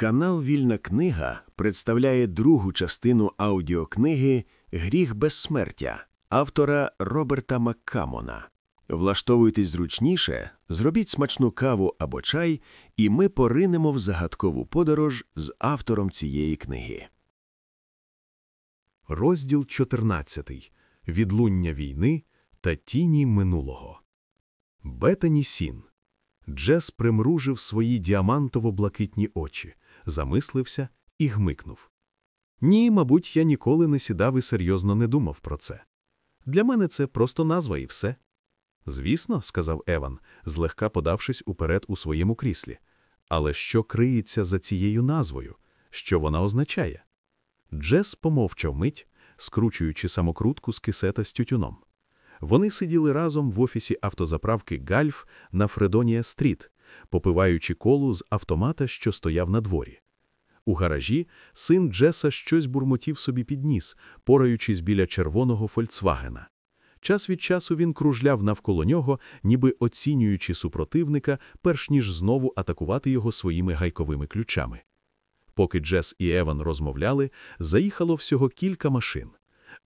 Канал Вільна книга представляє другу частину аудіокниги Гріх безсмертя автора Роберта Маккамона. Влаштовуйтесь зручніше, зробіть смачну каву або чай, і ми поринемо в загадкову подорож з автором цієї книги. Розділ 14. Відлуння війни та тіні минулого. Бетані Сін. Джес примружив свої діамантово-блакитні очі, замислився і гмикнув. Ні, мабуть, я ніколи не сідав і серйозно не думав про це. Для мене це просто назва і все. Звісно, сказав Еван, злегка подавшись уперед у своєму кріслі. Але що криється за цією назвою? Що вона означає? Джес помовчав мить, скручуючи самокрутку з кисета з тютюном. Вони сиділи разом в офісі автозаправки Гальф на Фредонія Стріт, попиваючи колу з автомата, що стояв на дворі. У гаражі син Джеса щось бурмотів собі під ніс, пораючись біля червоного Фольксвагена. Час від часу він кружляв навколо нього, ніби оцінюючи супротивника, перш ніж знову атакувати його своїми гайковими ключами. Поки Джес і Еван розмовляли, заїхало всього кілька машин.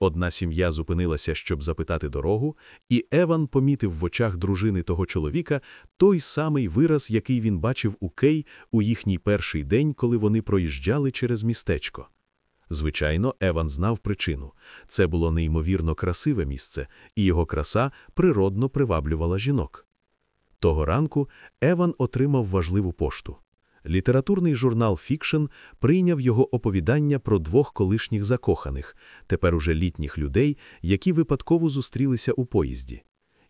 Одна сім'я зупинилася, щоб запитати дорогу, і Еван помітив в очах дружини того чоловіка той самий вираз, який він бачив у Кей у їхній перший день, коли вони проїжджали через містечко. Звичайно, Еван знав причину це було неймовірно красиве місце, і його краса природно приваблювала жінок. Того ранку Еван отримав важливу пошту. Літературний журнал Фікшн прийняв його оповідання про двох колишніх закоханих, тепер уже літніх людей, які випадково зустрілися у поїзді.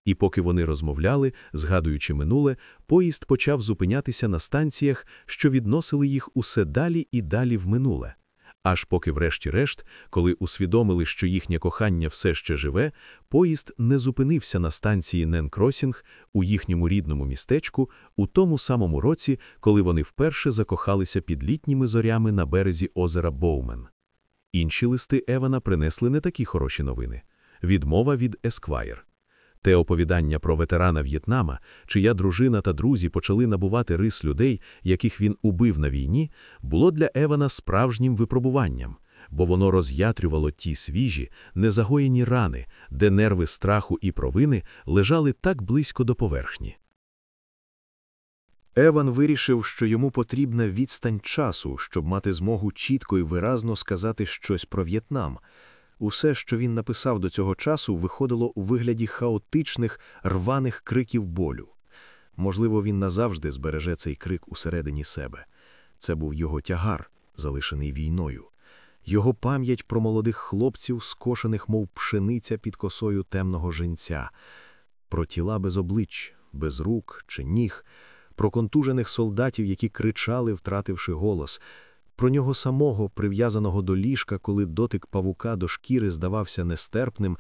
І поки вони розмовляли, згадуючи минуле, поїзд почав зупинятися на станціях, що відносили їх усе далі і далі в минуле. Аж поки, врешті-решт, коли усвідомили, що їхнє кохання все ще живе, поїзд не зупинився на станції Ненкросінг у їхньому рідному містечку у тому самому році, коли вони вперше закохалися під літніми зорями на березі озера Боумен. Інші листи Евана принесли не такі хороші новини відмова від Есквайр. Те оповідання про ветерана В'єтнама, чия дружина та друзі почали набувати рис людей, яких він убив на війні, було для Евана справжнім випробуванням, бо воно роз'ятрювало ті свіжі, незагоєні рани, де нерви страху і провини лежали так близько до поверхні. Еван вирішив, що йому потрібна відстань часу, щоб мати змогу чітко і виразно сказати щось про В'єтнам. Усе, що він написав до цього часу, виходило у вигляді хаотичних, рваних криків болю. Можливо, він назавжди збереже цей крик усередині себе. Це був його тягар, залишений війною, його пам'ять про молодих хлопців, скошених, мов пшениця під косою темного женця, про тіла без облич, без рук чи ніг, про контужених солдатів, які кричали, втративши голос про нього самого, прив'язаного до ліжка, коли дотик павука до шкіри здавався нестерпним,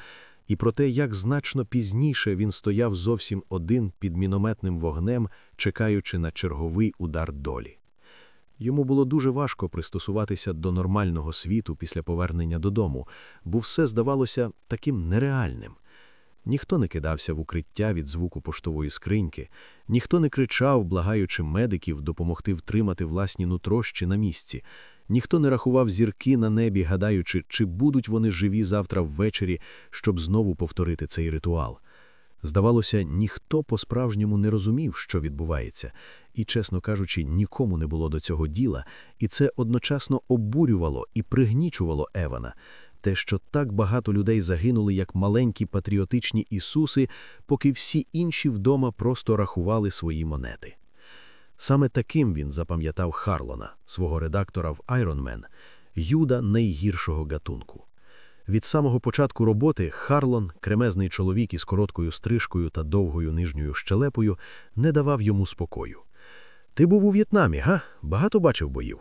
і про те, як значно пізніше він стояв зовсім один під мінометним вогнем, чекаючи на черговий удар долі. Йому було дуже важко пристосуватися до нормального світу після повернення додому, бо все здавалося таким нереальним. Ніхто не кидався в укриття від звуку поштової скриньки, ніхто не кричав, благаючи медиків допомогти втримати власні нутрощі на місці, ніхто не рахував зірки на небі, гадаючи, чи будуть вони живі завтра ввечері, щоб знову повторити цей ритуал. Здавалося, ніхто по-справжньому не розумів, що відбувається, і, чесно кажучи, нікому не було до цього діла, і це одночасно обурювало і пригнічувало Евана те, що так багато людей загинули як маленькі патріотичні Ісуси, поки всі інші вдома просто рахували свої монети. Саме таким він запам'ятав Харлона, свого редактора в Iron юда найгіршого гатунку. Від самого початку роботи Харлон, кремезний чоловік із короткою стрижкою та довгою нижньою щелепою, не давав йому спокою. Ти був у В'єтнамі, га? Багато бачив боїв?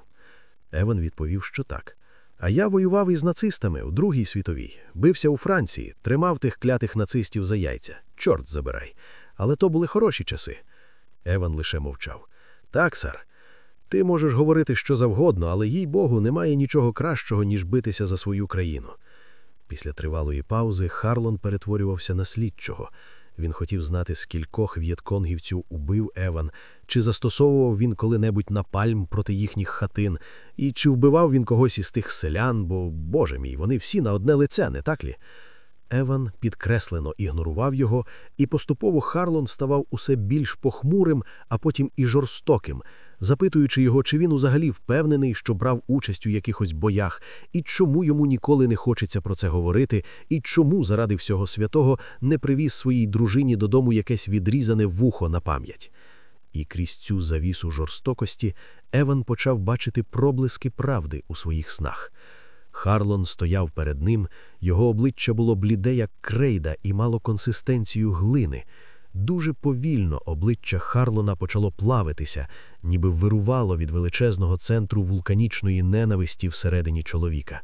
Еван відповів, що так. А я воював із нацистами у Другій світовій, бився у Франції, тримав тих клятих нацистів за яйця. Чорт забирай. Але то були хороші часи. Еван лише мовчав. Так, сер. Ти можеш говорити що завгодно, але їй Богу, немає нічого кращого, ніж битися за свою країну. Після тривалої паузи Харлон перетворювався на слідчого. Він хотів знати, скількох в'єтконгівців убив Еван, чи застосовував він коли-небудь напальм проти їхніх хатин, і чи вбивав він когось із тих селян, бо, боже мій, вони всі на одне лице, не так лі? Еван підкреслено ігнорував його, і поступово Харлон ставав усе більш похмурим, а потім і жорстоким, запитуючи його, чи він взагалі впевнений, що брав участь у якихось боях, і чому йому ніколи не хочеться про це говорити, і чому заради всього святого не привіз своїй дружині додому якесь відрізане вухо на пам'ять. І крізь цю завісу жорстокості Еван почав бачити проблиски правди у своїх снах. Харлон стояв перед ним, його обличчя було бліде, як крейда, і мало консистенцію глини. Дуже повільно обличчя Харлона почало плавитися, ніби вирувало від величезного центру вулканічної ненависті всередині чоловіка.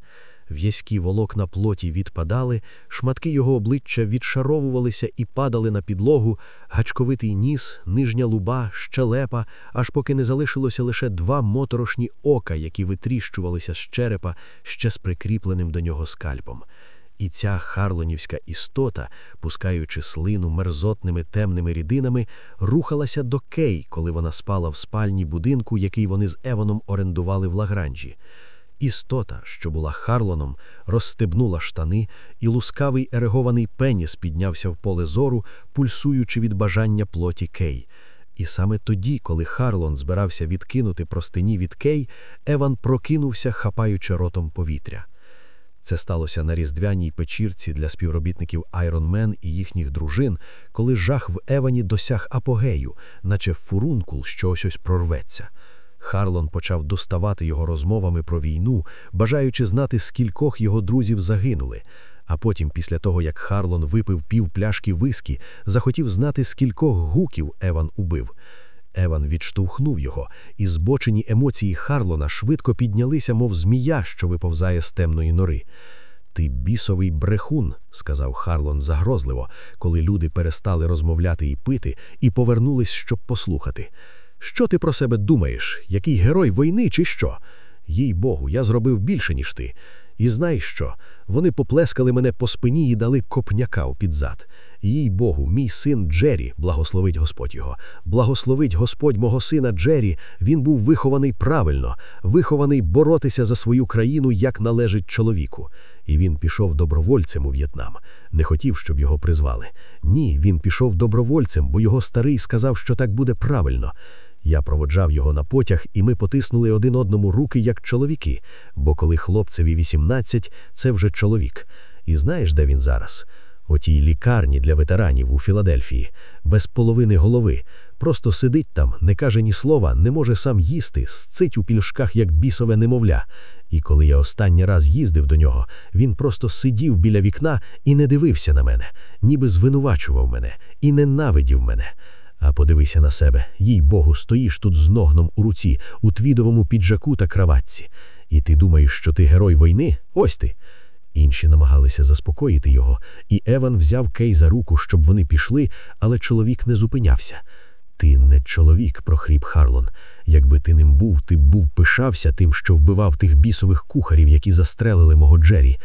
В'язкі волокна плоті відпадали, шматки його обличчя відшаровувалися і падали на підлогу, гачковитий ніс, нижня луба, щелепа, аж поки не залишилося лише два моторошні ока, які витріщувалися з черепа ще з прикріпленим до нього скальпом. І ця харлонівська істота, пускаючи слину мерзотними темними рідинами, рухалася до Кей, коли вона спала в спальні будинку, який вони з Еваном орендували в Лагранжі. Істота, що була Харлоном, розстебнула штани, і лускавий ерегований пеніс піднявся в поле зору, пульсуючи від бажання плоті Кей. І саме тоді, коли Харлон збирався відкинути простині від Кей, Еван прокинувся, хапаючи ротом повітря. Це сталося на різдвяній печірці для співробітників Iron Man і їхніх дружин, коли жах в Евані досяг апогею, наче фурункул, що ось ось прорветься. Харлон почав доставати його розмовами про війну, бажаючи знати, скількох його друзів загинули. А потім, після того, як Харлон випив пів пляшки вискі, захотів знати, скількох гуків Еван убив. Еван відштовхнув його, і збочені емоції Харлона швидко піднялися, мов змія, що виповзає з темної нори. Ти бісовий брехун, сказав Харлон загрозливо, коли люди перестали розмовляти і пити, і повернулись, щоб послухати. Що ти про себе думаєш? Який герой війни, чи що? Їй Богу, я зробив більше, ніж ти. І знаєш що? Вони поплескали мене по спині і дали копняка в підзад. Їй Богу, мій син Джері, благословить Господь його, благословить Господь мого сина Джері, він був вихований правильно, вихований боротися за свою країну, як належить чоловіку. І він пішов добровольцем у В'єтнам. Не хотів, щоб його призвали. Ні, він пішов добровольцем, бо його старий сказав, що так буде правильно. Я проводжав його на потяг, і ми потиснули один одному руки як чоловіки, бо коли хлопцеві 18, це вже чоловік. І знаєш, де він зараз? У тій лікарні для ветеранів у Філадельфії, без половини голови. Просто сидить там, не каже ні слова, не може сам їсти, сцить у пільшках, як бісове немовля. І коли я останній раз їздив до нього, він просто сидів біля вікна і не дивився на мене, ніби звинувачував мене і ненавидів мене. А подивися на себе, їй Богу, стоїш тут з ногном у руці, у твідовому піджаку та краватці. І ти думаєш, що ти герой війни? Ось ти. Інші намагалися заспокоїти його, і Еван взяв Кей за руку, щоб вони пішли, але чоловік не зупинявся. Ти не чоловік, прохріп Харлон. Якби ти ним був, ти б був пишався тим, що вбивав тих бісових кухарів, які застрелили мого Джері.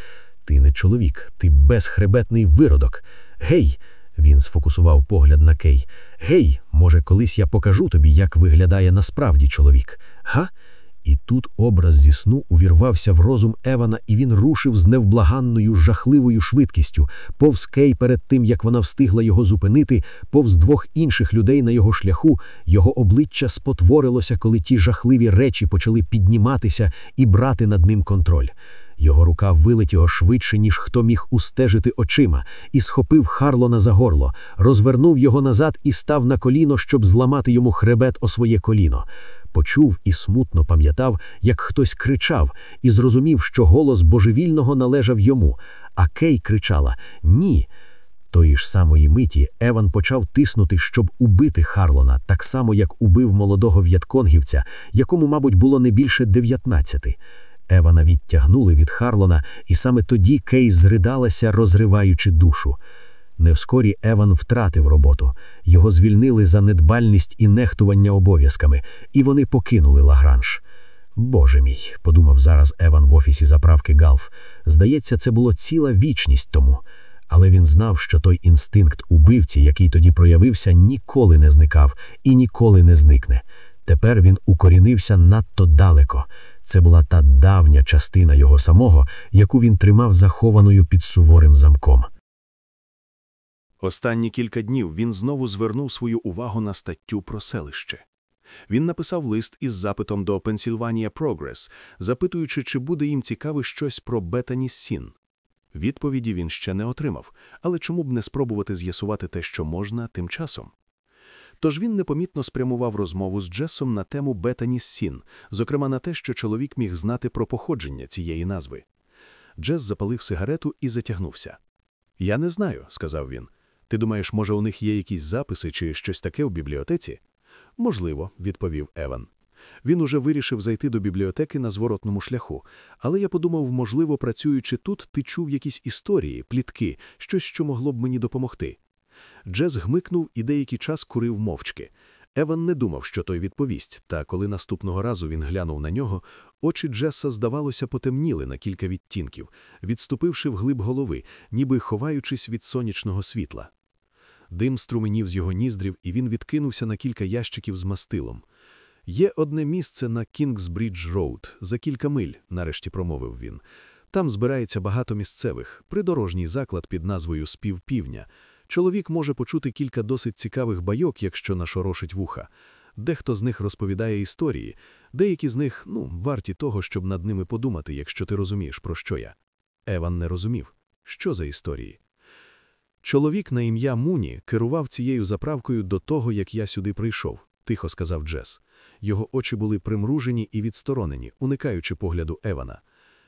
Ти не чоловік, ти безхребетний виродок. Гей! Він сфокусував погляд на Кей. Гей, може, колись я покажу тобі, як виглядає насправді чоловік. Га? І тут образ зі сну увірвався в розум Евана, і він рушив з невблаганною жахливою швидкістю, повз Кей перед тим, як вона встигла його зупинити, повз двох інших людей на його шляху, його обличчя спотворилося, коли ті жахливі речі почали підніматися і брати над ним контроль. Його рука вилетіла швидше, ніж хто міг устежити очима, і схопив Харлона за горло, розвернув його назад і став на коліно, щоб зламати йому хребет о своє коліно. Почув і смутно пам'ятав, як хтось кричав, і зрозумів, що голос божевільного належав йому. А Кей кричала Ні. Тої ж самої миті Еван почав тиснути, щоб убити Харлона, так само, як убив молодого в'ятконгівця, якому, мабуть, було не більше дев'ятнадцяти. Евана відтягнули від Харлона, і саме тоді Кей зридалася, розриваючи душу. Невскорі Еван втратив роботу. Його звільнили за недбальність і нехтування обов'язками, і вони покинули Лагранж. Боже мій, подумав зараз Еван в офісі заправки Галф. Здається, це було ціла вічність тому. але він знав, що той інстинкт убивці, який тоді проявився, ніколи не зникав і ніколи не зникне. Тепер він укорінився надто далеко. Це була та давня частина його самого, яку він тримав захованою під суворим замком. Останні кілька днів він знову звернув свою увагу на статтю про селище. Він написав лист із запитом до Pennsylvania Progress, запитуючи, чи буде їм цікаве щось про Бетані Сін. Відповіді він ще не отримав, але чому б не спробувати з'ясувати те, що можна, тим часом? Тож він непомітно спрямував розмову з Джесом на тему Бетані Сін, зокрема на те, що чоловік міг знати про походження цієї назви. Джес запалив сигарету і затягнувся. Я не знаю, сказав він. Ти думаєш, може, у них є якісь записи чи щось таке у бібліотеці? Можливо, відповів Еван. Він уже вирішив зайти до бібліотеки на зворотному шляху, але я подумав, можливо, працюючи тут, ти чув якісь історії, плітки, щось, що могло б мені допомогти. Джес гмикнув і деякий час курив мовчки. Еван не думав, що той відповість, та коли наступного разу він глянув на нього, очі Джеса, здавалося, потемніли на кілька відтінків, відступивши вглиб голови, ніби ховаючись від сонячного світла. Дим струменів з його ніздрів, і він відкинувся на кілька ящиків з мастилом. Є одне місце на Кінгсбрідж Роуд, за кілька миль, нарешті промовив він. Там збирається багато місцевих, придорожній заклад під назвою Спів півня. Чоловік може почути кілька досить цікавих байок, якщо нашорошить вуха. Дехто з них розповідає історії, деякі з них, ну, варті того, щоб над ними подумати, якщо ти розумієш, про що я. Еван не розумів. Що за історії? Чоловік на ім'я Муні керував цією заправкою до того, як я сюди прийшов, тихо сказав Джес. Його очі були примружені і відсторонені, уникаючи погляду Евана.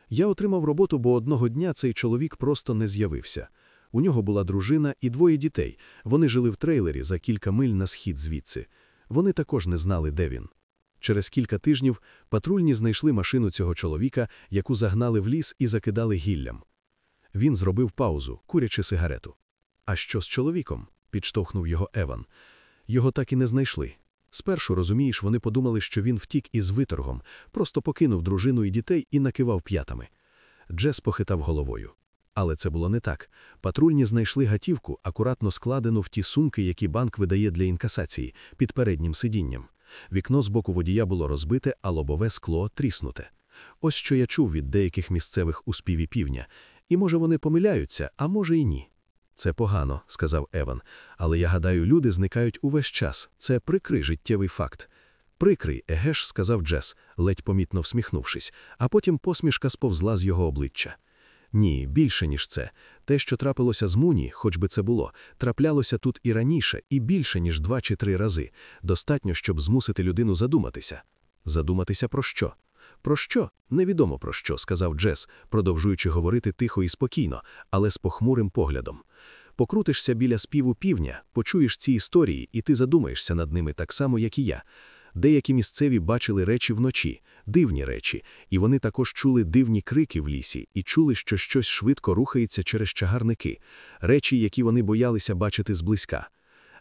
Я отримав роботу, бо одного дня цей чоловік просто не з'явився. У нього була дружина і двоє дітей. Вони жили в трейлері за кілька миль на схід звідси. Вони також не знали, де він. Через кілька тижнів патрульні знайшли машину цього чоловіка, яку загнали в ліс і закидали гіллям. Він зробив паузу, курячи сигарету. А що з чоловіком? підштовхнув його Еван. Його так і не знайшли. Спершу, розумієш, вони подумали, що він втік із виторгом, просто покинув дружину і дітей і накивав п'ятами. Джес похитав головою. Але це було не так. Патрульні знайшли гатівку, акуратно складену в ті сумки, які банк видає для інкасації, під переднім сидінням. Вікно з боку водія було розбите, а лобове скло тріснуте. Ось що я чув від деяких місцевих у співі півня. І може вони помиляються, а може і ні. Це погано, сказав Еван, але я гадаю, люди зникають увесь час. Це прикрий життєвий факт. Прикрий, егеш, сказав Джес, ледь помітно всміхнувшись, а потім посмішка сповзла з його обличчя. Ні, більше, ніж це. Те, що трапилося з Муні, хоч би це було, траплялося тут і раніше, і більше, ніж два чи три рази. Достатньо, щоб змусити людину задуматися. Задуматися про що? Про що? Невідомо про що, сказав Джес, продовжуючи говорити тихо і спокійно, але з похмурим поглядом. Покрутишся біля співу півня, почуєш ці історії, і ти задумаєшся над ними так само, як і я. Деякі місцеві бачили речі вночі, дивні речі, і вони також чули дивні крики в лісі і чули, що щось швидко рухається через чагарники, речі, які вони боялися бачити зблизька.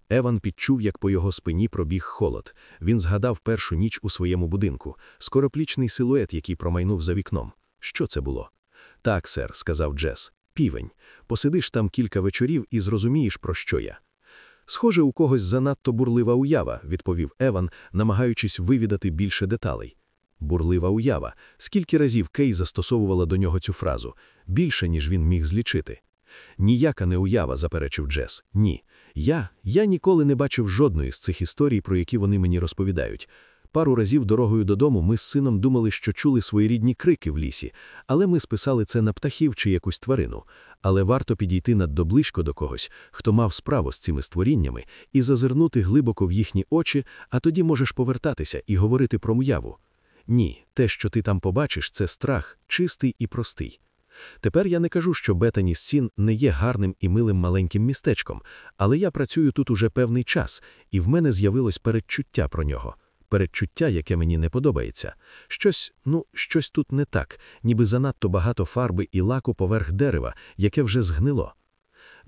Еван підчув, як по його спині пробіг холод. Він згадав першу ніч у своєму будинку, скороплічний силует, який промайнув за вікном. Що це було? Так, сер, сказав Джес. Півень. Посидиш там кілька вечорів і зрозумієш, про що я. Схоже, у когось занадто бурлива уява, відповів Еван, намагаючись вивідати більше деталей. Бурлива уява. Скільки разів Кей застосовувала до нього цю фразу більше, ніж він міг злічити. Ніяка не уява, заперечив Джес. Ні. Я я ніколи не бачив жодної з цих історій, про які вони мені розповідають. Пару разів дорогою додому ми з сином думали, що чули своєрідні крики в лісі, але ми списали це на птахів чи якусь тварину. Але варто підійти надто близько до когось, хто мав справу з цими створіннями, і зазирнути глибоко в їхні очі, а тоді можеш повертатися і говорити про м'яву. Ні, те, що ти там побачиш, це страх, чистий і простий. Тепер я не кажу, що Бетані Сін не є гарним і милим маленьким містечком, але я працюю тут уже певний час, і в мене з'явилось передчуття про нього. Передчуття, яке мені не подобається. Щось, ну, щось тут не так, ніби занадто багато фарби і лаку поверх дерева, яке вже згнило.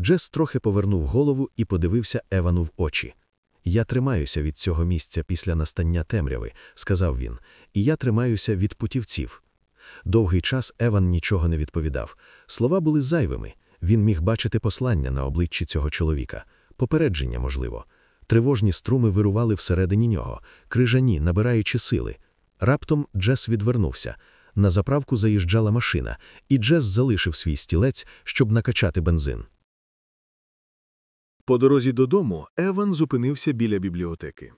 Джес трохи повернув голову і подивився Евану в очі. Я тримаюся від цього місця після настання темряви, сказав він, і я тримаюся від путівців. Довгий час Еван нічого не відповідав. Слова були зайвими. Він міг бачити послання на обличчі цього чоловіка, попередження, можливо. Тривожні струми вирували всередині нього, крижані, набираючи сили. Раптом Джес відвернувся. На заправку заїжджала машина, і Джес залишив свій стілець, щоб накачати бензин. По дорозі додому Еван зупинився біля бібліотеки.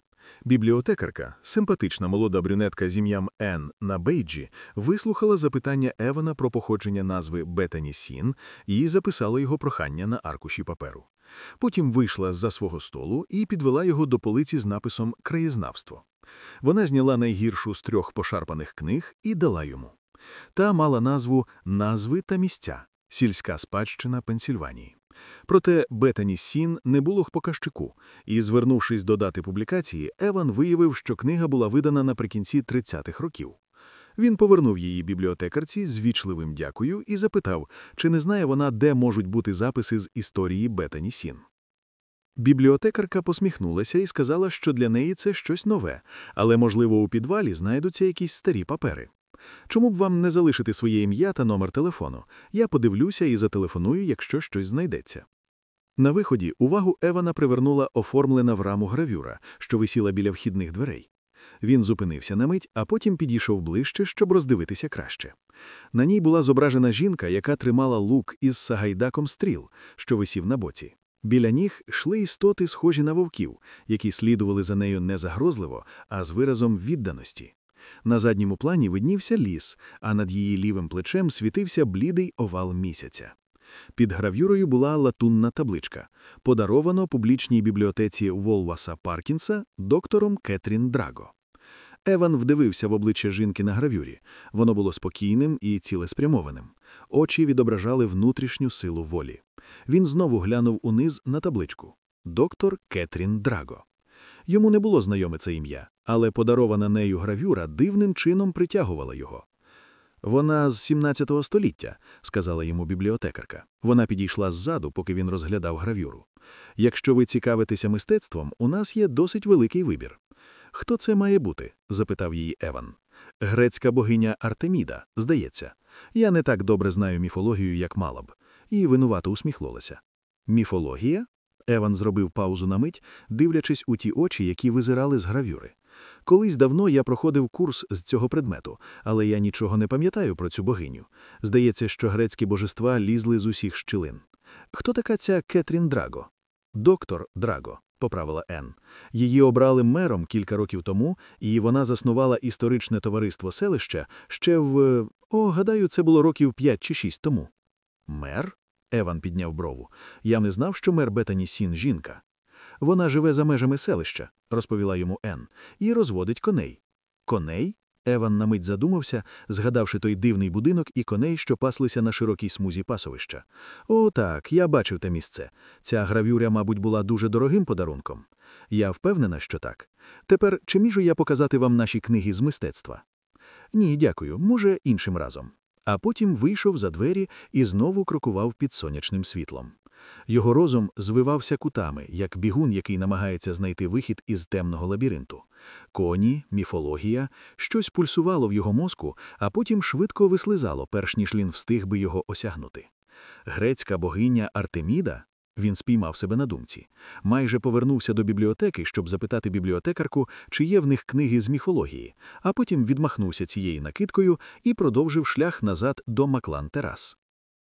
Бібліотекарка, симпатична молода брюнетка з ім'ям Енн на бейджі, вислухала запитання Евана про походження назви Бетані Сін і записала його прохання на аркуші паперу. Потім вийшла з-за свого столу і підвела його до полиці з написом «Краєзнавство». Вона зняла найгіршу з трьох пошарпаних книг і дала йому. Та мала назву «Назви та місця. Сільська спадщина Пенсільванії». Проте Бетані Сін не було в показчику, і, звернувшись до дати публікації, Еван виявив, що книга була видана наприкінці 30-х років. Він повернув її бібліотекарці з вічливим дякую і запитав, чи не знає вона, де можуть бути записи з історії Бетані Сін. Бібліотекарка посміхнулася і сказала, що для неї це щось нове, але, можливо, у підвалі знайдуться якісь старі папери. Чому б вам не залишити своє ім'я та номер телефону? Я подивлюся і зателефоную, якщо щось знайдеться. На виході увагу Евана привернула оформлена в раму гравюра, що висіла біля вхідних дверей. Він зупинився на мить, а потім підійшов ближче, щоб роздивитися краще. На ній була зображена жінка, яка тримала лук із сагайдаком стріл, що висів на боці. Біля ніг йшли істоти, схожі на вовків, які слідували за нею не загрозливо, а з виразом відданості. На задньому плані виднівся ліс, а над її лівим плечем світився блідий овал місяця. Під гравюрою була латунна табличка, подаровано публічній бібліотеці Волваса Паркінса доктором Кетрін Драго. Еван вдивився в обличчя жінки на гравюрі. Воно було спокійним і цілеспрямованим. Очі відображали внутрішню силу волі. Він знову глянув униз на табличку доктор Кетрін Драго. Йому не було знайоме це ім'я, але подарована нею гравюра дивним чином притягувала його. Вона з 17 століття, сказала йому бібліотекарка. Вона підійшла ззаду, поки він розглядав гравюру. Якщо ви цікавитеся мистецтвом, у нас є досить великий вибір. Хто це має бути? запитав її Еван. Грецька богиня Артеміда, здається. Я не так добре знаю міфологію, як мала б, і винувато усміхнулася. Міфологія? Еван зробив паузу на мить, дивлячись у ті очі, які визирали з гравюри. Колись давно я проходив курс з цього предмету, але я нічого не пам'ятаю про цю богиню. Здається, що грецькі божества лізли з усіх щілин. Хто така ця Кетрін Драго? Доктор Драго, поправила Енн. Її обрали мером кілька років тому, і вона заснувала історичне товариство селища ще в. О, гадаю, це було років п'ять чи шість тому. Мер? Еван підняв брову. Я не знав, що мер Бетаніс Сін жінка. Вона живе за межами селища, розповіла йому Ен, і розводить коней. Коней? Еван на мить задумався, згадавши той дивний будинок і коней, що паслися на широкій смузі пасовища. О, так, я бачив те місце. Ця гравюря, мабуть, була дуже дорогим подарунком. Я впевнена, що так. Тепер чи міжу я показати вам наші книги з мистецтва? Ні, дякую, може, іншим разом. А потім вийшов за двері і знову крокував під сонячним світлом. Його розум звивався кутами, як бігун, який намагається знайти вихід із темного лабіринту. Коні, міфологія, щось пульсувало в його мозку, а потім швидко вислизало, перш ніж він встиг би його осягнути. Грецька богиня Артеміда. Він спіймав себе на думці. Майже повернувся до бібліотеки, щоб запитати бібліотекарку, чи є в них книги з міфології, а потім відмахнувся цією накидкою і продовжив шлях назад до Маклан Терас.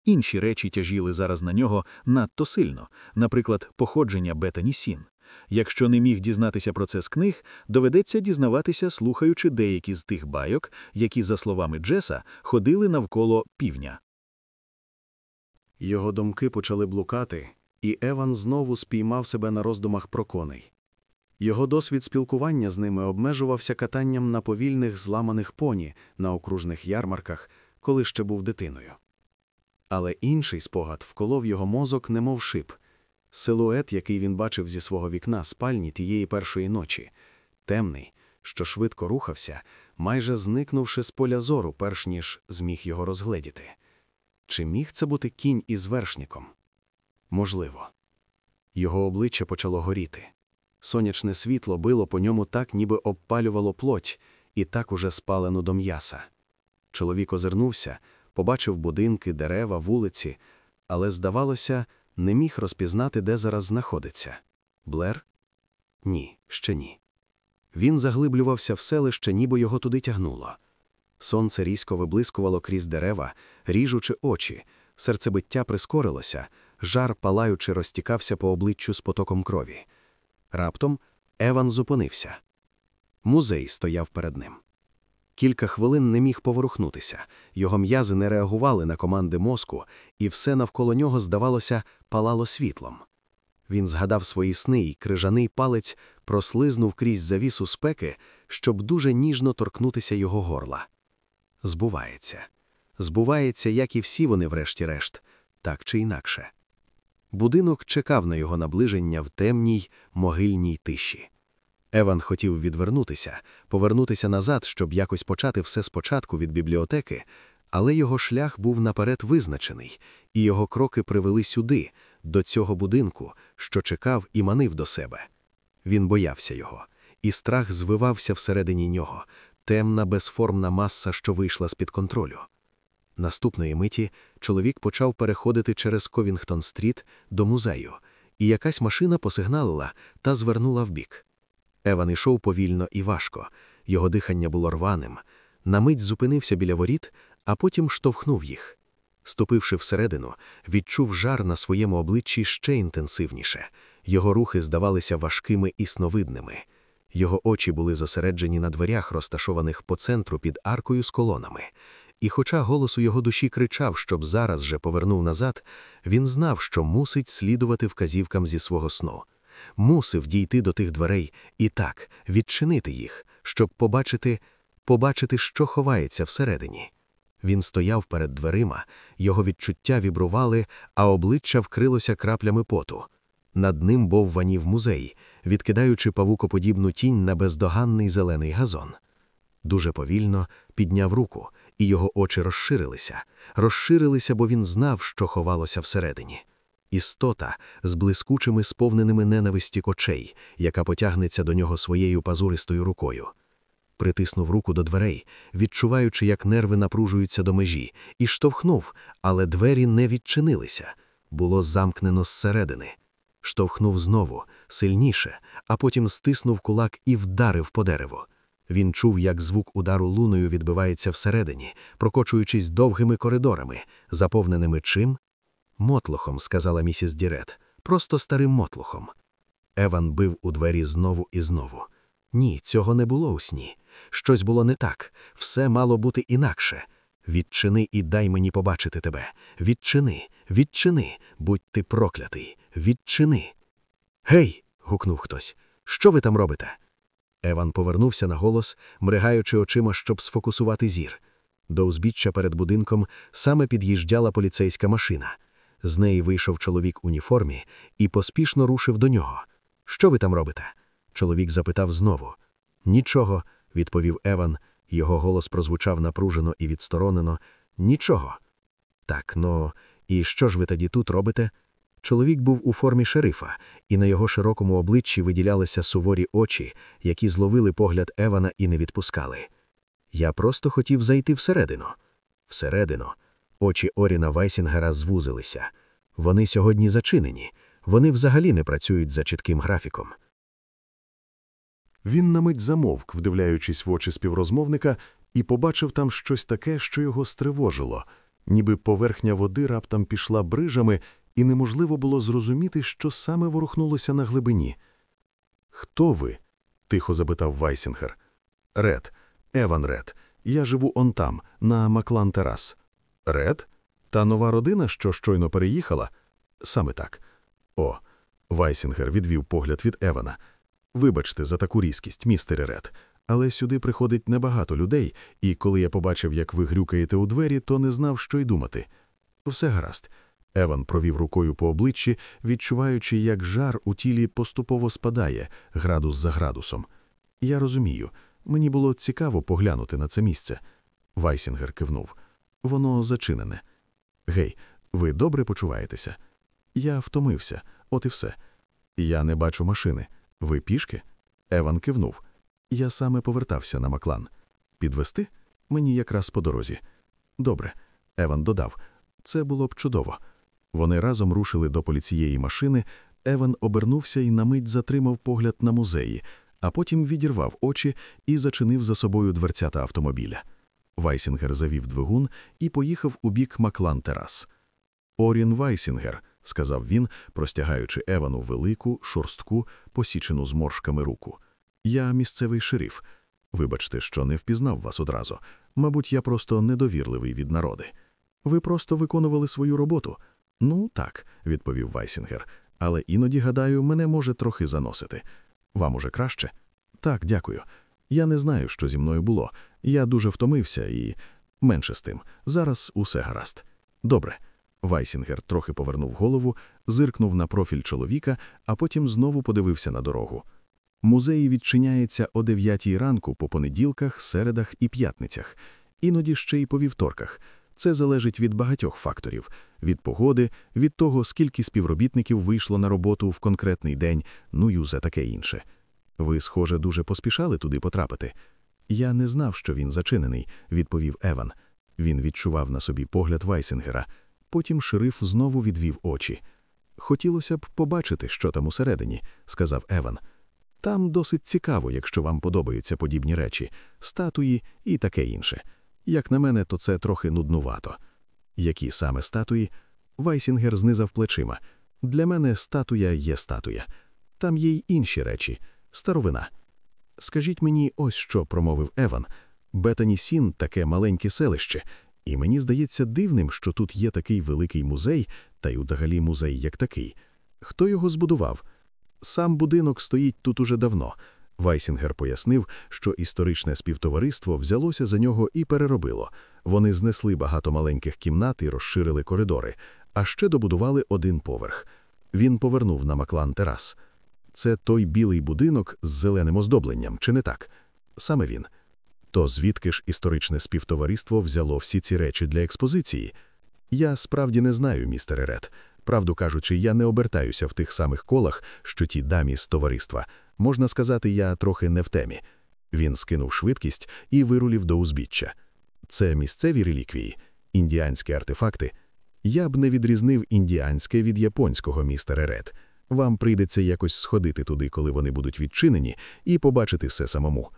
Інші речі тяжіли зараз на нього надто сильно, наприклад, походження Бетані Сін. Якщо не міг дізнатися про це з книг, доведеться дізнаватися, слухаючи деякі з тих байок, які, за словами Джеса, ходили навколо півня. Його думки почали блукати, і Еван знову спіймав себе на роздумах про коней. Його досвід спілкування з ними обмежувався катанням на повільних зламаних поні на окружних ярмарках, коли ще був дитиною. Але інший спогад вколов його мозок, немов шип. Силует, який він бачив зі свого вікна спальні тієї першої ночі, темний, що швидко рухався, майже зникнувши з поля зору, перш ніж зміг його розгледіти. Чи міг це бути кінь із вершником? Можливо. Його обличчя почало горіти. Сонячне світло било по ньому так, ніби обпалювало плоть, і так уже спалену до м'яса. Чоловік озирнувся, побачив будинки, дерева, вулиці, але, здавалося, не міг розпізнати, де зараз знаходиться. Блер? Ні, ще ні. Він заглиблювався в селище, ніби його туди тягнуло. Сонце різко виблискувало крізь дерева, ріжучи очі, серцебиття прискорилося, жар палаючи розтікався по обличчю з потоком крові. Раптом Еван зупинився. Музей стояв перед ним. Кілька хвилин не міг поворухнутися, його м'язи не реагували на команди мозку, і все навколо нього, здавалося, палало світлом. Він згадав свої сни, і крижаний палець прослизнув крізь завісу спеки, щоб дуже ніжно торкнутися його горла. Збувається. Збувається, як і всі вони, врешті-решт, так чи інакше. Будинок чекав на його наближення в темній могильній тиші. Еван хотів відвернутися, повернутися назад, щоб якось почати все спочатку від бібліотеки, але його шлях був наперед визначений, і його кроки привели сюди, до цього будинку, що чекав і манив до себе. Він боявся його, і страх звивався всередині нього, темна безформна маса, що вийшла з-під контролю. Наступної миті чоловік почав переходити через Ковінгтон-стріт до музею, і якась машина посигналила та звернула вбік. Еван ішов повільно і важко, його дихання було рваним. На мить зупинився біля воріт, а потім штовхнув їх. Ступивши всередину, відчув жар на своєму обличчі ще інтенсивніше. Його рухи здавалися важкими і сновидними. Його очі були зосереджені на дверях, розташованих по центру під аркою з колонами. І хоча голос у його душі кричав, щоб зараз же повернув назад, він знав, що мусить слідувати вказівкам зі свого сну. Мусив дійти до тих дверей і так відчинити їх, щоб побачити, побачити, що ховається всередині. Він стояв перед дверима, його відчуття вібрували, а обличчя вкрилося краплями поту. Над ним бовванів музей, відкидаючи павукоподібну тінь на бездоганний зелений газон. Дуже повільно підняв руку, і його очі розширилися. Розширилися, бо він знав, що ховалося всередині. Істота з блискучими сповненими ненависті очей, яка потягнеться до нього своєю пазуристою рукою. Притиснув руку до дверей, відчуваючи, як нерви напружуються до межі, і штовхнув, але двері не відчинилися. Було замкнено зсередини. Штовхнув знову, сильніше, а потім стиснув кулак і вдарив по дереву. Він чув, як звук удару луною відбивається всередині, прокочуючись довгими коридорами, заповненими чим? Мотлохом, сказала місіс Дірет, просто старим мотлохом. Еван бив у двері знову і знову. Ні, цього не було у сні. Щось було не так, все мало бути інакше. Відчини і дай мені побачити тебе. Відчини, відчини, будь ти проклятий, відчини. Гей. гукнув хтось. Що ви там робите? Еван повернувся на голос, мригаючи очима, щоб сфокусувати зір. До узбіччя перед будинком саме під'їжджала поліцейська машина. З неї вийшов чоловік у уніформі і поспішно рушив до нього. Що ви там робите? Чоловік запитав знову. Нічого, відповів Еван. Його голос прозвучав напружено і відсторонено. Нічого. Так, ну, і що ж ви тоді тут робите? Чоловік був у формі шерифа, і на його широкому обличчі виділялися суворі очі, які зловили погляд Евана і не відпускали. Я просто хотів зайти всередину. Всередину. Очі Оріна Вайсінгера звузилися. Вони сьогодні зачинені, вони взагалі не працюють за чітким графіком. Він на мить замовк, вдивляючись в очі співрозмовника, і побачив там щось таке, що його стривожило, ніби поверхня води раптом пішла брижами, і неможливо було зрозуміти, що саме ворухнулося на глибині. Хто ви? тихо запитав Вайсінгер. Ред, Еван Ред. Я живу он там, на Маклан Терас. Ред? Та нова родина, що щойно переїхала? Саме так. О, Вайсінгер відвів погляд від Евана. Вибачте за таку різкість, містере Ред, але сюди приходить небагато людей, і коли я побачив, як ви грюкаєте у двері, то не знав, що й думати. Все гаразд. Еван провів рукою по обличчі, відчуваючи, як жар у тілі поступово спадає, градус за градусом. Я розумію, мені було цікаво поглянути на це місце. Вайсінгер кивнув. Воно зачинене. Гей, ви добре почуваєтеся? Я втомився, от і все. Я не бачу машини. Ви пішки? Еван кивнув. Я саме повертався на Маклан. Підвести? Мені якраз по дорозі. Добре. Еван додав. Це було б чудово. Вони разом рушили до поліцейської машини, Еван обернувся і на мить затримав погляд на музеї, а потім відірвав очі і зачинив за собою дверцята автомобіля. Вайсінгер завів двигун і поїхав у бік Маклан-терас. Орін Вайсінгер, сказав він, простягаючи Евану велику, шорстку, посічену зморшками руку. Я місцевий шериф. Вибачте, що не впізнав вас одразу. Мабуть, я просто недовірливий від природи. Ви просто виконували свою роботу. Ну, так, відповів Вайсінгер. Але іноді, гадаю, мене може трохи заносити. Вам уже краще? Так, дякую. Я не знаю, що зі мною було. Я дуже втомився і менше з тим. Зараз усе гаразд. Добре. Вайсінгер трохи повернув голову, зиркнув на профіль чоловіка, а потім знову подивився на дорогу. Музей відчиняється о 9 ранку по понеділках, середах і п'ятницях, іноді ще й по вівторках. Це залежить від багатьох факторів: від погоди, від того, скільки співробітників вийшло на роботу в конкретний день, ну й усе таке інше. Ви, схоже, дуже поспішали туди потрапити. Я не знав, що він зачинений, відповів Еван. Він відчував на собі погляд Вайсінгера. Потім шериф знову відвів очі. Хотілося б побачити, що там усередині, сказав Еван. Там досить цікаво, якщо вам подобаються подібні речі, статуї і таке інше. Як на мене, то це трохи нуднувато. Які саме статуї? Вайсінгер знизав плечима. Для мене статуя є статуя. Там є й інші речі, старовина. Скажіть мені, ось що, промовив Еван. Бетані-Сін таке маленьке селище, і мені здається дивним, що тут є такий великий музей, та й взагалі музей як такий. Хто його збудував? Сам будинок стоїть тут уже давно. Вайсінгер пояснив, що історичне співтовариство взялося за нього і переробило. Вони знесли багато маленьких кімнат і розширили коридори, а ще добудували один поверх. Він повернув на Маклан терас. Це той білий будинок з зеленим оздобленням, чи не так? Саме він. То звідки ж історичне співтовариство взяло всі ці речі для експозиції? Я справді не знаю, містере Ред. Правду кажучи, я не обертаюся в тих самих колах, що ті дамі з товариства. Можна сказати, я трохи не в темі. Він скинув швидкість і вирулив до узбіччя. Це місцеві реліквії, індіанські артефакти. Я б не відрізнив індіанське від японського, містере Ред. Вам прийдеться якось сходити туди, коли вони будуть відчинені, і побачити все самому.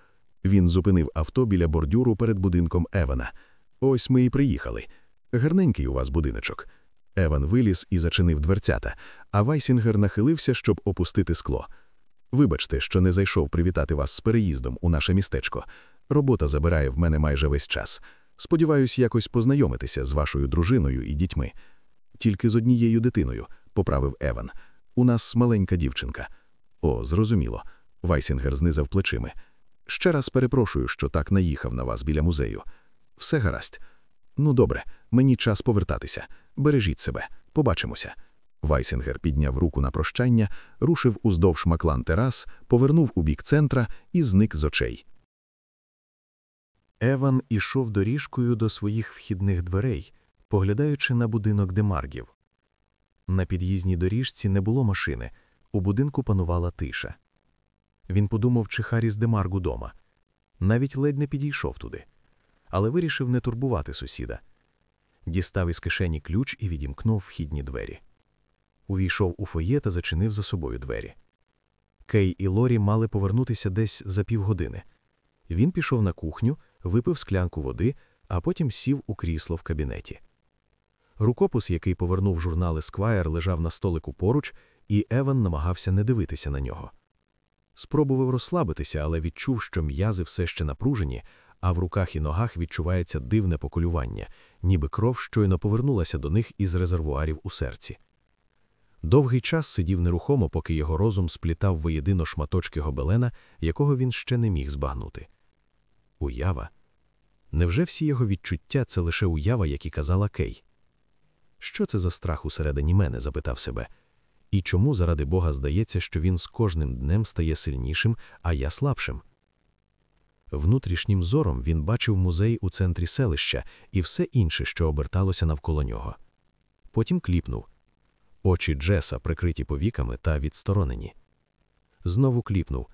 Він зупинив авто біля бордюру перед будинком Евана. Ось ми і приїхали. Гарненький у вас будиночок. Еван виліз і зачинив дверцята, а Вайсінгер нахилився, щоб опустити скло. Вибачте, що не зайшов привітати вас з переїздом у наше містечко. Робота забирає в мене майже весь час. Сподіваюсь, якось познайомитися з вашою дружиною і дітьми. Тільки з однією дитиною, поправив Еван. У нас маленька дівчинка. О, зрозуміло. Вайсінгер знизав плечими. Ще раз перепрошую, що так наїхав на вас біля музею. Все гаразд. Ну, добре, мені час повертатися. Бережіть себе, побачимося. Вайсінгер підняв руку на прощання, рушив уздовж Маклан-терас, повернув у бік центра і зник з очей. Еван ішов доріжкою до своїх вхідних дверей, поглядаючи на будинок Демаргів. На під'їзній доріжці не було машини, у будинку панувала тиша. Він подумав, чи Харріс Демаргу дома. Навіть ледь не підійшов туди, але вирішив не турбувати сусіда. Дістав із кишені ключ і відімкнув вхідні двері. Увійшов у фоє та зачинив за собою двері. Кей і Лорі мали повернутися десь за півгодини. Він пішов на кухню, випив склянку води, а потім сів у крісло в кабінеті. Рукопис, який повернув журнал Esquire, лежав на столику поруч, і Еван намагався не дивитися на нього. Спробував розслабитися, але відчув, що м'язи все ще напружені, а в руках і ногах відчувається дивне поколювання, ніби кров щойно повернулася до них із резервуарів у серці. Довгий час сидів нерухомо, поки його розум сплітав воєдино шматочки гобелена, якого він ще не міг збагнути. Уява. Невже всі його відчуття це лише уява, як і казала Кей? Що це за страх усередині мене? запитав себе. І чому заради Бога здається, що він з кожним днем стає сильнішим, а я слабшим? Внутрішнім зором він бачив музей у центрі селища і все інше, що оберталося навколо нього. Потім кліпнув очі Джеса, прикриті повіками та відсторонені. Знову кліпнув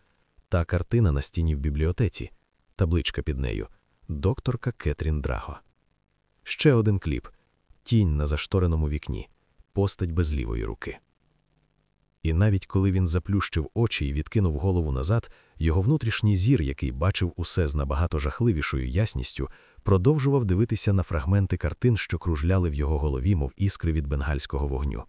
та картина на стіні в бібліотеці, табличка під нею докторка Кетрін Драго. Ще один кліп тінь на заштореному вікні, постать без лівої руки. І навіть коли він заплющив очі і відкинув голову назад, його внутрішній зір, який бачив усе з набагато жахливішою ясністю, продовжував дивитися на фрагменти картин, що кружляли в його голові, мов іскри від бенгальського вогню.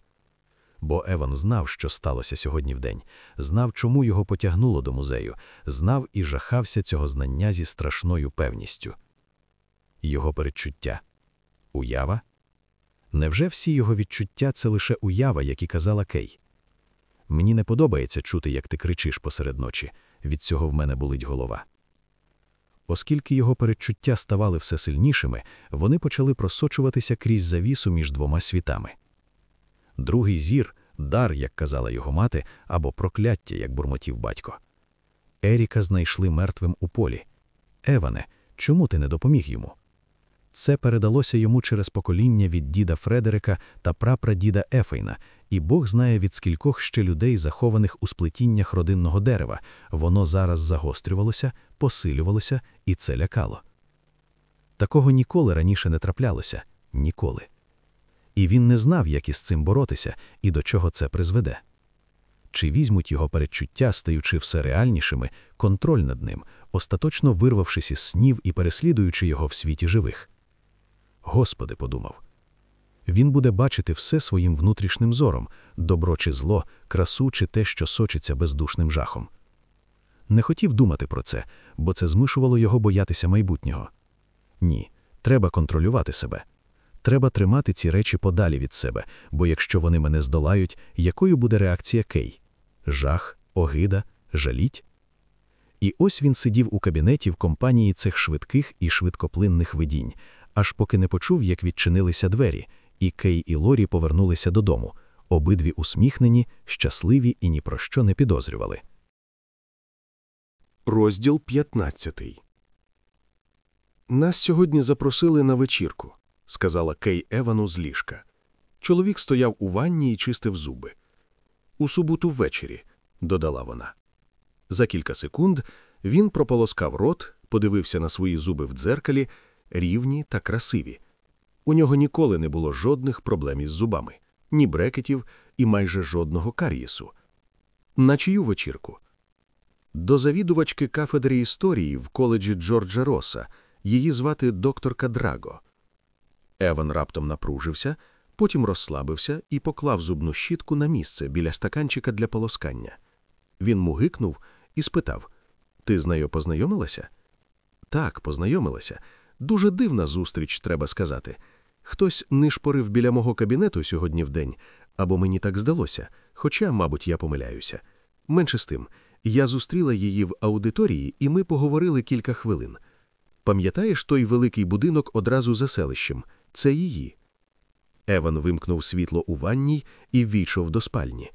Бо Еван знав, що сталося сьогодні вдень, знав, чому його потягнуло до музею, знав і жахався цього знання зі страшною певністю. Його передчуття уява? Невже всі його відчуття це лише уява, як і казала Кей? Мені не подобається чути, як ти кричиш посеред ночі, від цього в мене болить голова. Оскільки його передчуття ставали все сильнішими, вони почали просочуватися крізь завісу між двома світами. Другий зір дар, як казала його мати, або прокляття, як бурмотів батько. Еріка знайшли мертвим у полі. Еване, чому ти не допоміг йому? Це передалося йому через покоління від діда Фредерика та прапрадіда Ефейна, і Бог знає від скількох ще людей, захованих у сплетіннях родинного дерева. Воно зараз загострювалося, посилювалося, і це лякало. Такого ніколи раніше не траплялося ніколи. І він не знав, як із цим боротися і до чого це призведе. Чи візьмуть його передчуття, стаючи все реальнішими, контроль над ним, остаточно вирвавшись із снів і переслідуючи його в світі живих? Господи, подумав. Він буде бачити все своїм внутрішнім зором, добро чи зло, красу чи те, що сочиться бездушним жахом. Не хотів думати про це, бо це змушувало його боятися майбутнього. Ні, треба контролювати себе. Треба тримати ці речі подалі від себе, бо якщо вони мене здолають, якою буде реакція Кей? Жах, огида, жаліть? І ось він сидів у кабінеті в компанії цих швидких і швидкоплинних видінь, аж поки не почув, як відчинилися двері, і Кей і Лорі повернулися додому, обидві усміхнені, щасливі і ні про що не підозрювали. Розділ 15 Нас сьогодні запросили на вечірку, сказала Кей Евану з ліжка. Чоловік стояв у ванні і чистив зуби. У суботу ввечері, додала вона. За кілька секунд він прополоскав рот, подивився на свої зуби в дзеркалі, рівні та красиві. У нього ніколи не було жодних проблем із зубами, ні брекетів і майже жодного кар'єсу. На чию вечірку? До завідувачки кафедри історії в коледжі Джорджа Роса. Її звати докторка Драго. Еван раптом напружився, потім розслабився і поклав зубну щітку на місце біля стаканчика для полоскання. Він мугикнув і спитав: Ти з нею познайомилася? Так, познайомилася. Дуже дивна зустріч, треба сказати. Хтось нишпорив біля мого кабінету сьогодні вдень, або мені так здалося, хоча, мабуть, я помиляюся. Менше з тим, я зустріла її в аудиторії, і ми поговорили кілька хвилин. Пам'ятаєш той великий будинок одразу за селищем? Це її. Еван вимкнув світло у ванній і ввійшов до спальні.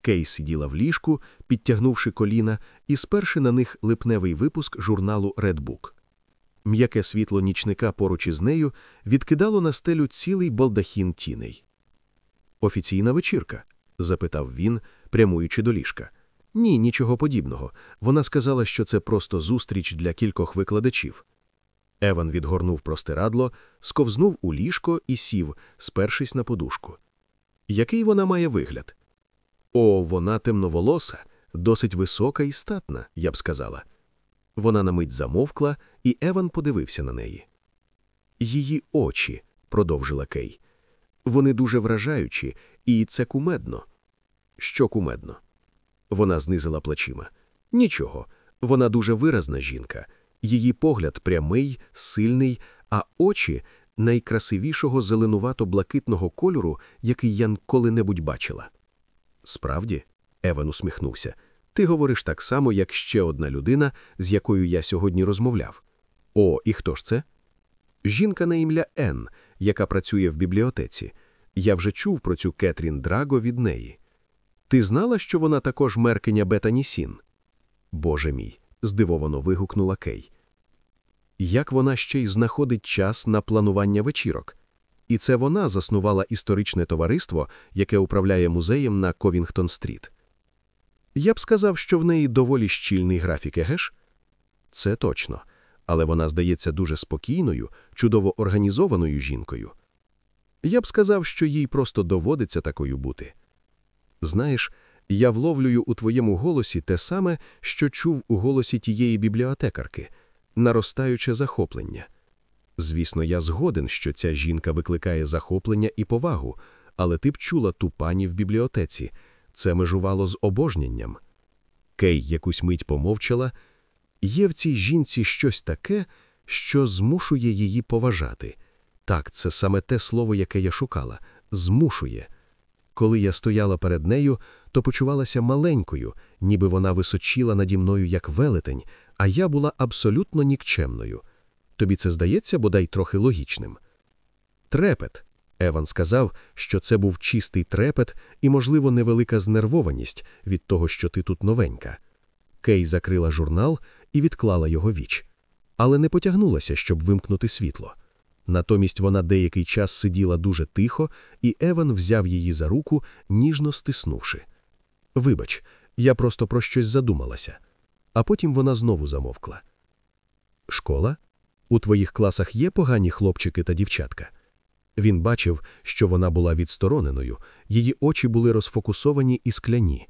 Кей сиділа в ліжку, підтягнувши коліна, і сперши на них липневий випуск журналу Book. М'яке світло нічника поруч із нею відкидало на стелю цілий балдахін тіней. Офіційна вечірка? запитав він, прямуючи до ліжка. Ні, нічого подібного. Вона сказала, що це просто зустріч для кількох викладачів. Еван відгорнув простирадло, сковзнув у ліжко і сів, спершись на подушку. Який вона має вигляд? О, вона темноволоса, досить висока і статна, я б сказала. Вона на мить замовкла, і Еван подивився на неї. Її очі, продовжила Кей. Вони дуже вражаючі, і це кумедно. Що кумедно? Вона знизила плечима. Нічого, вона дуже виразна жінка. Її погляд прямий, сильний, а очі найкрасивішого зеленувато-блакитного кольору, який я коли-небудь бачила. Справді, Еван усміхнувся, ти говориш так само, як ще одна людина, з якою я сьогодні розмовляв. О, і хто ж це? Жінка на ім'я Ен, яка працює в бібліотеці. Я вже чув про цю Кетрін Драго від неї. Ти знала, що вона також меркиня Бетані-Сін? Боже мій, здивовано вигукнула Кей. Як вона ще й знаходить час на планування вечірок? І це вона заснувала історичне товариство, яке управляє музеєм на Ковінгтон-стріт. Я б сказав, що в неї доволі щільний графік, егеш? Це точно, але вона здається дуже спокійною, чудово організованою жінкою. Я б сказав, що їй просто доводиться такою бути. Знаєш, я вловлюю у твоєму голосі те саме, що чув у голосі тієї бібліотекарки наростаюче захоплення. Звісно, я згоден, що ця жінка викликає захоплення і повагу, але ти б чула ту пані в бібліотеці. Це межувало з обожнянням. Кей якусь мить помовчала. Є в цій жінці щось таке, що змушує її поважати. Так, це саме те слово, яке я шукала змушує. Коли я стояла перед нею, то почувалася маленькою, ніби вона височіла наді мною як велетень, а я була абсолютно нікчемною. Тобі це здається бодай трохи логічним. Трепет. Еван сказав, що це був чистий трепет і, можливо, невелика знервованість від того, що ти тут новенька. Кей закрила журнал і відклала його вбік, але не потягнулася, щоб вимкнути світло. Натомість вона деякий час сиділа дуже тихо, і Еван взяв її за руку, ніжно стиснувши. Вибач, я просто про щось задумалася. А потім вона знову замовкла. Школа? У твоїх класах є погані хлопчики та дівчатка? Він бачив, що вона була відстороненою, її очі були розфокусовані і скляні.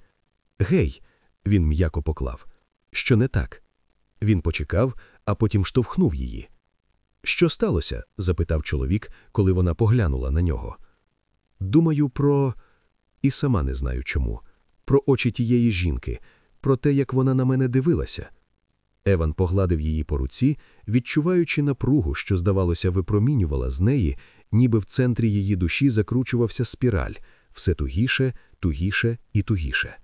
Гей, він м'яко поклав. Що не так? Він почекав, а потім штовхнув її. Що сталося? запитав чоловік, коли вона поглянула на нього. Думаю, про. І сама не знаю чому. Про очі тієї жінки, про те, як вона на мене дивилася. Еван погладив її по руці, відчуваючи напругу, що, здавалося, випромінювала з неї, ніби в центрі її душі закручувався спіраль, все тугіше, тугіше і тугіше.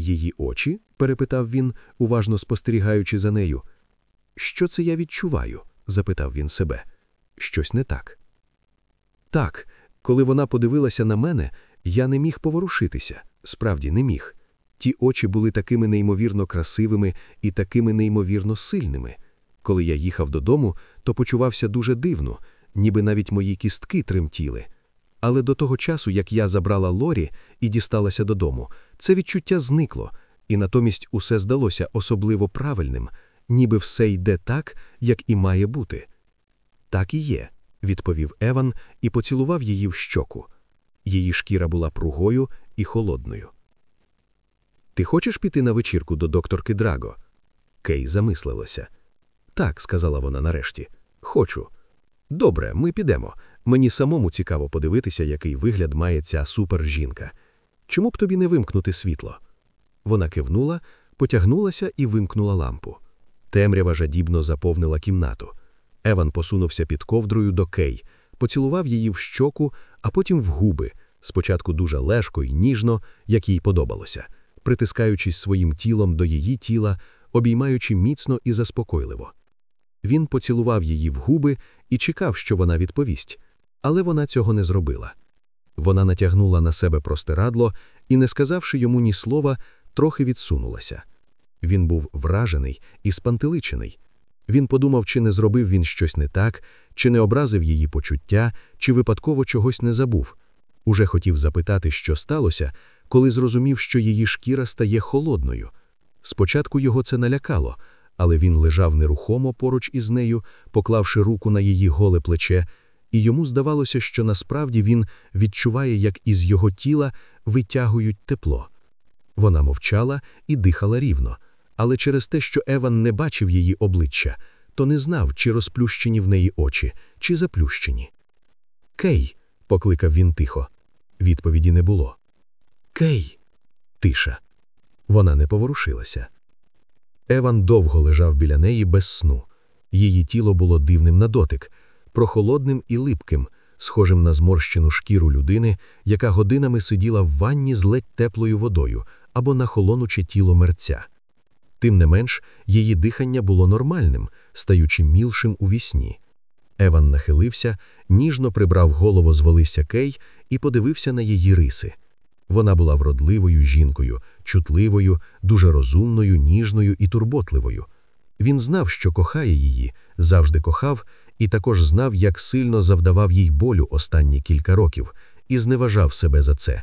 Її очі? перепитав він, уважно спостерігаючи за нею. Що це я відчуваю? запитав він себе. Щось не так. Так, коли вона подивилася на мене, я не міг поворушитися, справді не міг. Ті очі були такими неймовірно красивими і такими неймовірно сильними. Коли я їхав додому, то почувався дуже дивно, ніби навіть мої кістки тремтіли. Але до того часу, як я забрала Лорі і дісталася додому, це відчуття зникло, і натомість усе здалося особливо правильним, ніби все йде так, як і має бути. Так і є, відповів Еван і поцілував її в щоку. Її шкіра була пругою і холодною. Ти хочеш піти на вечірку до докторки Драго? Кей замислилося. Так, сказала вона нарешті. Хочу. Добре, ми підемо. Мені самому цікаво подивитися, який вигляд має ця супер-жінка. Чому б тобі не вимкнути світло? Вона кивнула, потягнулася і вимкнула лампу. Темрява жадібно заповнила кімнату. Еван посунувся під ковдрою до Кей, поцілував її в щоку, а потім в губи, спочатку дуже лежко й ніжно, як їй подобалося, притискаючись своїм тілом до її тіла, обіймаючи міцно і заспокойливо. Він поцілував її в губи і чекав, що вона відповість, але вона цього не зробила. Вона натягнула на себе простирадло і, не сказавши йому ні слова, трохи відсунулася. Він був вражений і спантеличений. Він подумав, чи не зробив він щось не так, чи не образив її почуття, чи випадково чогось не забув. Уже хотів запитати, що сталося, коли зрозумів, що її шкіра стає холодною. Спочатку його це налякало, але він лежав нерухомо поруч із нею, поклавши руку на її голе плече, і йому здавалося, що насправді він відчуває, як із його тіла витягують тепло. Вона мовчала і дихала рівно, але через те, що Еван не бачив її обличчя, то не знав, чи розплющені в неї очі, чи заплющені. Кей, покликав він тихо. Відповіді не було. Кей. Тиша. Вона не поворушилася. Еван довго лежав біля неї без сну. Її тіло було дивним на дотик, прохолодним і липким, схожим на зморщену шкіру людини, яка годинами сиділа в ванні з ледь теплою водою або на холонуче тіло мерця. Тим не менш, її дихання було нормальним, стаючи мілшим у вісні. Еван нахилився, ніжно прибрав голову з волисся Кей і подивився на її риси. Вона була вродливою жінкою, чутливою, дуже розумною, ніжною і турботливою. Він знав, що кохає її, завжди кохав, і також знав, як сильно завдавав їй болю останні кілька років, і зневажав себе за це.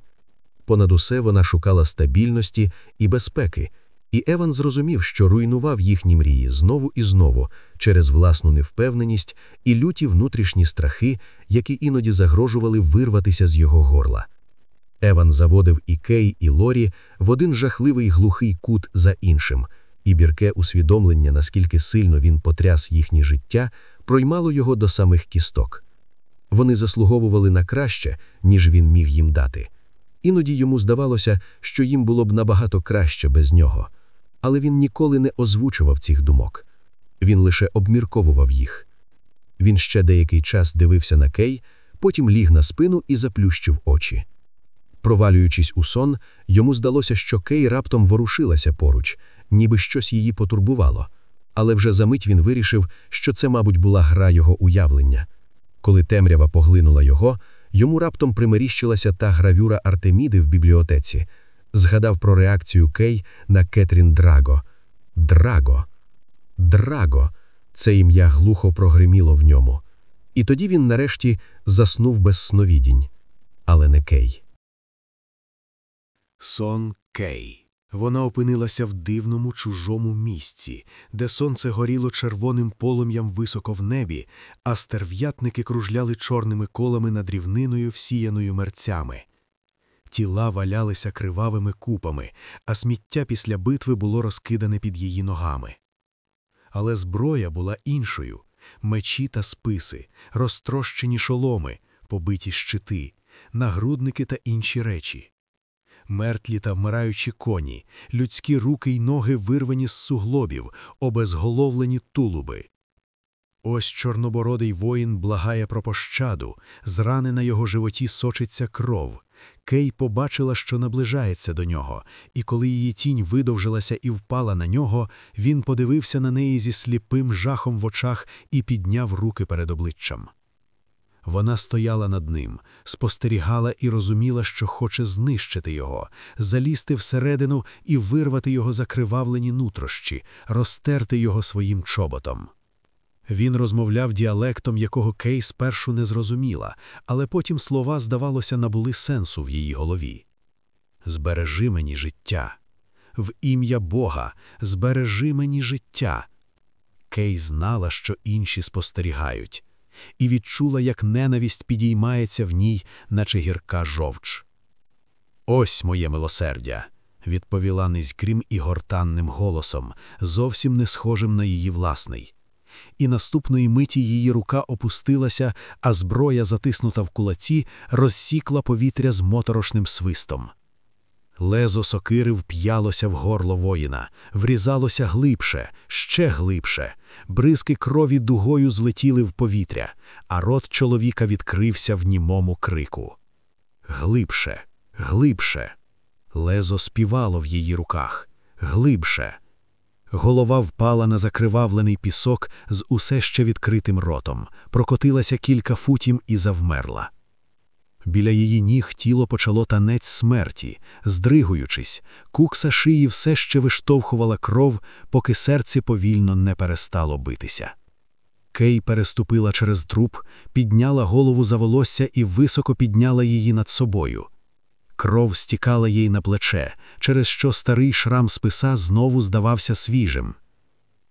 Понад усе вона шукала стабільності і безпеки, І Еван зрозумів, що руйнував їхні мрії знову і знову через власну невпевненість і люті внутрішні страхи, які іноді загрожували вирватися з його горла. Еван заводив і Кей, і Лорі в один жахливий глухий кут за іншим, і бірке усвідомлення, наскільки сильно він потряс їхнє життя, проймало його до самих кісток. Вони заслуговували на краще, ніж він міг їм дати. Іноді йому здавалося, що їм було б набагато краще без нього, але він ніколи не озвучував цих думок. Він лише обмірковував їх. Він ще деякий час дивився на Кей, потім ліг на спину і заплющив очі. Провалюючись у сон, йому здалося, що Кей раптом ворушилася поруч, ніби щось її потурбувало. Але вже за мить він вирішив, що це, мабуть, була гра його уявлення. Коли темрява поглинула його, йому раптом примеріщилася та гравюра Артеміди в бібліотеці. Згадав про реакцію Кей на Кетрін Драго. Драго. Драго. Це ім'я глухо прогриміло в ньому. І тоді він нарешті заснув без сновидінь. Але не Кей. Сон Кей. Вона опинилася в дивному чужому місці, де сонце горіло червоним полум'ям високо в небі, а стерв'ятники кружляли чорними колами над рівниною, всіяною мерцями. Тіла валялися кривавими купами, а сміття після битви було розкидане під її ногами. Але зброя була іншою мечі та списи, розтрощені шоломи, побиті щити, нагрудники та інші речі мертві та вмираючі коні, людські руки й ноги вирвані з суглобів, обезголовлені тулуби. Ось чорнобородий воїн благає про пощаду, з рани на його животі сочиться кров. Кей побачила, що наближається до нього, і коли її тінь видовжилася і впала на нього, він подивився на неї зі сліпим жахом в очах і підняв руки перед обличчям. Вона стояла над ним, спостерігала і розуміла, що хоче знищити його, залізти всередину і вирвати його закривавлені нутрощі, розтерти його своїм чоботом. Він розмовляв діалектом, якого Кей спершу не зрозуміла, але потім слова, здавалося, набули сенсу в її голові. Збережи мені життя. В ім'я Бога, збережи мені життя. Кей знала, що інші спостерігають і відчула, як ненависть підіймається в ній, наче гірка жовч. Ось моє милосердя, відповіла низькрим і гортанним голосом, зовсім не схожим на її власний. І наступної миті її рука опустилася, а зброя, затиснута в кулаці, розсікла повітря з моторошним свистом. Лезо сокири вп'ялося в горло воїна, врізалося глибше, ще глибше. Бризки крові дугою злетіли в повітря, а рот чоловіка відкрився в німому крику. Глибше, глибше. Лезо співало в її руках. Глибше. Голова впала на закривавлений пісок з усе ще відкритим ротом, прокотилася кілька футів і завмерла. Біля її ніг тіло почало танець смерті, здригуючись, кукса шиї все ще виштовхувала кров, поки серце повільно не перестало битися. Кей переступила через труп, підняла голову за волосся і високо підняла її над собою. Кров стікала їй на плече, через що старий шрам списа знову здавався свіжим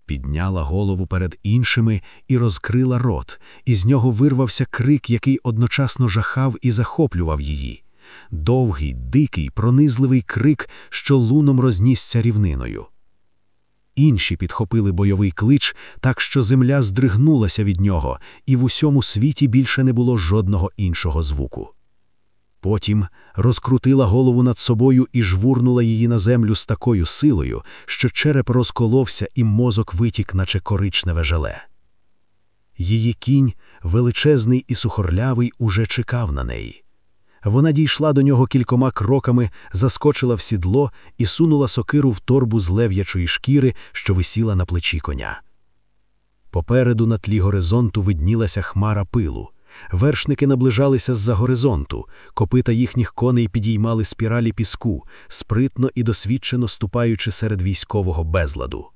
підняла голову перед іншими і розкрила рот, і з нього вирвався крик, який одночасно жахав і захоплював її. Довгий, дикий, пронизливий крик, що луном рознісся рівниною. Інші підхопили бойовий клич, так що земля здригнулася від нього, і в усьому світі більше не було жодного іншого звуку. Потім розкрутила голову над собою і жвурнула її на землю з такою силою, що череп розколовся і мозок витік, наче коричневе желе. Її кінь, величезний і сухорлявий, уже чекав на неї. Вона дійшла до нього кількома кроками, заскочила в сідло і сунула сокиру в торбу з лев'ячої шкіри, що висіла на плечі коня. Попереду на тлі горизонту виднілася хмара пилу. Вершники наближалися з-за горизонту, копита їхніх коней підіймали спіралі піску, спритно і досвідчено ступаючи серед військового безладу.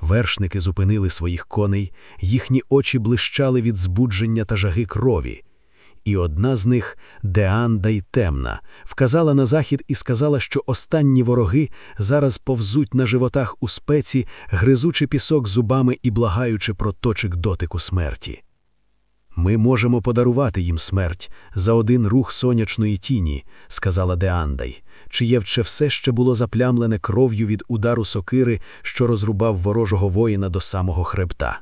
Вершники зупинили своїх коней, їхні очі блищали від збудження та жаги крові. і одна з них, Деанда й темна, вказала на захід і сказала, що останні вороги зараз повзуть на животах у спеці, гризучи пісок зубами і благаючи про точик дотику смерті. Ми можемо подарувати їм смерть за один рух сонячної тіні, сказала Деандай, чиєвче все ще було заплямлене кров'ю від удару сокири, що розрубав ворожого воїна до самого хребта.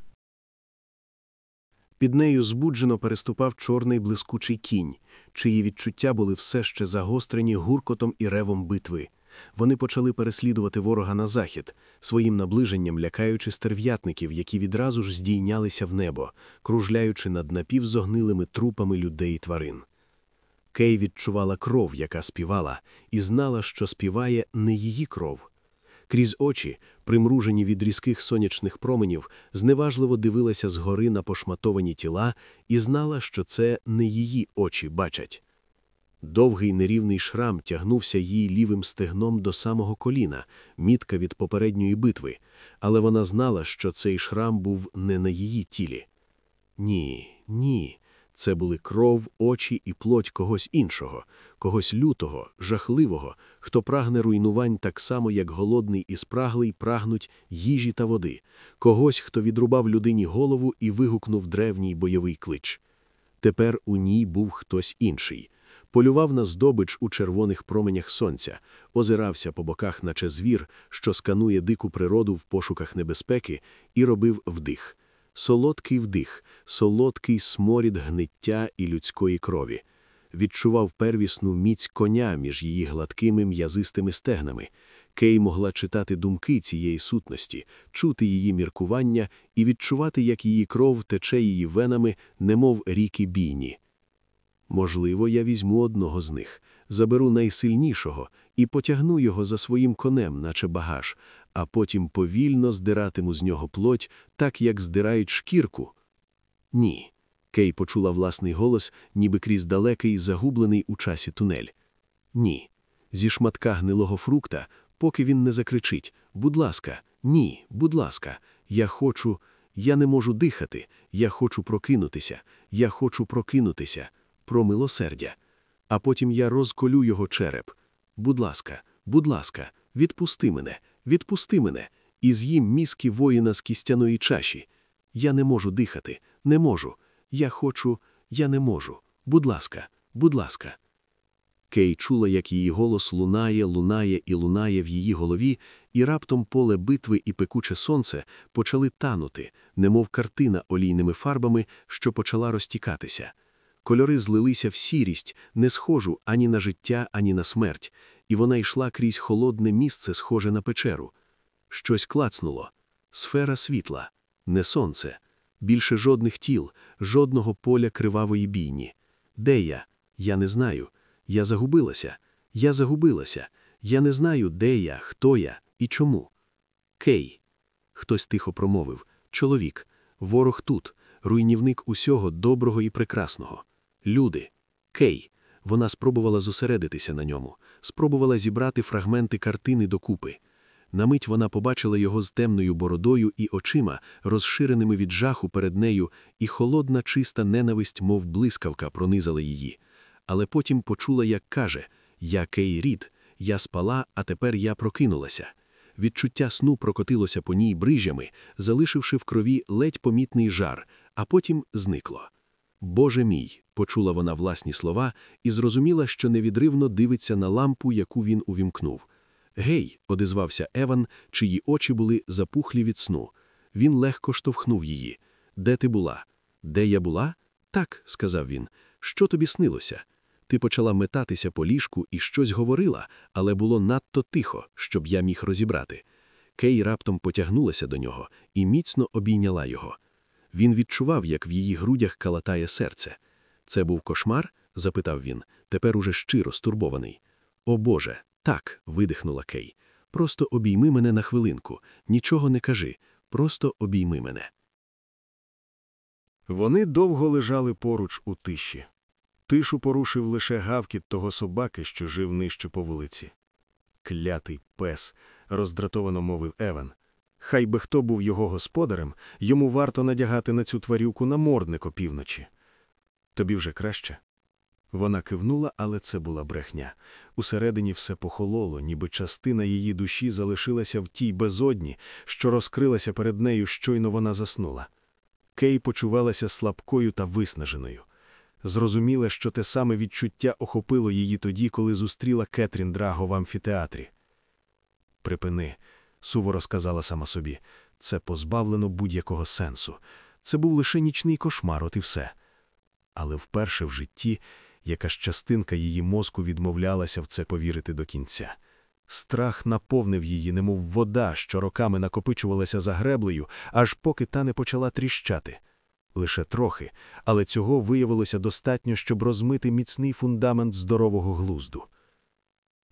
Під нею збуджено переступав чорний блискучий кінь, чиї відчуття були все ще загострені гуркотом і ревом битви. Вони почали переслідувати ворога на захід, своїм наближенням лякаючи стерв'ятників, які відразу ж здійнялися в небо, кружляючи над напівзогнилими трупами людей і тварин. Кей відчувала кров, яка співала, і знала, що співає не її кров. Крізь очі, примружені від різких сонячних променів, зневажливо дивилася згори на пошматовані тіла і знала, що це не її очі бачать. Довгий нерівний шрам тягнувся її лівим стегном до самого коліна, мітка від попередньої битви, але вона знала, що цей шрам був не на її тілі. Ні, ні. Це були кров, очі і плоть когось іншого, когось лютого, жахливого, хто прагне руйнувань так само, як голодний і спраглий прагнуть їжі та води, когось, хто відрубав людині голову і вигукнув древній бойовий клич. Тепер у ній був хтось інший. Полював на здобич у червоних променях сонця, озирався по боках, наче звір, що сканує дику природу в пошуках небезпеки, і робив вдих. Солодкий вдих, солодкий сморід гниття і людської крові. Відчував первісну міць коня між її гладкими м'язистими стегнами. Кей могла читати думки цієї сутності, чути її міркування і відчувати, як її кров тече її венами, немов ріки бійні. Можливо, я візьму одного з них, заберу найсильнішого і потягну його за своїм конем, наче багаж, а потім повільно здиратиму з нього плоть, так як здирають шкірку. Ні. Кей почула власний голос, ніби крізь далекий, загублений у часі тунель. Ні. Зі шматка гнилого фрукта, поки він не закричить Будь ласка, ні, будь ласка, я хочу, я не можу дихати, я хочу прокинутися, я хочу прокинутися, про милосердя. А потім я розколю його череп. Будь ласка, будь ласка, відпусти мене, відпусти мене, і з'їм мізки воїна з кістяної чаші. Я не можу дихати, не можу. Я хочу, я не можу. Будь ласка, будь ласка. Кей чула, як її голос лунає, лунає і лунає в її голові, і раптом поле битви і пекуче сонце почали танути, немов картина олійними фарбами, що почала розтікатися. Кольори злилися в сірість, не схожу ані на життя, ані на смерть, і вона йшла крізь холодне місце, схоже на печеру. Щось клацнуло. Сфера світла, не сонце, більше жодних тіл, жодного поля кривавої бійні. Де я? Я не знаю. Я загубилася. Я загубилася. Я не знаю, де я, хто я і чому. Кей. Хтось тихо промовив. Чоловік. Ворог тут, руйнівник усього доброго і прекрасного. Люди. Кей. Вона спробувала зосередитися на ньому, спробувала зібрати фрагменти картини докупи. На мить вона побачила його з темною бородою і очима, розширеними від жаху перед нею, і холодна, чиста ненависть, мов блискавка, пронизала її. Але потім почула, як каже Я Кей Рід, я спала, а тепер я прокинулася. Відчуття сну прокотилося по ній брижами, залишивши в крові ледь помітний жар, а потім зникло. Боже мій, почула вона власні слова і зрозуміла, що невідривно дивиться на лампу, яку він увімкнув. Гей, одизвався Еван, чиї очі були запухлі від сну. Він легко штовхнув її. Де ти була? Де я була? Так, сказав він. Що тобі снилося? Ти почала метатися по ліжку і щось говорила, але було надто тихо, щоб я міг розібрати. Кей раптом потягнулася до нього і міцно обійняла його. Він відчував, як в її грудях калатає серце. Це був кошмар? запитав він, тепер уже щиро стурбований. О Боже, так, видихнула Кей. Просто обійми мене на хвилинку, нічого не кажи, просто обійми мене. Вони довго лежали поруч у тиші. Тишу порушив лише гавкіт того собаки, що жив нижче по вулиці. Клятий пес, роздратовано мовив Еван. Хай би хто був його господарем, йому варто надягати на цю тварюку намордник опівночі. Тобі вже краще? Вона кивнула, але це була брехня. Усередині все похололо, ніби частина її душі залишилася в тій безодні, що розкрилася перед нею, щойно вона заснула. Кей почувалася слабкою та виснаженою. Зрозуміла, що те саме відчуття охопило її тоді, коли зустріла Кетрін Драго в амфітеатрі. Припини, суворо сказала сама собі, це позбавлено будь-якого сенсу. Це був лише нічний кошмар, от і все. Але вперше в житті якась частинка її мозку відмовлялася в це повірити до кінця. Страх наповнив її, немов вода, що роками накопичувалася за греблею, аж поки та не почала тріщати. Лише трохи, але цього виявилося достатньо, щоб розмити міцний фундамент здорового глузду.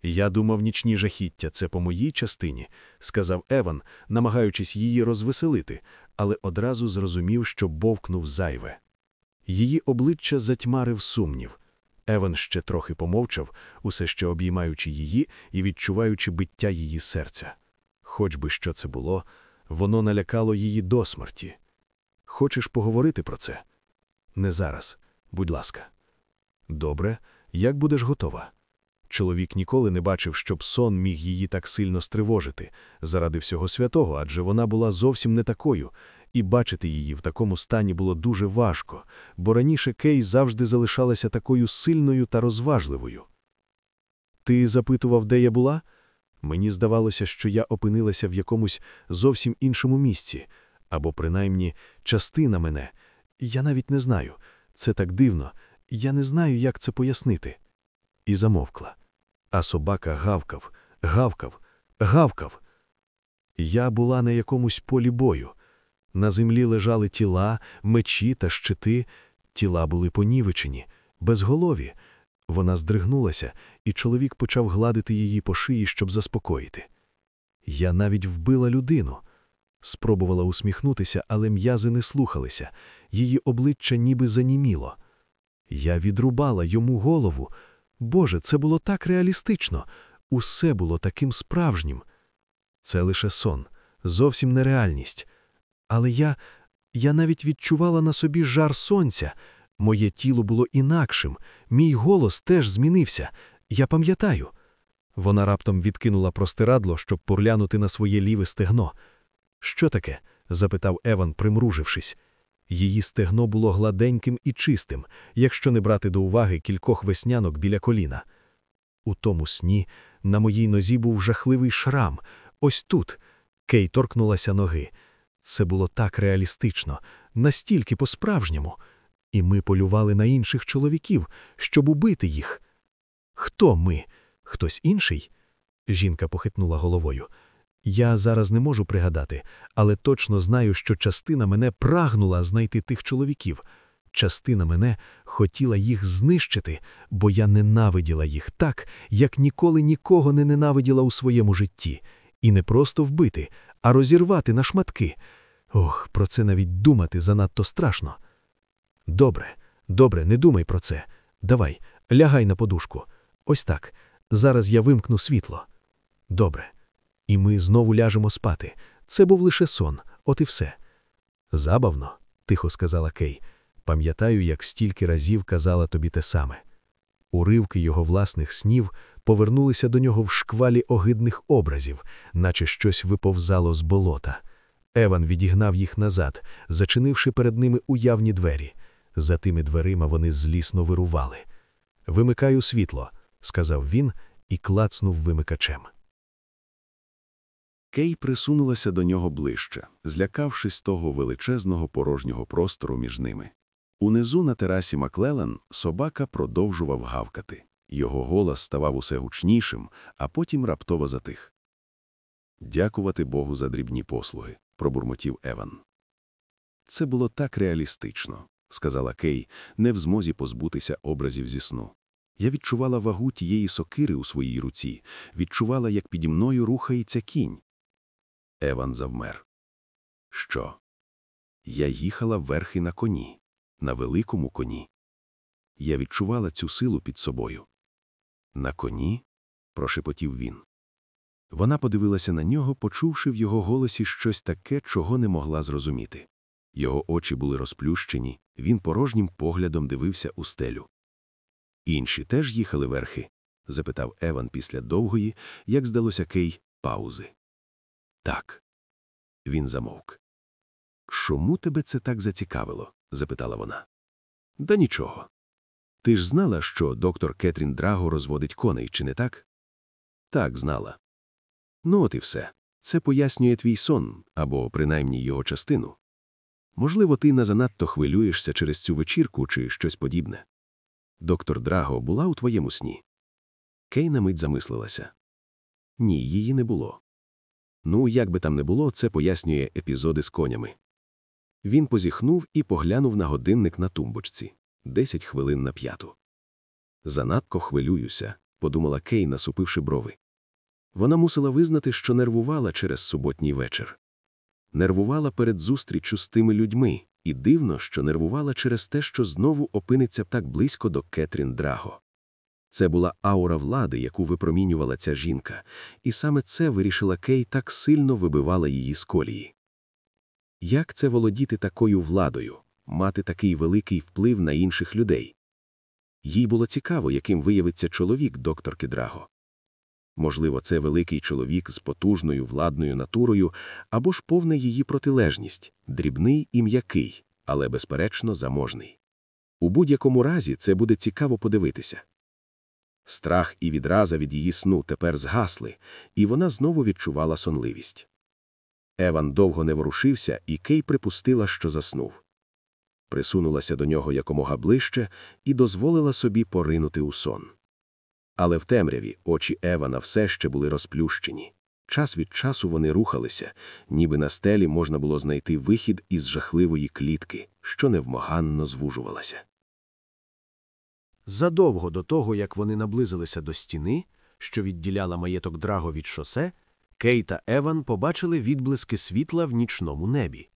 Я думав, нічні жахіття це по моїй частині, сказав Еван, намагаючись її розвеселити, але одразу зрозумів, що бовкнув зайве. Її обличчя затьмарив сумнів. Еван ще трохи помовчав, усе ще обіймаючи її і відчуваючи биття її серця. Хоч би що це було, воно налякало її до смерті. Хочеш поговорити про це? Не зараз, будь ласка. Добре, як будеш готова? Чоловік ніколи не бачив, щоб сон міг її так сильно стривожити, заради всього святого, адже вона була зовсім не такою, і бачити її в такому стані було дуже важко, бо раніше Кей завжди залишалася такою сильною та розважливою. Ти запитував, де я була? Мені здавалося, що я опинилася в якомусь зовсім іншому місці, або принаймні частина мене. Я навіть не знаю. Це так дивно. Я не знаю, як це пояснити. І замовкла. А собака гавкав, гавкав, гавкав. Я була на якомусь полі бою. На землі лежали тіла, мечі та щити. Тіла були понівечені, безголові. Вона здригнулася, і чоловік почав гладити її по шиї, щоб заспокоїти. Я навіть вбила людину. Спробувала усміхнутися, але м'язи не слухалися, її обличчя ніби заніміло. Я відрубала йому голову. Боже, це було так реалістично, усе було таким справжнім. Це лише сон, зовсім нереальність. Але я, я навіть відчувала на собі жар сонця. Моє тіло було інакшим, мій голос теж змінився. Я пам'ятаю. Вона раптом відкинула простирадло, щоб поглянути на своє ліве стегно. Що таке? запитав Еван, примружившись. Її стегно було гладеньким і чистим, якщо не брати до уваги кількох веснянок біля коліна. У тому сні на моїй нозі був жахливий шрам. Ось тут. Кей торкнулася ноги. Це було так реалістично, настільки по-справжньому. І ми полювали на інших чоловіків, щоб убити їх. Хто ми? Хтось інший? Жінка похитнула головою. Я зараз не можу пригадати, але точно знаю, що частина мене прагнула знайти тих чоловіків. Частина мене хотіла їх знищити, бо я ненавиділа їх так, як ніколи нікого не ненавиділа у своєму житті, і не просто вбити, а розірвати на шматки. Ох, про це навіть думати занадто страшно. Добре, добре, не думай про це. Давай, лягай на подушку. Ось так. Зараз я вимкну світло. Добре. І ми знову ляжемо спати. Це був лише сон, от і все. Забавно, тихо сказала Кей. Пам'ятаю, як стільки разів казала тобі те саме. Уривки його власних снів повернулися до нього в шквалі огидних образів, наче щось виповзало з болота. Еван відігнав їх назад, зачинивши перед ними уявні двері. За тими дверима вони злісно вирували. Вимикаю світло, сказав він і клацнув вимикачем. Кей присунулася до нього ближче, злякавшись того величезного порожнього простору між ними. Унизу на терасі Маклелен собака продовжував гавкати. Його голос ставав усе гучнішим, а потім раптово затих. Дякувати Богу за дрібні послуги, пробурмотів Еван. Це було так реалістично, сказала Кей, не в змозі позбутися образів зі сну. Я відчувала вагу тієї сокири у своїй руці, відчувала, як піді мною рухається кінь. Еван завмер. Що? Я їхала верхи на коні, на великому коні. Я відчувала цю силу під собою. На коні? прошепотів він. Вона подивилася на нього, почувши в його голосі щось таке, чого не могла зрозуміти. Його очі були розплющені, він порожнім поглядом дивився у стелю. Інші теж їхали верхи? запитав Еван після довгої, як здалося Кей, паузи. Так. Він замовк. Чому тебе це так зацікавило? запитала вона. Да нічого. Ти ж знала, що доктор Кетрін Драго розводить коней, чи не так? Так, знала. Ну, от і все. Це пояснює твій сон, або принаймні його частину. Можливо, ти не занадто хвилюєшся через цю вечірку чи щось подібне. Доктор Драго була у твоєму сні. Кей на мить замислилася. Ні, її не було. Ну, як би там не було, це пояснює епізоди з конями. Він позіхнув і поглянув на годинник на тумбочці десять хвилин на п'яту. Занадто хвилююся, подумала Кей, насупивши брови. Вона мусила визнати, що нервувала через суботній вечір. Нервувала перед зустрічю з тими людьми, і дивно, що нервувала через те, що знову опиниться так близько до Кетрін Драго. Це була аура влади, яку випромінювала ця жінка, і саме це вирішила Кей так сильно вибивала її з колії. Як це володіти такою владою, мати такий великий вплив на інших людей? Їй було цікаво, яким виявиться чоловік докторки Драго. Можливо, це великий чоловік з потужною владною натурою або ж повна її протилежність, дрібний і м'який, але, безперечно, заможний. У будь-якому разі це буде цікаво подивитися. Страх і відраза від її сну тепер згасли, і вона знову відчувала сонливість. Еван довго не ворушився, і Кей припустила, що заснув. Присунулася до нього якомога ближче і дозволила собі поринути у сон. Але в темряві очі Евана все ще були розплющені. Час від часу вони рухалися, ніби на стелі можна було знайти вихід із жахливої клітки, що невмоганно звужувалася. Задовго до того, як вони наблизилися до стіни, що відділяла маєток Драго від шосе, Кей та Еван побачили відблиски світла в нічному небі.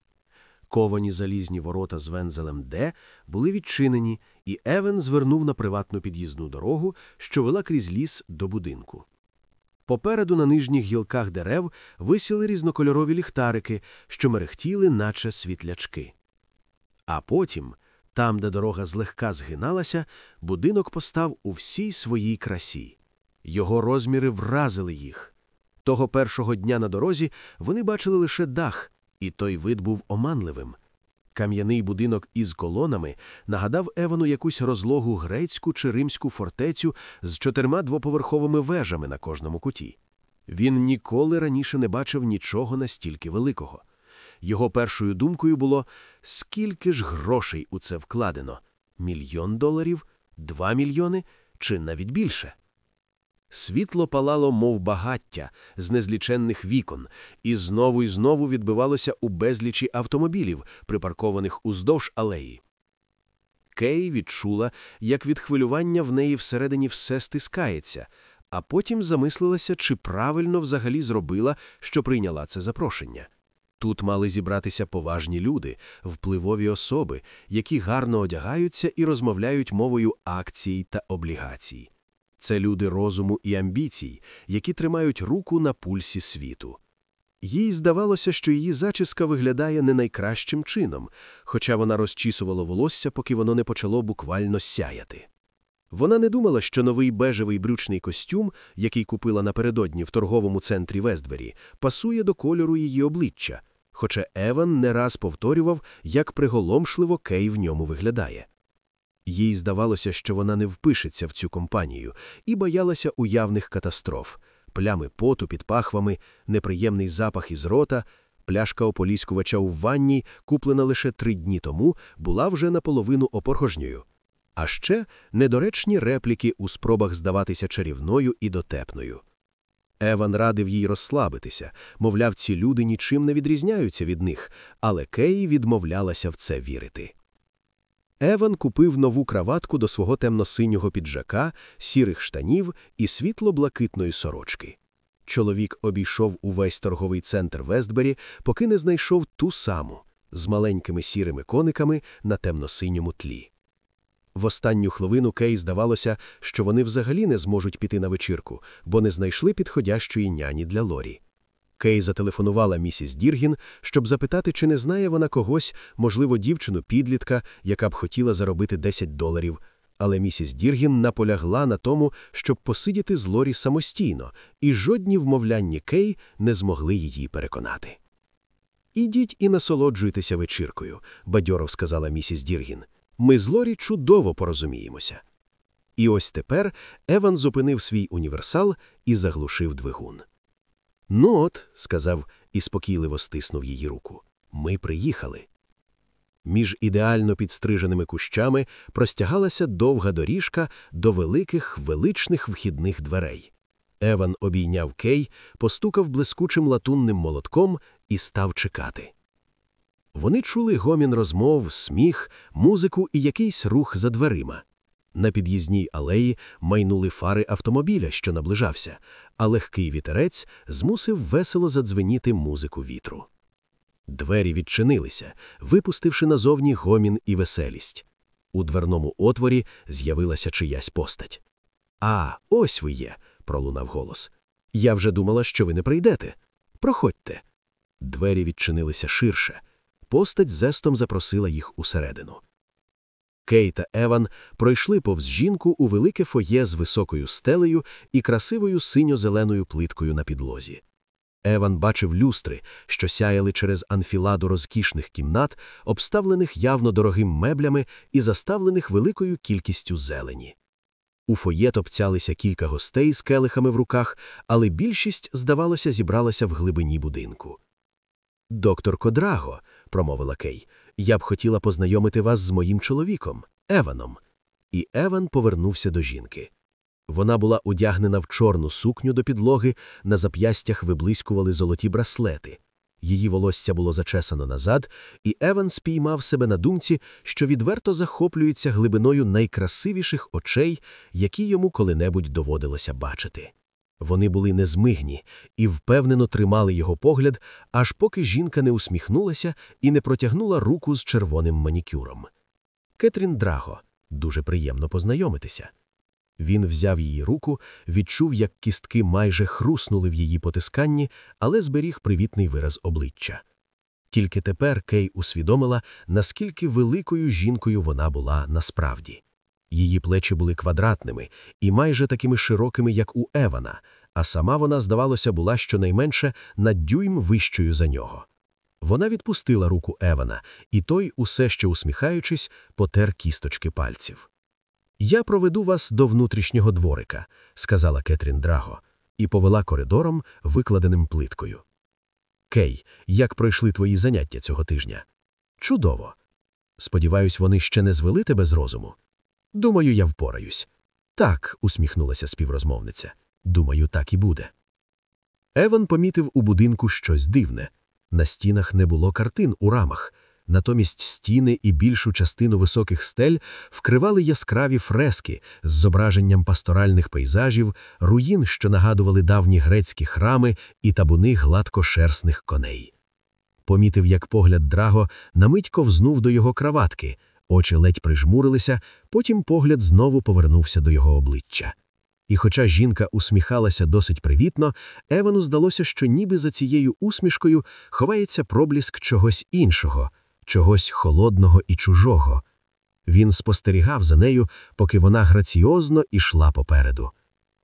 Ковані залізні ворота з вензелем Д були відчинені, і Еван звернув на приватну під'їзну дорогу, що вела крізь ліс до будинку. Попереду на нижніх гілках дерев висіли різнокольорові ліхтарики, що мерехтіли, наче світлячки. А потім, там, де дорога злегка згиналася, будинок постав у всій своїй красі. Його розміри вразили їх. Того першого дня на дорозі вони бачили лише дах, і той вид був оманливим. Кам'яний будинок із колонами нагадав Евану якусь розлогу грецьку чи римську фортецю з чотирма двоповерховими вежами на кожному куті. Він ніколи раніше не бачив нічого настільки великого. Його першою думкою було, скільки ж грошей у це вкладено мільйон доларів, два мільйони чи навіть більше. Світло палало, мов багаття, з незліченних вікон, і знову і знову відбивалося у безлічі автомобілів, припаркованих уздовж алеї. Кей відчула, як від хвилювання в неї всередині все стискається, а потім замислилася, чи правильно взагалі зробила, що прийняла це запрошення. Тут мали зібратися поважні люди, впливові особи, які гарно одягаються і розмовляють мовою акцій та облігацій. Це люди розуму і амбіцій, які тримають руку на пульсі світу. Їй здавалося, що її зачіска виглядає не найкращим чином, хоча вона розчісувала волосся, поки воно не почало буквально сяяти. Вона не думала, що новий бежевий брючний костюм, який купила напередодні в торговому центрі Вестбері, пасує до кольору її обличчя, хоча Еван не раз повторював, як приголомшливо Кей в ньому виглядає. Їй здавалося, що вона не впишеться в цю компанію, і боялася уявних катастроф плями поту під пахвами, неприємний запах із рота, пляшка ополіскувача у ванні, куплена лише три дні тому, була вже наполовину опорожньою. А ще недоречні репліки у спробах здаватися чарівною і дотепною. Еван радив їй розслабитися, мовляв, ці люди нічим не відрізняються від них, але Кеї відмовлялася в це вірити. Еван купив нову краватку до свого темно-синього піджака, сірих штанів і світло-блакитної сорочки. Чоловік обійшов увесь торговий центр Вестбері, поки не знайшов ту саму з маленькими сірими кониками на темно-синьому тлі. В останню хвилину Кей здавалося, що вони взагалі не зможуть піти на вечірку, бо не знайшли підходящої няні для Лорі. Кей зателефонувала місіс Діргін, щоб запитати, чи не знає вона когось, можливо, дівчину підлітка, яка б хотіла заробити 10 доларів. Але місіс Діргін наполягла на тому, щоб посидіти з Лорі самостійно, і жодні вмовляння Кей не змогли її переконати. Ідіть і насолоджуйтеся вечіркою, бадьоро сказала місіс Діргін. Ми з Лорі чудово порозуміємося. І ось тепер Еван зупинив свій універсал і заглушив двигун. Ну от, сказав і спокійливо стиснув її руку. Ми приїхали. Між ідеально підстриженими кущами простягалася довга доріжка до великих величних вхідних дверей. Еван обійняв Кей, постукав блискучим латунним молотком і став чекати. Вони чули гомін розмов, сміх, музику і якийсь рух за дверима. На під'їзній алеї майнули фари автомобіля, що наближався, а легкий вітерець змусив весело задзвеніти музику вітру. Двері відчинилися, випустивши назовні гомін і веселість. У дверному отворі з'явилася чиясь постать. А, ось ви є, пролунав голос. Я вже думала, що ви не прийдете. Проходьте. Двері відчинилися ширше. Постать зестом запросила їх усередину. Кей та Еван пройшли повз жінку у велике фоє з високою стелею і красивою синьо-зеленою плиткою на підлозі. Еван бачив люстри, що сяяли через анфіладу розкішних кімнат, обставлених явно дорогим меблями і заставлених великою кількістю зелені. У фоє топцялися кілька гостей з келихами в руках, але більшість, здавалося, зібралася в глибині будинку. Доктор Кодраго, промовила Кей, я б хотіла познайомити вас з моїм чоловіком, Еваном. І Еван повернувся до жінки. Вона була одягнена в чорну сукню до підлоги, на зап'ястях виблискували золоті браслети. Її волосся було зачесано назад, і Еван спіймав себе на думці, що відверто захоплюється глибиною найкрасивіших очей, які йому коли-небудь доводилося бачити. Вони були незмигні і впевнено тримали його погляд, аж поки жінка не усміхнулася і не протягнула руку з червоним манікюром. Кетрін Драго, дуже приємно познайомитися. Він взяв її руку, відчув, як кістки майже хруснули в її потисканні, але зберіг привітний вираз обличчя. Тільки тепер Кей усвідомила, наскільки великою жінкою вона була насправді. Її плечі були квадратними і майже такими широкими, як у Евана, а сама вона, здавалося, була щонайменше на дюйм вищою за нього. Вона відпустила руку Евана, і той, усе ще усміхаючись, потер кісточки пальців. Я проведу вас до внутрішнього дворика, сказала Кетрін Драго, і повела коридором, викладеним плиткою. Кей, як пройшли твої заняття цього тижня? Чудово. Сподіваюсь, вони ще не звели тебе з розуму. Думаю, я впораюсь. Так, усміхнулася співрозмовниця. Думаю, так і буде. Еван помітив у будинку щось дивне. На стінах не було картин у рамах, натомість стіни і більшу частину високих стель вкривали яскраві фрески з зображенням пасторальних пейзажів, руїн, що нагадували давні грецькі храми і табуни гладкошерстних коней. Помітив, як погляд Драго на мить ковзнув до його краватки, очі ледь прижмурилися, потім погляд знову повернувся до його обличчя. І хоча жінка усміхалася досить привітно, Евану здалося, що ніби за цією усмішкою ховається пробліск чогось іншого, чогось холодного і чужого. Він спостерігав за нею, поки вона граціозно ішла попереду.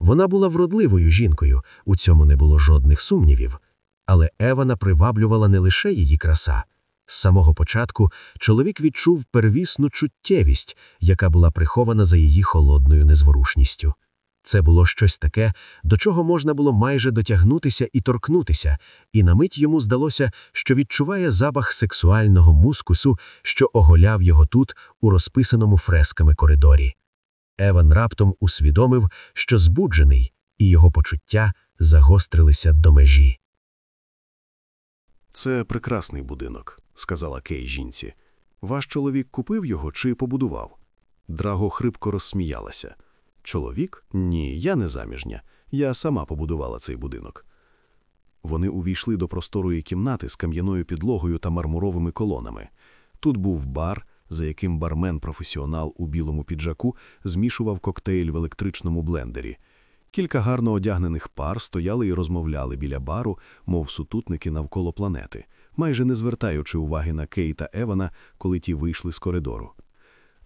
Вона була вродливою жінкою, у цьому не було жодних сумнівів. Але Евана приваблювала не лише її краса. З самого початку чоловік відчув первісну чуттєвість, яка була прихована за її холодною незворушністю. Це було щось таке, до чого можна було майже дотягнутися і торкнутися, і на мить йому здалося, що відчуває запах сексуального мускусу, що оголяв його тут, у розписаному фресками коридорі. Еван раптом усвідомив, що збуджений, і його почуття загострилися до межі. Це прекрасний будинок, сказала Кей жінці. Ваш чоловік купив його чи побудував? Драго хрипко розсміялася. Чоловік? Ні, я не заміжня. Я сама побудувала цей будинок. Вони увійшли до просторої кімнати з кам'яною підлогою та мармуровими колонами. Тут був бар, за яким бармен-професіонал у білому піджаку змішував коктейль в електричному блендері. Кілька гарно одягнених пар стояли і розмовляли біля бару, мов сутутники навколо планети, майже не звертаючи уваги на Кей та Евана, коли ті вийшли з коридору.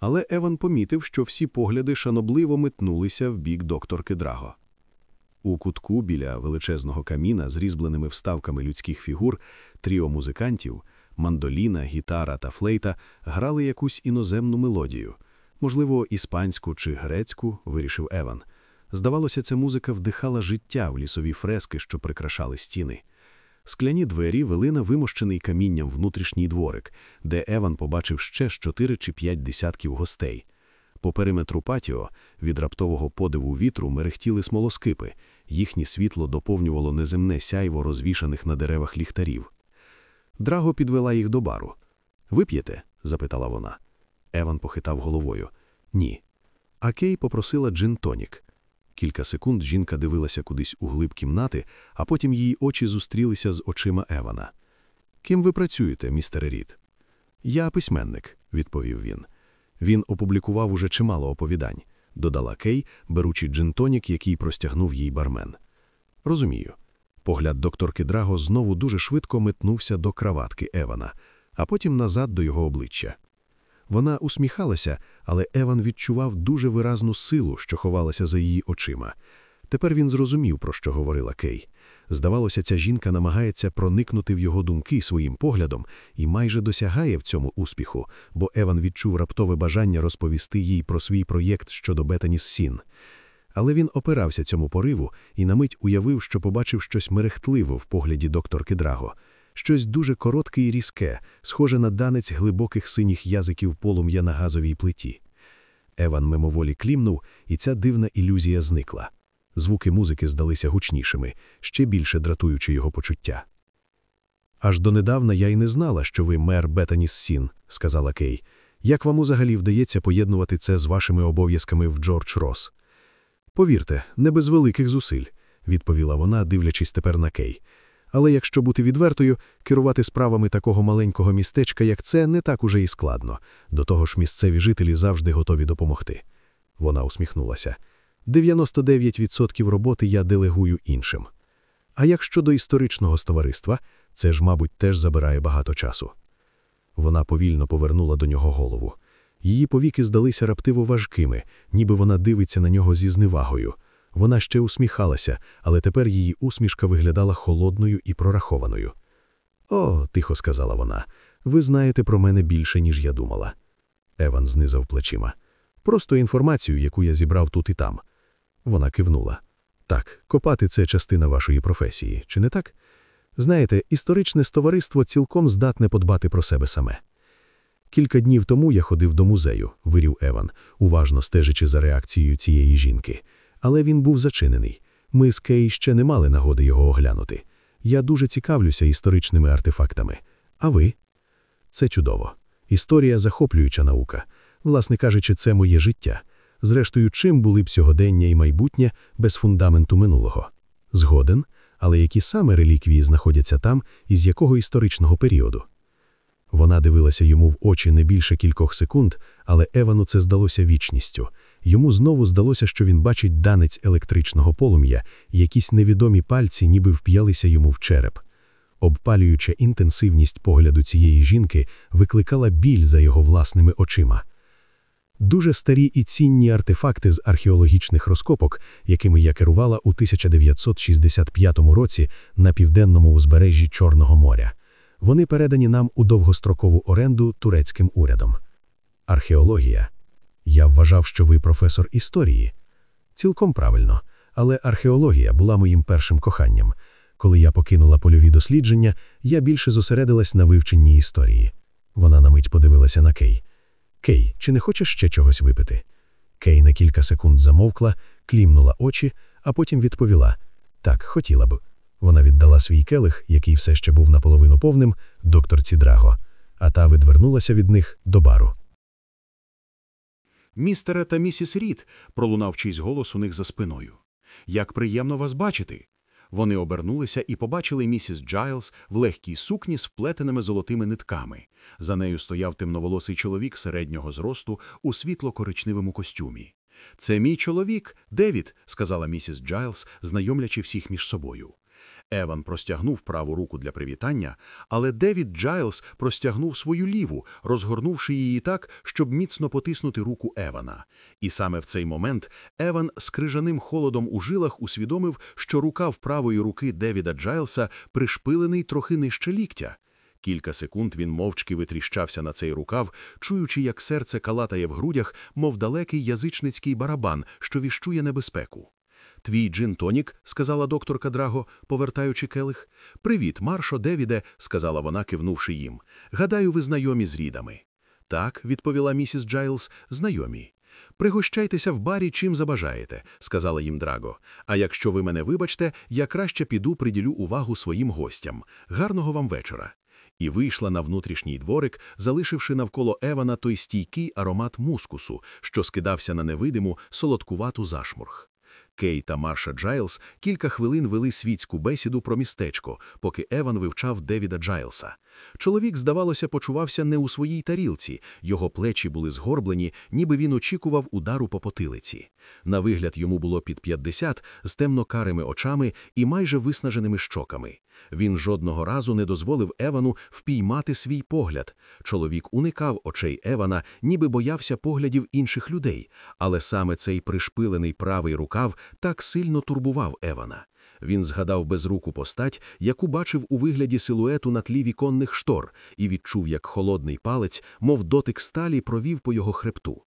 Але Еван помітив, що всі погляди шанобливо метнулися в бік докторки Драго. У кутку біля величезного каміна з різьбленими вставками людських фігур тріо музикантів, мандоліна, гітара та флейта грали якусь іноземну мелодію, можливо, іспанську чи грецьку, вирішив Еван. Здавалося, ця музика вдихала життя в лісові фрески, що прикрашали стіни. Скляні двері вели на вимощений камінням внутрішній дворик, де Еван побачив ще з чотири чи п'ять десятків гостей. По периметру патіо від раптового подиву вітру мерехтіли смолоскипи, їхнє світло доповнювало неземне сяйво розвішаних на деревах ліхтарів. Драго підвела їх до бару. Вип'єте? запитала вона. Еван похитав головою. Ні. А Кей попросила джин-тонік. Кілька секунд жінка дивилася кудись у глиб кімнати, а потім її очі зустрілися з очима Евана. Ким ви працюєте, містере Рід? Я письменник, відповів він. Він опублікував уже чимало оповідань, додала Кей, беручи джин-тонік, який простягнув їй бармен. Розумію. Погляд докторки Драго знову дуже швидко метнувся до краватки Евана, а потім назад до його обличчя. Вона усміхалася, але Еван відчував дуже виразну силу, що ховалася за її очима. Тепер він зрозумів, про що говорила Кей. Здавалося, ця жінка намагається проникнути в його думки своїм поглядом і майже досягає в цьому успіху, бо Еван відчув раптове бажання розповісти їй про свій проєкт щодо Бетаніс Сін. Але він опирався цьому пориву і на мить уявив, що побачив щось мерехтливо в погляді докторки Драго, щось дуже коротке і різке, схоже на данець глибоких синіх язиків полум'я на газовій плиті. Еван мимоволі клімнув, і ця дивна ілюзія зникла. Звуки музики здалися гучнішими, ще більше дратуючи його почуття. Аж донедавна я й не знала, що ви мер Бетаніс Сін, сказала Кей. Як вам взагалі вдається поєднувати це з вашими обов'язками в Джордж Рос? Повірте, не без великих зусиль, відповіла вона, дивлячись тепер на Кей. Але якщо бути відвертою, керувати справами такого маленького містечка, як це, не так уже і складно. До того ж, місцеві жителі завжди готові допомогти. Вона усміхнулася. 99% роботи я делегую іншим. А як щодо історичного товариства, це ж, мабуть, теж забирає багато часу. Вона повільно повернула до нього голову. Її повіки здалися раптиво важкими, ніби вона дивиться на нього зі зневагою. Вона ще усміхалася, але тепер її усмішка виглядала холодною і прорахованою. О, тихо сказала вона, ви знаєте про мене більше, ніж я думала. Еван знизав плечима. Просто інформацію, яку я зібрав тут і там. Вона кивнула. Так, копати це частина вашої професії, чи не так? Знаєте, історичне товариство цілком здатне подбати про себе саме. Кілька днів тому я ходив до музею, вирів Еван, уважно стежачи за реакцією цієї жінки. Але він був зачинений. Ми з Кей ще не мали нагоди його оглянути. Я дуже цікавлюся історичними артефактами. А ви? Це чудово. Історія захоплююча наука. Власне кажучи, це моє життя. Зрештою, чим були б сьогодення і майбутнє без фундаменту минулого? Згоден, але які саме реліквії знаходяться там і з якого історичного періоду? Вона дивилася йому в очі не більше кількох секунд, але Евану це здалося вічністю. Йому знову здалося, що він бачить данець електричного полум'я, якісь невідомі пальці ніби вп'ялися йому в череп. Обпалююча інтенсивність погляду цієї жінки викликала біль за його власними очима. Дуже старі і цінні артефакти з археологічних розкопок, якими я керувала у 1965 році на південному узбережжі Чорного моря. Вони передані нам у довгострокову оренду турецьким урядом. Археологія. Я вважав, що ви професор історії. Цілком правильно, але археологія була моїм першим коханням. Коли я покинула польові дослідження, я більше зосередилась на вивченні історії. Вона на мить подивилася на Кей. Кей, чи не хочеш ще чогось випити? Кей на кілька секунд замовкла, клімнула очі, а потім відповіла: Так, хотіла б. Вона віддала свій келих, який все ще був наполовину повним, докторці Драго, а та відвернулася від них до бару. Містере та місіс Рід, пролунав чийсь голос у них за спиною. Як приємно вас бачити. Вони обернулися і побачили місіс Джайлз в легкій сукні з вплетеними золотими нитками. За нею стояв темноволосий чоловік середнього зросту у світло-коричневому костюмі. Це мій чоловік, Девід, сказала місіс Джайлз, знайомлячи всіх між собою. Еван простягнув праву руку для привітання, але Девід Джайлз простягнув свою ліву, розгорнувши її так, щоб міцно потиснути руку Евана. І саме в цей момент Еван з крижаним холодом у жилах усвідомив, що рукав правої руки Девіда Джайлса пришпилений трохи нижче ліктя. Кілька секунд він мовчки витріщався на цей рукав, чуючи, як серце калатає в грудях, мов далекий язичницький барабан, що віщує небезпеку. Твій джин-тонік, сказала докторка Драго, повертаючи келих. Привіт, Маршо, Девіде, сказала вона, кивнувши їм. Гадаю, ви знайомі з рідами. Так, відповіла місіс Джайлз, знайомі. Пригощайтеся в барі, чим забажаєте, сказала їм Драго. А якщо ви мене вибачте, я краще піду приділю увагу своїм гостям. Гарного вам вечора. І вийшла на внутрішній дворик, залишивши навколо Евана той стійкий аромат мускусу, що скидався на невидиму солодкуватий зашморг. Кей та Марша Джайлс кілька хвилин вели світську бесіду про містечко, поки Еван вивчав Девіда Джайлса. Чоловік, здавалося, почувався не у своїй тарілці, його плечі були згорблені, ніби він очікував удару по потилиці. На вигляд йому було під 50, з темно-карими очами і майже виснаженими щоками. Він жодного разу не дозволив Евану впіймати свій погляд. Чоловік уникав очей Евана, ніби боявся поглядів інших людей, але саме цей пришпилений правий рукав так сильно турбував Евана. Він згадав безруку постать, яку бачив у вигляді силуету на тлі віконних штор, і відчув, як холодний палець, мов дотик сталі, провів по його хребту.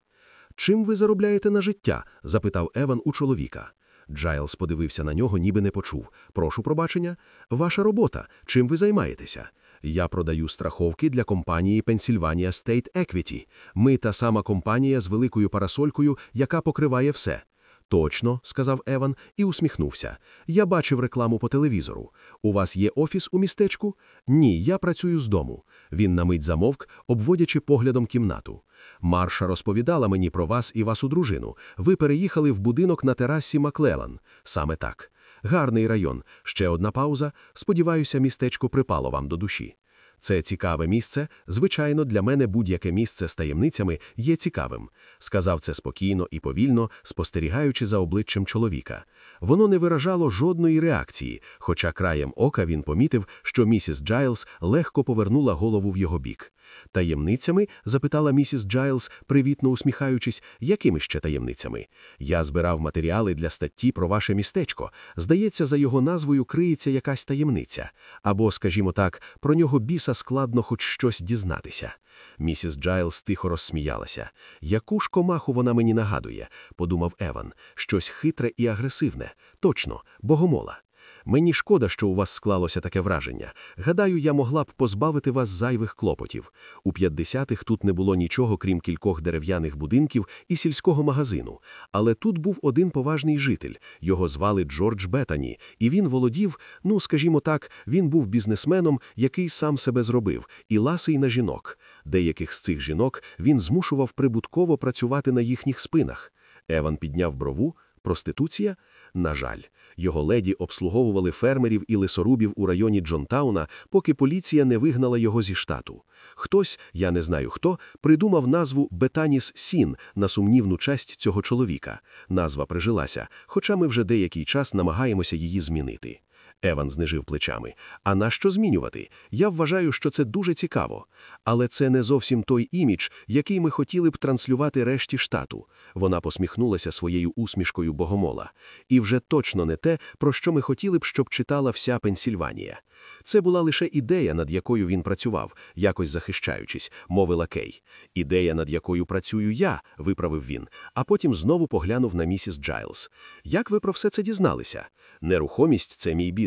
Чим ви заробляєте на життя? запитав Еван у чоловіка. Джайлз подивився на нього, ніби не почув. Прошу пробачення. Ваша робота. Чим ви займаєтеся? Я продаю страховки для компанії Pennsylvania State Equity. Ми та сама компанія з великою парасолькою, яка покриває все. Точно, сказав Еван і усміхнувся. Я бачив рекламу по телевізору. У вас є офіс у містечку? Ні, я працюю з дому. Він на мить замовк, обводячи поглядом кімнату. Марша розповідала мені про вас і вашу дружину. Ви переїхали в будинок на терасі Маклелан. Саме так. Гарний район. Ще одна пауза. Сподіваюся, містечко припало вам до душі. Це цікаве місце. Звичайно, для мене будь-яке місце з таємницями є цікавим. Сказав це спокійно і повільно, спостерігаючи за обличчям чоловіка. Воно не виражало жодної реакції, хоча краєм ока він помітив, що місіс Джайлз легко повернула голову в його бік. Таємницями? запитала місіс Джайлз, привітно усміхаючись, якими ще таємницями? Я збирав матеріали для статті про ваше містечко. Здається, за його назвою криється якась таємниця. Або, скажімо так, про нього біса складно хоч щось дізнатися. Місіс Джайлз тихо розсміялася. Яку ж комаху вона мені нагадує, подумав Еван, щось хитре і агресивне. Точно, богомола. Мені шкода, що у вас склалося таке враження. Гадаю, я могла б позбавити вас зайвих клопотів. У 50-х тут не було нічого, крім кількох дерев'яних будинків і сільського магазину. Але тут був один поважний житель. Його звали Джордж Бетані, і він володів, ну, скажімо так, він був бізнесменом, який сам себе зробив, і ласий на жінок. Деяких з цих жінок він змушував прибутково працювати на їхніх спинах. Еван підняв брову. Проституція? На жаль, його леді обслуговували фермерів і лесорубів у районі Джонтауна, поки поліція не вигнала його зі штату. Хтось, я не знаю хто, придумав назву Бетаніс Сін на сумнівну честь цього чоловіка. Назва прижилася, хоча ми вже деякий час намагаємося її змінити. Еван знижив плечами. А нащо змінювати? Я вважаю, що це дуже цікаво. Але це не зовсім той імідж, який ми хотіли б транслювати решті штату. Вона посміхнулася своєю усмішкою богомола. І вже точно не те, про що ми хотіли б, щоб читала вся Пенсільванія. Це була лише ідея, над якою він працював, якось захищаючись, мовила Кей. Ідея, над якою працюю я, виправив він, а потім знову поглянув на місіс Джайлз. Як ви про все це дізналися? Нерухомість це мій бізнес.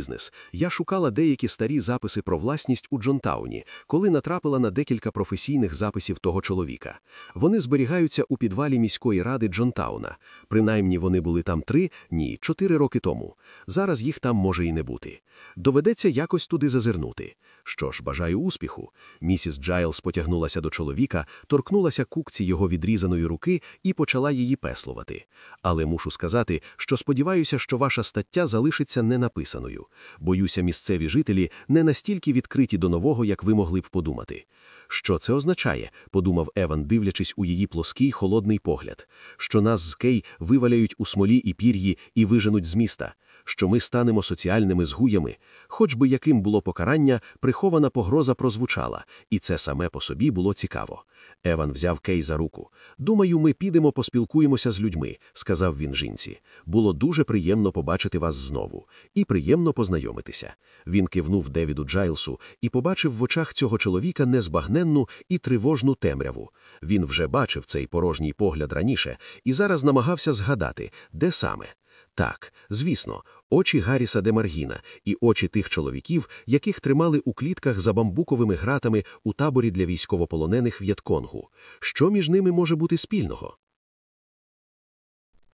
Я шукала деякі старі записи про власність у Джонтауні, коли натрапила на декілька професійних записів того чоловіка. Вони зберігаються у підвалі міської ради Джонтауна. Принаймні вони були там три, ні, чотири роки тому. Зараз їх там може і не бути. Доведеться якось туди зазирнути. Що ж, бажаю успіху. Місіс Джайлз потягнулася до чоловіка, торкнулася кукці його відрізаної руки і почала її песлувати. Але мушу сказати, що сподіваюся, що ваша стаття залишиться ненаписаною. Боюся, місцеві жителі не настільки відкриті до нового, як ви могли б подумати. Що це означає? подумав Еван, дивлячись у її плоский холодний погляд. Що нас з Кей виваляють у смолі і пір'ї і виженуть з міста, що ми станемо соціальними згуями. Хоч би яким було покарання, прихована погроза прозвучала, і це саме по собі було цікаво. Еван взяв Кей за руку. Думаю, ми підемо поспілкуємося з людьми, сказав він жінці. Було дуже приємно побачити вас знову. І приємно познайомитися. Він кивнув Девіду Джайлсу і побачив в очах цього чоловіка незбагненну і тривожну темряву. Він вже бачив цей порожній погляд раніше і зараз намагався згадати, де саме. Так, звісно, очі Гарріса Демаргіна і очі тих чоловіків, яких тримали у клітках за бамбуковими гратами у таборі для військовополонених В'єтконгу. Що між ними може бути спільного?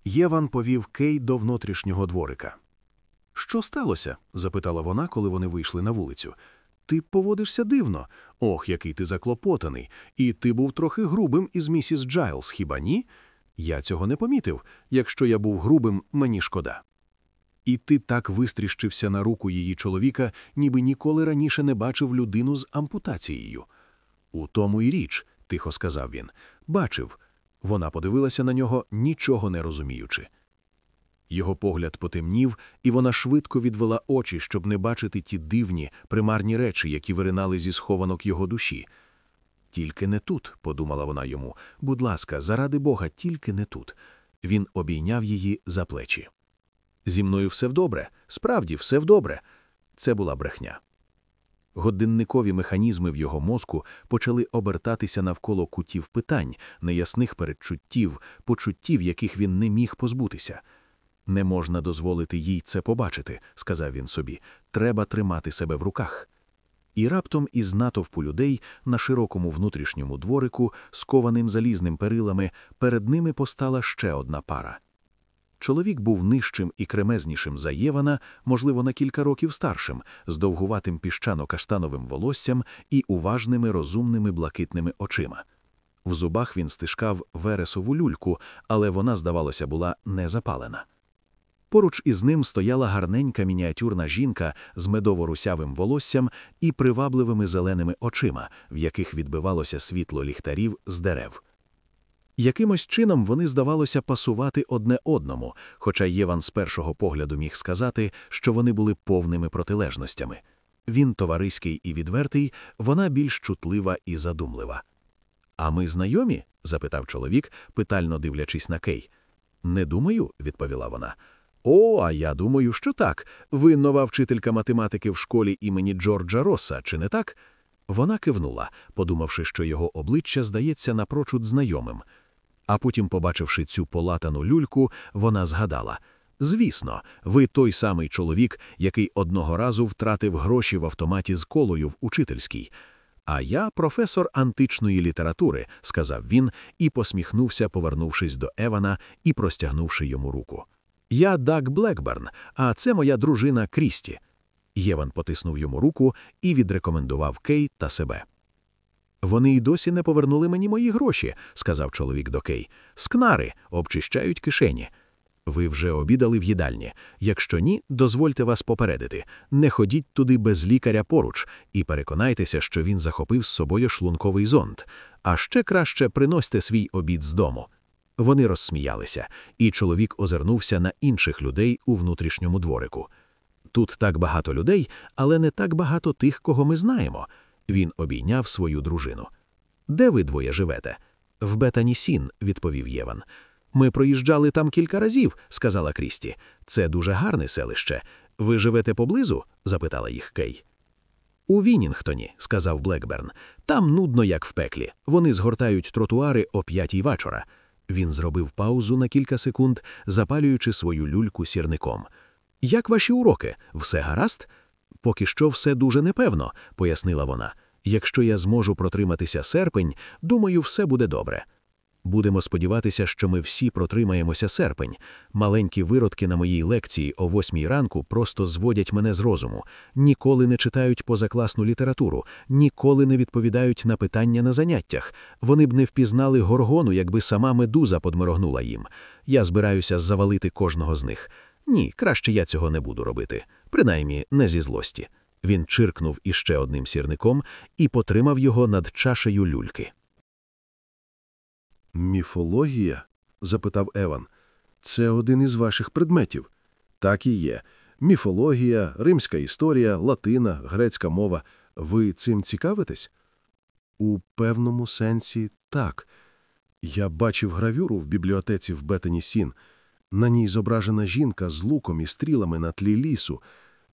Єван повів Кей до внутрішнього дворика. Що сталося? запитала вона, коли вони вийшли на вулицю. Ти поводишся дивно. Ох, який ти заклопотаний. І ти був трохи грубим із місіс Джайлз, хіба ні? Я цього не помітив. Якщо я був грубим, мені шкода. І ти так вистріщився на руку її чоловіка, ніби ніколи раніше не бачив людину з ампутацією. У тому й річ, тихо сказав він. Бачив. Вона подивилася на нього, нічого не розуміючи. Його погляд потемнів, і вона швидко відвела очі, щоб не бачити ті дивні, примарні речі, які виринали зі схованок його душі. Тільки не тут, подумала вона йому. Будь ласка, заради Бога, тільки не тут. Він обійняв її за плечі. Зі мною все вдобре, справді все вдобре. Це була брехня. Годинникові механізми в його мозку почали обертатися навколо кутів питань, неясних передчуттів, почуттів, яких він не міг позбутися. Не можна дозволити їй це побачити, сказав він собі. Треба тримати себе в руках. І раптом із натовпу людей на широкому внутрішньому дворику, скованим залізним перилами, перед ними постала ще одна пара. Чоловік був нижчим і кремезнішим за Євана, можливо, на кілька років старшим, з довгуватим піщано-каштановим волоссям і уважними розумними блакитними очима. В зубах він стишкав вересову люльку, але вона, здавалося, була не запалена. Поруч із ним стояла гарненька мініатюрна жінка з медово-русявим волоссям і привабливими зеленими очима, в яких відбивалося світло ліхтарів з дерев. Якимось чином вони, здавалося, пасувати одне одному, хоча Єван з першого погляду міг сказати, що вони були повними протилежностями. Він товариський і відвертий, вона більш чутлива і задумлива. А ми знайомі? запитав чоловік, питально дивлячись на Кей. Не думаю, відповіла вона. О, а я думаю, що так. Ви нова вчителька математики в школі імені Джорджа Росса, чи не так? Вона кивнула, подумавши, що його обличчя здається напрочуд знайомим. А потім, побачивши цю полатану люльку, вона згадала Звісно, ви той самий чоловік, який одного разу втратив гроші в автоматі з колою в учительській. А я професор античної літератури, сказав він і посміхнувся, повернувшись до Евана і простягнувши йому руку. Я Даг Блекберн, а це моя дружина Крісті. Єван потиснув йому руку і відрекомендував Кей та себе. Вони й досі не повернули мені мої гроші, сказав чоловік до Кей. Скнари обчищають кишені. Ви вже обідали в їдальні. Якщо ні, дозвольте вас попередити. Не ходіть туди без лікаря поруч і переконайтеся, що він захопив з собою шлунковий зонд. А ще краще приносьте свій обід з дому. Вони розсміялися, і чоловік озирнувся на інших людей у внутрішньому дворику. Тут так багато людей, але не так багато тих, кого ми знаємо. Він обійняв свою дружину. Де ви двоє живете? В Бетанісін, відповів Єван. Ми проїжджали там кілька разів, сказала Крісті. Це дуже гарне селище. Ви живете поблизу? запитала їх Кей. У Вінінгтоні, сказав Блекберн. Там нудно, як в пеклі. Вони згортають тротуари о п'ятій вечора. Він зробив паузу на кілька секунд, запалюючи свою люльку сірником. Як ваші уроки? Все гаразд? Поки що все дуже непевно, пояснила вона. Якщо я зможу протриматися серпень, думаю, все буде добре. Будемо сподіватися, що ми всі протримаємося серпень. Маленькі виродки на моїй лекції о восьмій ранку просто зводять мене з розуму, ніколи не читають позакласну літературу, ніколи не відповідають на питання на заняттях. Вони б не впізнали горгону, якби сама медуза подмирогнула їм. Я збираюся завалити кожного з них. Ні, краще я цього не буду робити, принаймні не зі злості. Він чиркнув іще одним сірником і потримав його над чашею люльки. Міфологія? запитав Еван. Це один із ваших предметів. Так і є. Міфологія, римська історія, латина, грецька мова. Ви цим цікавитесь? У певному сенсі так. Я бачив гравюру в бібліотеці в Бетені Сін. На ній зображена жінка з луком і стрілами на тлі лісу.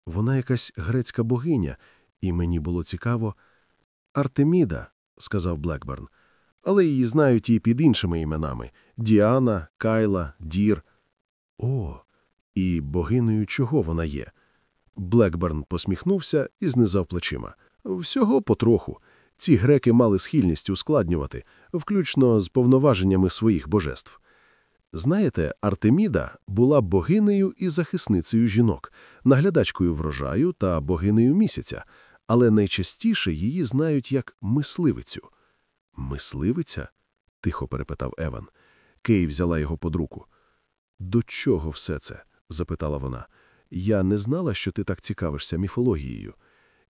Вона якась грецька богиня, і мені було цікаво. Артеміда, сказав Блекберн, але її знають і під іншими іменами Діана, Кайла, Дір. О, і богинею чого вона є? Блекберн посміхнувся і знизав плечима. Всього потроху. Ці греки мали схильність ускладнювати, включно з повноваженнями своїх божеств. Знаєте, Артеміда була богинею і захисницею жінок, наглядачкою врожаю та богинею місяця, але найчастіше її знають як мисливицю. Мисливиця? тихо перепитав Еван. Кей взяла його під руку. До чого все це? запитала вона. Я не знала, що ти так цікавишся міфологією.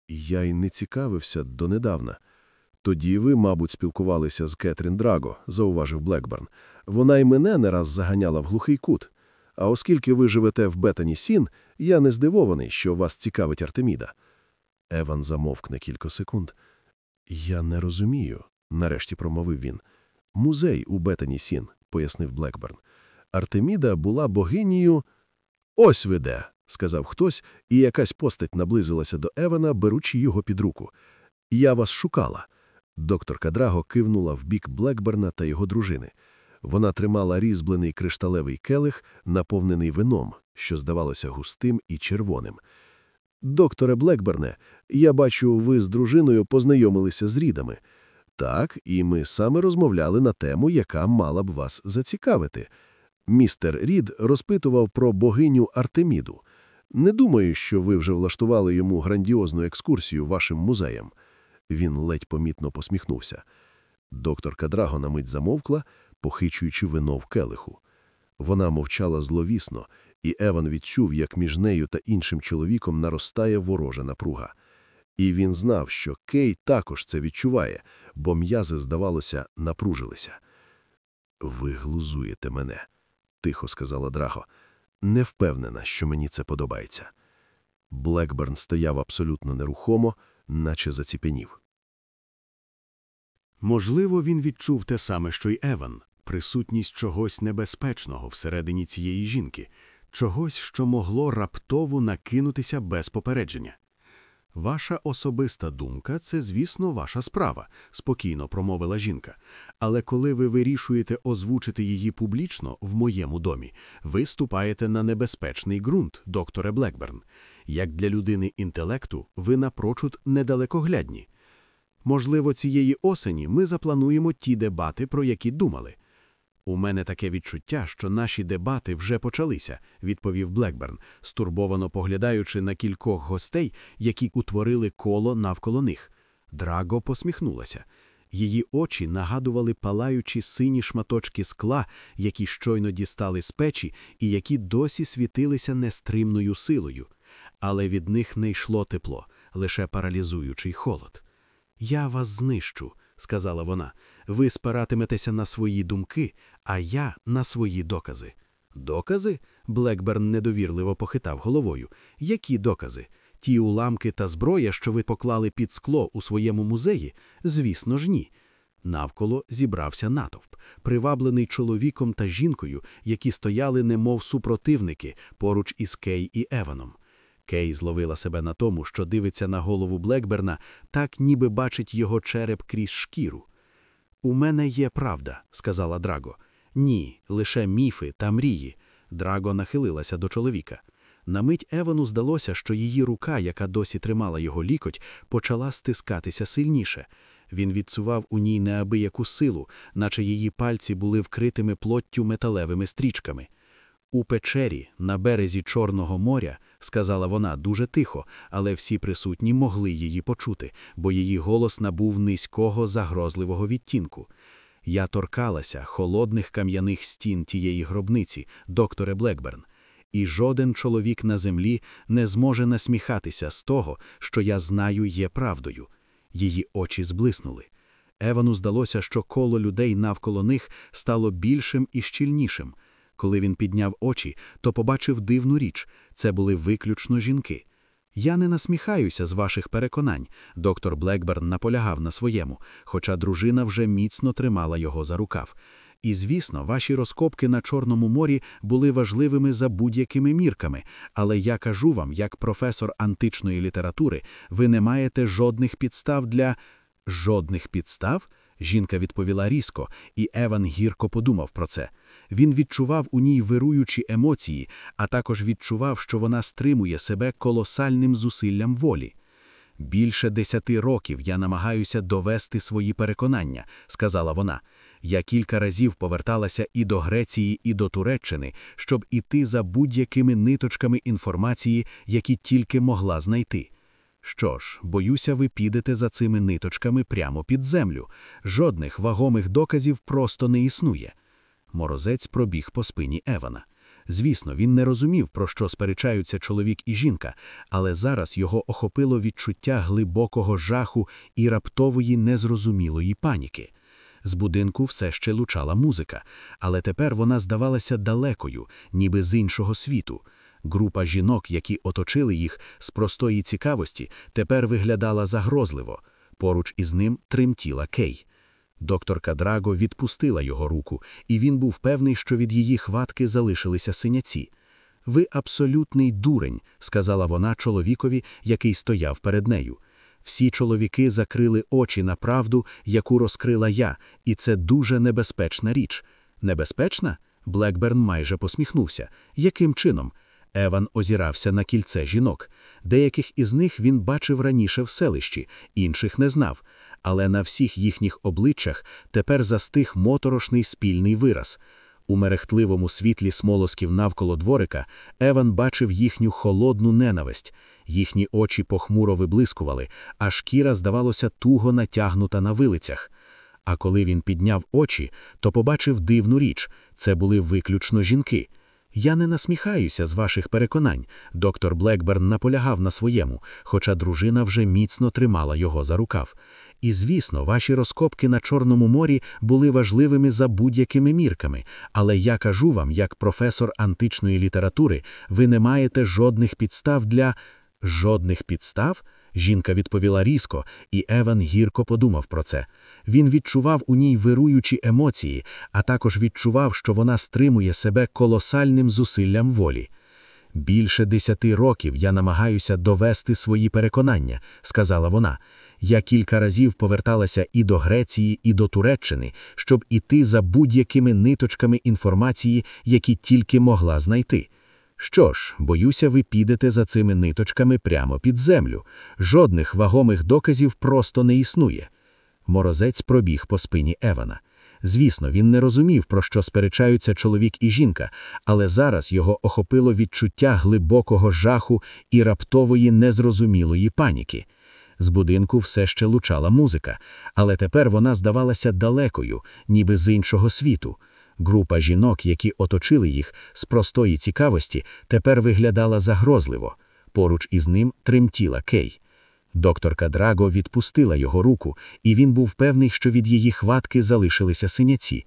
Я й не цікавився донедавна. Тоді ви, мабуть, спілкувалися з Кетрін Драго, зауважив Блекберн. Вона й мене не раз заганяла в глухий кут. А оскільки ви живете в Бетані Сін, я не здивований, що вас цікавить Артеміда. Еван замовк на кілька секунд. Я не розумію, нарешті промовив він. Музей у Бетані Сін, пояснив Блекберн. Артеміда була богинею. Ось ви де, сказав хтось, і якась постать наблизилася до Евана, беручи його під руку. Я вас шукала. Докторка Драго кивнула в бік Блекберна та його дружини. Вона тримала різьблений кришталевий келих, наповнений вином, що здавалося густим і червоним. Докторе Блекберне, я бачу, ви з дружиною познайомилися з рідами. Так, і ми саме розмовляли на тему, яка мала б вас зацікавити. Містер Рід розпитував про богиню Артеміду. Не думаю, що ви вже влаштували йому грандіозну екскурсію вашим музеям. Він ледь помітно посміхнувся. Докторка Драго на мить замовкла, похичуючи вино в келиху. Вона мовчала зловісно, і Еван відчув, як між нею та іншим чоловіком наростає ворожа напруга. І він знав, що Кей також це відчуває, бо м'язи, здавалося, напружилися. Ви глузуєте мене, тихо сказала Драго. Не впевнена, що мені це подобається. Блекберн стояв абсолютно нерухомо, наче заціпенів. Можливо, він відчув те саме, що й Еван, присутність чогось небезпечного всередині цієї жінки, чогось, що могло раптово накинутися без попередження. Ваша особиста думка це, звісно, ваша справа, спокійно промовила жінка. Але коли ви вирішуєте озвучити її публічно в моєму домі, ви ступаєте на небезпечний ґрунт, докторе Блекберн. Як для людини інтелекту, ви напрочуд недалекоглядні. Можливо, цієї осені ми заплануємо ті дебати, про які думали. У мене таке відчуття, що наші дебати вже почалися, відповів Блекберн, стурбовано поглядаючи на кількох гостей, які утворили коло навколо них. Драго посміхнулася. Її очі нагадували палаючі сині шматочки скла, які щойно дістали з печі і які досі світилися нестримною силою. Але від них не йшло тепло, лише паралізуючий холод. Я вас знищу, сказала вона. Ви спиратиметеся на свої думки, а я на свої докази. Докази? Блекберн недовірливо похитав головою. Які докази? Ті уламки та зброя, що ви поклали під скло у своєму музеї? Звісно ж, ні. Навколо зібрався натовп, приваблений чоловіком та жінкою, які стояли немов супротивники поруч із Кей і Еваном. Кей зловила себе на тому, що дивиться на голову Блекберна, так ніби бачить його череп крізь шкіру. У мене є правда, сказала Драго. Ні, лише міфи та мрії. Драго нахилилася до чоловіка. На мить Евану здалося, що її рука, яка досі тримала його лікоть, почала стискатися сильніше. Він відсував у ній неабияку силу, наче її пальці були вкритими плоттю металевими стрічками. У печері, на березі Чорного моря, сказала вона дуже тихо, але всі присутні могли її почути, бо її голос набув низького загрозливого відтінку. Я торкалася холодних кам'яних стін тієї гробниці, докторе Блекберн, і жоден чоловік на землі не зможе насміхатися з того, що я знаю є правдою. Її очі зблиснули. Евану здалося, що коло людей навколо них стало більшим і щільнішим. Коли він підняв очі, то побачив дивну річ це були виключно жінки. Я не насміхаюся з ваших переконань. Доктор Блекберн наполягав на своєму, хоча дружина вже міцно тримала його за рукав. І, звісно, ваші розкопки на Чорному морі були важливими за будь-якими мірками, але я кажу вам, як професор античної літератури, ви не маєте жодних підстав для жодних підстав. Жінка відповіла різко, і Еван гірко подумав про це. Він відчував у ній вируючі емоції, а також відчував, що вона стримує себе колосальним зусиллям волі. Більше десяти років я намагаюся довести свої переконання, сказала вона. Я кілька разів поверталася і до Греції, і до Туреччини, щоб іти за будь-якими ниточками інформації, які тільки могла знайти. Що ж, боюся, ви підете за цими ниточками прямо під землю. Жодних вагомих доказів просто не існує. Морозець пробіг по спині Евана. Звісно, він не розумів, про що сперечаються чоловік і жінка, але зараз його охопило відчуття глибокого жаху і раптової незрозумілої паніки. З будинку все ще лучала музика, але тепер вона здавалася далекою, ніби з іншого світу. Група жінок, які оточили їх з простої цікавості, тепер виглядала загрозливо. Поруч із ним тремтіла Кей. Докторка Драго відпустила його руку, і він був певний, що від її хватки залишилися синяці. Ви абсолютний дурень, сказала вона чоловікові, який стояв перед нею. Всі чоловіки закрили очі на правду, яку розкрила я, і це дуже небезпечна річ. Небезпечна? Блекберн майже посміхнувся. Яким чином? Еван озірався на кільце жінок. Деяких із них він бачив раніше в селищі, інших не знав, але на всіх їхніх обличчях тепер застиг моторошний спільний вираз. У мерехтливому світлі смолосків навколо дворика Еван бачив їхню холодну ненависть. Їхні очі похмуро виблискували, а шкіра, здавалося, туго натягнута на вилицях. А коли він підняв очі, то побачив дивну річ це були виключно жінки. Я не насміхаюся з ваших переконань. Доктор Блекберн наполягав на своєму, хоча дружина вже міцно тримала його за рукав. І, звісно, ваші розкопки на Чорному морі були важливими за будь-якими мірками, але я кажу вам, як професор античної літератури, ви не маєте жодних підстав для жодних підстав. Жінка відповіла різко, і Еван гірко подумав про це. Він відчував у ній вируючі емоції, а також відчував, що вона стримує себе колосальним зусиллям волі. Більше десяти років я намагаюся довести свої переконання, сказала вона. Я кілька разів поверталася і до Греції, і до Туреччини, щоб іти за будь-якими ниточками інформації, які тільки могла знайти. Що ж, боюся, ви підете за цими ниточками прямо під землю. Жодних вагомих доказів просто не існує. Морозець пробіг по спині Евана. Звісно, він не розумів, про що сперечаються чоловік і жінка, але зараз його охопило відчуття глибокого жаху і раптової незрозумілої паніки. З будинку все ще лучала музика, але тепер вона здавалася далекою, ніби з іншого світу. Група жінок, які оточили їх з простої цікавості, тепер виглядала загрозливо. Поруч із ним тремтіла Кей. Докторка Драго відпустила його руку, і він був певний, що від її хватки залишилися синяці.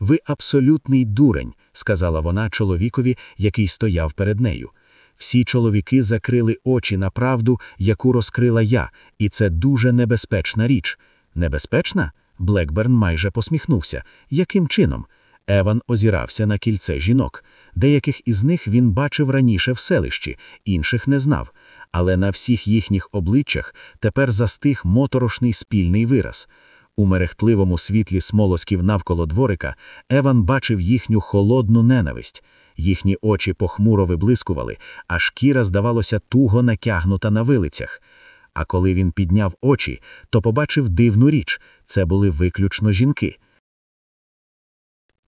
Ви абсолютний дурень, сказала вона чоловікові, який стояв перед нею. Всі чоловіки закрили очі на правду, яку розкрила я, і це дуже небезпечна річ. Небезпечна? Блекберн майже посміхнувся. Яким чином? Еван озірався на кільце жінок. Деяких із них він бачив раніше в селищі, інших не знав, але на всіх їхніх обличчях тепер застиг моторошний спільний вираз. У мерехтливому світлі смолосків навколо дворика Еван бачив їхню холодну ненависть. Їхні очі похмуро виблискували, а шкіра, здавалося, туго натягнута на вилицях. А коли він підняв очі, то побачив дивну річ це були виключно жінки.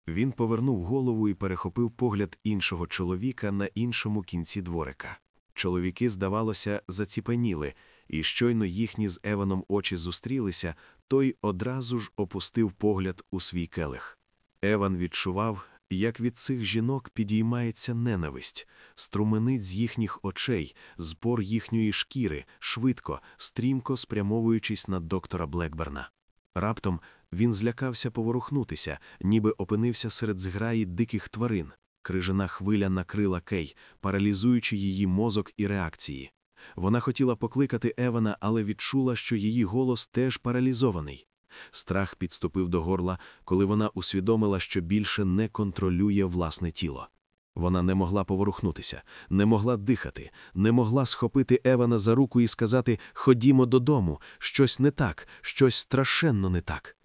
Він повернув голову і перехопив погляд іншого чоловіка на іншому кінці дворика. Чоловіки, здавалося, заціпеніли, і щойно їхні з Еваном очі зустрілися, той одразу ж опустив погляд у свій келих. Еван відчував, як від цих жінок підіймається ненависть, струменить з їхніх очей, з пор їхньої шкіри, швидко, стрімко спрямовуючись на доктора Блекберна. Раптом він злякався поворухнутися, ніби опинився серед зграї диких тварин. Крижана хвиля накрила Кей, паралізуючи її мозок і реакції. Вона хотіла покликати Евана, але відчула, що її голос теж паралізований. Страх підступив до горла, коли вона усвідомила, що більше не контролює власне тіло. Вона не могла поворухнутися, не могла дихати, не могла схопити Евана за руку і сказати Ходімо додому, щось не так, щось страшенно не так.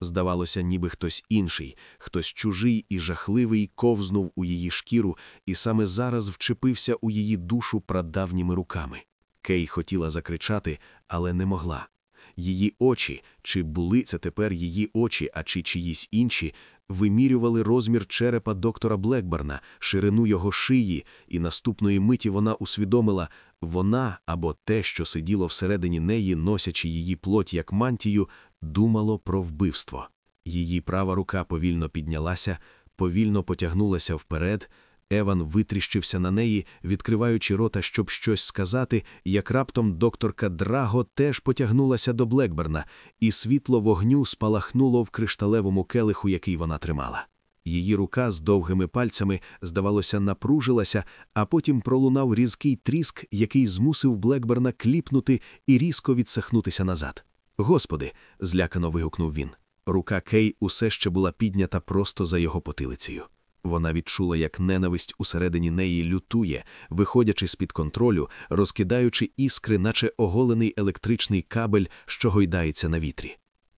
Здавалося, ніби хтось інший, хтось чужий і жахливий ковзнув у її шкіру і саме зараз вчепився у її душу прадавніми руками. Кей хотіла закричати, але не могла. Її очі, чи були це тепер її очі, а чи чиїсь інші, вимірювали розмір черепа доктора Блекберна, ширину його шиї, і наступної миті вона усвідомила вона або те, що сиділо всередині неї, носячи її плоть як мантію, думало про вбивство. Її права рука повільно піднялася, повільно потягнулася вперед. Еван витріщився на неї, відкриваючи рота, щоб щось сказати, як раптом докторка Драго теж потягнулася до Блекберна, і світло вогню спалахнуло в кришталевому келиху, який вона тримала. Її рука з довгими пальцями, здавалося, напружилася, а потім пролунав різкий тріск, який змусив Блекберна кліпнути і різко відсахнутися назад. Господи, злякано вигукнув він. Рука Кей усе ще була піднята просто за його потилицею. Вона відчула, як ненависть усередині неї лютує, виходячи з-під контролю, розкидаючи іскри, наче оголений електричний кабель, що гойдається на вітрі.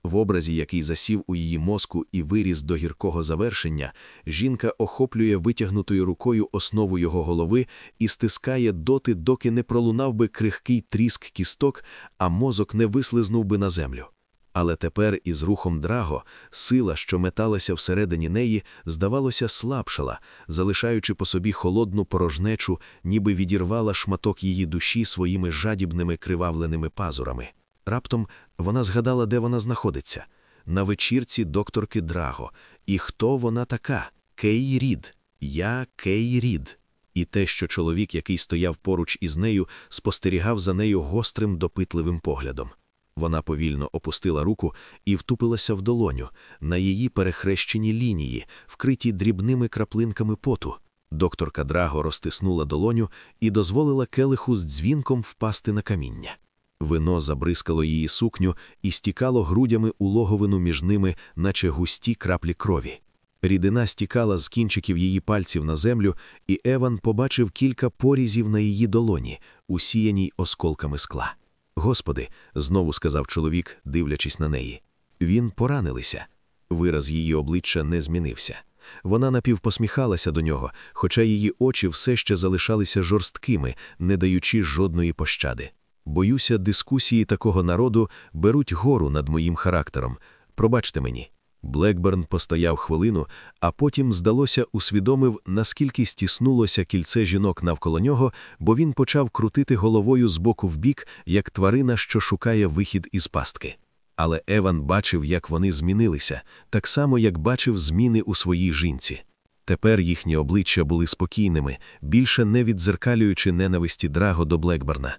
В образі, який засів у її мозку і виріс до гіркого завершення, жінка охоплює витягнутою рукою основу його голови і стискає доти, доки не пролунав би крихкий тріск кісток, а мозок не вислизнув би на землю. Але тепер із рухом драго сила, що металася всередині неї, здавалося, слабшала, залишаючи по собі холодну порожнечу, ніби відірвала шматок її душі своїми жадібними кривавленими пазурами. Раптом вона згадала, де вона знаходиться на вечірці докторки Драго. І хто вона така? Кей Рід. Я Кей Рід. І те, що чоловік, який стояв поруч із нею, спостерігав за нею гострим допитливим поглядом. Вона повільно опустила руку і втупилася в долоню на її перехрещеній лінії, вкриті дрібними краплинками поту. Докторка Драго розтиснула долоню і дозволила келиху з дзвінком впасти на каміння. Вино забризкало її сукню і стікало грудями у логовину між ними, наче густі краплі крові. Рідина стікала з кінчиків її пальців на землю, і Еван побачив кілька порізів на її долоні, усіяній осколками скла. Господи, знову сказав чоловік, дивлячись на неї. Він поранилися. Вираз її обличчя не змінився. Вона напівпосміхалася до нього, хоча її очі все ще залишалися жорсткими, не даючи жодної пощади. Боюся, дискусії такого народу беруть гору над моїм характером. Пробачте мені. Блекберн постояв хвилину, а потім, здалося, усвідомив, наскільки стіснулося кільце жінок навколо нього, бо він почав крутити головою з боку в бік, як тварина, що шукає вихід із пастки. Але Еван бачив, як вони змінилися, так само, як бачив зміни у своїй жінці. Тепер їхні обличчя були спокійними, більше не віддзеркалюючи ненависті Драго до Блекберна.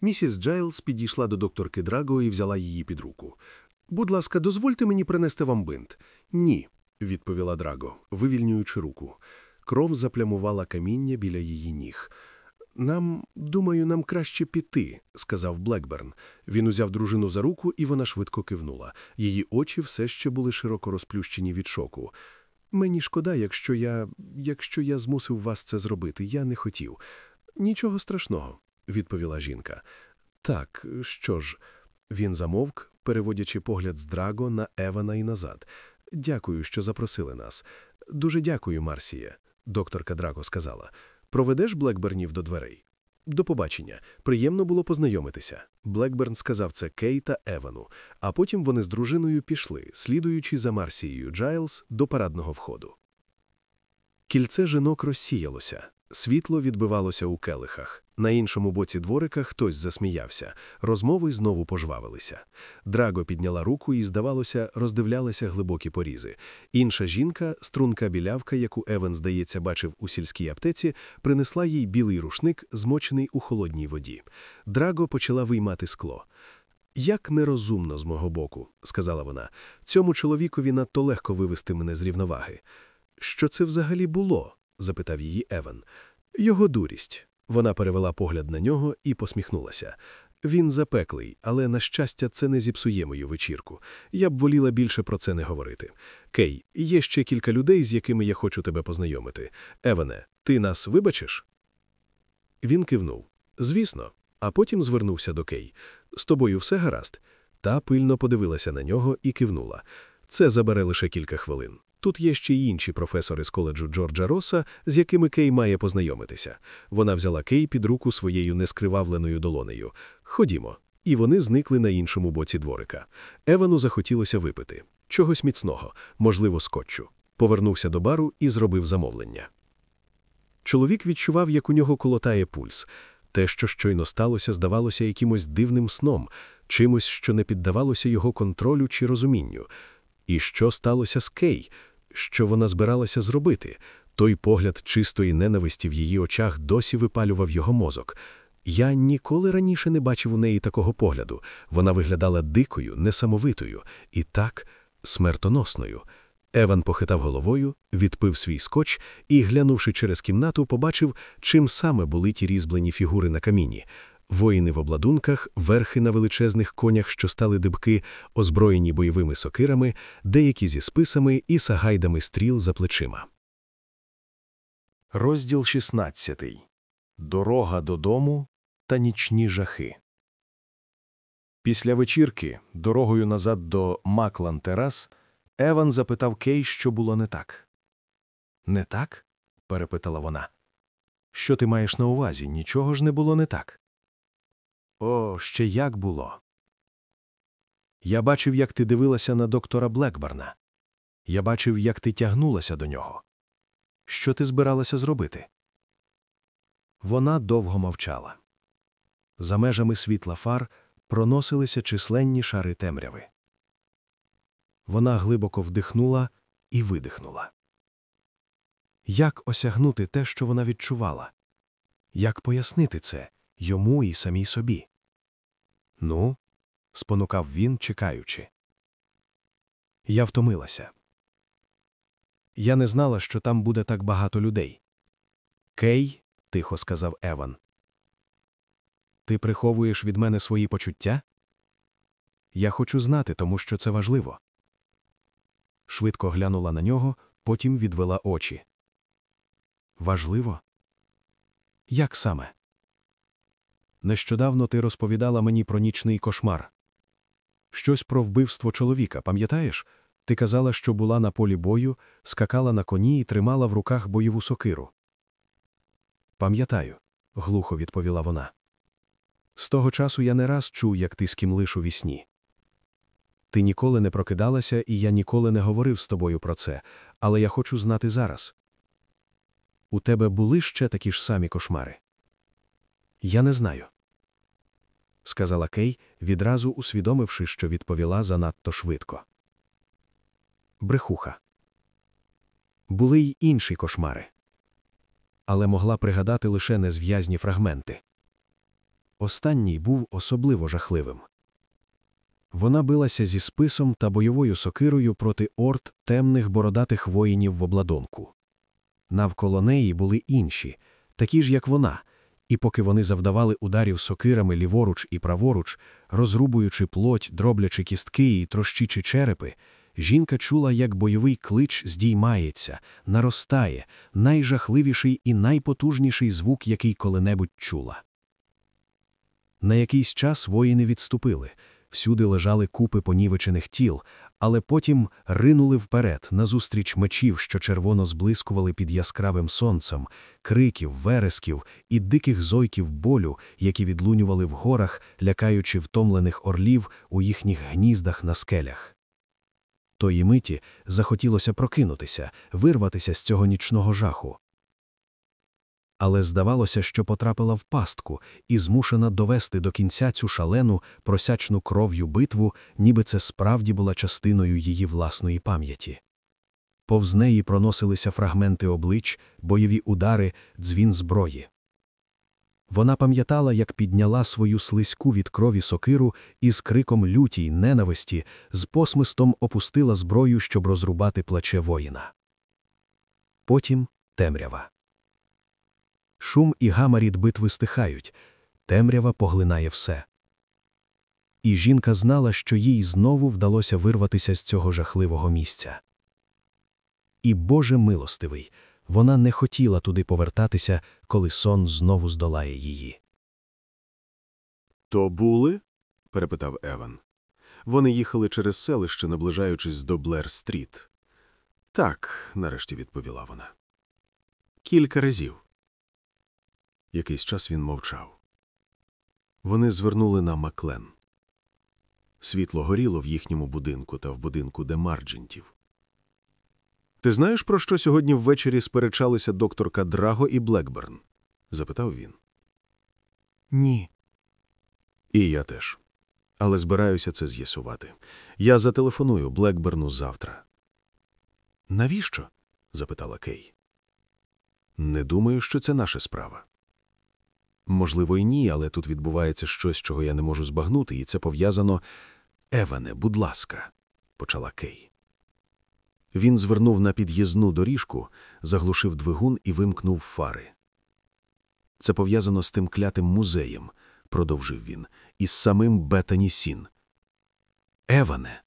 Місіс Джайлз підійшла до докторки Драго і взяла її під руку. Будь ласка, дозвольте мені принести вам бинт. Ні, відповіла Драго, вивільнюючи руку. Кров заплямувала каміння біля її ніг. Нам, думаю, нам краще піти, сказав Блекберн. Він узяв дружину за руку, і вона швидко кивнула. Її очі все ще були широко розплющені від шоку. Мені шкода, якщо я якщо я змусив вас це зробити, я не хотів. Нічого страшного, відповіла жінка. Так, що ж, він замовк, переводячи погляд з Драго на Евана і назад. Дякую, що запросили нас. Дуже дякую, Марсія, докторка Драго сказала. Проведеш Блекбернів до дверей? До побачення. Приємно було познайомитися. Блекберн сказав це Кей та Евану, а потім вони з дружиною пішли, слідуючи за Марсією Джайлз до парадного входу. Кільце жінок розсіялося. Світло відбивалося у келихах. На іншому боці дворика хтось засміявся. Розмови знову пожвавилися. Драго підняла руку і, здавалося, роздивлялася глибокі порізи. Інша жінка, струнка білявка, яку Еван, здається, бачив у сільській аптеці, принесла їй білий рушник, змочений у холодній воді. Драго почала виймати скло. Як нерозумно з мого боку, сказала вона, цьому чоловікові надто легко вивести мене з рівноваги. Що це взагалі було? запитав її Еван. Його дурість. Вона перевела погляд на нього і посміхнулася. Він запеклий, але, на щастя, це не зіпсує мою вечірку. Я б воліла більше про це не говорити. Кей, є ще кілька людей, з якими я хочу тебе познайомити. Еване, ти нас вибачиш? Він кивнув. Звісно, а потім звернувся до Кей. З тобою все гаразд. Та пильно подивилася на нього і кивнула. Це забере лише кілька хвилин. Тут є ще й інші професори з коледжу Джорджа Роса, з якими Кей має познайомитися. Вона взяла Кей під руку своєю нескривавленою долонею. Ходімо. І вони зникли на іншому боці дворика. Евану захотілося випити. Чогось міцного, можливо, скотчу. Повернувся до бару і зробив замовлення. Чоловік відчував, як у нього колотає пульс. Те, що щойно сталося, здавалося якимось дивним сном, чимось, що не піддавалося його контролю чи розумінню. І що сталося з Кей? Що вона збиралася зробити? Той погляд чистої ненависті в її очах досі випалював його мозок. Я ніколи раніше не бачив у неї такого погляду. Вона виглядала дикою, несамовитою і так смертоносною. Еван похитав головою, відпив свій скотч і, глянувши через кімнату, побачив, чим саме були ті різьблені фігури на каміні. Воїни в обладунках, верхи на величезних конях, що стали дибки, озброєні бойовими сокирами, деякі зі списами і сагайдами стріл за плечима. Розділ 16. Дорога додому та нічні жахи. Після вечірки, дорогою назад до Маклан Терас, Еван запитав Кей, що було не так. Не так? перепитала вона. Що ти маєш на увазі? Нічого ж не було не так. О, ще як було. Я бачив, як ти дивилася на доктора Блекбарна. Я бачив, як ти тягнулася до нього. Що ти збиралася зробити? Вона довго мовчала. За межами світла фар проносилися численні шари темряви. Вона глибоко вдихнула і видихнула. Як осягнути те, що вона відчувала? Як пояснити це йому і самій собі? Ну, спонукав він, чекаючи. Я втомилася. Я не знала, що там буде так багато людей. Кей, тихо сказав Еван. Ти приховуєш від мене свої почуття? Я хочу знати, тому що це важливо. Швидко глянула на нього, потім відвела очі. Важливо? Як саме? Нещодавно ти розповідала мені про нічний кошмар. Щось про вбивство чоловіка, пам'ятаєш? Ти казала, що була на полі бою, скакала на коні і тримала в руках бойову сокиру. Пам'ятаю, глухо відповіла вона. З того часу я не раз чув, як ти скімлиш у вісні. Ти ніколи не прокидалася, і я ніколи не говорив з тобою про це, але я хочу знати зараз. У тебе були ще такі ж самі кошмари? Я не знаю, сказала Кей, відразу усвідомивши, що відповіла занадто швидко. Брехуха. Були й інші кошмари, але могла пригадати лише незв'язні фрагменти. Останній був особливо жахливим. Вона билася зі списом та бойовою сокирою проти орд темних бородатих воїнів в обладонку. Навколо неї були інші, такі ж, як вона, і поки вони завдавали ударів сокирами ліворуч і праворуч, розрубуючи плоть, дроблячи кістки і трощичи черепи, жінка чула, як бойовий клич здіймається, наростає, найжахливіший і найпотужніший звук, який коли-небудь чула. На якийсь час воїни відступили, всюди лежали купи понівечених тіл, але потім ринули вперед, назустріч мечів, що червоно зблискували під яскравим сонцем, криків, вересків і диких зойків болю, які відлунювали в горах, лякаючи втомлених орлів у їхніх гніздах на скелях. Тої миті захотілося прокинутися, вирватися з цього нічного жаху. Але здавалося, що потрапила в пастку і змушена довести до кінця цю шалену, просячну кров'ю битву, ніби це справді була частиною її власної пам'яті. Повз неї проносилися фрагменти облич, бойові удари, дзвін зброї. Вона пам'ятала, як підняла свою слизьку від крові сокиру і з криком люті й ненависті з посмистом опустила зброю, щоб розрубати плече воїна. Потім темрява. Шум і гамаріт битви стихають, темрява поглинає все. І жінка знала, що їй знову вдалося вирватися з цього жахливого місця. І Боже милостивий, вона не хотіла туди повертатися, коли сон знову здолає її. То були? перепитав Еван. Вони їхали через селище, наближаючись до Блер-стріт. Так, нарешті відповіла вона. Кілька разів. Якийсь час він мовчав. Вони звернули на Маклен. Світло горіло в їхньому будинку та в будинку Демардженів. Ти знаєш, про що сьогодні ввечері сперечалися докторка Драго і Блекберн? запитав він. Ні. І я теж. Але збираюся це з'ясувати. Я зателефоную Блекберну завтра. Навіщо? запитала Кей. Не думаю, що це наша справа. Можливо, і ні, але тут відбувається щось, чого я не можу збагнути, і це пов'язано. Еване, будь ласка, почала Кей. Він звернув на під'їзну доріжку, заглушив двигун і вимкнув фари. Це пов'язано з тим клятим музеєм, продовжив він, із самим Бетані Сін. Еване.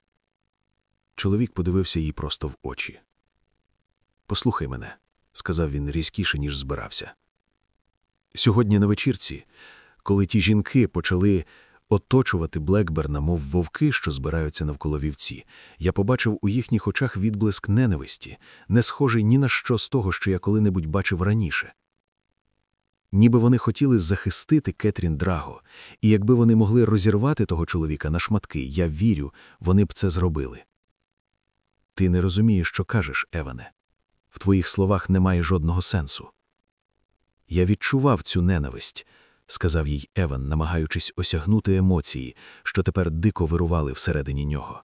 Чоловік подивився їй просто в очі. Послухай мене, сказав він різкіше, ніж збирався. Сьогодні на вечірці, коли ті жінки почали оточувати Блекберна, мов вовки, що збираються навколо вівці, я побачив у їхніх очах відблиск ненависті, не схожий ні на що з того, що я коли-небудь бачив раніше. Ніби вони хотіли захистити Кетрін Драго, і якби вони могли розірвати того чоловіка на шматки, я вірю, вони б це зробили. Ти не розумієш, що кажеш, Еване. В твоїх словах немає жодного сенсу. Я відчував цю ненависть, сказав їй Еван, намагаючись осягнути емоції, що тепер дико вирували всередині нього.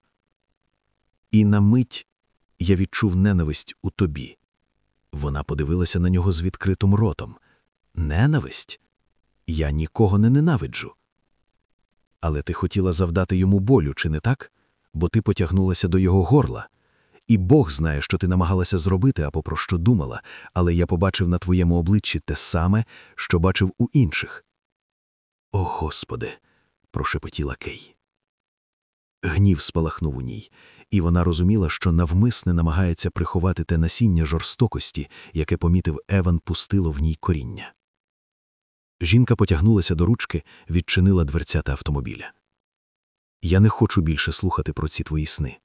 І на мить я відчув ненависть у тобі. Вона подивилася на нього з відкритим ротом. Ненависть? Я нікого не ненавиджу. Але ти хотіла завдати йому болю, чи не так? Бо ти потягнулася до його горла. І Бог знає, що ти намагалася зробити або про що думала, але я побачив на твоєму обличчі те саме, що бачив у інших. О, Господи, прошепотіла Кей. Гнів спалахнув у ній, і вона розуміла, що навмисне намагається приховати те насіння жорстокості, яке помітив Еван пустило в ній коріння. Жінка потягнулася до ручки, відчинила дверцята автомобіля. Я не хочу більше слухати про ці твої сни.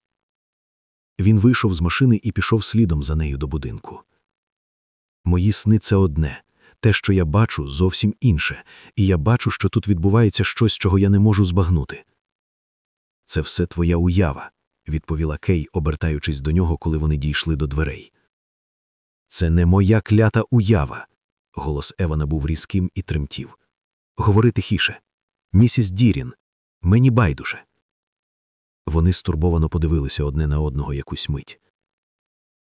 Він вийшов з машини і пішов слідом за нею до будинку. Мої сни це одне, те, що я бачу, зовсім інше, і я бачу, що тут відбувається щось, чого я не можу збагнути. Це все твоя уява, відповіла Кей, обертаючись до нього, коли вони дійшли до дверей. Це не моя клята уява. Голос Евана був різким і тремтів. Говори тихіше. Місіс Дірін, мені байдуже. Вони стурбовано подивилися одне на одного якусь мить.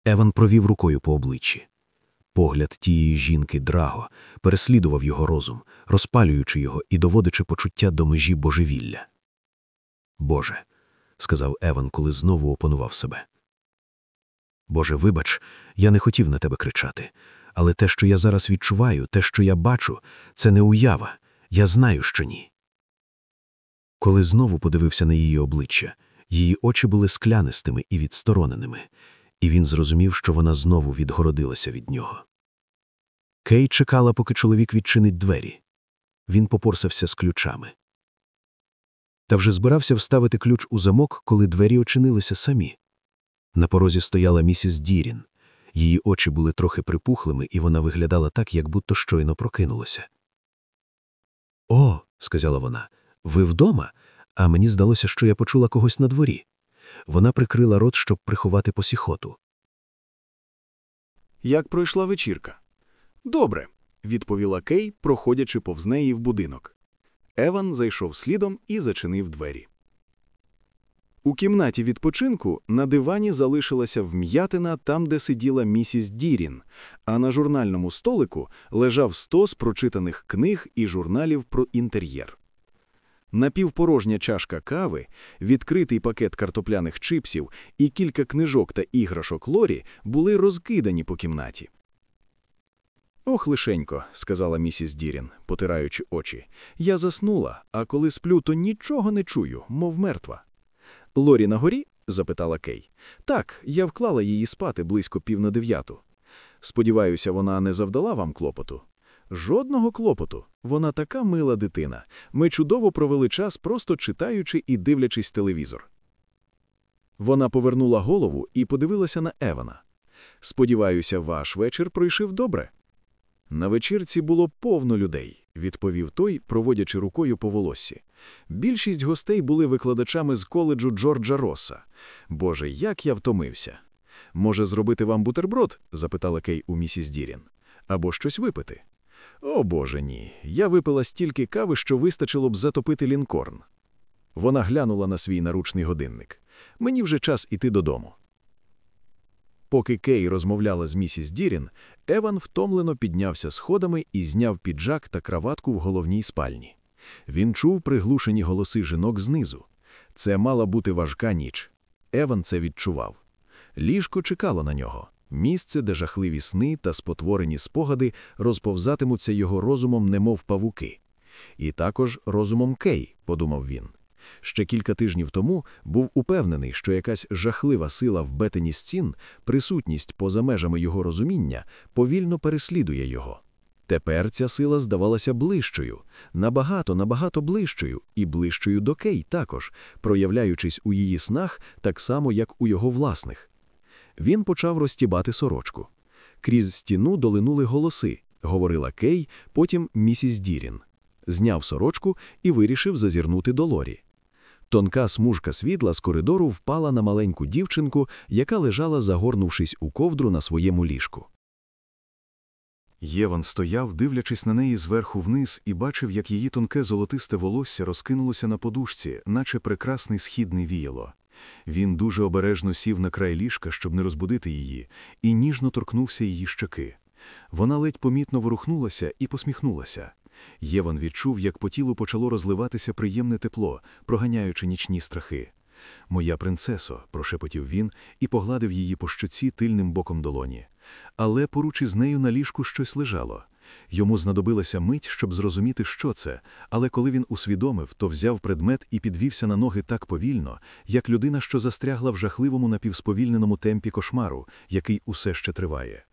Еван провів рукою по обличчі. Погляд тієї жінки Драго переслідував його розум, розпалюючи його і доводячи почуття до межі божевілля. Боже, сказав Еван, коли знову опанував себе. Боже, вибач, я не хотів на тебе кричати, але те, що я зараз відчуваю, те, що я бачу, це не уява. Я знаю, що ні. Коли знову подивився на її обличчя, її очі були склянистими і відстороненими, і він зрозумів, що вона знову відгородилася від нього. Кей чекала, поки чоловік відчинить двері. Він попорсався з ключами. Та вже збирався вставити ключ у замок, коли двері очинилися самі. На порозі стояла місіс Дірін. Її очі були трохи припухлими, і вона виглядала так, як будто щойно прокинулася. О, сказала вона, ви вдома? А мені здалося, що я почула когось на дворі. Вона прикрила рот, щоб приховати посіхоту. Як пройшла вечірка? Добре. відповіла Кей, проходячи повз неї в будинок. Еван зайшов слідом і зачинив двері. У кімнаті відпочинку на дивані залишилася вм'ятина там, де сиділа місіс Дірін, а на журнальному столику лежав стос прочитаних книг і журналів про інтер'єр. Напівпорожня чашка кави, відкритий пакет картопляних чипсів і кілька книжок та іграшок Лорі були розкидані по кімнаті. Ох, лишенько, сказала місіс Дірін, потираючи очі. Я заснула, а коли сплю, то нічого не чую, мов мертва. Лорі на горі? запитала Кей. Так, я вклала її спати близько пів на дев'яту. Сподіваюся, вона не завдала вам клопоту. Жодного клопоту. Вона така мила дитина. Ми чудово провели час, просто читаючи і дивлячись телевізор. Вона повернула голову і подивилася на Евана. Сподіваюся, ваш вечір пройшов добре. На вечірці було повно людей, відповів той, проводячи рукою по волоссі. Більшість гостей були викладачами з коледжу Джорджа Росса. Боже, як я втомився. Може, зробити вам бутерброд? запитала Кей у місіс Дірін. Або щось випити. О Боже, ні. Я випила стільки кави, що вистачило б затопити лінкорн. Вона глянула на свій наручний годинник. Мені вже час іти додому. Поки Кей розмовляла з місіс Дірін, Еван втомлено піднявся сходами і зняв піджак та краватку в головній спальні. Він чув приглушені голоси жінок знизу. Це мала бути важка ніч. Еван це відчував. Ліжко чекало на нього. Місце, де жахливі сни та спотворені спогади розповзатимуться його розумом, немов павуки. І також розумом Кей, подумав він. Ще кілька тижнів тому був упевнений, що якась жахлива сила в бетені стін, присутність поза межами його розуміння, повільно переслідує його. Тепер ця сила здавалася ближчою, набагато, набагато ближчою, і ближчою до Кей також, проявляючись у її снах так само, як у його власних. Він почав розтібати сорочку. Крізь стіну долинули голоси, говорила Кей, потім місіс Дірін. Зняв сорочку і вирішив зазірнути до Лорі. Тонка смужка світла з коридору впала на маленьку дівчинку, яка лежала, загорнувшись у ковдру на своєму ліжку. Єван стояв, дивлячись на неї зверху вниз, і бачив, як її тонке золотисте волосся розкинулося на подушці, наче прекрасний східний віяло. Він дуже обережно сів на край ліжка, щоб не розбудити її, і ніжно торкнувся її щоки. Вона ледь помітно ворухнулася і посміхнулася. Єван відчув, як по тілу почало розливатися приємне тепло, проганяючи нічні страхи. Моя принцесо, прошепотів він і погладив її по щоці тильним боком долоні. Але поруч із нею на ліжку щось лежало. Йому знадобилася мить, щоб зрозуміти, що це, але коли він усвідомив, то взяв предмет і підвівся на ноги так повільно, як людина, що застрягла в жахливому напівсповільненому темпі кошмару, який усе ще триває.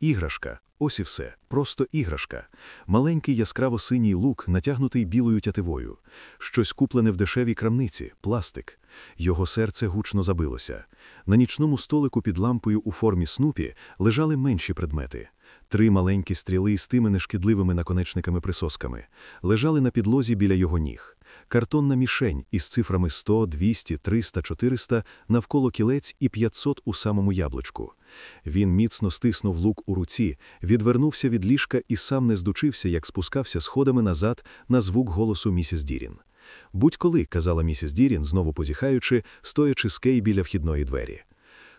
Іграшка, ось і все, просто іграшка. Маленький яскраво-синій лук, натягнутий білою тятивою. Щось куплене в дешевій крамниці, пластик. Його серце гучно забилося. На нічному столику під лампою у формі снупі лежали менші предмети. Три маленькі стріли з тими нешкідливими наконечниками-присосками лежали на підлозі біля його ніг. Картонна мішень із цифрами 100, 200, 300, 400 навколо кілець і 500 у самому яблучку. Він міцно стиснув лук у руці, відвернувся від ліжка і сам не здучився, як спускався сходами назад на звук голосу місіс Дірін. Будь-коли, казала місіс Дірін, знову позіхаючи, стоячи з Кей біля вхідної двері.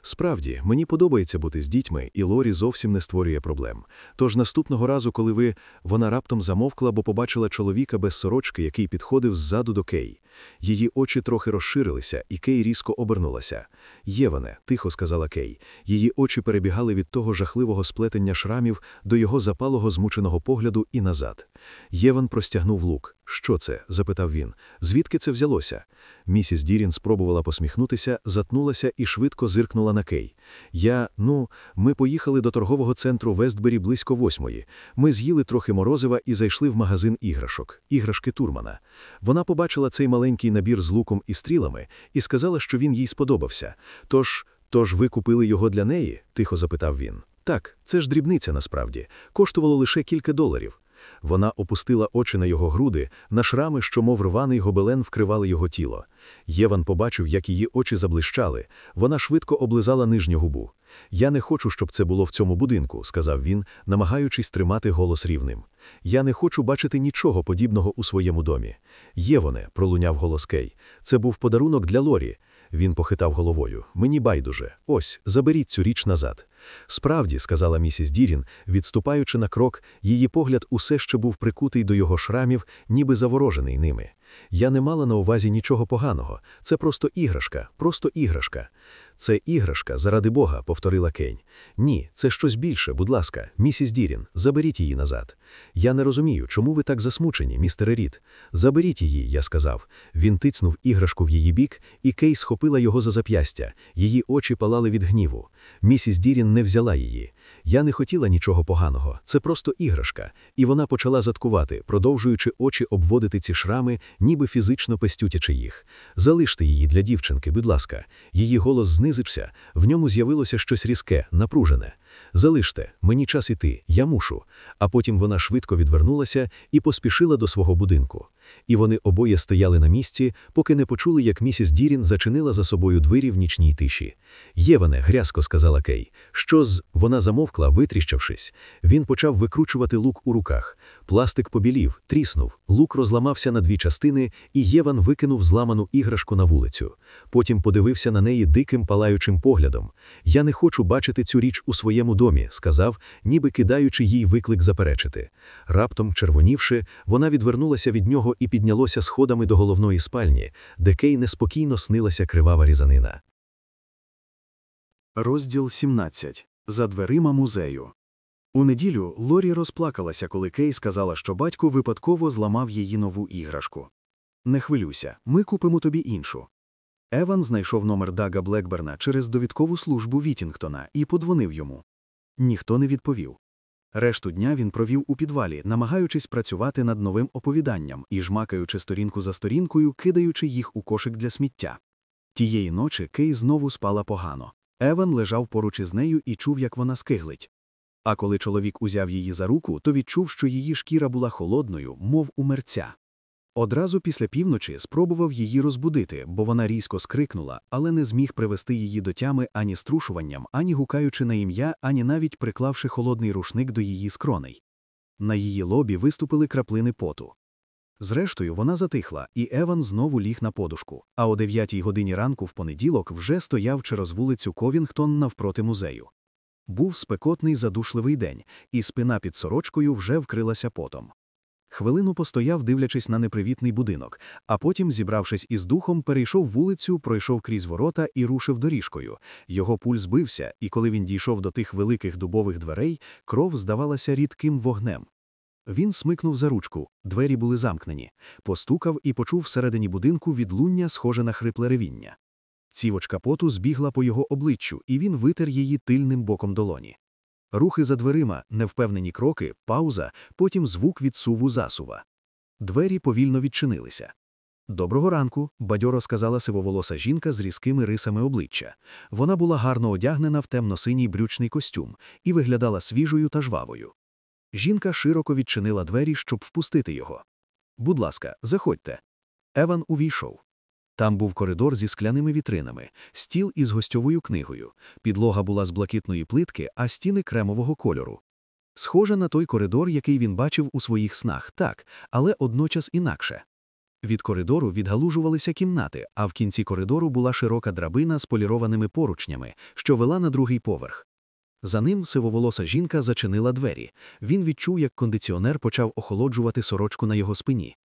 Справді, мені подобається бути з дітьми, і Лорі зовсім не створює проблем. Тож наступного разу, коли ви вона раптом замовкла, бо побачила чоловіка без сорочки, який підходив ззаду до Кей. Її очі трохи розширилися, і Кей різко обернулася. Єване, тихо сказала Кей. Її очі перебігали від того жахливого сплетення шрамів до його запалого змученого погляду і назад. Єван простягнув лук. Що це? запитав він. Звідки це взялося? Місіс Дірін спробувала посміхнутися, затнулася і швидко зиркнула на Кей. Я, ну, ми поїхали до торгового центру Вестбері близько восьмої. Ми з'їли трохи морозива і зайшли в магазин іграшок, іграшки Турмана. Вона побачила цей маленький набір з луком і стрілами і сказала, що він їй сподобався. Тож, тож ви купили його для неї? тихо запитав він. Так, це ж дрібниця насправді, коштувало лише кілька доларів. Вона опустила очі на його груди, на шрами, що, мов рваний гобелен, вкривали його тіло. Єван побачив, як її очі заблищали. Вона швидко облизала нижню губу. Я не хочу, щоб це було в цьому будинку, сказав він, намагаючись тримати голос рівним. Я не хочу бачити нічого подібного у своєму домі. Євоне, пролуняв голос Кей. Це був подарунок для Лорі. Він похитав головою. Мені байдуже. Ось, заберіть цю річ назад. Справді, сказала місіс Дірін, відступаючи на крок, її погляд усе ще був прикутий до його шрамів, ніби заворожений ними. Я не мала на увазі нічого поганого. Це просто іграшка, просто іграшка. Це іграшка, заради Бога, повторила Кень. Ні, це щось більше, будь ласка, місіс Дірін, заберіть її назад. Я не розумію, чому ви так засмучені, містере Рід. Заберіть її, я сказав. Він тицнув іграшку в її бік, і Кей схопила його за зап'ястя. Її очі палали від гніву. Місіс Дірін не взяла її. Я не хотіла нічого поганого, це просто іграшка. І вона почала заткувати, продовжуючи очі обводити ці шрами, ніби фізично пестютячи їх. Залиште її для дівчинки, будь ласка. Її голос знизився, в ньому з'явилося щось різке, напружене. Залиште, мені час іти, я мушу. А потім вона швидко відвернулася і поспішила до свого будинку. І вони обоє стояли на місці, поки не почули, як місіс Дірін зачинила за собою двері в нічній тиші. Єване, грязко сказала Кей. Що з. Вона замовкла, витріщавшись. Він почав викручувати лук у руках. Пластик побілів, тріснув, лук розламався на дві частини, і Єван викинув зламану іграшку на вулицю. Потім подивився на неї диким палаючим поглядом. Я не хочу бачити цю річ у своєму домі, сказав, ніби кидаючи їй виклик заперечити. Раптом, червонівши, вона відвернулася від нього і піднялося сходами до головної спальні, де Кей неспокійно снилася кривава різанина. Розділ 17. За дверима музею. У неділю Лорі розплакалася, коли Кей сказала, що батько випадково зламав її нову іграшку. Не хвилюйся, ми купимо тобі іншу. Еван знайшов номер Дага Блекберна через довідкову службу Вітінгтона і подзвонив йому. Ніхто не відповів. Решту дня він провів у підвалі, намагаючись працювати над новим оповіданням і жмакаючи сторінку за сторінкою, кидаючи їх у кошик для сміття. Тієї ночі Кей знову спала погано. Еван лежав поруч із нею і чув, як вона скиглить. А коли чоловік узяв її за руку, то відчув, що її шкіра була холодною, мов у мерця. Одразу після півночі спробував її розбудити, бо вона різко скрикнула, але не зміг привести її до тями ані струшуванням, ані гукаючи на ім'я, ані навіть приклавши холодний рушник до її скроней. На її лобі виступили краплини поту. Зрештою, вона затихла, і Еван знову ліг на подушку, а о 9 годині ранку в понеділок вже стояв через вулицю Ковінгтон навпроти музею. Був спекотний задушливий день, і спина під сорочкою вже вкрилася потом. Хвилину постояв, дивлячись на непривітний будинок, а потім, зібравшись із духом, перейшов вулицю, пройшов крізь ворота і рушив доріжкою. Його пульс бився, і коли він дійшов до тих великих дубових дверей, кров здавалася рідким вогнем. Він смикнув за ручку, двері були замкнені, постукав і почув всередині будинку відлуння, схоже на хрипле ревіння. Цівочка поту збігла по його обличчю, і він витер її тильним боком долоні. Рухи за дверима, невпевнені кроки, пауза, потім звук від суву засува. Двері повільно відчинилися. Доброго ранку, бадьоро сказала сивоволоса жінка з різкими рисами обличчя. Вона була гарно одягнена в темно-синій брючний костюм і виглядала свіжою та жвавою. Жінка широко відчинила двері, щоб впустити його. Будь ласка, заходьте. Еван увійшов. Там був коридор зі скляними вітринами, стіл із гостьовою книгою. Підлога була з блакитної плитки, а стіни кремового кольору. Схоже на той коридор, який він бачив у своїх снах, так, але одночас інакше. Від коридору відгалужувалися кімнати, а в кінці коридору була широка драбина з полірованими поручнями, що вела на другий поверх. За ним сивоволоса жінка зачинила двері. Він відчув, як кондиціонер почав охолоджувати сорочку на його спині.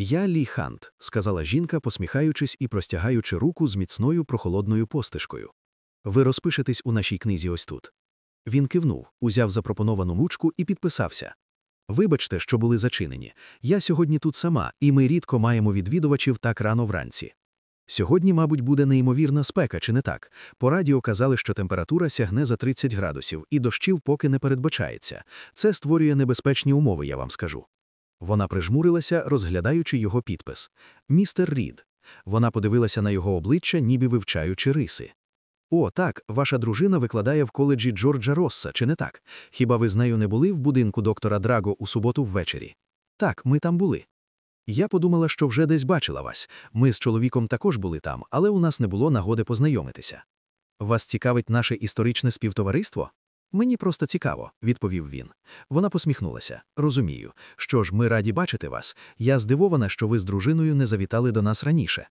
Я Лі Хант, сказала жінка, посміхаючись і простягаючи руку з міцною прохолодною постишкою. Ви розпишетесь у нашій книзі ось тут. Він кивнув, узяв запропоновану ручку і підписався. Вибачте, що були зачинені. Я сьогодні тут сама, і ми рідко маємо відвідувачів так рано вранці. Сьогодні, мабуть, буде неймовірна спека, чи не так? По радіо казали, що температура сягне за 30 градусів, і дощів поки не передбачається. Це створює небезпечні умови, я вам скажу. Вона прижмурилася, розглядаючи його підпис. Містер Рід. Вона подивилася на його обличчя, ніби вивчаючи риси. О, так, ваша дружина викладає в коледжі Джорджа Росса, чи не так? Хіба ви з нею не були в будинку доктора Драго у суботу ввечері? Так, ми там були. Я подумала, що вже десь бачила вас. Ми з чоловіком також були там, але у нас не було нагоди познайомитися. Вас цікавить наше історичне співтовариство? Мені просто цікаво, відповів він. Вона посміхнулася. Розумію. Що ж, ми раді бачити вас. Я здивована, що ви з дружиною не завітали до нас раніше.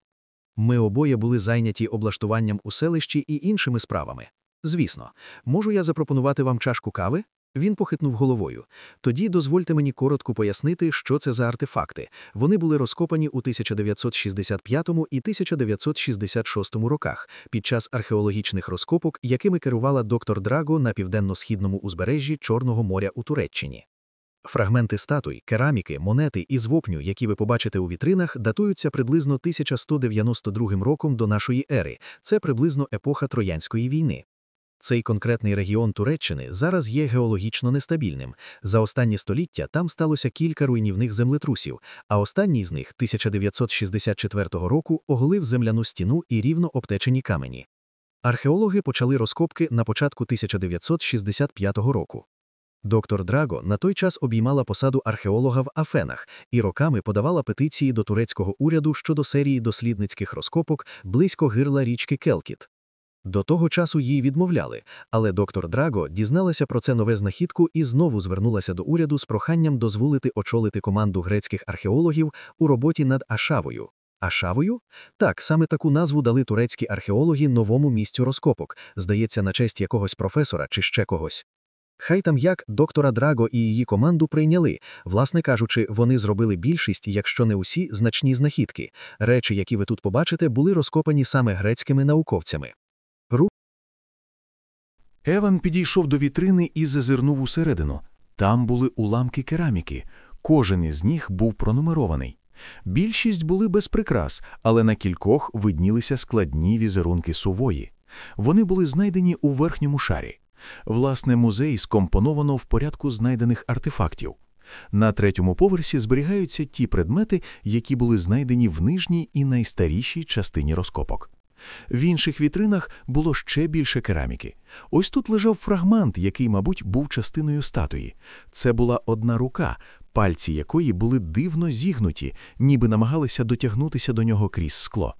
Ми обоє були зайняті облаштуванням у селищі і іншими справами. Звісно, можу я запропонувати вам чашку кави? Він похитнув головою. Тоді дозвольте мені коротко пояснити, що це за артефакти. Вони були розкопані у 1965 і 1966 роках під час археологічних розкопок, якими керувала доктор Драго на південно-східному узбережжі Чорного моря у Туреччині. Фрагменти статуй, кераміки, монети і звопню, які ви побачите у вітринах, датуються приблизно 1192 роком до нашої ери. Це приблизно епоха Троянської війни. Цей конкретний регіон Туреччини зараз є геологічно нестабільним. За останні століття там сталося кілька руйнівних землетрусів, а останній з них 1964 року оголив земляну стіну і рівно обтечені камені. Археологи почали розкопки на початку 1965 року. Доктор Драго на той час обіймала посаду археолога в Афенах і роками подавала петиції до турецького уряду щодо серії дослідницьких розкопок близько гирла річки Келкіт. До того часу їй відмовляли, але доктор Драго дізналася про це нове знахідку і знову звернулася до уряду з проханням дозволити очолити команду грецьких археологів у роботі над Ашавою. Ашавою? Так, саме таку назву дали турецькі археологи новому місцю розкопок, здається, на честь якогось професора чи ще когось. Хай там як доктора Драго і її команду прийняли, власне кажучи, вони зробили більшість, якщо не усі, значні знахідки. Речі, які ви тут побачите, були розкопані саме грецькими науковцями. Еван підійшов до вітрини і зазирнув усередину. Там були уламки кераміки. Кожен із них був пронумерований. Більшість були без прикрас, але на кількох виднілися складні візерунки сувої. Вони були знайдені у верхньому шарі. Власне, музей скомпоновано в порядку знайдених артефактів. На третьому поверсі зберігаються ті предмети, які були знайдені в нижній і найстарішій частині розкопок. В інших вітринах було ще більше кераміки. Ось тут лежав фрагмент, який, мабуть, був частиною статуї. Це була одна рука, пальці якої були дивно зігнуті, ніби намагалися дотягнутися до нього крізь скло.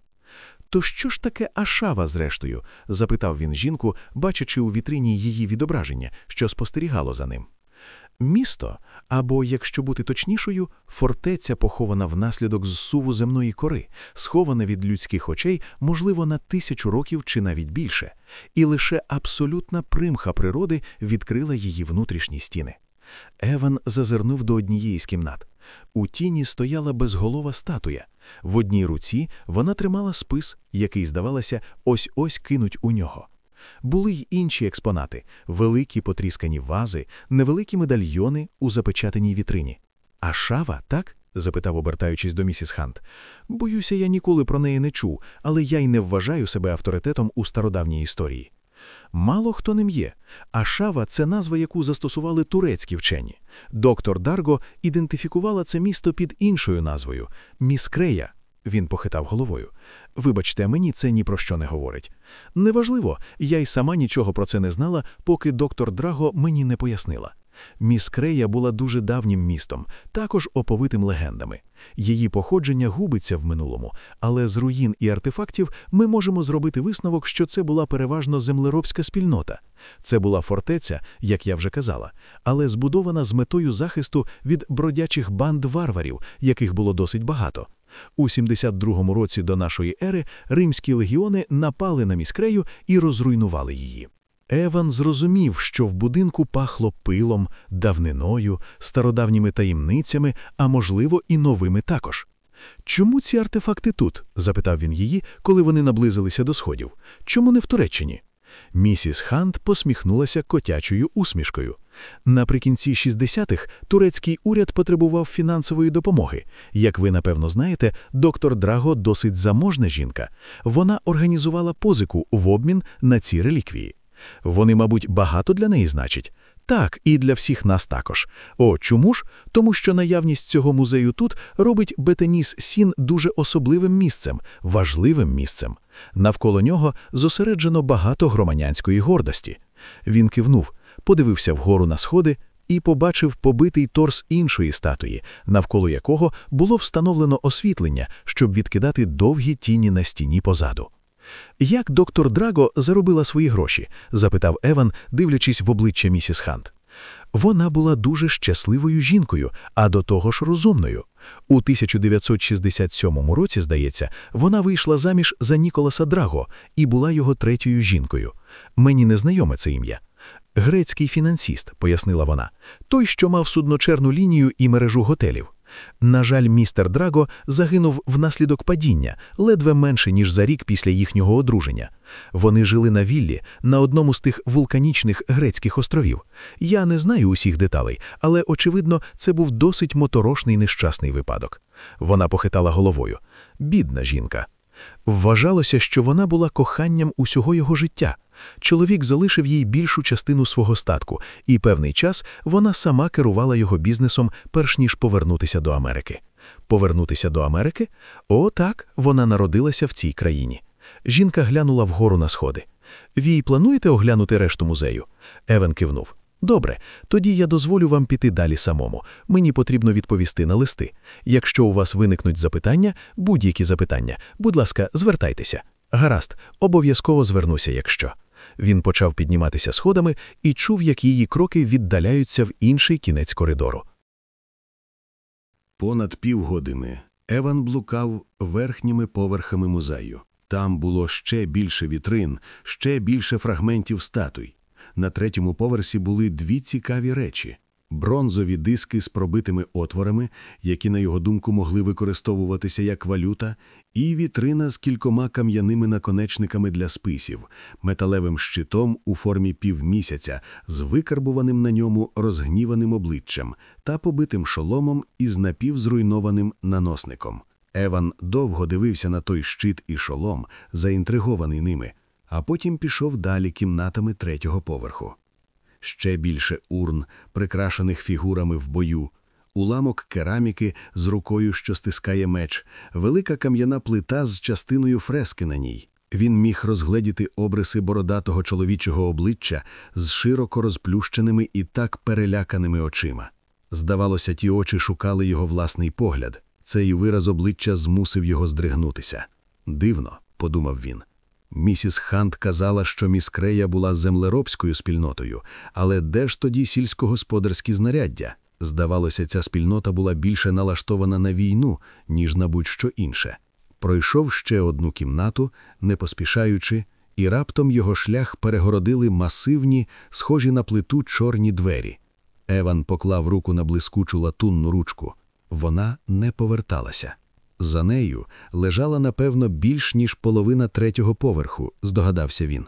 То що ж таке Ашава, зрештою? запитав він жінку, бачачи у вітрині її відображення, що спостерігало за ним. Місто, або, якщо бути точнішою, фортеця, похована внаслідок зсуву земної кори, схована від людських очей, можливо, на тисячу років чи навіть більше, і лише абсолютна примха природи відкрила її внутрішні стіни. Еван зазирнув до однієї з кімнат. У тіні стояла безголова статуя. В одній руці вона тримала спис, який, здавалося, ось ось кинуть у нього. Були й інші експонати великі потріскані вази, невеликі медальйони у запечатаній вітрині. А шава, так? запитав, обертаючись до місіс Хант. Боюся, я ніколи про неї не чув, але я й не вважаю себе авторитетом у стародавній історії. Мало хто ним є. А шава це назва, яку застосували турецькі вчені. Доктор Дарго ідентифікувала це місто під іншою назвою Міскрея. Він похитав головою. Вибачте, мені це ні про що не говорить. Неважливо, я й сама нічого про це не знала, поки доктор Драго мені не пояснила. Міскрея була дуже давнім містом, також оповитим легендами. Її походження губиться в минулому, але з руїн і артефактів ми можемо зробити висновок, що це була переважно землеробська спільнота. Це була фортеця, як я вже казала, але збудована з метою захисту від бродячих банд варварів, яких було досить багато. У 72-му році до нашої ери римські легіони напали на міскрею і розруйнували її. Еван зрозумів, що в будинку пахло пилом, давниною, стародавніми таємницями, а можливо, і новими також. Чому ці артефакти тут? запитав він її, коли вони наблизилися до сходів. Чому не в Туреччині? Місіс Хант посміхнулася котячою усмішкою. Наприкінці 60-х турецький уряд потребував фінансової допомоги. Як ви напевно знаєте, доктор Драго досить заможна жінка. Вона організувала позику в обмін на ці реліквії. Вони, мабуть, багато для неї значать. Так, і для всіх нас також. О, чому ж? Тому що наявність цього музею тут робить Бетеніс Сін дуже особливим місцем, важливим місцем. Навколо нього зосереджено багато громадянської гордості. Він кивнув, подивився вгору на сходи і побачив побитий торс іншої статуї, навколо якого було встановлено освітлення, щоб відкидати довгі тіні на стіні позаду. Як доктор Драго заробила свої гроші? запитав Еван, дивлячись в обличчя місіс Хант. Вона була дуже щасливою жінкою, а до того ж розумною. У 1967 році, здається, вона вийшла заміж за Ніколаса Драго і була його третьою жінкою. Мені не знайоме це ім'я. Грецький фінансіст, пояснила вона, той, що мав судночерну лінію і мережу готелів. На жаль, містер Драго загинув внаслідок падіння, ледве менше, ніж за рік після їхнього одруження. Вони жили на віллі на одному з тих вулканічних грецьких островів. Я не знаю усіх деталей, але, очевидно, це був досить моторошний нещасний випадок. Вона похитала головою. Бідна жінка. Вважалося, що вона була коханням усього його життя. Чоловік залишив їй більшу частину свого статку, і певний час вона сама керувала його бізнесом, перш ніж повернутися до Америки. Повернутися до Америки? О, так, вона народилася в цій країні. Жінка глянула вгору на сходи. Ви плануєте оглянути решту музею? Еван кивнув. Добре, тоді я дозволю вам піти далі самому. Мені потрібно відповісти на листи. Якщо у вас виникнуть запитання, будь-які запитання, будь ласка, звертайтеся. Гаразд, обов'язково звернуся, якщо. Він почав підніматися сходами і чув, як її кроки віддаляються в інший кінець коридору. Понад півгодини Еван блукав верхніми поверхами музею. Там було ще більше вітрин, ще більше фрагментів статуй. На третьому поверсі були дві цікаві речі: бронзові диски з пробитими отворами, які, на його думку, могли використовуватися як валюта, і вітрина з кількома кам'яними наконечниками для списів, металевим щитом у формі півмісяця, з викарбуваним на ньому розгніваним обличчям та побитим шоломом із напівзруйнованим наносником. Еван довго дивився на той щит і шолом, заінтригований ними, а потім пішов далі кімнатами третього поверху. Ще більше урн, прикрашених фігурами в бою, уламок кераміки з рукою, що стискає меч, велика кам'яна плита з частиною фрески на ній. Він міг розгледіти обриси бородатого чоловічого обличчя з широко розплющеними і так переляканими очима. Здавалося, ті очі шукали його власний погляд. Цей вираз обличчя змусив його здригнутися. Дивно, подумав він. Місіс Хант казала, що міс Крея була землеробською спільнотою, але де ж тоді сільськогосподарські знаряддя? Здавалося, ця спільнота була більше налаштована на війну, ніж на будь-що інше. Пройшов ще одну кімнату, не поспішаючи, і раптом його шлях перегородили масивні, схожі на плиту чорні двері. Еван поклав руку на блискучу латунну ручку. Вона не поверталася. За нею лежала, напевно, більш ніж половина третього поверху, здогадався він.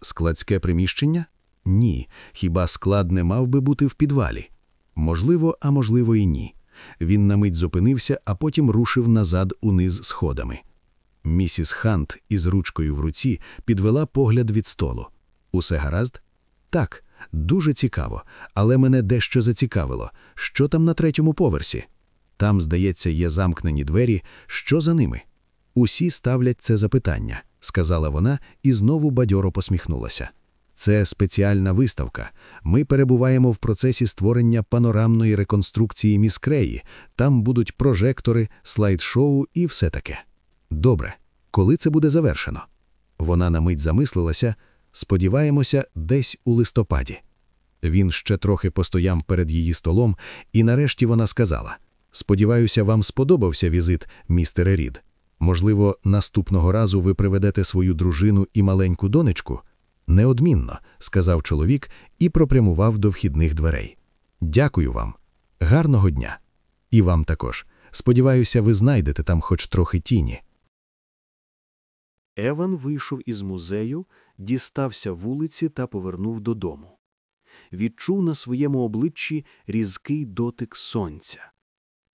Складське приміщення? Ні. Хіба склад не мав би бути в підвалі? Можливо, а можливо, і ні. Він на мить зупинився, а потім рушив назад униз сходами. Місіс Хант із ручкою в руці підвела погляд від столу. Усе гаразд? Так, дуже цікаво, але мене дещо зацікавило. Що там на третьому поверсі? Там, здається, є замкнені двері. Що за ними? Усі ставлять це запитання, сказала вона і знову бадьоро посміхнулася. Це спеціальна виставка. Ми перебуваємо в процесі створення панорамної реконструкції міскреї. Там будуть прожектори, слайд-шоу і все таке. Добре, коли це буде завершено? Вона на мить замислилася. Сподіваємося, десь у листопаді. Він ще трохи постояв перед її столом, і нарешті вона сказала. Сподіваюся, вам сподобався візит, містере Рід. Можливо, наступного разу ви приведете свою дружину і маленьку донечку? Неодмінно, сказав чоловік і пропрямував до вхідних дверей. Дякую вам. Гарного дня. І вам також. Сподіваюся, ви знайдете там хоч трохи тіні. Еван вийшов із музею, дістався вулиці та повернув додому. Відчув на своєму обличчі різкий дотик сонця.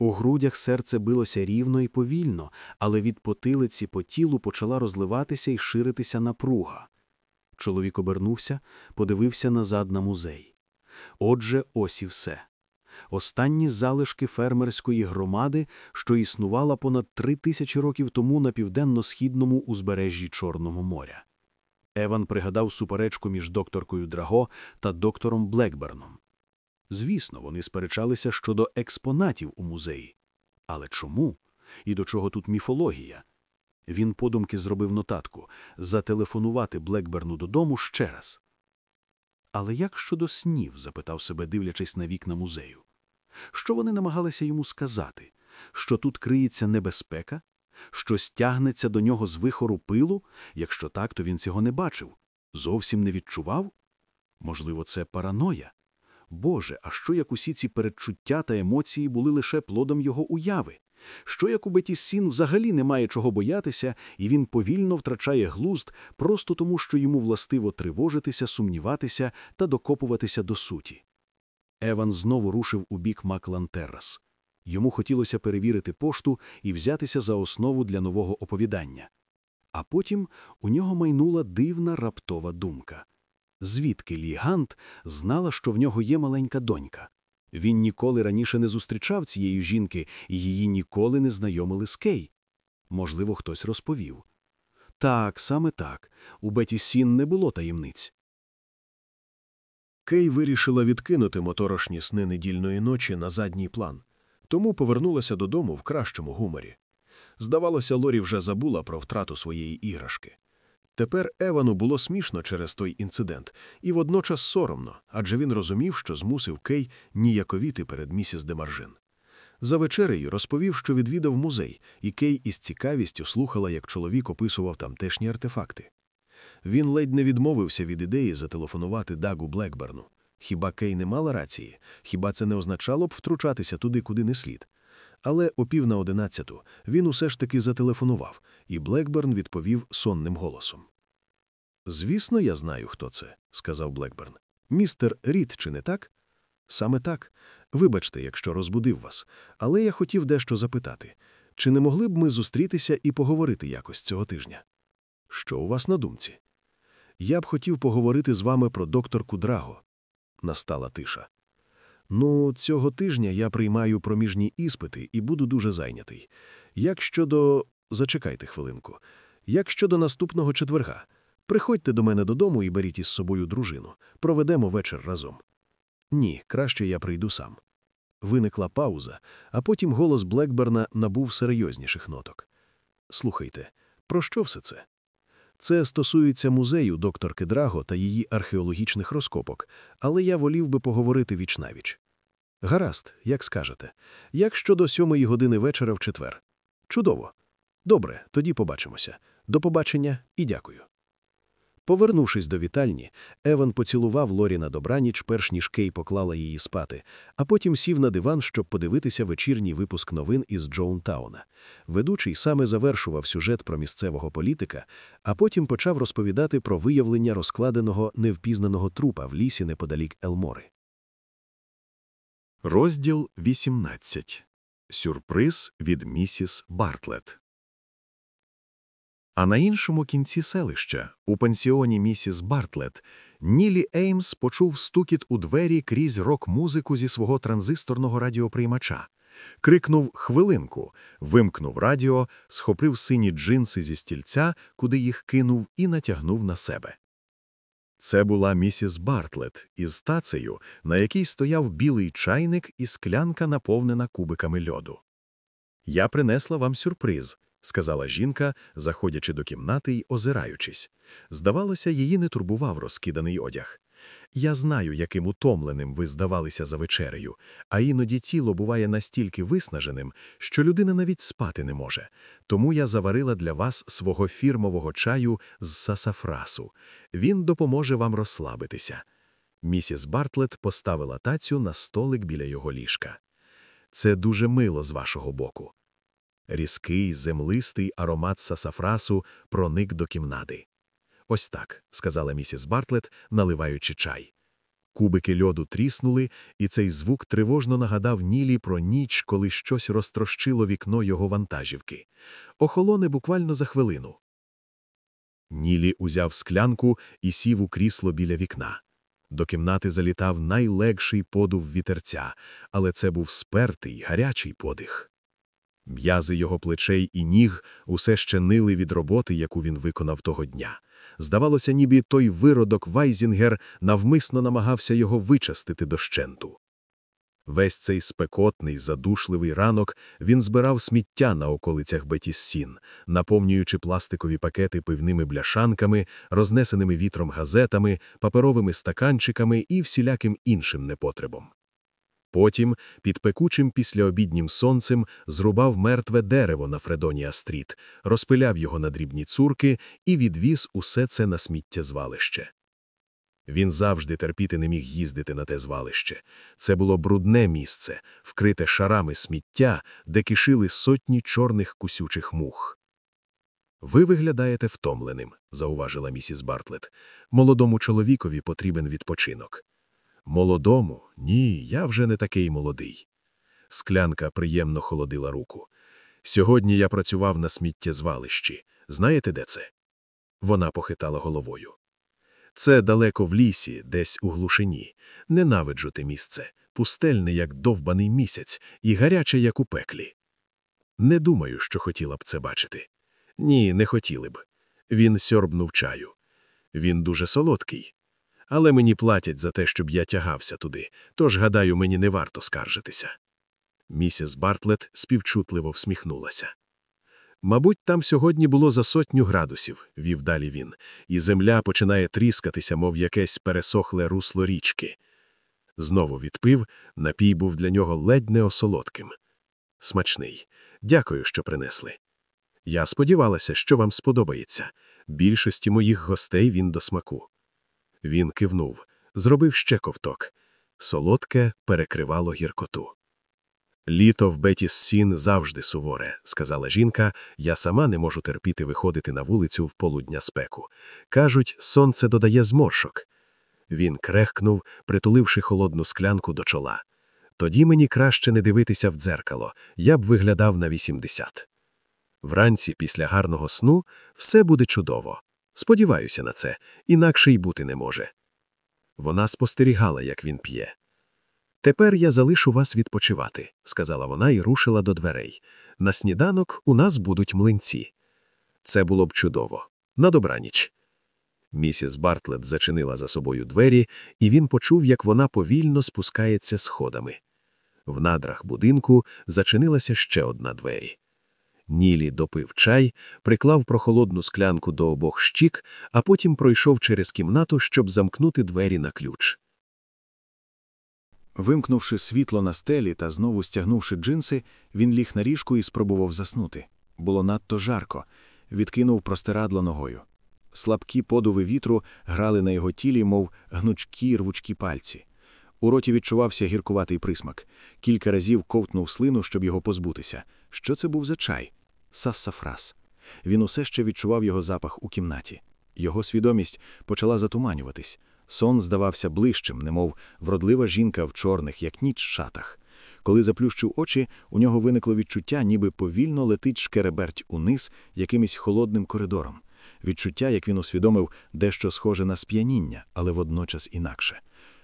У грудях серце билося рівно і повільно, але від потилиці по тілу почала розливатися і ширитися напруга. Чоловік обернувся, подивився назад на музей. Отже, ось і все. Останні залишки фермерської громади, що існувала понад три тисячі років тому на південно-східному узбережжі Чорного моря. Еван пригадав суперечку між докторкою Драго та доктором Блекберном. Звісно, вони сперечалися щодо експонатів у музеї. Але чому? І до чого тут міфологія? Він подумки зробив нотатку зателефонувати Блекберну додому ще раз. Але як щодо снів? запитав себе, дивлячись на вікна музею. Що вони намагалися йому сказати? Що тут криється небезпека? Що стягнеться до нього з вихору пилу? Якщо так, то він цього не бачив. Зовсім не відчував? Можливо, це параноя? Боже, а що як усі ці передчуття та емоції були лише плодом його уяви? Що як у Беті Сін взагалі немає чого боятися, і він повільно втрачає глузд просто тому, що йому властиво тривожитися, сумніватися та докопуватися до суті? Еван знову рушив у бік Маклантеррас. Йому хотілося перевірити пошту і взятися за основу для нового оповідання. А потім у нього майнула дивна раптова думка. Звідки Лі Гант знала, що в нього є маленька донька? Він ніколи раніше не зустрічав цієї жінки, і її ніколи не знайомили з Кей. Можливо, хтось розповів. Так, саме так. У Беті Сін не було таємниць. Кей вирішила відкинути моторошні сни недільної ночі на задній план, тому повернулася додому в кращому гуморі. Здавалося, Лорі вже забула про втрату своєї іграшки. Тепер Евану було смішно через той інцидент, і водночас соромно, адже він розумів, що змусив Кей ніяковіти перед місіс Демаржин. За вечерею розповів, що відвідав музей, і Кей із цікавістю слухала, як чоловік описував тамтешні артефакти. Він ледь не відмовився від ідеї зателефонувати Дагу Блекберну. Хіба Кей не мала рації? Хіба це не означало б втручатися туди, куди не слід? Але о пів на одинадцяту він усе ж таки зателефонував, і Блекберн відповів сонним голосом. Звісно, я знаю, хто це, сказав Блекберн. Містер Рід, чи не так? Саме так. Вибачте, якщо розбудив вас, але я хотів дещо запитати. Чи не могли б ми зустрітися і поговорити якось цього тижня? Що у вас на думці? Я б хотів поговорити з вами про докторку Драго. Настала тиша. Ну, цього тижня я приймаю проміжні іспити і буду дуже зайнятий. Як щодо. Зачекайте хвилинку. Як щодо наступного четверга, приходьте до мене додому і беріть із собою дружину. Проведемо вечір разом. Ні, краще я прийду сам. Виникла пауза, а потім голос Блекберна набув серйозніших ноток. Слухайте, про що все це? Це стосується музею докторки Драго та її археологічних розкопок, але я волів би поговорити вічнавіч. Гаразд, як скажете. Як щодо сьомої години вечора в четвер? Чудово. Добре, тоді побачимося. До побачення і дякую. Повернувшись до вітальні, Еван поцілував Лорі на добраніч, перш ніж Кей поклала її спати, а потім сів на диван, щоб подивитися вечірній випуск новин із Джоунтауна. Ведучий саме завершував сюжет про місцевого політика, а потім почав розповідати про виявлення розкладеного невпізнаного трупа в лісі неподалік Елмори. Розділ 18. Сюрприз від місіс Бартлет. А на іншому кінці селища, у пансіоні місіс Бартлет, Нілі Еймс почув стукіт у двері крізь рок-музику зі свого транзисторного радіоприймача. Крикнув хвилинку, вимкнув радіо, схопив сині джинси зі стільця, куди їх кинув, і натягнув на себе. Це була місіс Бартлет із тацею, на якій стояв білий чайник і склянка, наповнена кубиками льоду. Я принесла вам сюрприз, сказала жінка, заходячи до кімнати й озираючись. Здавалося, її не турбував розкиданий одяг. Я знаю, яким утомленим ви здавалися за вечерею, а іноді тіло буває настільки виснаженим, що людина навіть спати не може. Тому я заварила для вас свого фірмового чаю з сасафрасу. Він допоможе вам розслабитися. Місіс Бартлет поставила тацю на столик біля його ліжка. Це дуже мило з вашого боку. Різкий, землистий аромат сасафрасу проник до кімнати. Ось так, сказала місіс Бартлет, наливаючи чай. Кубики льоду тріснули, і цей звук тривожно нагадав Нілі про ніч, коли щось розтрощило вікно його вантажівки. Охолоне буквально за хвилину. Нілі узяв склянку і сів у крісло біля вікна. До кімнати залітав найлегший подув вітерця, але це був спертий, гарячий подих. М'язи його плечей і ніг усе ще нили від роботи, яку він виконав того дня. Здавалося, ніби той виродок Вайзінгер навмисно намагався його виснажити дощенту. Весь цей спекотний, задушливий ранок він збирав сміття на околицях Бетані Сін, наповнюючи пластикові пакети пивними бляшанками, рознесеними вітром газетами, паперовими стаканчиками і всіляким іншим непотребом. Потім, під пекучим післяобіднім сонцем, зрубав мертве дерево на Фредонія-стріт, розпиляв його на дрібні цурки і відвіз усе це на сміттєзвалище. Він завжди терпіти не міг їздити на те звалище. Це було брудне місце, вкрите шарами сміття, де кишили сотні чорних кусючих мух. Ви виглядаєте втомленим, зауважила місіс Бартлет. Молодому чоловікові потрібен відпочинок. Молодому? Ні, я вже не такий молодий. Склянка приємно холодила руку. Сьогодні я працював на сміттєзвалищі. Знаєте, де це? Вона похитала головою. Це далеко в лісі, десь у глушині. Ненавиджу те місце, пустельне, як довбаний місяць, і гаряче, як у пеклі. Не думаю, що хотіла б це бачити. Ні, не хотіли б. Він сьорбнув чаю. Він дуже солодкий. Але мені платять за те, щоб я тягався туди, тож, гадаю, мені не варто скаржитися. Місіс Бартлет співчутливо всміхнулася. Мабуть, там сьогодні було за сотню градусів, вів далі він, і земля починає тріскатися, мов якесь пересохле русло річки. Знову відпив, напій був для нього ледь не осолодким. Смачний. Дякую, що принесли. Я сподівалася, що вам сподобається. Більшості моїх гостей він до смаку. Він кивнув, зробив ще ковток. Солодке перекривало гіркоту. Літо в Бетіс Сін завжди суворе, сказала жінка, я сама не можу терпіти виходити на вулицю в полудня спеку. Кажуть, сонце додає зморшок. Він крехкнув, притуливши холодну склянку до чола. Тоді мені краще не дивитися в дзеркало, я б виглядав на 80. Вранці, після гарного сну, все буде чудово. Сподіваюся на це, інакше й бути не може. Вона спостерігала, як він п'є. Тепер я залишу вас відпочивати, сказала вона і рушила до дверей. На сніданок у нас будуть млинці. Це було б чудово. На добраніч. Місіс Бартлет зачинила за собою двері, і він почув, як вона повільно спускається сходами. В надрах будинку зачинилася ще одна двері. Нілі допив чай, приклав прохолодну склянку до обох щік, а потім пройшов через кімнату, щоб замкнути двері на ключ. Вимкнувши світло на стелі та знову стягнувши джинси, він ліг на ріжку і спробував заснути. Було надто жарко, відкинув простирадло ногою. Слабкі подуви вітру грали на його тілі, мов гнучкі рвучкі пальці. У роті відчувався гіркуватий присмак. Кілька разів ковтнув слину, щоб його позбутися. Що це був за чай? Сассафрас. Він усе ще відчував його запах у кімнаті. Його свідомість почала затуманюватись. Сон здавався ближчим, немов вродлива жінка в чорних, як ніч, шатах. Коли заплющив очі, у нього виникло відчуття, ніби повільно летить шкереберть униз якимось холодним коридором. Відчуття, як він усвідомив, дещо схоже на сп'яніння, але водночас інакше.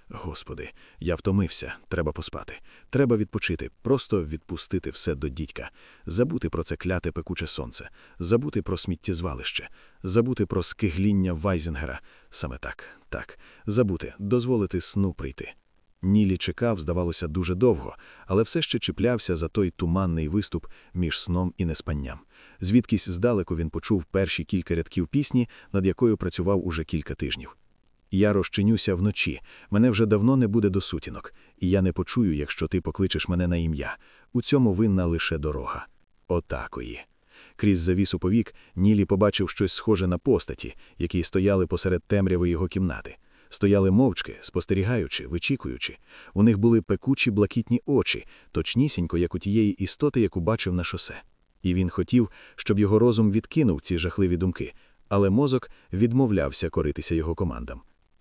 Господи, я втомився, треба поспати. Треба відпочити, просто відпустити все до дідька, забути про це кляте пекуче сонце, забути про сміттєзвалище, забути про скигління Вайзінгера. Саме так, так, забути, дозволити сну прийти. Нілі чекав, здавалося, дуже довго, але все ще чіплявся за той туманний виступ між сном і неспанням. Звідкись здалеку він почув перші кілька рядків пісні, над якою працював уже кілька тижнів. Я розчинюся вночі, мене вже давно не буде до сутінок, і я не почую, якщо ти покличеш мене на ім'я. У цьому винна лише дорога. Отакої. Крізь завісу повік Нілі побачив щось схоже на постаті, які стояли посеред темряви його кімнати. Стояли мовчки, спостерігаючи, вичікуючи. У них були пекучі блакитні очі, точнісінько, як у тієї істоти, яку бачив на шосе. І він хотів, щоб його розум відкинув ці жахливі думки, але мозок відмовлявся коритися його командам.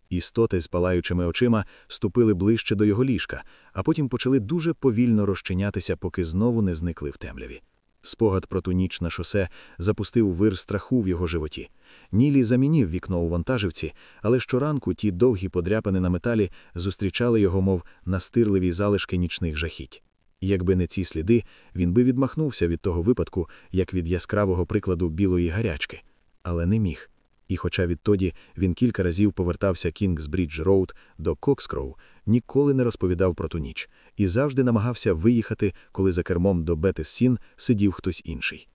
Істоти з палаючими очима ступили ближче до його ліжка, а потім почали дуже повільно розчинятися, поки знову не зникли в темряві. Спогад про ту ніч на шосе запустив вир страху в його животі. Нілі замінив вікно у вантажівці, але щоранку ті довгі подряпини на металі зустрічали його, мов настирливі залишки нічних жахіть. Якби не ці сліди, він би відмахнувся від того випадку, як від яскравого прикладу білої гарячки. Але не міг. І хоча відтоді він кілька разів повертався Кінгсбрідж Роуд до Кокскроу, ніколи не розповідав про ту ніч і завжди намагався виїхати, коли за кермом до Бетані Сін сидів хтось інший.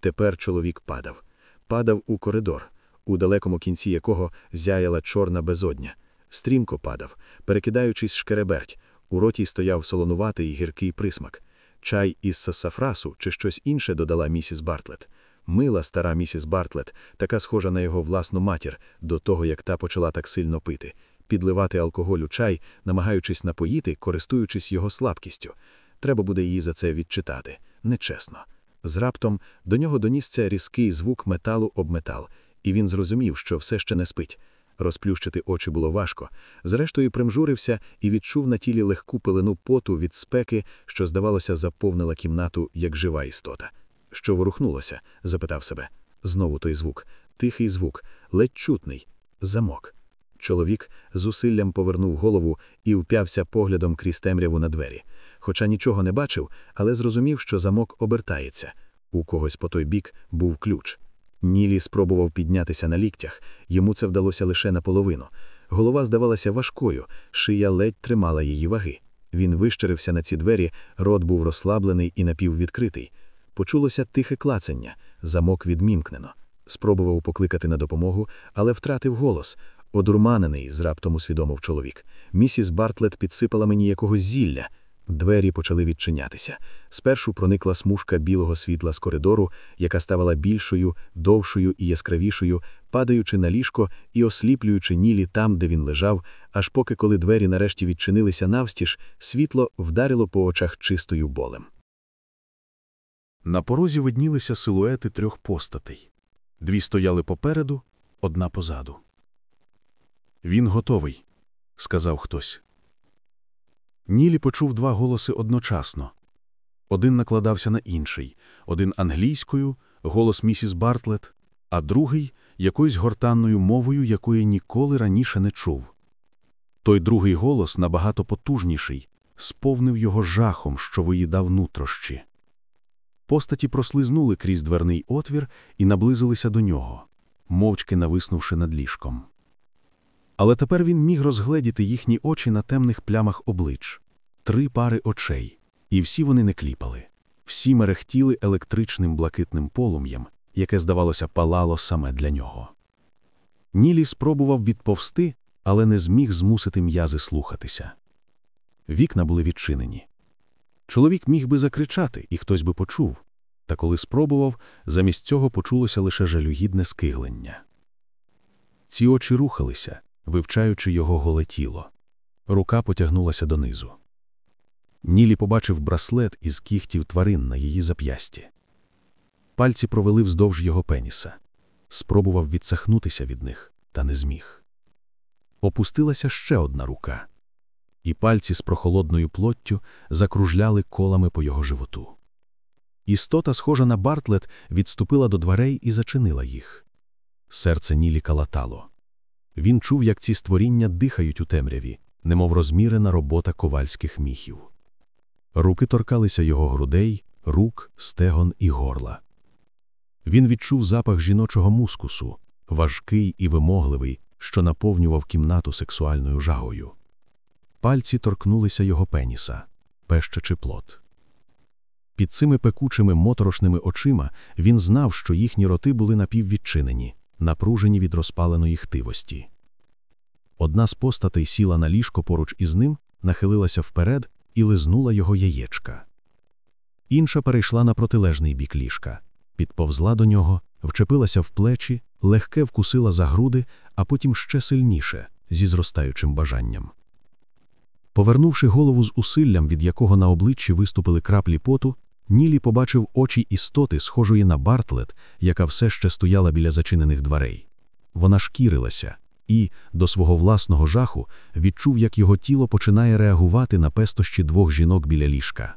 Тепер чоловік падав. Падав у коридор, у далекому кінці якого зяяла чорна безодня. Стрімко падав, перекидаючись шкереберть. У роті стояв солонуватий гіркий присмак. Чай із сасафрасу чи щось інше додала місіс Бартлет. Мила стара місіс Бартлет, така схожа на його власну матір, до того, як та почала так сильно пити, підливати алкоголь у чай, намагаючись напоїти, користуючись його слабкістю. Треба буде її за це відчитати. Нечесно. Зраптом до нього донісся різкий звук металу об метал, і він зрозумів, що все ще не спить. Розплющити очі було важко. Зрештою, примжурився і відчув на тілі легку пилину поту від спеки, що, здавалося, заповнила кімнату, як жива істота. Що ворухнулося? запитав себе. Знову той звук, тихий звук, ледь чутний, замок. Чоловік з усиллям повернув голову і вп'явся поглядом крізь темряву на двері. Хоча нічого не бачив, але зрозумів, що замок обертається. У когось по той бік був ключ. Нілі спробував піднятися на ліктях, йому це вдалося лише наполовину. Голова здавалася важкою, шия ледь тримала її ваги. Він вищерився на ці двері, рот був розслаблений і напіввідкритий. Почулося тихе клацання, замок відмімкнено. Спробував покликати на допомогу, але втратив голос. Одурманений, зраптом усвідомив чоловік. Місіс Бартлет підсипала мені якогось зілля. Двері почали відчинятися. Спершу проникла смужка білого світла з коридору, яка ставала більшою, довшою і яскравішою, падаючи на ліжко і осліплюючи нілі там, де він лежав, аж поки, коли двері нарешті відчинилися навстіж, світло вдарило по очах чистою болем. На порозі виднілися силуети трьох постатей. Дві стояли попереду, одна позаду. Він готовий, сказав хтось. Нілі почув два голоси одночасно. Один накладався на інший, один англійською, голос місіс Бартлет, а другий якоюсь гортанною мовою, якої ніколи раніше не чув. Той другий голос, набагато потужніший, сповнив його жахом, що виїдав нутрощі. Постаті прослизнули крізь дверний отвір і наблизилися до нього, мовчки нависнувши над ліжком. Але тепер він міг розгледіти їхні очі на темних плямах облич три пари очей, і всі вони не кліпали, всі мерехтіли електричним блакитним полум'ям, яке, здавалося, палало саме для нього. Нілі спробував відповсти, але не зміг змусити м'язи слухатися. Вікна були відчинені. Чоловік міг би закричати, і хтось би почув, та коли спробував, замість цього почулося лише жалюгідне скиглення. Ці очі рухалися, вивчаючи його голе тіло. Рука потягнулася донизу. Нілі побачив браслет із кігтів тварин на її зап'ясті. Пальці провели вздовж його пеніса. Спробував відсахнутися від них, та не зміг. Опустилася ще одна рука, і пальці з прохолодною плоттю закружляли колами по його животу. Істота, схожа на Бартлет, відступила до дверей і зачинила їх. Серце Нілі калатало. Він чув, як ці створіння дихають у темряві, немов розмірена робота ковальських міхів. Руки торкалися його грудей, рук, стегон і горла. Він відчув запах жіночого мускусу, важкий і вимогливий, що наповнював кімнату сексуальною жагою. Пальці торкнулися його пеніса, пещачи плот. Під цими пекучими моторошними очима він знав, що їхні роти були напіввідчинені, напружені від розпаленої хтивості. Одна з постатей сіла на ліжко поруч із ним, нахилилася вперед і лизнула його яєчка. Інша перейшла на протилежний бік ліжка, підповзла до нього, вчепилася в плечі, легке вкусила за груди, а потім ще сильніше, зі зростаючим бажанням. Повернувши голову з усиллям, від якого на обличчі виступили краплі поту, Нілі побачив очі істоти, схожої на Бартлет, яка все ще стояла біля зачинених дверей. Вона шкірилася і, до свого власного жаху, відчув, як його тіло починає реагувати на пестощі двох жінок біля ліжка.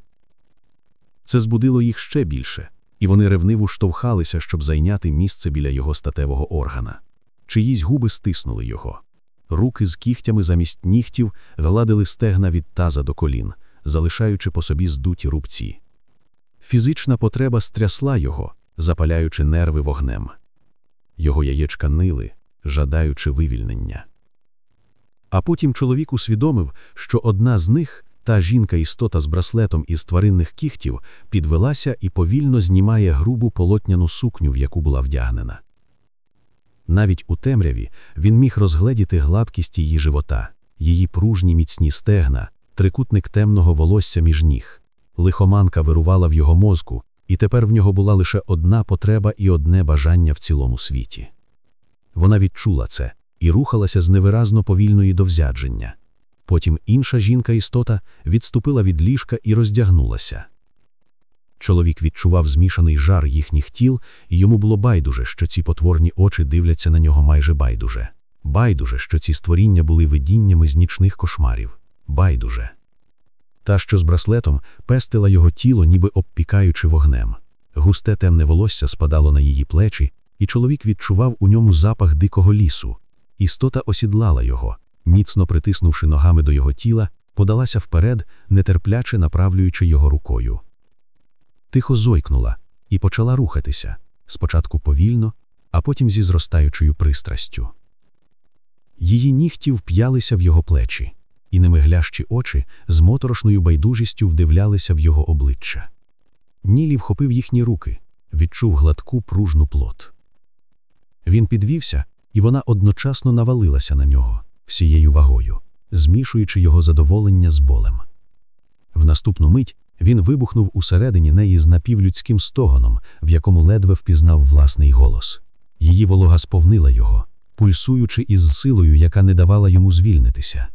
Це збудило їх ще більше, і вони ревниво штовхалися, щоб зайняти місце біля його статевого органа. Чиїсь губи стиснули його. Руки з кігтями замість нігтів гладили стегна від таза до колін, залишаючи по собі здуті рубці. Фізична потреба стрясла його, запаляючи нерви вогнем. Його яєчка нили, жадаючи вивільнення. А потім чоловік усвідомив, що одна з них, та жінка-істота з браслетом із тваринних кігтів, підвелася і повільно знімає грубу полотняну сукню, в яку була вдягнена. Навіть у темряві він міг розгледіти гладкість її живота, її пружні міцні стегна, трикутник темного волосся між ніг. Лихоманка вирувала в його мозку, і тепер в нього була лише одна потреба і одне бажання в цілому світі. Вона відчула це і рухалася з невиразно повільної довзядження. Потім інша жінка-істота відступила від ліжка і роздягнулася. Чоловік відчував змішаний жар їхніх тіл, і йому було байдуже, що ці потворні очі дивляться на нього майже байдуже. Байдуже, що ці створіння були видіннями з нічних кошмарів. Байдуже. Та, що з браслетом, пестила його тіло, ніби обпікаючи вогнем. Густе темне волосся спадало на її плечі, і чоловік відчував у ньому запах дикого лісу. Істота осідлала його, міцно притиснувши ногами до його тіла, подалася вперед, нетерпляче направлюючи його рукою. Тихо зойкнула і почала рухатися, спочатку повільно, а потім зі зростаючою пристрастю. Її нігті вп'ялися в його плечі, і немиглящі очі з моторошною байдужістю вдивлялися в його обличчя. Нілі вхопив їхні руки, відчув гладку пружну плот. Він підвівся, і вона одночасно навалилася на нього всією вагою, змішуючи його задоволення з болем. В наступну мить він вибухнув усередині неї з напівлюдським стогоном, в якому ледве впізнав власний голос. Її волога сповнила його, пульсуючи із силою, яка не давала йому звільнитися.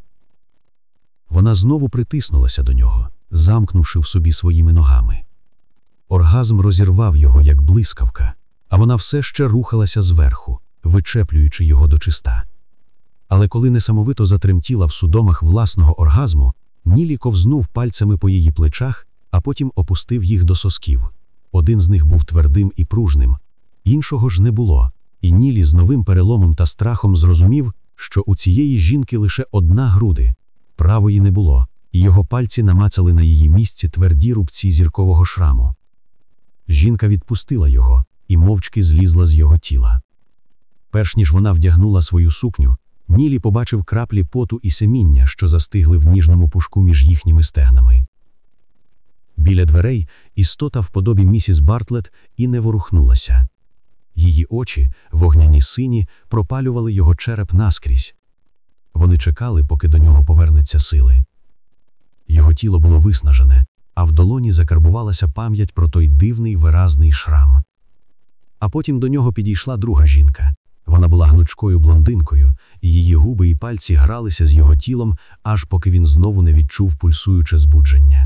Вона знову притиснулася до нього, замкнувши в собі своїми ногами. Оргазм розірвав його, як блискавка, а вона все ще рухалася зверху, вичеплюючи його до чиста. Але коли несамовито затремтіла в судомах власного оргазму, Нілі ковзнув пальцями по її плечах, а потім опустив їх до сосків. Один з них був твердим і пружним, іншого ж не було, і Нілі з новим переломом та страхом зрозумів, що у цієї жінки лише одна груди, правої не було, і його пальці намацали на її місці тверді рубці зіркового шраму. Жінка відпустила його і мовчки злізла з його тіла. Перш ніж вона вдягнула свою сукню, Нілі побачив краплі поту і семіння, що застигли в ніжному пушку між їхніми стегнами. Біля дверей істота в подобі місіс Бартлет і не ворухнулася. Її очі, вогняні сині, пропалювали його череп наскрізь. Вони чекали, поки до нього повернеться сили. Його тіло було виснажене, а в долоні закарбувалася пам'ять про той дивний виразний шрам. А потім до нього підійшла друга жінка. Вона була гнучкою блондинкою, і її губи і пальці гралися з його тілом, аж поки він знову не відчув пульсуюче збудження.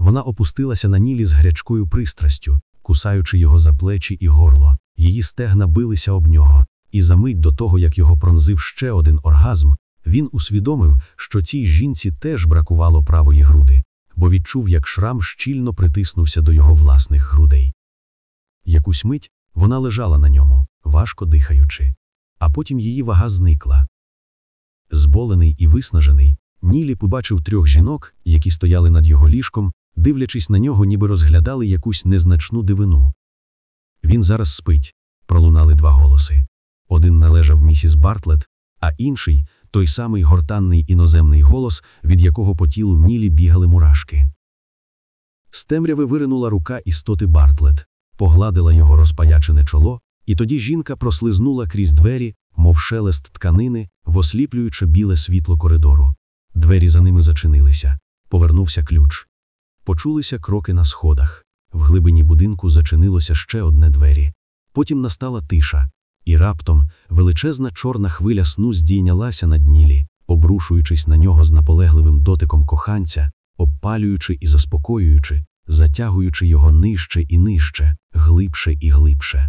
Вона опустилася на нілі з гарячкою пристрастю, кусаючи його за плечі і горло. Її стегна билися об нього, і за мить до того, як його пронзив ще один оргазм, він усвідомив, що цій жінці теж бракувало правої груди, бо відчув, як шрам щільно притиснувся до його власних грудей. Якусь мить вона лежала на ньому, важко дихаючи, а потім її вага зникла. Зболений і виснажений, Нілі побачив трьох жінок, які стояли над його ліжком, дивлячись на нього, ніби розглядали якусь незначну дивину. Він зараз спить, пролунали два голоси. Один належав місіс Бартлет, а інший той самий гортанний іноземний голос, від якого по тілу Нілі бігали мурашки. З темряви виринула рука істоти Бартлет, погладила його розпаячене чоло, і тоді жінка прослизнула крізь двері, мов шелест тканини, восліплюючи біле світло коридору. Двері за ними зачинилися. Повернувся ключ. Почулися кроки на сходах. В глибині будинку зачинилося ще одне двері. Потім настала тиша, і раптом величезна чорна хвиля сну здійнялася над Нілі, обрушуючись на нього з наполегливим дотиком коханця, обпалюючи і заспокоюючи, затягуючи його нижче і нижче, глибше і глибше.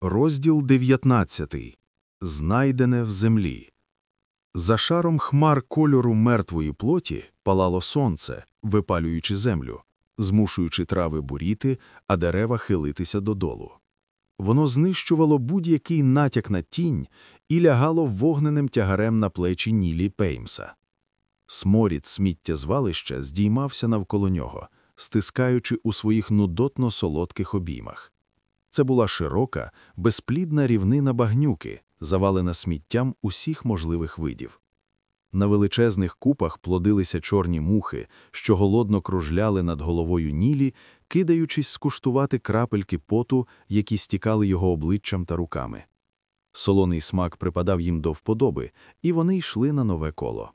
Розділ 19. Знайдене в землі. За шаром хмар кольору мертвої плоті палало сонце, випалюючи землю. змушуючи трави буріти, а дерева хилитися додолу. Воно знищувало будь-який натяк на тінь і лягало вогненим тягарем на плечі Нілі Пеймса. Сморід сміттєзвалища здіймався навколо нього, стискаючи у своїх нудотно солодких обіймах. Це була широка, безплідна рівнина багнюки, завалена сміттям усіх можливих видів. На величезних купах плодилися чорні мухи, що голодно кружляли над головою Нілі, кидаючись скуштувати крапельки поту, які стікали його обличчям та руками. Солоний смак припадав їм до вподоби, і вони йшли на нове коло.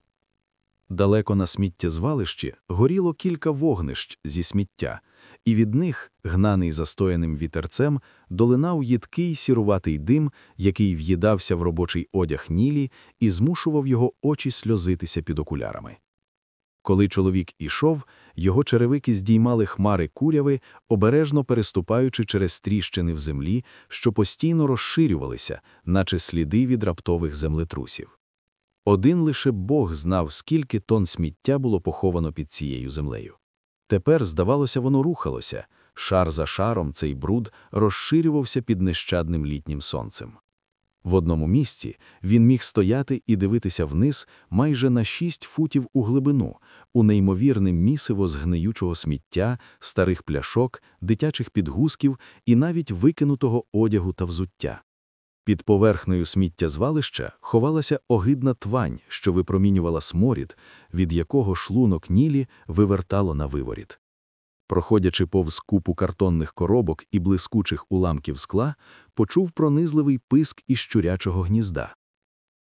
Далеко на сміттєзвалищі горіло кілька вогнищ зі сміття, і від них, гнаний застояним вітерцем, долинав їдкий сіруватий дим, який в'їдався в робочий одяг Нілі і змушував його очі сльозитися під окулярами. Коли чоловік ішов, його черевики здіймали хмари куряви, обережно переступаючи через тріщини в землі, що постійно розширювалися, наче сліди від раптових землетрусів. Один лише Бог знав, скільки тонн сміття було поховано під цією землею. Тепер, здавалося, воно рухалося, шар за шаром цей бруд розширювався під нещадним літнім сонцем. В одному місці він міг стояти і дивитися вниз майже на шість футів у глибину, у неймовірне місиво згниючого сміття, старих пляшок, дитячих підгузків і навіть викинутого одягу та взуття. Під поверхнею сміттєзвалища ховалася огидна твань, що випромінювала сморід, від якого шлунок Нілі вивертало на виворіт. Проходячи повз купу картонних коробок і блискучих уламків скла, почув пронизливий писк із щурячого гнізда.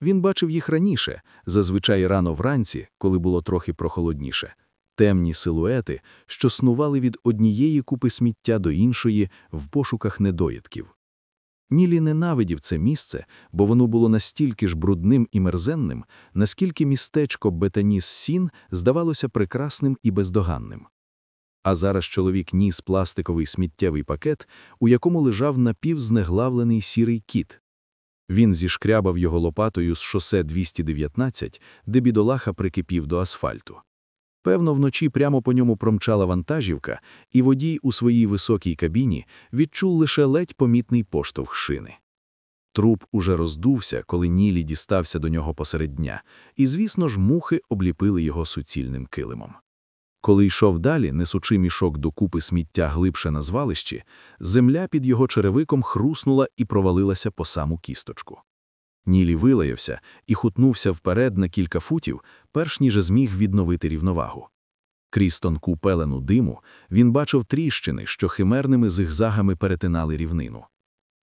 Він бачив їх раніше, зазвичай рано вранці, коли було трохи прохолодніше, темні силуети, що снували від однієї купи сміття до іншої в пошуках недоїдків. Нілі ненавидів це місце, бо воно було настільки ж брудним і мерзенним, наскільки містечко Бетаніс Сін здавалося прекрасним і бездоганним. А зараз чоловік ніс пластиковий сміттєвий пакет, у якому лежав напівзнеглавлений сірий кіт. Він зішкрябав його лопатою з шосе 219, де бідолаха прикипів до асфальту. Певно, вночі прямо по ньому промчала вантажівка, і водій у своїй високій кабіні відчув лише ледь помітний поштовх шини. Труп уже роздувся, коли Нілі дістався до нього посеред дня, і, звісно ж, мухи обліпили його суцільним килимом. Коли йшов далі, несучи мішок до купи сміття глибше на звалищі, земля під його черевиком хруснула і провалилася по саму кісточку. Нілі вилаявся і хутнувся вперед на кілька футів, перш ніж зміг відновити рівновагу. Крізь тонку пелену диму він бачив тріщини, що химерними зигзагами перетинали рівнину.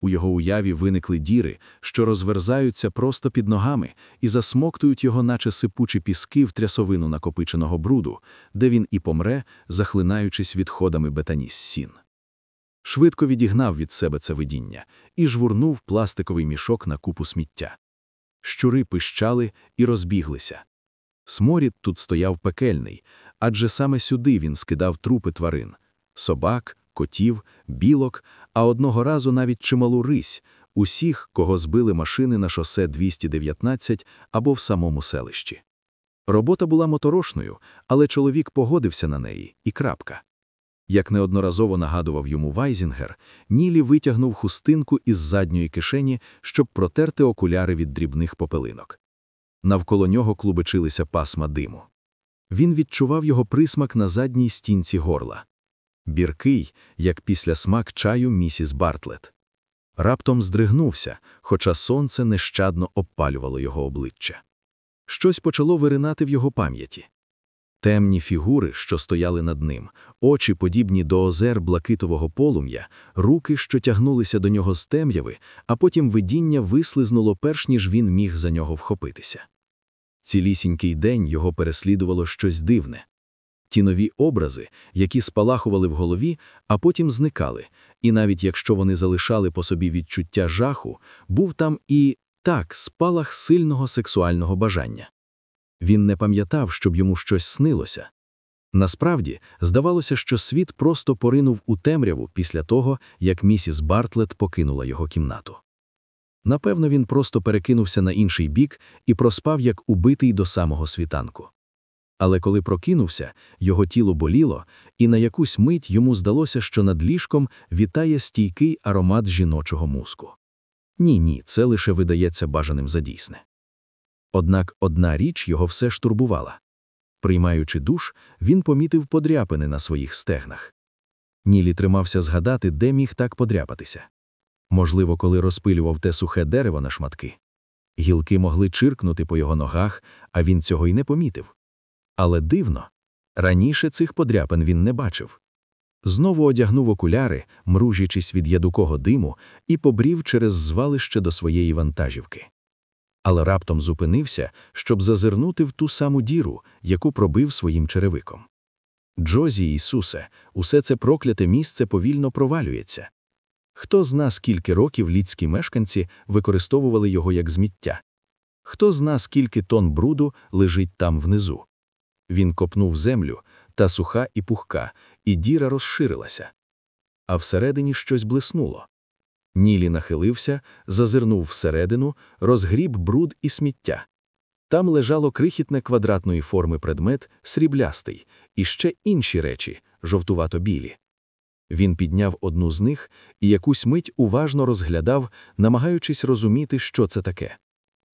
У його уяві виникли діри, що розверзаються просто під ногами і засмоктують його, наче сипучі піски в трясовину накопиченого бруду, де він і помре, захлинаючись відходами бетаніс сін. Швидко відігнав від себе це видіння і жвурнув пластиковий мішок на купу сміття. Щури пищали і розбіглися. Сморід тут стояв пекельний, адже саме сюди він скидав трупи тварин собак, котів, білок, а одного разу навіть чималу рись, усіх, кого збили машини на шосе 219 або в самому селищі. Робота була моторошною, але чоловік погодився на неї, і крапка. Як неодноразово нагадував йому Вайзінгер, Нілі витягнув хустинку із задньої кишені, щоб протерти окуляри від дрібних попелинок. Навколо нього клубочилися пасма диму. Він відчував його присмак на задній стінці горла. Біркий, як після смак чаю місіс Бартлет. Раптом здригнувся, хоча сонце нещадно обпалювало його обличчя. Щось почало виринати в його пам'яті. Темні фігури, що стояли над ним, очі, подібні до озер блакитового полум'я, руки, що тягнулися до нього з темряви, а потім видіння вислизнуло перш ніж він міг за нього вхопитися. Цілісінький день його переслідувало щось дивне. Ті нові образи, які спалахували в голові, а потім зникали, і навіть якщо вони залишали по собі відчуття жаху, був там і так спалах сильного сексуального бажання. Він не пам'ятав, щоб йому щось снилося. Насправді, здавалося, що світ просто поринув у темряву після того, як місіс Бартлет покинула його кімнату. Напевно, він просто перекинувся на інший бік і проспав як убитий до самого світанку. Але коли прокинувся, його тіло боліло, і на якусь мить йому здалося, що над ліжком вітає стійкий аромат жіночого муску. Ні, ні, це лише видається бажаним за дійсне. Однак одна річ його все ж турбувала. Приймаючи душ, він помітив подряпини на своїх стегнах. Нілі тримався згадати, де міг так подряпатися. Можливо, коли розпилював те сухе дерево на шматки. Гілки могли чиркнути по його ногах, а він цього й не помітив. Але дивно, раніше цих подряпин він не бачив. Знову одягнув окуляри, мружачись від ядукого диму, і побрів через звалище до своєї вантажівки. Але раптом зупинився, щоб зазирнути в ту саму діру, яку пробив своїм черевиком. Джозі Ісусе, усе це прокляте місце повільно провалюється. Хто зна, скільки років лідські мешканці використовували його як зміття? Хто зна, скільки тонн бруду лежить там внизу? Він копнув землю, та суха і пухка, і діра розширилася. А всередині щось блиснуло. Нілі нахилився, зазирнув всередину, розгріб бруд і сміття. Там лежало крихітне квадратної форми предмет, сріблястий, і ще інші речі, жовтувато-білі. Він підняв одну з них і якусь мить уважно розглядав, намагаючись розуміти, що це таке.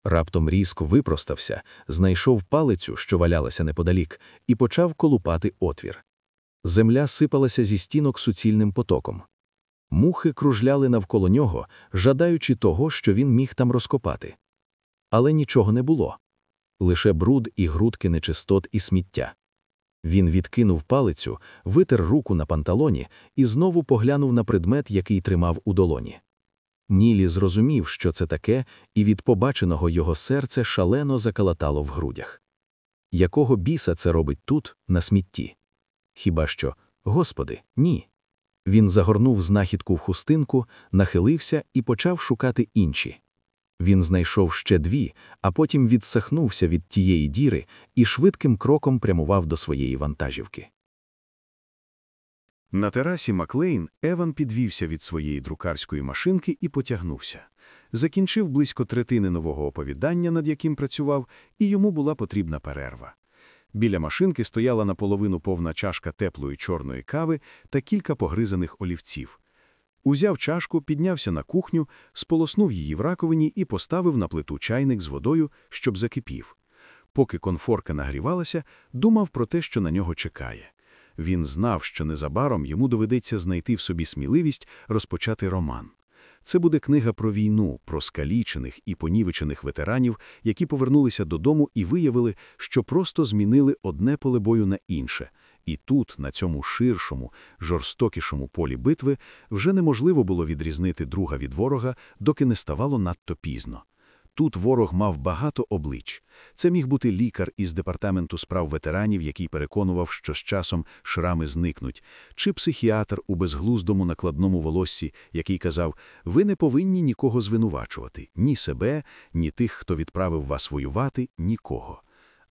Раптом різко випростався, знайшов палицю, що валялася неподалік, і почав колупати отвір. Земля сипалася зі стінок суцільним потоком. Мухи кружляли навколо нього, жадаючи того, що він міг там розкопати. Але нічого не було лише бруд і грудки нечистот і сміття. Він відкинув палицю, витер руку на панталоні і знову поглянув на предмет, який тримав у долоні. Нілі зрозумів, що це таке, і від побаченого його серце шалено закалатало в грудях. Якого біса це робить тут, на смітті? Хіба що, Господи, ні. Він загорнув знахідку в хустинку, нахилився і почав шукати інші. Він знайшов ще дві, а потім відсахнувся від тієї діри і швидким кроком прямував до своєї вантажівки. На терасі Маклейн Еван підвівся від своєї друкарської машинки і потягнувся. Закінчив близько третини нового оповідання, над яким працював, і йому була потрібна перерва. Біля машинки стояла наполовину повна чашка теплої чорної кави та кілька погризаних олівців. Узяв чашку, піднявся на кухню, сполоснув її в раковині і поставив на плиту чайник з водою, щоб закипів. Поки конфорка нагрівалася, думав про те, що на нього чекає. Він знав, що незабаром йому доведеться знайти в собі сміливість розпочати роман. Це буде книга про війну, про скалічених і понівечених ветеранів, які повернулися додому і виявили, що просто змінили одне поле бою на інше. І тут, на цьому ширшому, жорстокішому полі битви, вже неможливо було відрізнити друга від ворога, доки не ставало надто пізно. Тут ворог мав багато облич. Це міг бути лікар із департаменту справ ветеранів, який переконував, що з часом шрами зникнуть, чи психіатр у безглуздому накладному волоссі, який казав: ви не повинні нікого звинувачувати, ні себе, ні тих, хто відправив вас воювати, нікого.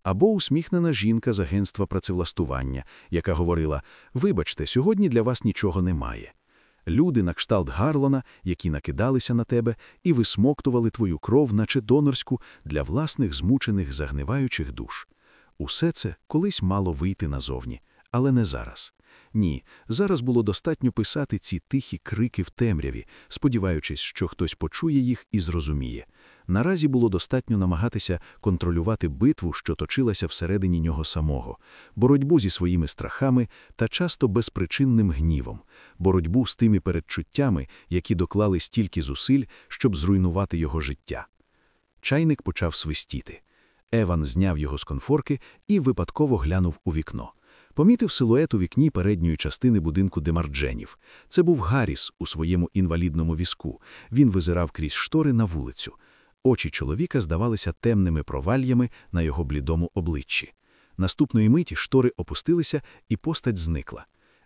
Або усміхнена жінка з агентства працевлаштування, яка говорила: Вибачте, сьогодні для вас нічого немає. Люди на кшталт Гарлона, які накидалися на тебе і висмоктували твою кров, наче донорську, для власних змучених загниваючих душ. Усе це колись мало вийти назовні, але не зараз. Ні, зараз було достатньо писати ці тихі крики в темряві, сподіваючись, що хтось почує їх і зрозуміє. Наразі було достатньо намагатися контролювати битву, що точилася всередині нього самого, боротьбу зі своїми страхами та часто безпричинним гнівом, боротьбу з тими передчуттями, які доклали стільки зусиль, щоб зруйнувати його життя. Чайник почав свистіти. Еван зняв його з конфорки і випадково глянув у вікно. Помітив силует у вікні передньої частини будинку Демардженів. Це був Гарріс у своєму інвалідному візку. Він визирав крізь штори на вулицю. Очі чоловіка здавалися темними провальями на його блідому обличчі. Наступної миті штори опустилися, і постать зникла.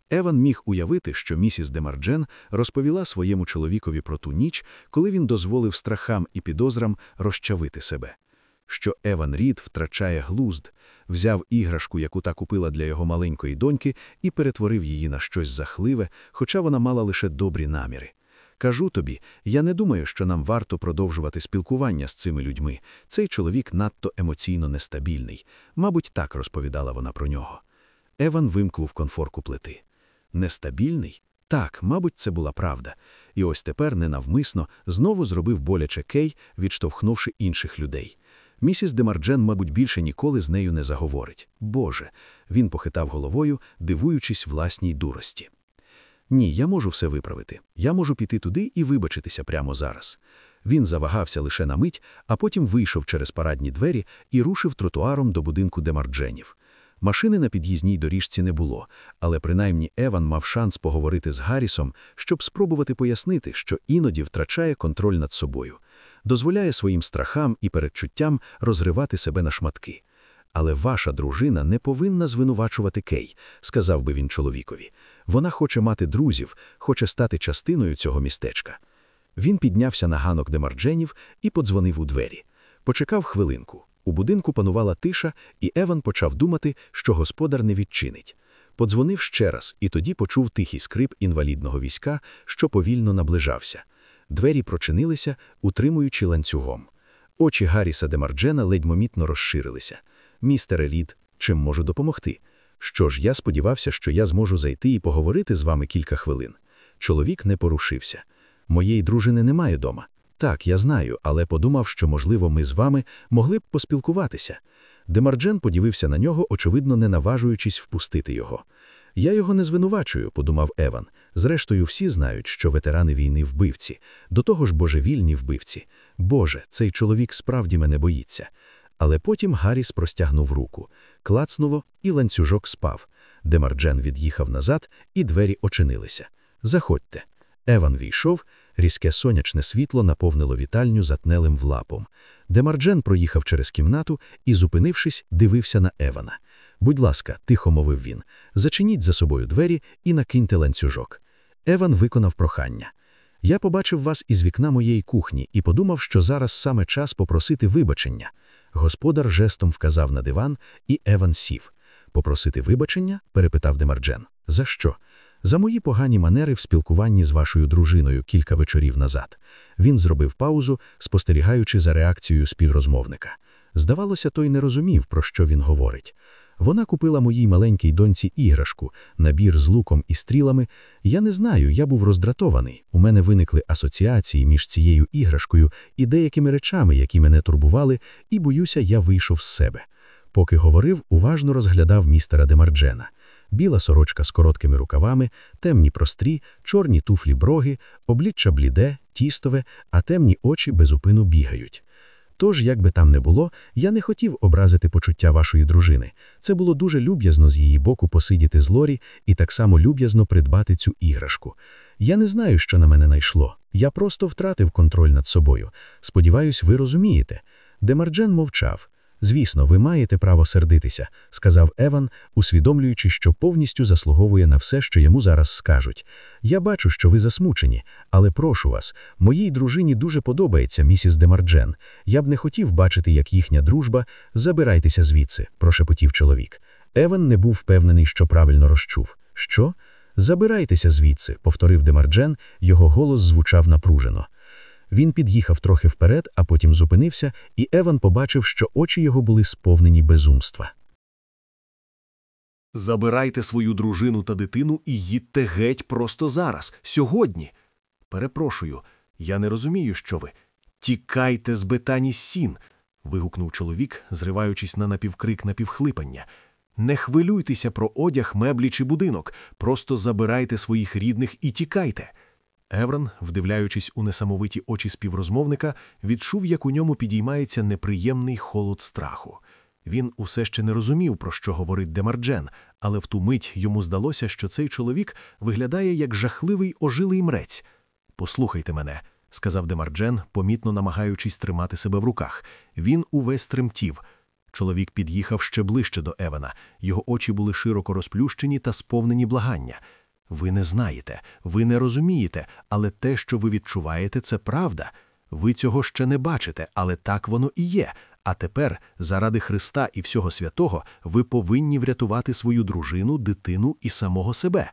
Еван міг уявити, що місіс Демарджен розповіла своєму чоловікові про ту ніч, коли він дозволив страхам і підозрам розчавити себе. Що Еван Рід втрачає глузд, взяв іграшку, яку та купила для його маленької доньки, і перетворив її на щось жахливе, хоча вона мала лише добрі наміри Кажу тобі, я не думаю, що нам варто продовжувати спілкування з цими людьми. Цей чоловік надто емоційно нестабільний. Мабуть, так розповідала вона про нього. Еван вимкнув конфорку плити. Нестабільний? Так, мабуть, це була правда. І ось тепер ненавмисно знову зробив боляче Кей, відштовхнувши інших людей. Місіс Демарджен, мабуть, більше ніколи з нею не заговорить. Боже, він похитав головою, дивуючись власній дурості. Ні, я можу все виправити. Я можу піти туди і вибачитися прямо зараз. Він завагався лише на мить, а потім вийшов через парадні двері і рушив тротуаром до будинку Демардженів. Машини на під'їзній доріжці не було, але принаймні Еван мав шанс поговорити з Гаррісом, щоб спробувати пояснити, що іноді втрачає контроль над собою, дозволяє своїм страхам і передчуттям розривати себе на шматки. Але ваша дружина не повинна звинувачувати Кей, сказав би він чоловікові. Вона хоче мати друзів, хоче стати частиною цього містечка. Він піднявся на ганок Демардженів і подзвонив у двері. Почекав хвилинку. У будинку панувала тиша, і Еван почав думати, що господар не відчинить. Подзвонив ще раз, і тоді почув тихий скрип інвалідного війська, що повільно наближався. Двері прочинилися, утримуючи ланцюгом. Очі Гарріса Демарджена ледь момітно розширилися. Містере Рід, чим можу допомогти? Що ж, я сподівався, що я зможу зайти і поговорити з вами кілька хвилин. Чоловік не поворушився. Моєї дружини немає дома. Так, я знаю, але подумав, що, можливо, ми з вами могли б поспілкуватися. Демарджен подивився на нього, очевидно, не наважуючись впустити його. Я його не звинувачую, подумав Еван. Зрештою, всі знають, що ветерани війни вбивці, до того ж божевільні вбивці. Боже, цей чоловік справді мене боїться. Але потім Гарріс простягнув руку, клацнуло, і ланцюжок спав. Демарджен від'їхав назад, і двері відчинилися. Заходьте. Еван увійшов, різке сонячне світло наповнило вітальню затнелим влапом. Демарджен проїхав через кімнату і, зупинившись, дивився на Евана. Будь ласка, тихо мовив він, зачиніть за собою двері і накиньте ланцюжок. Еван виконав прохання. Я побачив вас із вікна моєї кухні і подумав, що зараз саме час попросити вибачення. Господар жестом вказав на диван, і Еван сів. Попросити вибачення? перепитав Демарджен. За що? За мої погані манери в спілкуванні з вашою дружиною кілька вечорів назад. Він зробив паузу, спостерігаючи за реакцією співрозмовника. Здавалося, той не розумів, про що він говорить. Вона купила моїй маленькій доньці іграшку, набір з луком і стрілами. Я не знаю, я був роздратований. У мене виникли асоціації між цією іграшкою і деякими речами, які мене турбували, і боюся, я вийшов з себе. Поки говорив, уважно розглядав містера Демарджена. Біла сорочка з короткими рукавами, темні прострі, чорні туфлі броги, обличчя бліде, тістове, а темні очі безупину бігають. Тож, як би там не було, я не хотів образити почуття вашої дружини. Це було дуже люб'язно з її боку посидіти з Лорі і так само люб'язно придбати цю іграшку. Я не знаю, що на мене найшло. Я просто втратив контроль над собою. Сподіваюсь, ви розумієте. Демарджен мовчав. Звісно, ви маєте право сердитися, сказав Еван, усвідомлюючи, що повністю заслуговує на все, що йому зараз скажуть. Я бачу, що ви засмучені, але прошу вас, моїй дружині дуже подобається місіс Демарджен. Я б не хотів бачити, як їхня дружба. Забирайтеся звідси, прошепотів чоловік. Еван не був впевнений, що правильно розчув. Що? Забирайтеся звідси, повторив Демарджен, його голос звучав напружено. Він під'їхав трохи вперед, а потім зупинився, і Еван побачив, що очі його були сповнені безумства. Забирайте свою дружину та дитину і їдьте геть просто зараз, сьогодні. Перепрошую, я не розумію, що ви. Тікайте з Бетані Сін. вигукнув чоловік, зриваючись на напівкрик напівхлипання. Не хвилюйтеся про одяг, меблі чи будинок, просто забирайте своїх рідних і тікайте. Еван, вдивляючись у несамовиті очі співрозмовника, відчув, як у ньому підіймається неприємний холод страху. Він усе ще не розумів, про що говорить Демарджен, але в ту мить йому здалося, що цей чоловік виглядає як жахливий ожилий мрець. Послухайте мене, сказав Демарджен, помітно намагаючись тримати себе в руках. Він увесь тремтів. Чоловік під'їхав ще ближче до Евана. Його очі були широко розплющені та сповнені благання. Ви не знаєте, ви не розумієте, але те, що ви відчуваєте, це правда. Ви цього ще не бачите, але так воно і є. А тепер, заради Христа і всього святого, ви повинні врятувати свою дружину, дитину і самого себе.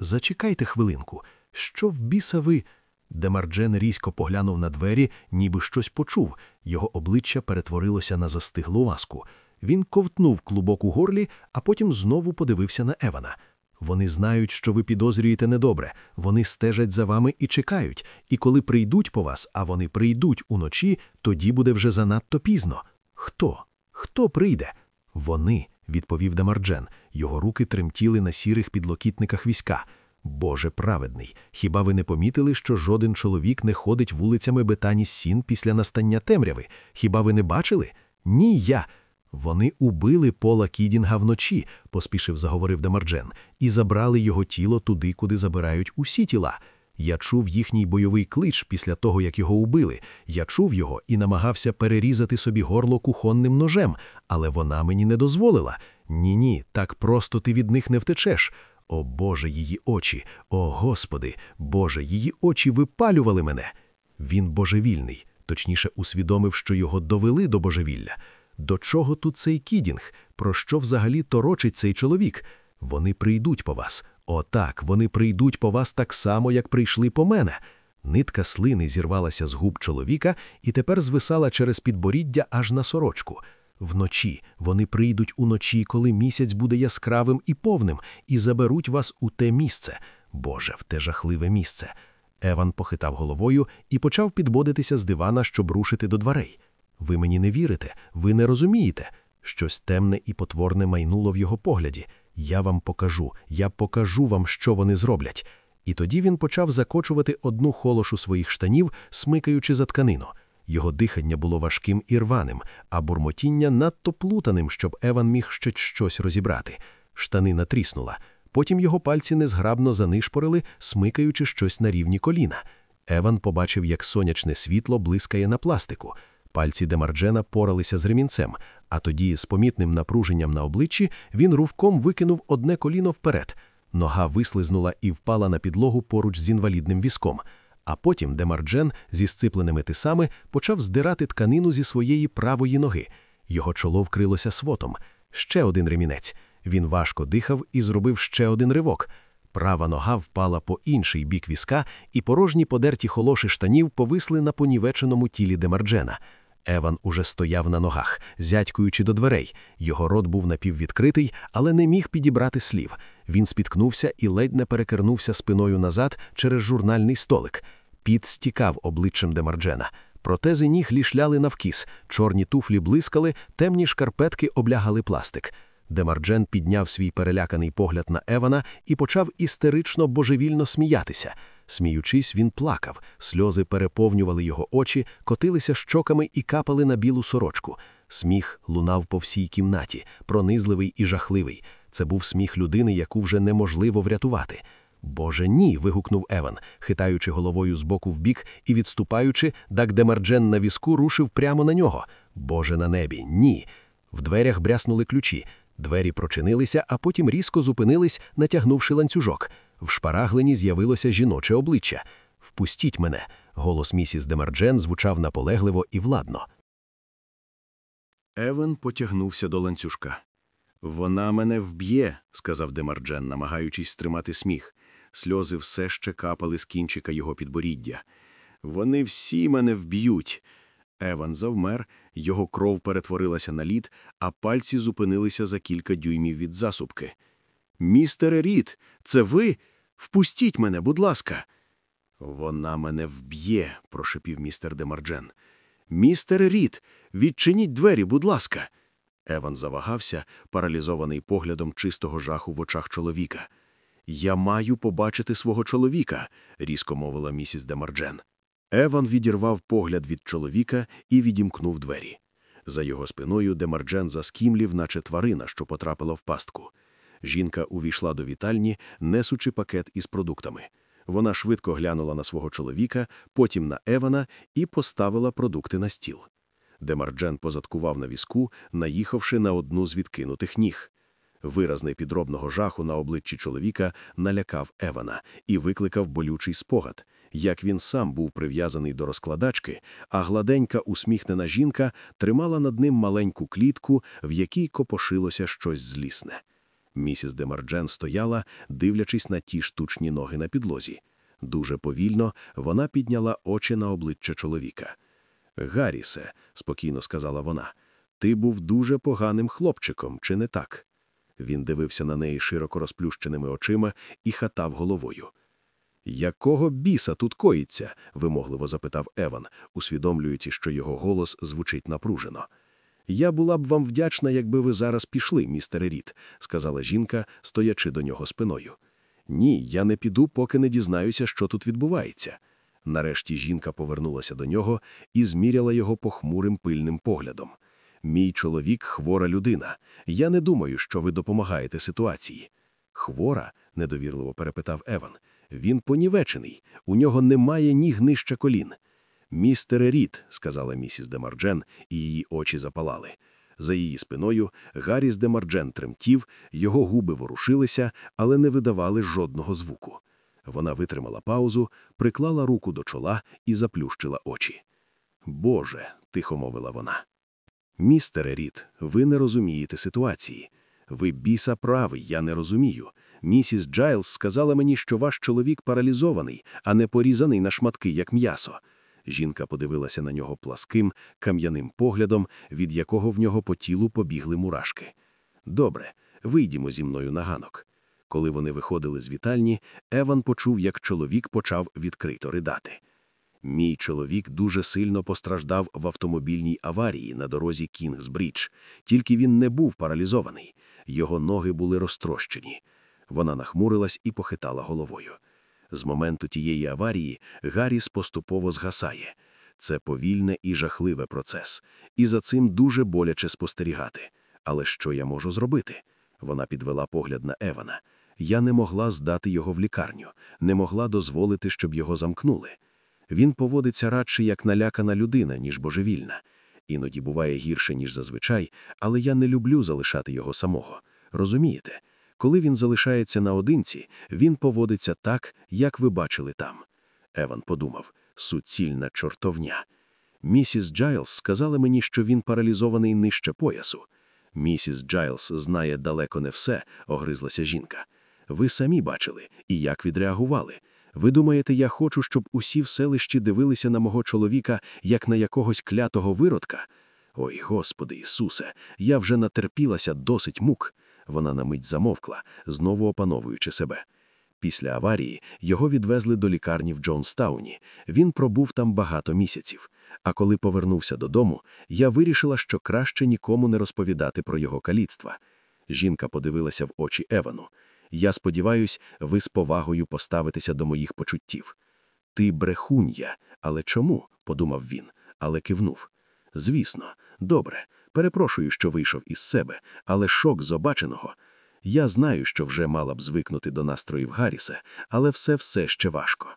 Зачекайте хвилинку. Що в біса ви? Демарджен різко поглянув на двері, ніби щось почув. Його обличчя перетворилося на застиглу маску. Він ковтнув клубок у горлі, а потім знову подивився на Евана. Вони знають, що ви підозрюєте недобре. Вони стежать за вами і чекають. І коли прийдуть по вас, а вони прийдуть уночі, тоді буде вже занадто пізно. Хто? Хто прийде? Вони, відповів Демарджен. Його руки тремтіли на сірих підлокітниках візка. Боже праведний, хіба ви не помітили, що жоден чоловік не ходить вулицями Бетані Сін після настання темряви? Хіба ви не бачили? Ні, я. Вони убили Пола Кідінга вночі, поспіхом заговорив Демарджен, і забрали його тіло туди, куди забирають усі тіла. Я чув їхній бойовий клич після того, як його убили. Я чув його і намагався перерізати собі горло кухонним ножем, але вона мені не дозволила. Ні, ні, так просто ти від них не втечеш. О Боже, її очі, о Господи, Боже, її очі випалювали мене. Він божевільний, точніше, усвідомив, що його довели до божевілля. До чого тут цей кідінг? Про що взагалі торочить цей чоловік? Вони прийдуть по вас. О, так, вони прийдуть по вас так само, як прийшли по мене. Нитка слини зірвалася з губ чоловіка і тепер звисала через підборіддя аж на сорочку. Вночі вони прийдуть уночі, коли місяць буде яскравим і повним, і заберуть вас у те місце. Боже, в те жахливе місце. Еван похитав головою і почав підводитися з дивана, щоб рушити до дверей. Ви мені не вірите, ви не розумієте. Щось темне і потворне майнуло в його погляді. Я вам покажу, я покажу вам, що вони зроблять. І тоді він почав закочувати одну холошу своїх штанів, смикаючи за тканину. Його дихання було важким і рваним, а бурмотіння надто плутаним, щоб Еван міг ще щось розібрати. Штанина тріснула. Потім його пальці незграбно занишпорили, смикаючи щось на рівні коліна. Еван побачив, як сонячне світло блискає на пластику. Пальці Демарджена поралися з ремінцем, а тоді, з помітним напруженням на обличчі, він рувком викинув одне коліно вперед. Нога вислизнула і впала на підлогу поруч з інвалідним візком. А потім Демарджен зі зціпленими зубами почав здирати тканину зі своєї правої ноги. Його чоло вкрилося потом. Ще один ремінець. Він важко дихав і зробив ще один ривок. Права нога впала по інший бік візка, і порожні подерті холоші штанів повисли на понівеченому тілі Демарджена. Еван уже стояв на ногах, задкуючи до дверей. Його рот був напіввідкритий, але не міг підібрати слів. Він спіткнувся і ледь не перекернувся спиною назад через журнальний столик. Піт стікав обличчям Демарджена. Протези ніг лежали навкіс, чорні туфлі блискали, темні шкарпетки облягали пластик. Демарджен підняв свій переляканий погляд на Евана і почав істерично божевільно сміятися. Сміючись, він плакав, сльози переповнювали його очі, котилися щоками і капали на білу сорочку. Сміх лунав по всій кімнаті, пронизливий і жахливий. Це був сміх людини, яку вже неможливо врятувати. Боже, ні. вигукнув Еван, хитаючи головою з боку в бік і відступаючи, як Демарджен на візку рушив прямо на нього. Боже на небі, ні. В дверях брязнули ключі. Двері прочинилися, а потім різко зупинились, натягнувши ланцюжок. В шпарині з'явилося жіноче обличчя. Впустіть мене. Голос місіс Демарджен звучав наполегливо і владно. Еван потягнувся до ланцюжка. Вона мене вб'є, сказав Демарджен, намагаючись стримати сміх. Сльози все ще капали з кінчика його підборіддя. Вони всі мене вб'ють. Еван завмер, його кров перетворилася на лід, а пальці зупинилися за кілька дюймів від засувки. Містере Рід, це ви? Впустіть мене, будь ласка. Вона мене вб'є, прошепотів містер Демарджен. Містере Рід, відчиніть двері, будь ласка. Еван завагався, паралізований поглядом чистого жаху в очах чоловіка. Я маю побачити свого чоловіка, різко мовила місіс Демарджен. Еван відірвав погляд від чоловіка і відімкнув двері. За його спиною Демарджен заскімлів, наче тварина, що потрапила в пастку. Жінка увійшла до вітальні, несучи пакет із продуктами. Вона швидко глянула на свого чоловіка, потім на Евана і поставила продукти на стіл. Демарджен позадкував на візку, наїхавши на одну з відкинутих ніг. Вираз непідробного жаху на обличчі чоловіка налякав Евана і викликав болючий спогад, як він сам був прив'язаний до розкладачки, а гладенька усміхнена жінка тримала над ним маленьку клітку, в якій копошилося щось злісне. Місіс Демарджен стояла, дивлячись на ті штучні ноги на підлозі. Дуже повільно вона підняла очі на обличчя чоловіка. Гаррісе, спокійно сказала вона, ти був дуже поганим хлопчиком, чи не так? Він дивився на неї широко розплющеними очима і хитав головою. Якого біса тут коїться? вимогливо запитав Еван, усвідомлюючи, що його голос звучить напружено. Я була б вам вдячна, якби ви зараз пішли, містере Рід, сказала жінка, стоячи до нього спиною. Ні, я не піду, поки не дізнаюся, що тут відбувається. Нарешті жінка повернулася до нього і зміряла його похмурим пильним поглядом. Мій чоловік хвора людина. Я не думаю, що ви допомагаєте ситуації. Хвора? недовірливо перепитав Еван. Він понівечений, у нього немає ніг нижче колін. Містере Рід, сказала місіс Демарджен, і її очі запалали. За її спиною Гарріс Демарджен тремтів, його губи ворушилися, але не видавали жодного звуку. Вона витримала паузу, приклала руку до чола і заплющила очі. Боже, тихо мовила вона. Містере Рід, ви не розумієте ситуації. Ви біса правий, я не розумію. Місіс Джайлз сказала мені, що ваш чоловік паралізований, а не порізаний на шматки, як м'ясо. Жінка подивилася на нього пласким, кам'яним поглядом, від якого в нього по тілу побігли мурашки. Добре, вийдімо зі мною на ганок. Коли вони виходили з вітальні, Еван почув, як чоловік почав відкрито ридати. Мій чоловік дуже сильно постраждав в автомобільній аварії на дорозі Кінгсбрідж, тільки він не був паралізований, його ноги були розтрощені. Вона нахмурилась і похитала головою. З моменту тієї аварії Гарріс поступово згасає. Це повільне і жахливе процес, і за цим дуже боляче спостерігати. Але що я можу зробити? Вона підвела погляд на Евана. Я не могла здати його в лікарню, не могла дозволити, щоб його замкнули. Він поводиться радше як налякана людина, ніж божевільна. Іноді буває гірше, ніж зазвичай, але я не люблю залишати його самого. Розумієте? Коли він залишається наодинці, він поводиться так, як ви бачили там. Еван подумав суцільна чортовня. Місіс Джайлз сказала мені, що він паралізований нижче поясу. Місіс Джайлз знає далеко не все, огризлася жінка. Ви самі бачили і як відреагували. Ви думаєте, я хочу, щоб усі в селищі дивилися на мого чоловіка, як на якогось клятого виродка? Ой, Господи Ісусе, я вже натерпілася досить мук. Вона на мить замовкла, знову опановуючи себе. Після аварії його відвезли до лікарні в Джонстауні. Він пробув там багато місяців. А коли повернувся додому, я вирішила, що краще нікому не розповідати про його каліцтва. Жінка подивилася в очі Евану. Я сподіваюсь, ви з повагою поставитеся до моїх почуттів. Ти брехунья, але чому? подумав він, але кивнув. Звісно, добре. Перепрошую, що вийшов із себе, але шок з обаченого. Я знаю, що вже мала б звикнути до настроїв Гарріса, але все все ще важко.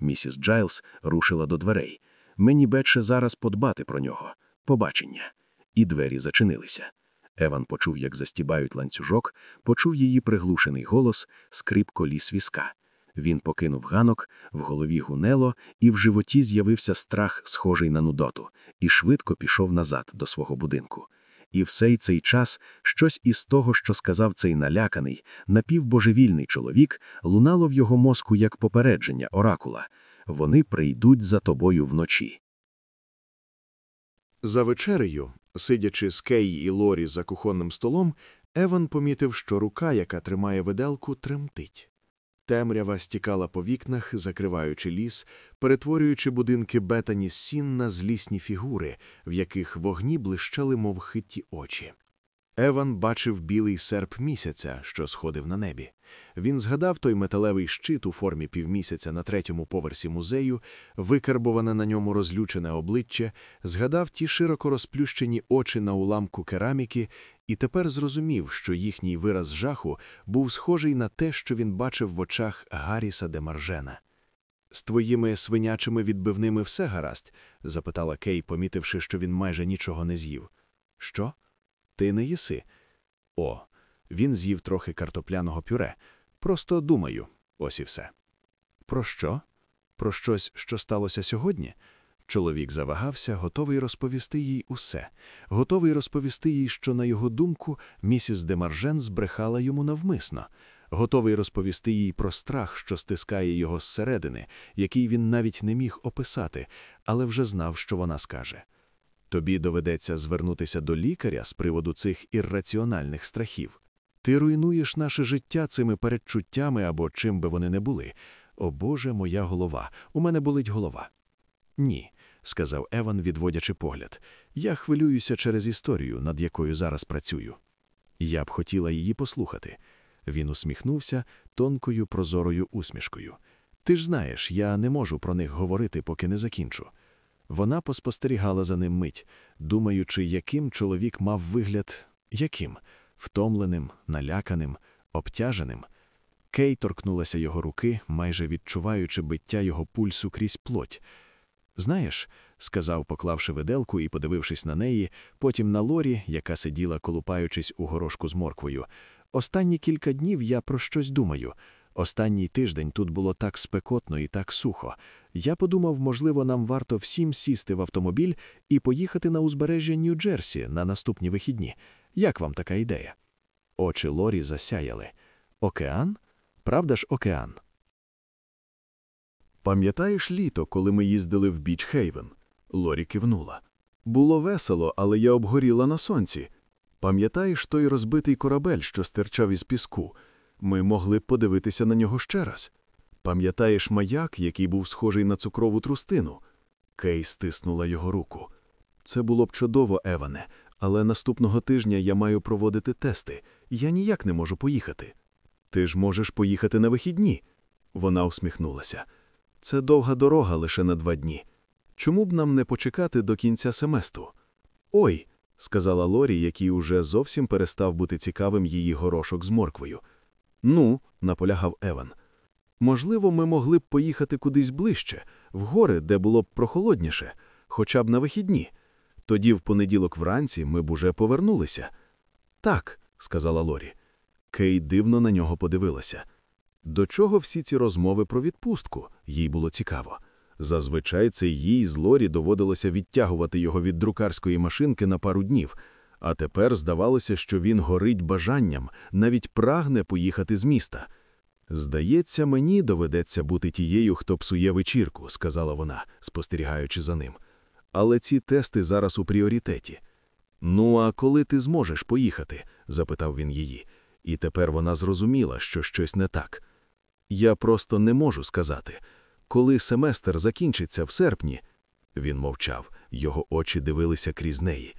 Місіс Джайлз рушила до дверей. Мені бече зараз подбати про нього. Побачення. І двері зачинилися. Еван почув, як застібають ланцюжок, почув її приглушений голос, скрип коліс візка. Він покинув ганок, в голові гунело, і в животі з'явився страх, схожий на нудоту, і швидко пішов назад до свого будинку. І всей цей час щось із того, що сказав цей наляканий, напівбожевільний чоловік, лунало в його мозку як попередження оракула вони прийдуть за тобою вночі. За вечерею, сидячи з Кей і Лорі за кухонним столом, Еван помітив, що рука, яка тримає виделку, тремтить. Темрява стікала по вікнах, закриваючи ліс, перетворюючи будинки Бетані Сін на злісні фігури, в яких вогні блищали, мов хиті очі. Еван бачив білий серп місяця, що сходив на небі. Він згадав той металевий щит у формі півмісяця на третьому поверсі музею, викарбоване на ньому розлючене обличчя, згадав ті широко розплющені очі на уламку кераміки і тепер зрозумів, що їхній вираз жаху був схожий на те, що він бачив в очах Гарріса де Маржена. З твоїми свинячими відбивними все гаразд? запитала Кей, помітивши, що він майже нічого не з'їв. Що? Ти не їси? О, він з'їв трохи картопляного пюре. Просто думаю, ось і все. Про що? Про щось, що сталося сьогодні? Чоловік завагався, готовий розповісти їй усе, готовий розповісти їй, що, на його думку, місіс Демаржен збрехала йому навмисно. готовий розповісти їй про страх, що стискає його зсередини, який він навіть не міг описати, але вже знав, що вона скаже. Тобі доведеться звернутися до лікаря з приводу цих ірраціональних страхів. Ти руйнуєш наше життя цими передчуттями або чим би вони не були. О Боже, моя голова, у мене болить голова. Ні, сказав Еван, відводячи погляд. Я хвилююся через історію, над якою зараз працюю. Я б хотіла її послухати. Він усміхнувся тонкою прозорою усмішкою. Ти ж знаєш, я не можу про них говорити, поки не закінчу. Вона поспостерігала за ним мить, думаючи, яким чоловік мав вигляд, яким втомленим, наляканим, обтяженим. Кей торкнулася його руки, майже відчуваючи биття його пульсу крізь плоть. Знаєш, сказав, поклавши виделку і подивившись на неї, потім на Лорі, яка сиділа, колупаючись у горошку з морквою. Останні кілька днів я про щось думаю. Останній тиждень тут було так спекотно і так сухо. Я подумав, можливо, нам варто всім сісти в автомобіль і поїхати на узбережжя Нью-Джерсі на наступні вихідні. Як вам така ідея? Очі Лорі засяяли. Океан? Правда ж, океан? Пам'ятаєш літо, коли ми їздили в Біч Хейвен? Лорі кивнула. Було весело, але я обгоріла на сонці. Пам'ятаєш той розбитий корабель, що стирчав із піску? Ми могли б подивитися на нього ще раз. Пам'ятаєш маяк, який був схожий на цукрову трустину? Кей стиснула його руку. Це було б чудово, Еване, але наступного тижня я маю проводити тести. Я ніяк не можу поїхати. Ти ж можеш поїхати на вихідні. Вона усміхнулася. Це довга дорога лише на два дні. Чому б нам не почекати до кінця семестру? Ой, сказала Лорі, який уже зовсім перестав бути цікавим її горошок з морквою. Ну, наполягав Еван. Можливо, ми могли б поїхати кудись ближче, в гори, де було б прохолодніше, хоча б на вихідні. Тоді в понеділок вранці ми б уже повернулися. Так, сказала Лорі. Кей дивно на нього подивилася. До чого всі ці розмови про відпустку? Їй було цікаво. Зазвичай це їй з Лорі доводилося відтягувати його від друкарської машинки на пару днів, а тепер здавалося, що він горить бажанням, навіть прагне поїхати з міста. Здається, мені доведеться бути тією, хто псує вечірку, сказала вона, спостерігаючи за ним. Але ці тести зараз у пріоритеті. Ну, а коли ти зможеш поїхати? запитав він її, і тепер вона зрозуміла, що щось не так. Я просто не можу сказати. Коли семестр закінчиться в серпні, він мовчав, його очі дивилися крізь неї.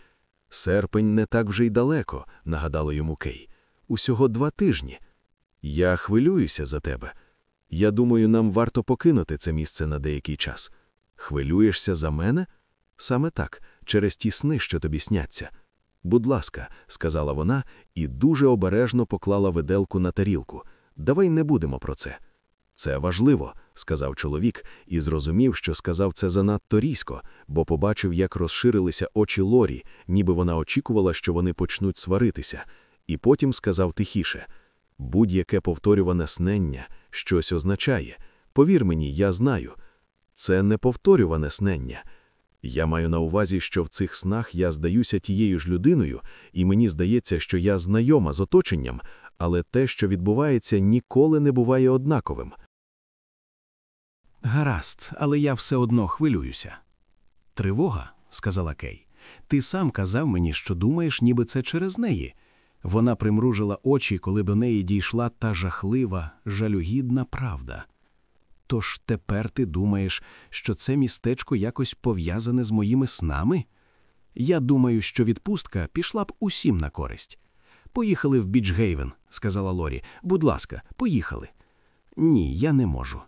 Серпень не так вже й далеко, нагадало йому Кей. Усього два тижні. Я хвилююся за тебе. Я думаю, нам варто покинути це місце на деякий час. Хвилюєшся за мене? Саме так, через ті сни, що тобі сняться. Будь ласка, сказала вона і дуже обережно поклала виделку на тарілку. Давай не будемо про це. Це важливо, сказав чоловік, і зрозумів, що сказав це занадто різко, бо побачив, як розширилися очі Лорі, ніби вона очікувала, що вони почнуть сваритися, і потім сказав тихіше будь-яке повторюване снення щось означає. Повір мені, я знаю. Це не повторюване снення. Я маю на увазі, що в цих снах я здаюся тією ж людиною, і мені здається, що я знайома з оточенням, але те, що відбувається, ніколи не буває однаковим. Гаразд, але я все одно хвилююся. Тривога, сказала Кей. Ти сам казав мені, що думаєш, ніби це через неї. Вона примружила очі, коли до неї дійшла та жахлива, жалюгідна правда. Тож тепер ти думаєш, що це містечко якось пов'язане з моїми снами? Я думаю, що відпустка пішла б усім на користь. Поїхали в Бічгейвен, сказала Лорі. Будь ласка, поїхали. Ні, я не можу.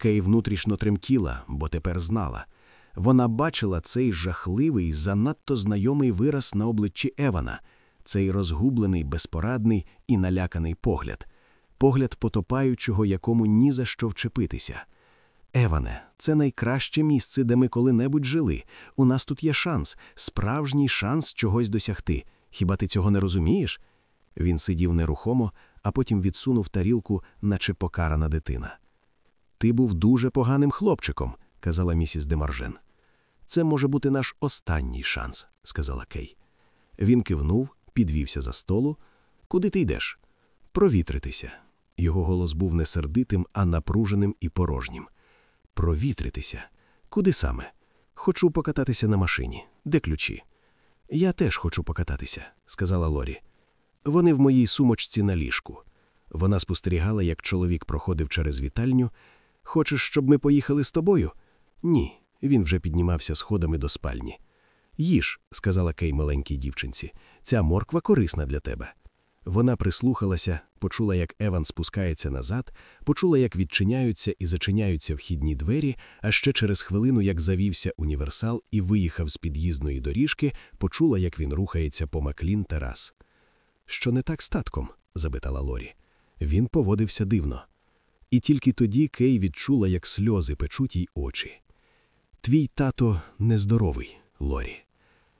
Кей внутрішньо тремтіла, бо тепер знала. Вона бачила цей жахливий, занадто знайомий вираз на обличчі Евана, цей розгублений, безпорадний і наляканий погляд, погляд потопаючого, якому ні за що вчепитися. Еване, це найкраще місце, де ми коли-небудь жили. У нас тут є шанс, справжній шанс чогось досягти. Хіба ти цього не розумієш? Він сидів нерухомо, а потім відсунув тарілку, наче покарана дитина. Ти був дуже поганим хлопчиком, казала місіс Демаржен. Це може бути наш останній шанс, сказала Кей. Він кивнув, підвівся за столу. Куди ти йдеш? Провітритися. Його голос був не сердитим, а напруженим і порожнім. Провітритися. Куди саме? Хочу покататися на машині. Де ключі? Я теж хочу покататися, сказала Лорі. Вони в моїй сумочці на ліжку. Вона спостерігала, як чоловік проходив через вітальню. Хочеш, щоб ми поїхали з тобою? Ні. Він вже піднімався сходами до спальні. Їж, сказала Кей маленькій дівчинці, ця морква корисна для тебе. Вона прислухалася, почула, як Еван спускається назад, почула, як відчиняються і зачиняються вхідні двері, а ще через хвилину, як завівся універсал і виїхав з під'їзної доріжки, почула, як він рухається по Маклін терас. Що не так з татком? запитала Лорі. Він поводився дивно. І тільки тоді Кей відчула, як сльози печуть їй очі. Твій тато нездоровий, Лорі.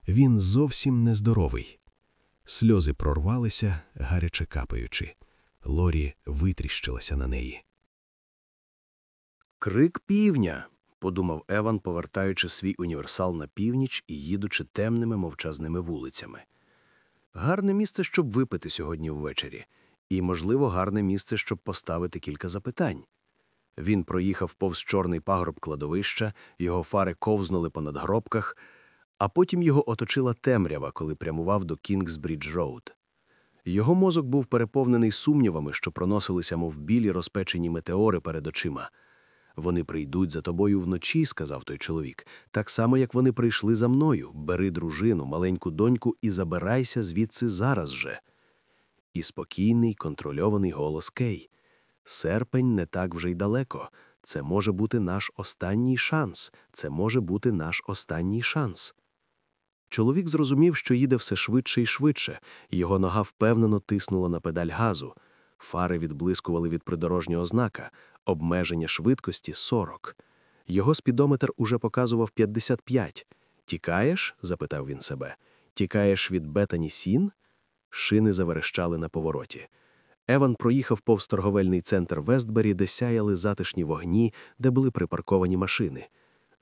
Він зовсім нездоровий. Сльози прорвалися, гаряче капаючи. Лорі витріщилася на неї. Крик півня, подумав Еван, повертаючи свій універсал на північ і їдучи темними мовчазними вулицями. Гарне місце, щоб випити сьогодні ввечері, і, можливо, гарне місце, щоб поставити кілька запитань. Він проїхав повз чорний пагорб кладовища, його фари ковзнули по надгробках, а потім його оточила темрява, коли прямував до Кінгсбрідж Роуд. Його мозок був переповнений сумнівами, що проносилися, мов білі розпечені метеори перед очима. Вони прийдуть за тобою вночі, сказав той чоловік, так само, як вони прийшли за мною. Бери дружину, маленьку доньку і забирайся звідси зараз же. І спокійний, контрольований голос Кей. Серпень не так вже й далеко. Це може бути наш останній шанс. Це може бути наш останній шанс. Чоловік зрозумів, що їде все швидше і швидше, його нога впевнено тиснула на педаль газу. Фари відблискували від придорожнього знака, обмеження швидкості 40. Його спідометр уже показував 55. Тікаєш? запитав він себе. Тікаєш від Бетані Сін? Шини заверещали на повороті. Еван проїхав повз торговельний центр Вестбері, де сяяли затишні вогні, де були припарковані машини.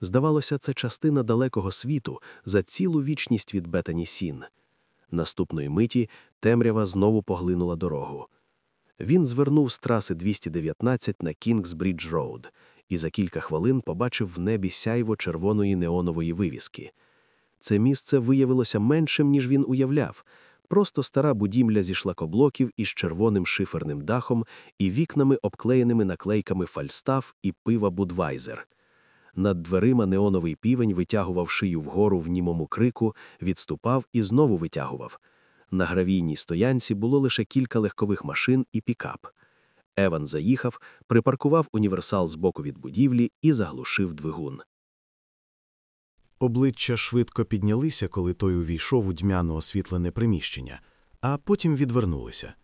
Здавалося, це частина далекого світу за цілу вічність від Бетані Сін. Наступної миті темрява знову поглинула дорогу. Він звернув з траси 219 на Кінгсбрідж Роуд і за кілька хвилин побачив в небі сяйво червоної неонової вивіски. Це місце виявилося меншим, ніж він уявляв. Просто стара будівля зі шлакоблоків із червоним шиферним дахом і вікнами, обклеєними наклейками Фальстаф і пива Будвайзер. Над дверима неоновий півень витягував шию вгору в німому крику, відступав і знову витягував. На гравійній стоянці було лише кілька легкових машин і пікап. Еван заїхав, припаркував універсал збоку від будівлі і заглушив двигун. Обличчя швидко піднялися, коли той увійшов у дмяно освітлене приміщення, а потім відвернулися.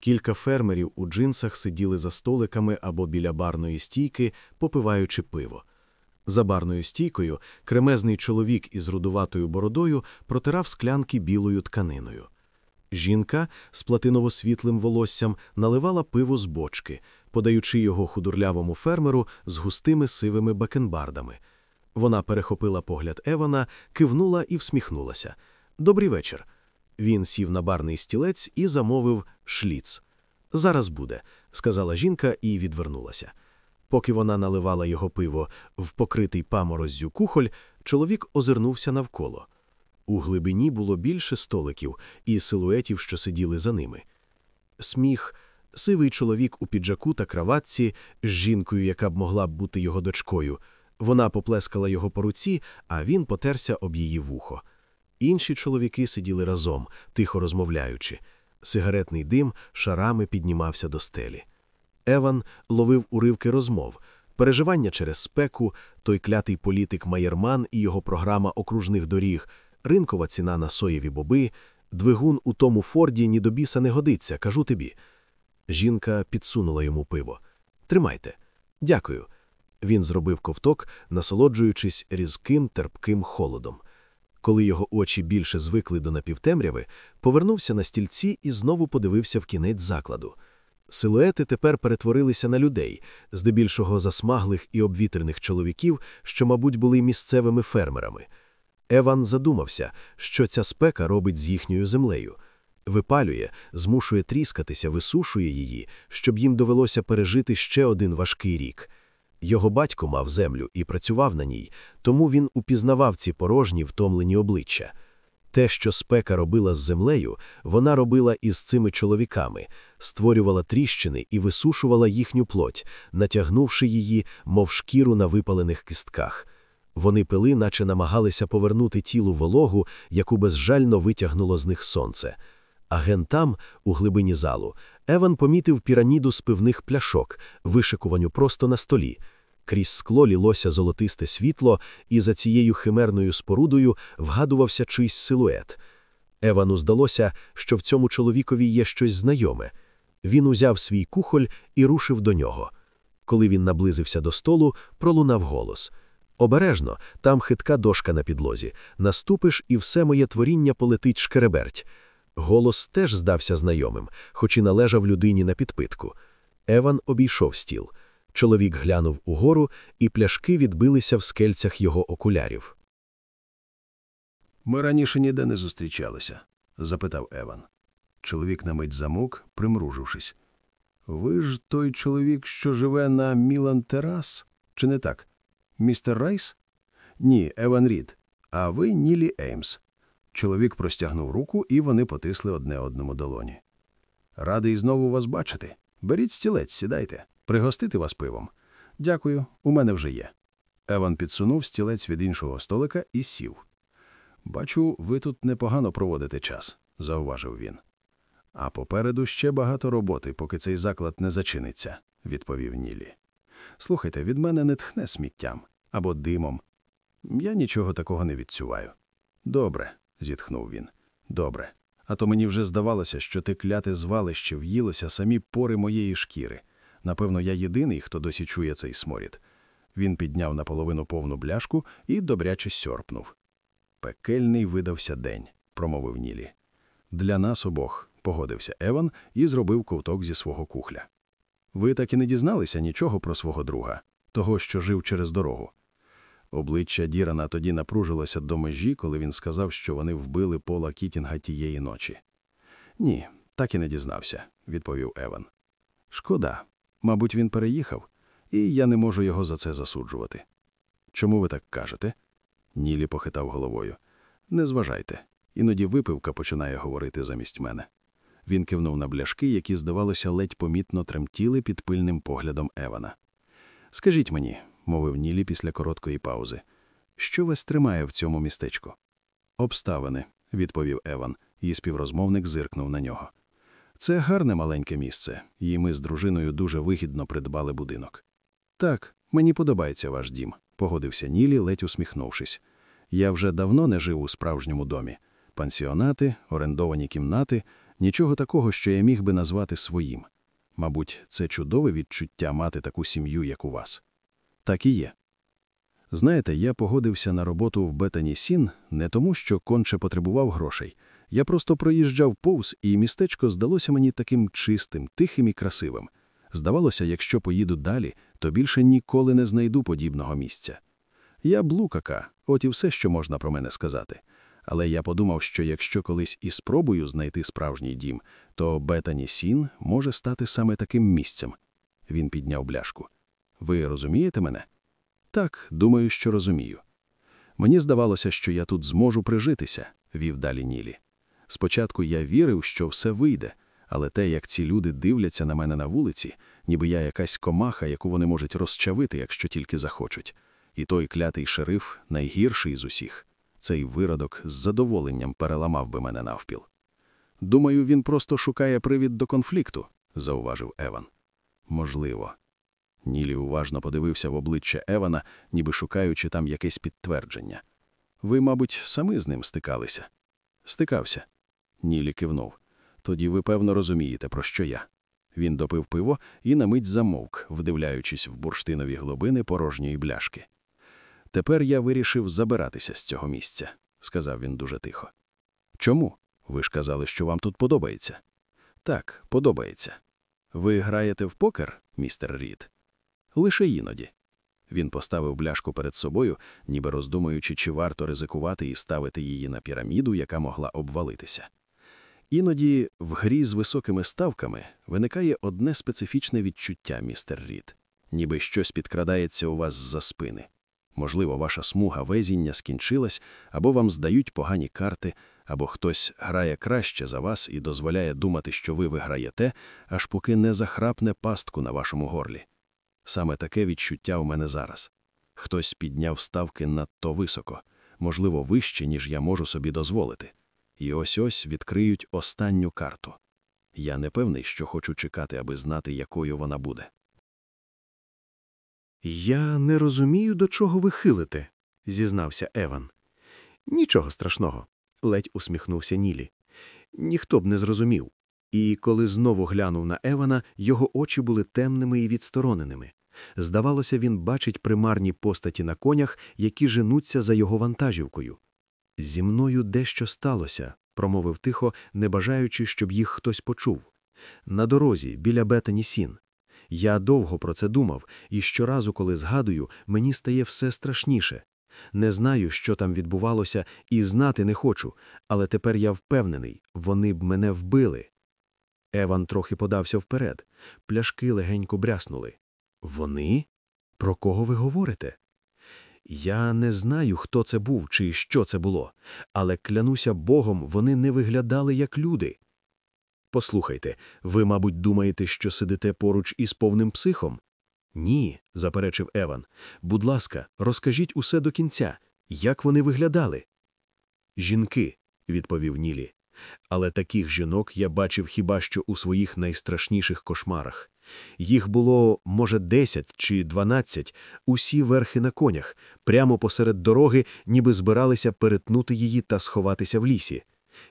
Кілька фермерів у джинсах сиділи за столиками або біля барної стійки, попиваючи пиво. За барною стійкою кремезний чоловік із рудуватою бородою протирав склянки білою тканиною. Жінка з платиново-світлим волоссям наливала пиво з бочки, подаючи його худорлявому фермеру з густими сивими бакенбардами. Вона перехопила погляд Евана, кивнула і всміхнулася. «Добрий вечір». Він сів на барний стілець і замовив шліц. Зараз буде, сказала жінка і відвернулася. Поки вона наливала його пиво в покритий памороззю кухоль, чоловік озирнувся навколо. У глибині було більше столиків і силуетів, що сиділи за ними. Сміх, сивий чоловік у піджаку та краватці з жінкою, яка б могла б бути його дочкою. Вона поплескала його по руці, а він потерся об її вухо. Інші чоловіки сиділи разом, тихо розмовляючи. Сигаретний дим шарами піднімався до стелі. Еван ловив уривки розмов, переживання через спеку, той клятий політик Майерман і його програма окружних доріг, ринкова ціна на соєві боби, двигун у тому Форді ні до біса не годиться, кажу тобі. Жінка підсунула йому пиво. Тримайте. Дякую. Він зробив ковток, насолоджуючись різким терпким холодом. Коли його очі більше звикли до напівтемряви, повернувся на стільці і знову подивився в кінець закладу. Силуети тепер перетворилися на людей, здебільшого засмаглих і обвітрених чоловіків, що, мабуть, були місцевими фермерами. Еван задумався, що ця спека робить з їхньою землею. випалює, змушує тріскатися, висушує її, щоб їм довелося пережити ще один важкий рік. Його батько мав землю і працював на ній, тому він упізнавав ці порожні втомлені обличчя. Те, що спека робила з землею, вона робила із цими чоловіками, створювала тріщини і висушувала їхню плоть, натягнувши її, мов шкіру на випалених кістках. Вони пили, наче намагалися повернути тілу вологу, яку безжально витягнуло з них сонце. А ген там, у глибині залу, Еван помітив піраміду з пивних пляшок, вишикуваню просто на столі. Крізь скло лілося золотисте світло, і за цією химерною спорудою вгадувався чийсь силует. Евану здалося, що в цьому чоловікові є щось знайоме. Він узяв свій кухоль і рушив до нього. Коли він наблизився до столу, пролунав голос. Обережно, там хитка дошка на підлозі. Наступиш, і все моє творіння полетить шкереберть. Голос теж здався знайомим, хоч і належав людині на підпитку. Еван обійшов стіл. Чоловік глянув угору, і пляшки відбилися в скельцях його окулярів. Ми раніше ніде не зустрічалися? запитав Еван. Чоловік на мить замовк, примружившись. Ви ж той чоловік, що живе на Мілан Терас? Чи не так? Містер Райс? Ні, Еван Рід. А ви Нілі Еймс. Чоловік простягнув руку, і вони потисли одне одному долоні. Радий знову вас бачити. Беріть стілець, сідайте. Пригостити вас пивом. Дякую, у мене вже є. Еван підсунув стілець від іншого столика і сів. Бачу, ви тут непогано проводите час, зауважив він. А попереду ще багато роботи, поки цей заклад не зачиниться, відповів Нілі. Слухайте, від мене не тхне сміттям або димом. Я нічого такого не відчуваю. Добре, зітхнув він. Добре. А то мені вже здавалося, що те кляте звалище в'їлося самі пори моєї шкіри. Напевно, я єдиний, хто досі чує цей сморід. Він підняв наполовину повну бляшку і добряче сьорпнув. Пекельний видався день, промовив Нілі. Для нас обох, погодився Еван і зробив ковток зі свого кухля. Ви так і не дізналися нічого про свого друга, того, що жив через дорогу. Обличчя Дірана тоді напружилося до межі, коли він сказав, що вони вбили пола Кітінга тієї ночі. Ні, так і не дізнався, відповів Еван. Шкода, мабуть, він переїхав, і я не можу його за це засуджувати. Чому ви так кажете? Нілі похитав головою. Не зважайте. Іноді випивка починає говорити замість мене. Він кивнув на бляшки, які, здавалося, ледь помітно тремтіли під пильним поглядом Евана. Скажіть мені, мовив Нілі після короткої паузи, що вас тримає в цьому містечку? Обставини, відповів Еван, і співрозмовник зиркнув на нього. Це гарне маленьке місце, і ми з дружиною дуже вигідно придбали будинок. Так, мені подобається ваш дім, погодився Нілі, ледь усміхнувшись. Я вже давно не жив у справжньому домі. Пансіонати, орендовані кімнати, нічого такого, що я міг би назвати своїм. Мабуть, це чудове відчуття мати таку сім'ю, як у вас. Так і є. Знаєте, я погодився на роботу в Бетані Сін не тому, що конче потребував грошей. Я просто проїжджав повз, і містечко здалося мені таким чистим, тихим і красивим. Здавалося, якщо поїду далі, то більше ніколи не знайду подібного місця. Я блукака, от і все, що можна про мене сказати. Але я подумав, що якщо колись і спробую знайти справжній дім, то Бетані Сін може стати саме таким місцем. Він підняв бляшку. Ви розумієте мене? Так, думаю, що розумію. Мені здавалося, що я тут зможу прижитися, вів далі Нілі. Спочатку я вірив, що все вийде, але те, як ці люди дивляться на мене на вулиці, ніби я якась комаха, яку вони можуть розчавити, якщо тільки захочуть. І той клятий шериф найгірший з усіх. Цей виродок з задоволенням переламав би мене навпіл. Думаю, він просто шукає привід до конфлікту, зауважив Еван. Можливо. Нілі уважно подивився в обличчя Евана, ніби шукаючи там якесь підтвердження. Ви, мабуть, самі з ним стикалися? Стикався. Нілі кивнув. Тоді ви, певно, розумієте, про що я. Він допив пиво і на мить замовк, вдивляючись в бурштинові глибини порожньої бляшки. Тепер я вирішив забиратися з цього місця, сказав він дуже тихо. Чому? Ви ж казали, що вам тут подобається. Так, подобається. Ви граєте в покер, містер Рід? Лише іноді. Він поставив бляшку перед собою, ніби роздумуючи, чи варто ризикувати і ставити її на піраміду, яка могла обвалитися. Іноді в грі з високими ставками виникає одне специфічне відчуття, містер Рід, ніби щось підкрадається у вас з-за спини. Можливо, ваша смуга везіння скінчилась, або вам здають погані карти, або хтось грає краще за вас і дозволяє думати, що ви виграєте, аж поки не захрапне пастку на вашому горлі. Саме таке відчуття у мене зараз. Хтось підняв ставки надто високо, можливо, вище, ніж я можу собі дозволити. І ось ось відкриють останню карту. Я не певний, що хочу чекати, аби знати, якою вона буде. Я не розумію, до чого ви хилите, зізнався Еван. Нічого страшного, ледь усміхнувся Нілі. Ніхто б не зрозумів. І коли знову глянув на Евана, його очі були темними і відстороненими. Здавалося, він бачить примарні постаті на конях, які женуться за його вантажівкою. Зі мною дещо сталося, промовив тихо, не бажаючи, щоб їх хтось почув. На дорозі, біля Бетані Сін. Я довго про це думав, і щоразу, коли згадую, мені стає все страшніше. Не знаю, що там відбувалося, і знати не хочу, але тепер я впевнений, вони б мене вбили. Еван трохи подався вперед. Пляшки легенько бряснули. Вони? Про кого ви говорите? Я не знаю, хто це був чи що це було, але клянуся Богом, вони не виглядали як люди. Послухайте, ви, мабуть, думаєте, що сидите поруч із повним психом? Ні, заперечив Еван. Будь ласка, розкажіть усе до кінця, як вони виглядали. Жінки, відповів Нілі. Але таких жінок я бачив хіба що у своїх найстрашніших кошмарах. Їх було, може, десять чи дванадцять, усі верхи на конях, прямо посеред дороги, ніби збиралися перетнути її та сховатися в лісі.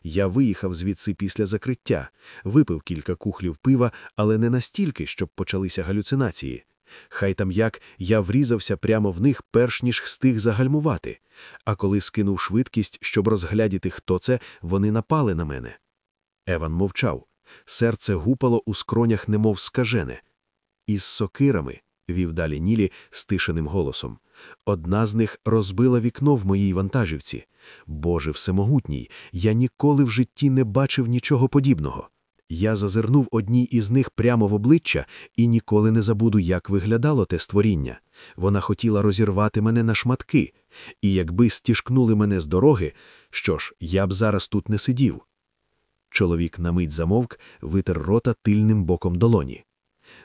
Я виїхав звідси після закриття, випив кілька кухлів пива, але не настільки, щоб почалися галюцинації. Хай там як я врізався прямо в них, перш ніж встиг загальмувати. А коли скинув швидкість, щоб розглядіти, хто це, вони напали на мене. Еван мовчав. Серце гупало у скронях, немов скажене. Із сокирами, вів далі Нілі стишеним голосом. Одна з них розбила вікно в моїй вантажівці. Боже всемогутній, я ніколи в житті не бачив нічого подібного. Я зазирнув одній із них прямо в обличчя і ніколи не забуду, як виглядало те створіння. Вона хотіла розірвати мене на шматки, і якби стішкнули мене з дороги, що ж, я б зараз тут не сидів. Чоловік на мить замовк, витер рота тильним боком долоні.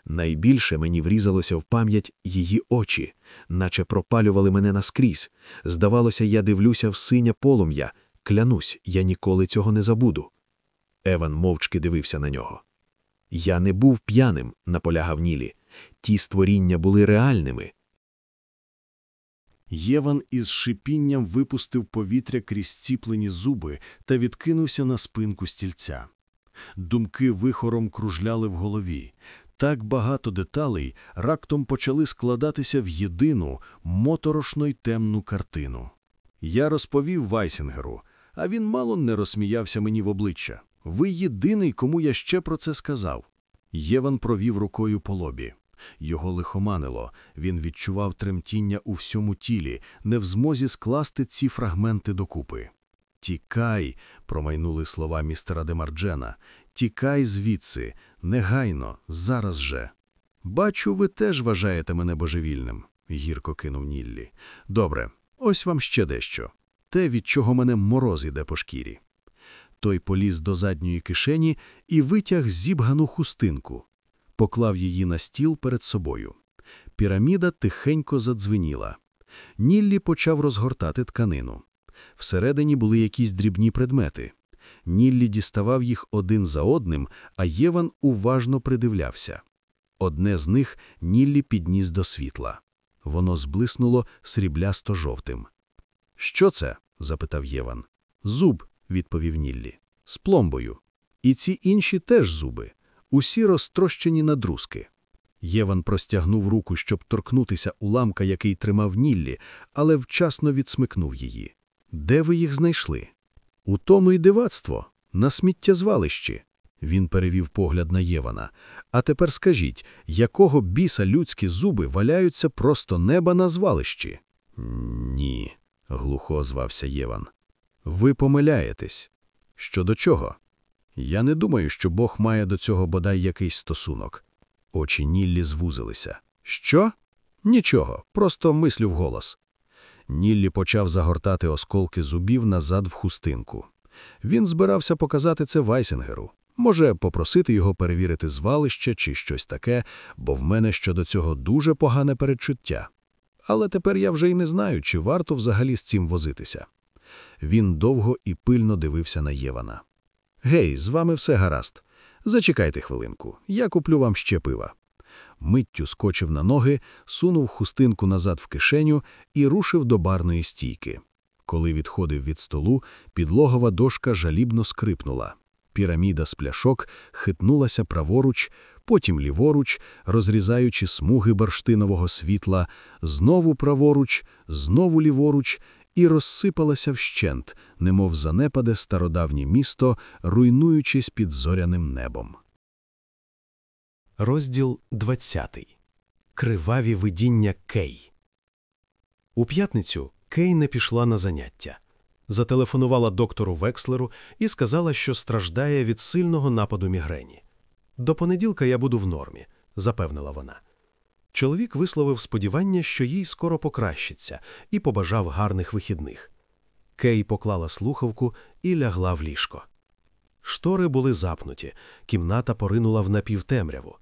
Найбільше мені врізалося в пам'ять її очі, наче пропалювали мене наскрізь. Здавалося, я дивлюся в синя полум'я. Клянусь, я ніколи цього не забуду. Еван мовчки дивився на нього. Я не був п'яним, наполягав Нілі. Ті створіння були реальними. Єван із шипінням випустив повітря крізь ціплені зуби та відкинувся на спинку стільця. Думки вихором кружляли в голові. Так багато деталей раптом почали складатися в єдину моторошно й темну картину. Я розповів Вайсінгеру, а він мало не розсміявся мені в обличчя. Ви єдиний, кому я ще про це сказав. Єван провів рукою по лобі. Його лихоманило, він відчував тремтіння у всьому тілі, не в змозі скласти ці фрагменти докупи. Тікай, промайнули слова містера Демарджена, тікай звідси, негайно, зараз же. Бачу, ви теж вважаєте мене божевільним, гірко кинув Ніллі. Добре, ось вам ще дещо. Те, від чого мене мороз іде по шкірі. Той поліз до задньої кишені і витяг зібгану хустинку поклав її на стіл перед собою. Піраміда тихенько задзвеніла. Ніллі почав розгортати тканину. Всередині були якісь дрібні предмети. Ніллі діставав їх один за одним, а Єван уважно придивлявся. Одне з них Ніллі підніс до світла. Воно зблиснуло сріблясто жовтим. Що це? запитав Єван. Зуб, відповів Ніллі. З пломбою. І ці інші теж зуби усі розтрощені на друзки. Єван простягнув руку, щоб торкнутися уламка, який тримав Ніллі, але вчасно відсмикнув її. Де ви їх знайшли? У тому й дивацтво, на сміттєзвалищі. Він перевів погляд на Євана. А тепер скажіть, якого біса людські зуби валяються просто неба на звалищі? Ні, глухо звався Єван. Ви помиляєтесь. Щодо чого? Я не думаю, що Бог має до цього бодай якийсь стосунок. Очі Ніллі звузилися. Що? Нічого, просто мислю вголос. Ніллі почав загортати осколки зубів назад в хустинку. Він збирався показати це Вайсінгеру. Може, попросити його перевірити звалище чи щось таке, бо в мене щодо цього дуже погане передчуття. Але тепер я вже й не знаю, чи варто взагалі з цим возитися. Він довго і пильно дивився на Євана. Гей, з вами все гаразд. Зачекайте хвилинку, я куплю вам ще пива. Миттю скочив на ноги, сунув хустинку назад в кишеню і рушив до барної стійки. Коли відходив від столу, підлогова дошка жалібно скрипнула. Піраміда з пляшок хитнулася праворуч, потім ліворуч, розрізаючи смуги барштинового світла, знову праворуч, знову ліворуч, і розсипалася вщент, немов занепаде стародавнє місто, руйнуючись під зоряним небом. Розділ 20. Криваві видіння Кей. У п'ятницю Кей не пішла на заняття. Зателефонувала доктору Векслеру і сказала, що страждає від сильного нападу мігрені. До понеділка я буду в нормі, запевнила вона. Чоловік висловив сподівання, що їй скоро покращиться, і побажав гарних вихідних. Кей поклала слухавку і лягла в ліжко. Штори були запнуті, кімната поринула в напівтемряву.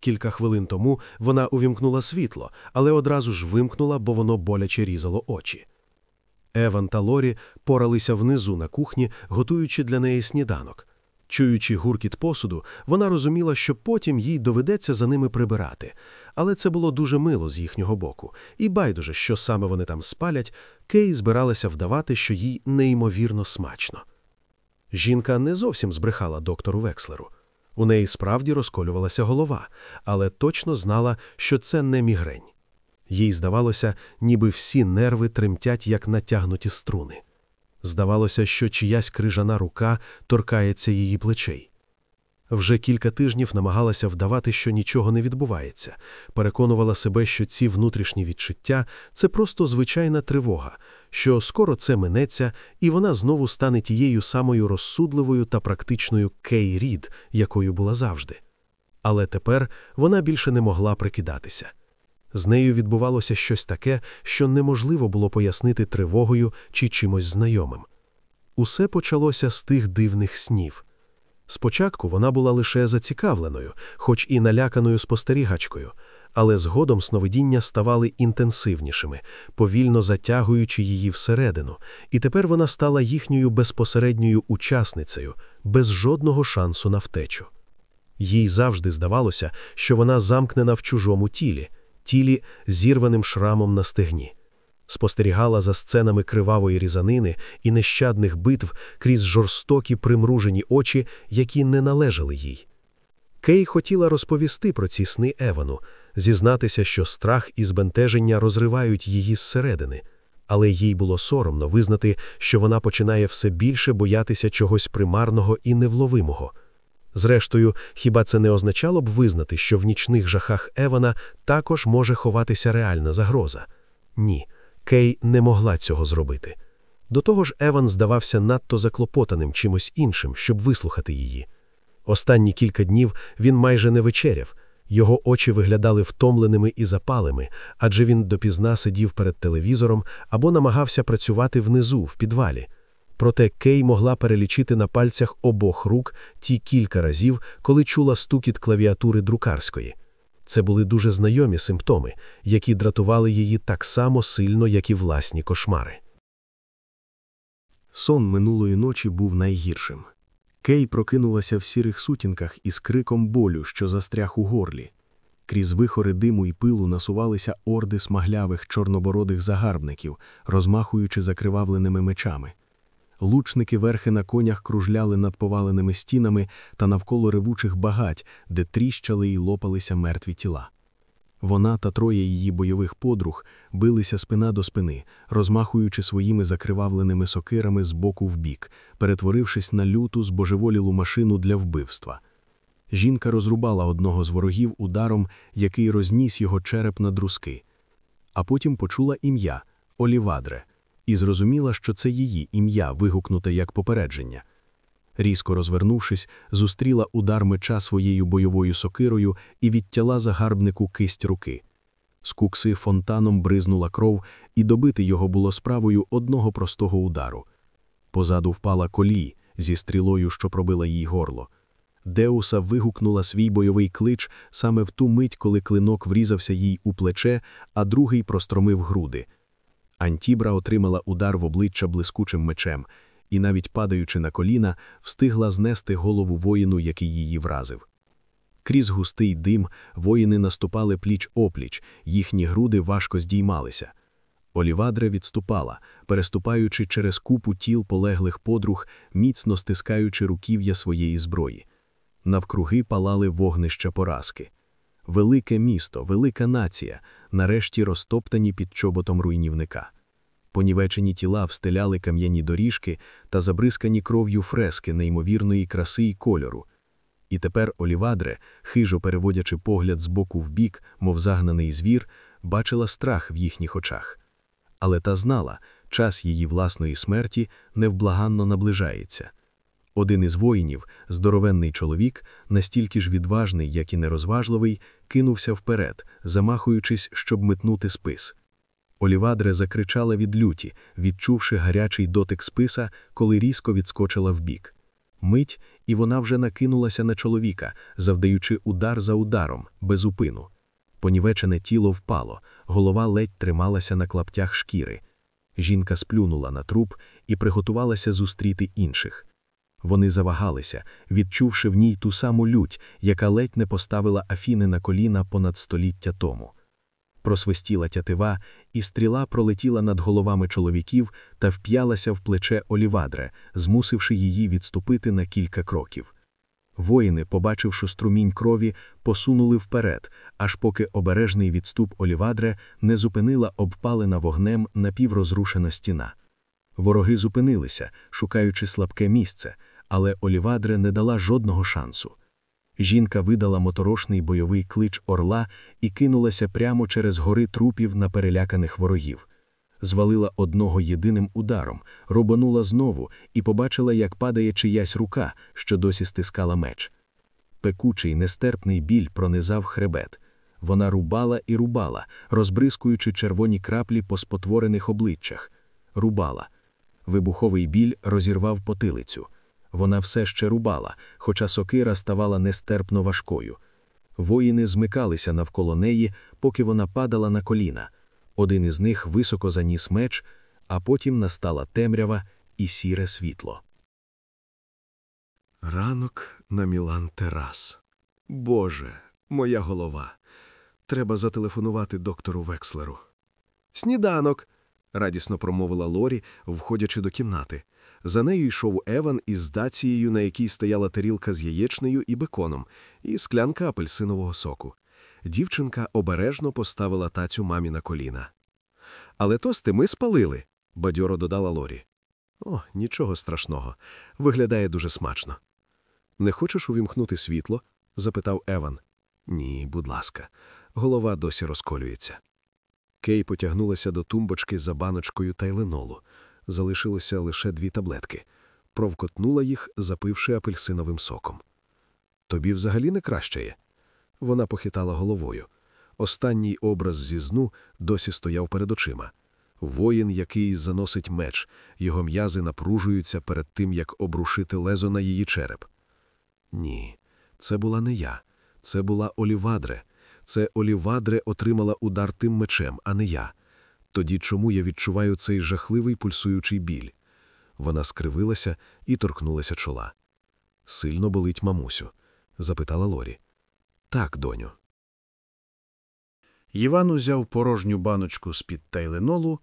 Кілька хвилин тому вона увімкнула світло, але одразу ж вимкнула, бо воно боляче різало очі. Еван та Лорі поралися внизу на кухні, готуючи для неї сніданок. Чуючи гуркіт посуду, вона розуміла, що потім їй доведеться за ними прибирати, але це було дуже мило з їхнього боку, і байдуже, що саме вони там спалять, Кей збиралася вдавати, що їй неймовірно смачно. Жінка не зовсім збрехала доктору Векслеру. У неї справді розколювалася голова, але точно знала, що це не мігрень. Їй здавалося, ніби всі нерви тремтять, як натягнуті струни. Здавалося, що чиясь крижана рука торкається її плечей. Вже кілька тижнів намагалася вдавати, що нічого не відбувається, переконувала себе, що ці внутрішні відчуття це просто звичайна тривога, що скоро це минеться, і вона знову стане тією самою розсудливою та практичною Кей Рід, якою була завжди. Але тепер вона більше не могла прикидатися. З нею відбувалося щось таке, що неможливо було пояснити тривогою чи чимось знайомим. Усе почалося з тих дивних снів. Спочатку вона була лише зацікавленою, хоч і наляканою спостерігачкою, але згодом сновидіння ставали інтенсивнішими, повільно затягуючи її всередину, і тепер вона стала їхньою безпосередньою учасницею, без жодного шансу на втечу. Їй завжди здавалося, що вона замкнена в чужому тілі, тілі зірваним шрамом на стегні. Спостерігала за сценами кривавої різанини і нещадних битв крізь жорстокі примружені очі, які не належали їй. Кей хотіла розповісти про ці сни Евану, зізнатися, що страх і збентеження розривають її зсередини, але їй було соромно визнати, що вона починає все більше боятися чогось примарного і невловимого. Зрештою, хіба це не означало б визнати, що в нічних жахах Евана також може ховатися реальна загроза? Ні, Кей не могла цього зробити. До того ж, Еван здавався надто заклопотаним чимось іншим, щоб вислухати її. Останні кілька днів він майже не вечеряв, його очі виглядали втомленими і запалими, адже він допізна сидів перед телевізором або намагався працювати внизу, в підвалі. Проте Кей могла перелічити на пальцях обох рук ті кілька разів, коли чула стукіт клавіатури друкарської. Це були дуже знайомі симптоми, які дратували її так само сильно, як і власні кошмари. Сон минулої ночі був найгіршим. Кей прокинулася в сірих сутінках із криком болю, що застряг у горлі. Крізь вихори диму і пилу насувалися орди смаглявих чорнобородих загарбників, розмахуючи закривавленими мечами. Лучники верхи на конях кружляли над поваленими стінами та навколо ревучих багать, де тріщали і лопалися мертві тіла. Вона та троє її бойових подруг билися спина до спини, розмахуючи своїми закривавленими сокирами з боку в бік, перетворившись на люту збожеволілу машину для вбивства. Жінка розрубала одного з ворогів ударом, який розніс його череп на друзки. А потім почула ім'я Олівадре і зрозуміла, що це її ім'я, вигукнуте як попередження. Різко розвернувшись, зустріла удар меча своєю бойовою сокирою і відтяла загарбнику кисть руки. З кукси фонтаном бризнула кров, і добити його було справою одного простого удару. Позаду впала колій зі стрілою, що пробила їй горло. Деуса вигукнула свій бойовий клич саме в ту мить, коли клинок врізався їй у плече, а другий простромив груди. Антібра отримала удар в обличчя блискучим мечем і, навіть падаючи на коліна, встигла знести голову воїну, який її вразив. Крізь густий дим воїни наступали пліч-опліч, їхні груди важко здіймалися. Олівадре відступала, переступаючи через купу тіл полеглих подруг, міцно стискаючи руків'я своєї зброї. Навкруги палали вогнища поразки. Велике місто, велика нація, нарешті розтоптані під чоботом руйнівника. Понівечені тіла встеляли кам'яні доріжки та забризкані кров'ю фрески неймовірної краси й кольору. І тепер Олівадре, хижо переводячи погляд з боку в бік, мов загнаний звір, бачила страх в їхніх очах. Але та знала, час її власної смерті невблаганно наближається. Один із воїнів, здоровенний чоловік, настільки ж відважний, як і нерозважливий, кинувся вперед, замахуючись, щоб метнути спис. Олівадре закричала від люті, відчувши гарячий дотик списа, коли різко відскочила вбік. Мить, і вона вже накинулася на чоловіка, завдаючи удар за ударом, без упину. Понівечене тіло впало, голова ледь трималася на клаптях шкіри. Жінка сплюнула на труп і приготувалася зустріти інших. Вони завагалися, відчувши в ній ту саму лють, яка ледь не поставила Афіни на коліна понад століття тому. Просвистіла тятива, і стріла пролетіла над головами чоловіків та вп'ялася в плече Олівадре, змусивши її відступити на кілька кроків. Воїни, побачивши струмінь крові, посунули вперед, аж поки обережний відступ Олівадре не зупинила обпалена вогнем напіврозрушена стіна. Вороги зупинилися, шукаючи слабке місце, але Олівадре не дала жодного шансу. Жінка видала моторошний бойовий клич орла і кинулася прямо через гори трупів на переляканих ворогів. Звалила одного єдиним ударом, робанула знову і побачила, як падає чиясь рука, що досі стискала меч. Пекучий, нестерпний біль пронизав хребет. Вона рубала і рубала, розбризкуючи червоні краплі по спотворених обличчях. Рубала. Вибуховий біль розірвав потилицю. Вона все ще рубала, хоча сокира ставала нестерпно важкою. Воїни змикалися навколо неї, поки вона падала на коліна. Один із них високо заніс меч, а потім настала темрява і сіре світло. Ранок на Мілан Терас. Боже, моя голова. Треба зателефонувати доктору Векслеру. Сніданок. радісно промовила Лорі, входячи до кімнати. За нею йшов Еван із дацією, на якій стояла тарілка з яєчнею і беконом, і склянка апельсинового соку. Дівчинка обережно поставила тацю мамі на коліна. Але тости ми спалили, бадьоро додала Лорі. О, нічого страшного. Виглядає дуже смачно. Не хочеш увімкнути світло? запитав Еван. Ні, будь ласка, голова досі розколюється. Кей потягнулася до тумбочки за баночкою тайленолу. Залишилося лише дві таблетки. Провкотнула їх, запивши апельсиновим соком. Тобі взагалі не кращає? Вона похитала головою. Останній образ зі зну досі стояв перед очима. Воїн, який заносить меч, його м'язи напружуються перед тим, як обрушити лезо на її череп. Ні, це була не я, це була Олівадре. Це Олівадре отримала удар тим мечем, а не я. Тоді чому я відчуваю цей жахливий пульсуючий біль? Вона скривилася і торкнулася чола. Сильно болить мамусю? запитала Лорі. Так, доню. Іван узяв порожню баночку з-під тайленолу.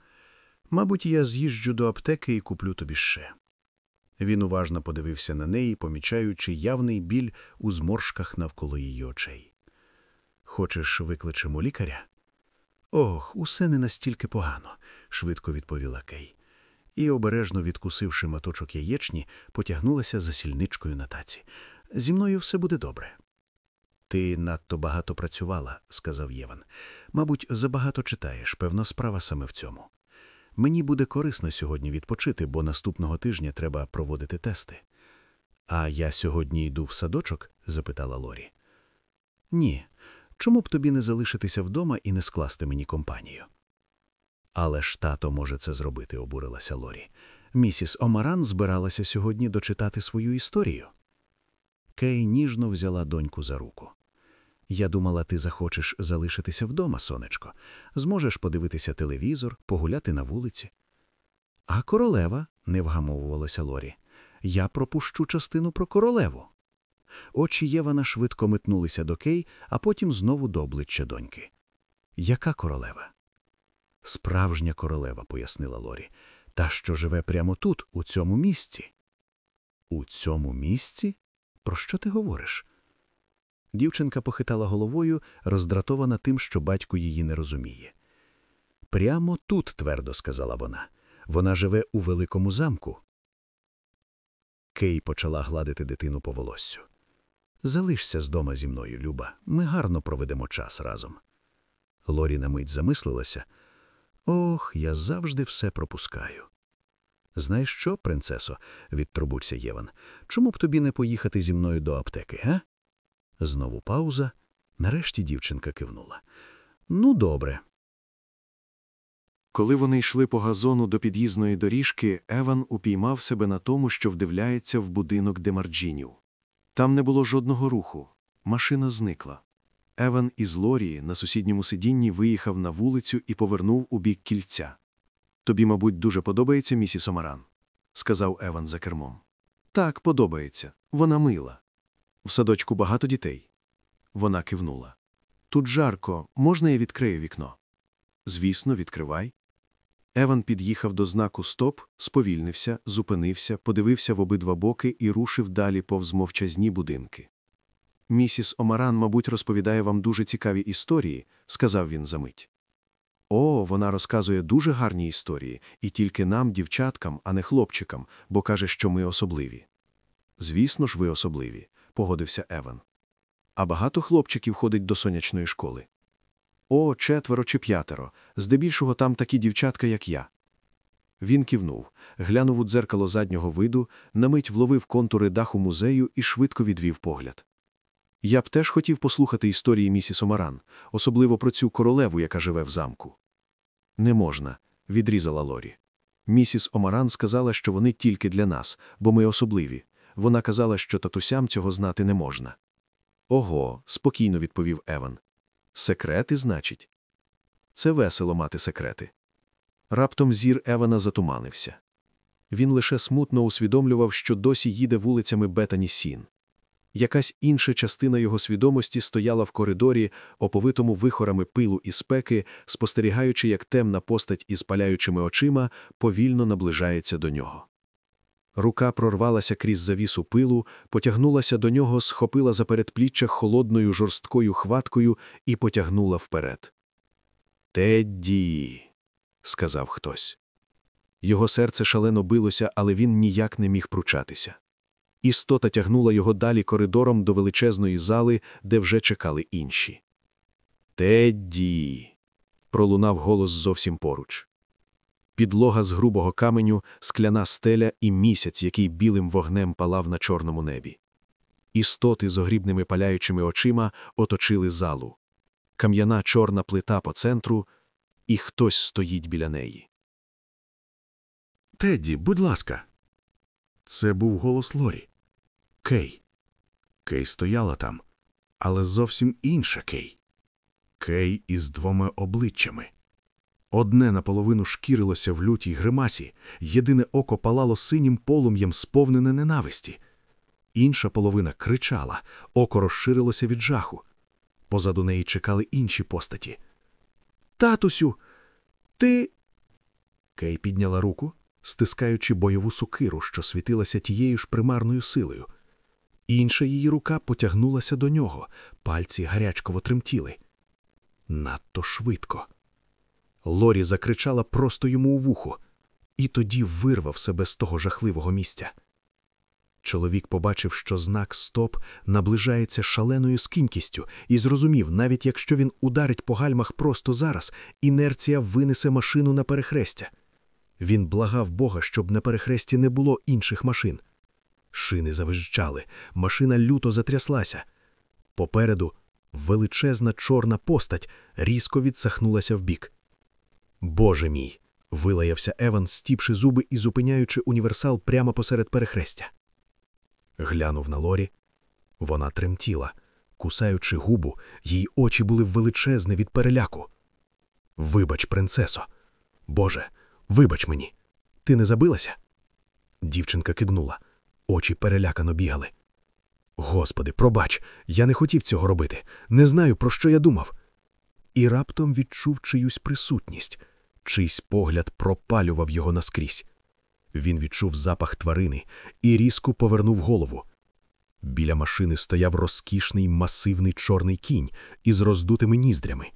Мабуть, я з'їжджу до аптеки і куплю тобі ще. Він уважно подивився на неї, помічаючи явний біль у зморшках навколо її очей. Хочеш, викличемо лікаря? Ох, усе не настільки погано, швидко відповіла Кей. І, обережно відкусивши маточок яєчні, потягнулася за сільничкою на таці. Зі мною все буде добре. Ти надто багато працювала, сказав Єван. Мабуть, забагато читаєш, певно, справа саме в цьому. Мені буде корисно сьогодні відпочити, бо наступного тижня треба проводити тести. А я сьогодні йду в садочок? запитала Лорі. Ні. Чому б тобі не залишитися вдома і не скласти мені компанію? Але ж тато може це зробити, обурилася Лорі. Місіс Омаран збиралася сьогодні дочитати свою історію. Кей ніжно взяла доньку за руку. Я думала, ти захочеш залишитися вдома, сонечко. Зможеш подивитися телевізор, погуляти на вулиці. А королева, не вгамовувалася Лорі. Я пропущу частину про королеву. Очі Євана швидко метнулися до Кей, а потім знову до обличчя доньки. Яка королева? Справжня королева, пояснила Лорі, та що живе прямо тут, у цьому місці. У цьому місці? Про що ти говориш? Дівчинка похитала головою, роздратована тим, що батько її не розуміє. Прямо тут, твердо сказала вона. Вона живе у великому замку. Кей почала гладити дитину по волоссю. Залишся з дома зі мною, Люба. Ми гарно проведемо час разом. Лорі на мить замислилася. Ох, я завжди все пропускаю. Знаєш що, принцесо, відтрубуться Єван, чому б тобі не поїхати зі мною до аптеки, га? Знову пауза. Нарешті дівчинка кивнула. Ну, добре. Коли вони йшли по газону до під'їзної доріжки, Еван упіймав себе на тому, що вдивляється в будинок Демарджінів. Там не було жодного руху. Машина зникла. Еван із Лорі на сусідньому сидінні виїхав на вулицю і повернув у бік кільця. Тобі, мабуть, дуже подобається місіс Омаран, сказав Еван за кермом. Так, подобається. Вона мила. В садочку багато дітей. Вона кивнула. Тут жарко, можна я відкрию вікно? Звісно, відкривай. Еван під'їхав до знаку Стоп, сповільнився, зупинився, подивився в обидва боки і рушив далі повз мовчазні будинки. Місіс Омаран, мабуть, розповідає вам дуже цікаві історії, сказав він за мить. О, вона розказує дуже гарні історії, і тільки нам, дівчаткам, а не хлопчикам, бо каже, що ми особливі. Звісно ж, ви особливі, погодився Еван. А багато хлопчиків ходить до сонячної школи. О, четверо чи п'ятеро. Здебільшого там такі дівчатка, як я. Він кивнув, глянув у дзеркало заднього виду, на мить вловив контури даху музею і швидко відвів погляд. Я б теж хотів послухати історії місіс Омаран, особливо про цю королеву, яка живе в замку. Не можна, відрізала Лорі. Місіс Омаран сказала, що вони тільки для нас, бо ми особливі. Вона казала, що татусям цього знати не можна. Ого, спокійно відповів Еван. Секрети, значить. Це весело мати секрети. Раптом зір Евана затуманився. Він лише смутно усвідомлював, що досі їде вулицями Бетані Сін. Якась інша частина його свідомості стояла в коридорі, оповитому вихорами пилу і спеки, спостерігаючи, як темна постать із паляючими очима повільно наближається до нього. Рука прорвалася крізь завісу пилу, потягнулася до нього, схопила за передпліччя холодною жорсткою хваткою і потягнула вперед. Тедді, сказав хтось. Його серце шалено билося, але він ніяк не міг пручатися. Істота тягнула його далі коридором до величезної зали, де вже чекали інші. Тедді. пролунав голос зовсім поруч. Підлога з грубого каменю, скляна стеля і місяць, який білим вогнем палав на чорному небі. Істоти з огрібними паляючими очима оточили залу. Кам'яна чорна плита по центру, і хтось стоїть біля неї. Тедді, будь ласка. Це був голос Лорі. Кей. Кей стояла там, але зовсім інша Кей. Кей із двома обличчями. Одне наполовину шкірилося в лютій гримасі, єдине око палало синім полум'ям, сповнене ненависті. Інша половина кричала, око розширилося від жаху. Позаду неї чекали інші постаті. Татусю, ти. Кей підняла руку, стискаючи бойову сокиру, що світилася тією ж примарною силою. Інша її рука потягнулася до нього, пальці гарячково тремтіли. Надто швидко. Лорі закричала просто йому у вухо, і тоді вирвав себе з того жахливого місця. Чоловік побачив, що знак Стоп наближається шаленою скінькістю, і зрозумів, навіть якщо він ударить по гальмах просто зараз, інерція винесе машину на перехрестя. Він благав Бога, щоб на перехресті не було інших машин. Шини завизжали, машина люто затряслася. Попереду величезна чорна постать різко відсахнулася вбік. Боже мій! вилаявся Еван, стіпши зуби і зупиняючи універсал прямо посеред перехрестя. Глянув на Лорі. Вона тремтіла. Кусаючи губу, її очі були величезні від переляку. Вибач, принцесо. Боже, вибач мені. Ти не забилася? Дівчинка кивнула. Очі перелякано бігали. Господи, пробач, я не хотів цього робити. Не знаю, про що я думав. І раптом відчув чиюсь присутність. Чийсь погляд пропалював його наскрізь. Він відчув запах тварини і різко повернув голову. Біля машини стояв розкішний масивний чорний кінь із роздутими ніздрями.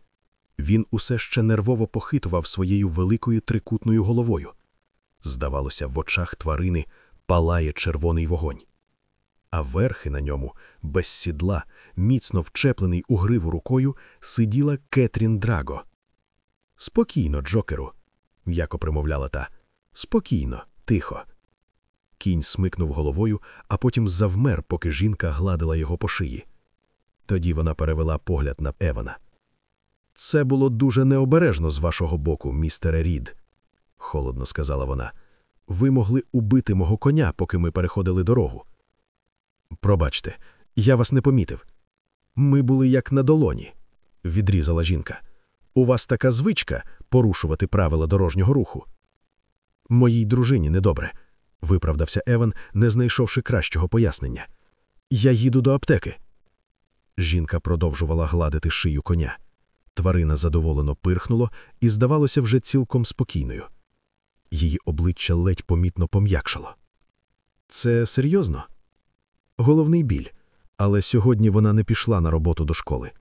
Він усе ще нервово похитував своєю великою трикутною головою. Здавалося, в очах тварини палає червоний вогонь. А верхи на ньому, без сідла, міцно вчеплений у гриву рукою, сиділа Кетрін Драго. Спокійно, Джокеру, м'яко примовляла та. Спокійно, тихо. Кінь смикнув головою, а потім завмер, поки жінка гладила його по шиї. Тоді вона перевела погляд на Евана. Це було дуже необережно з вашого боку, містере Рід, холодно сказала вона. Ви могли убити мого коня, поки ми переходили дорогу. Пробачте, я вас не помітив. Ми були як на долоні, відрізала жінка. У вас така звичка порушувати правила дорожнього руху. Моїй дружині недобре, виправдався Еван, не знайшовши кращого пояснення. Я їду до аптеки. Жінка продовжувала гладити шию коня. Тварина задоволено пирхнуло і здавалося вже цілком спокійною. Її обличчя ледь помітно пом'якшало. Це серйозно? Головний біль, але сьогодні вона не пішла на роботу до школи.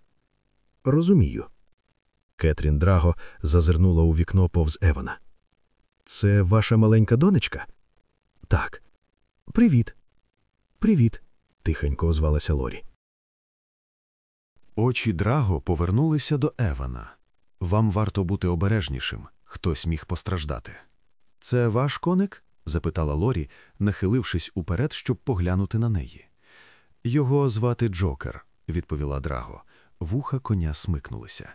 Розумію. Кетрін Драго зазирнула у вікно повз Евана. Це ваша маленька донечка? Так. Привіт. Привіт, тихенько озвалася Лорі. Очі Драго повернулися до Евана. Вам варто бути обережнішим, хтось міг постраждати. Це ваш коник? запитала Лорі, нахилившись уперед, щоб поглянути на неї. Його звати Джокер, відповіла Драго. Вуха коня смикнулися.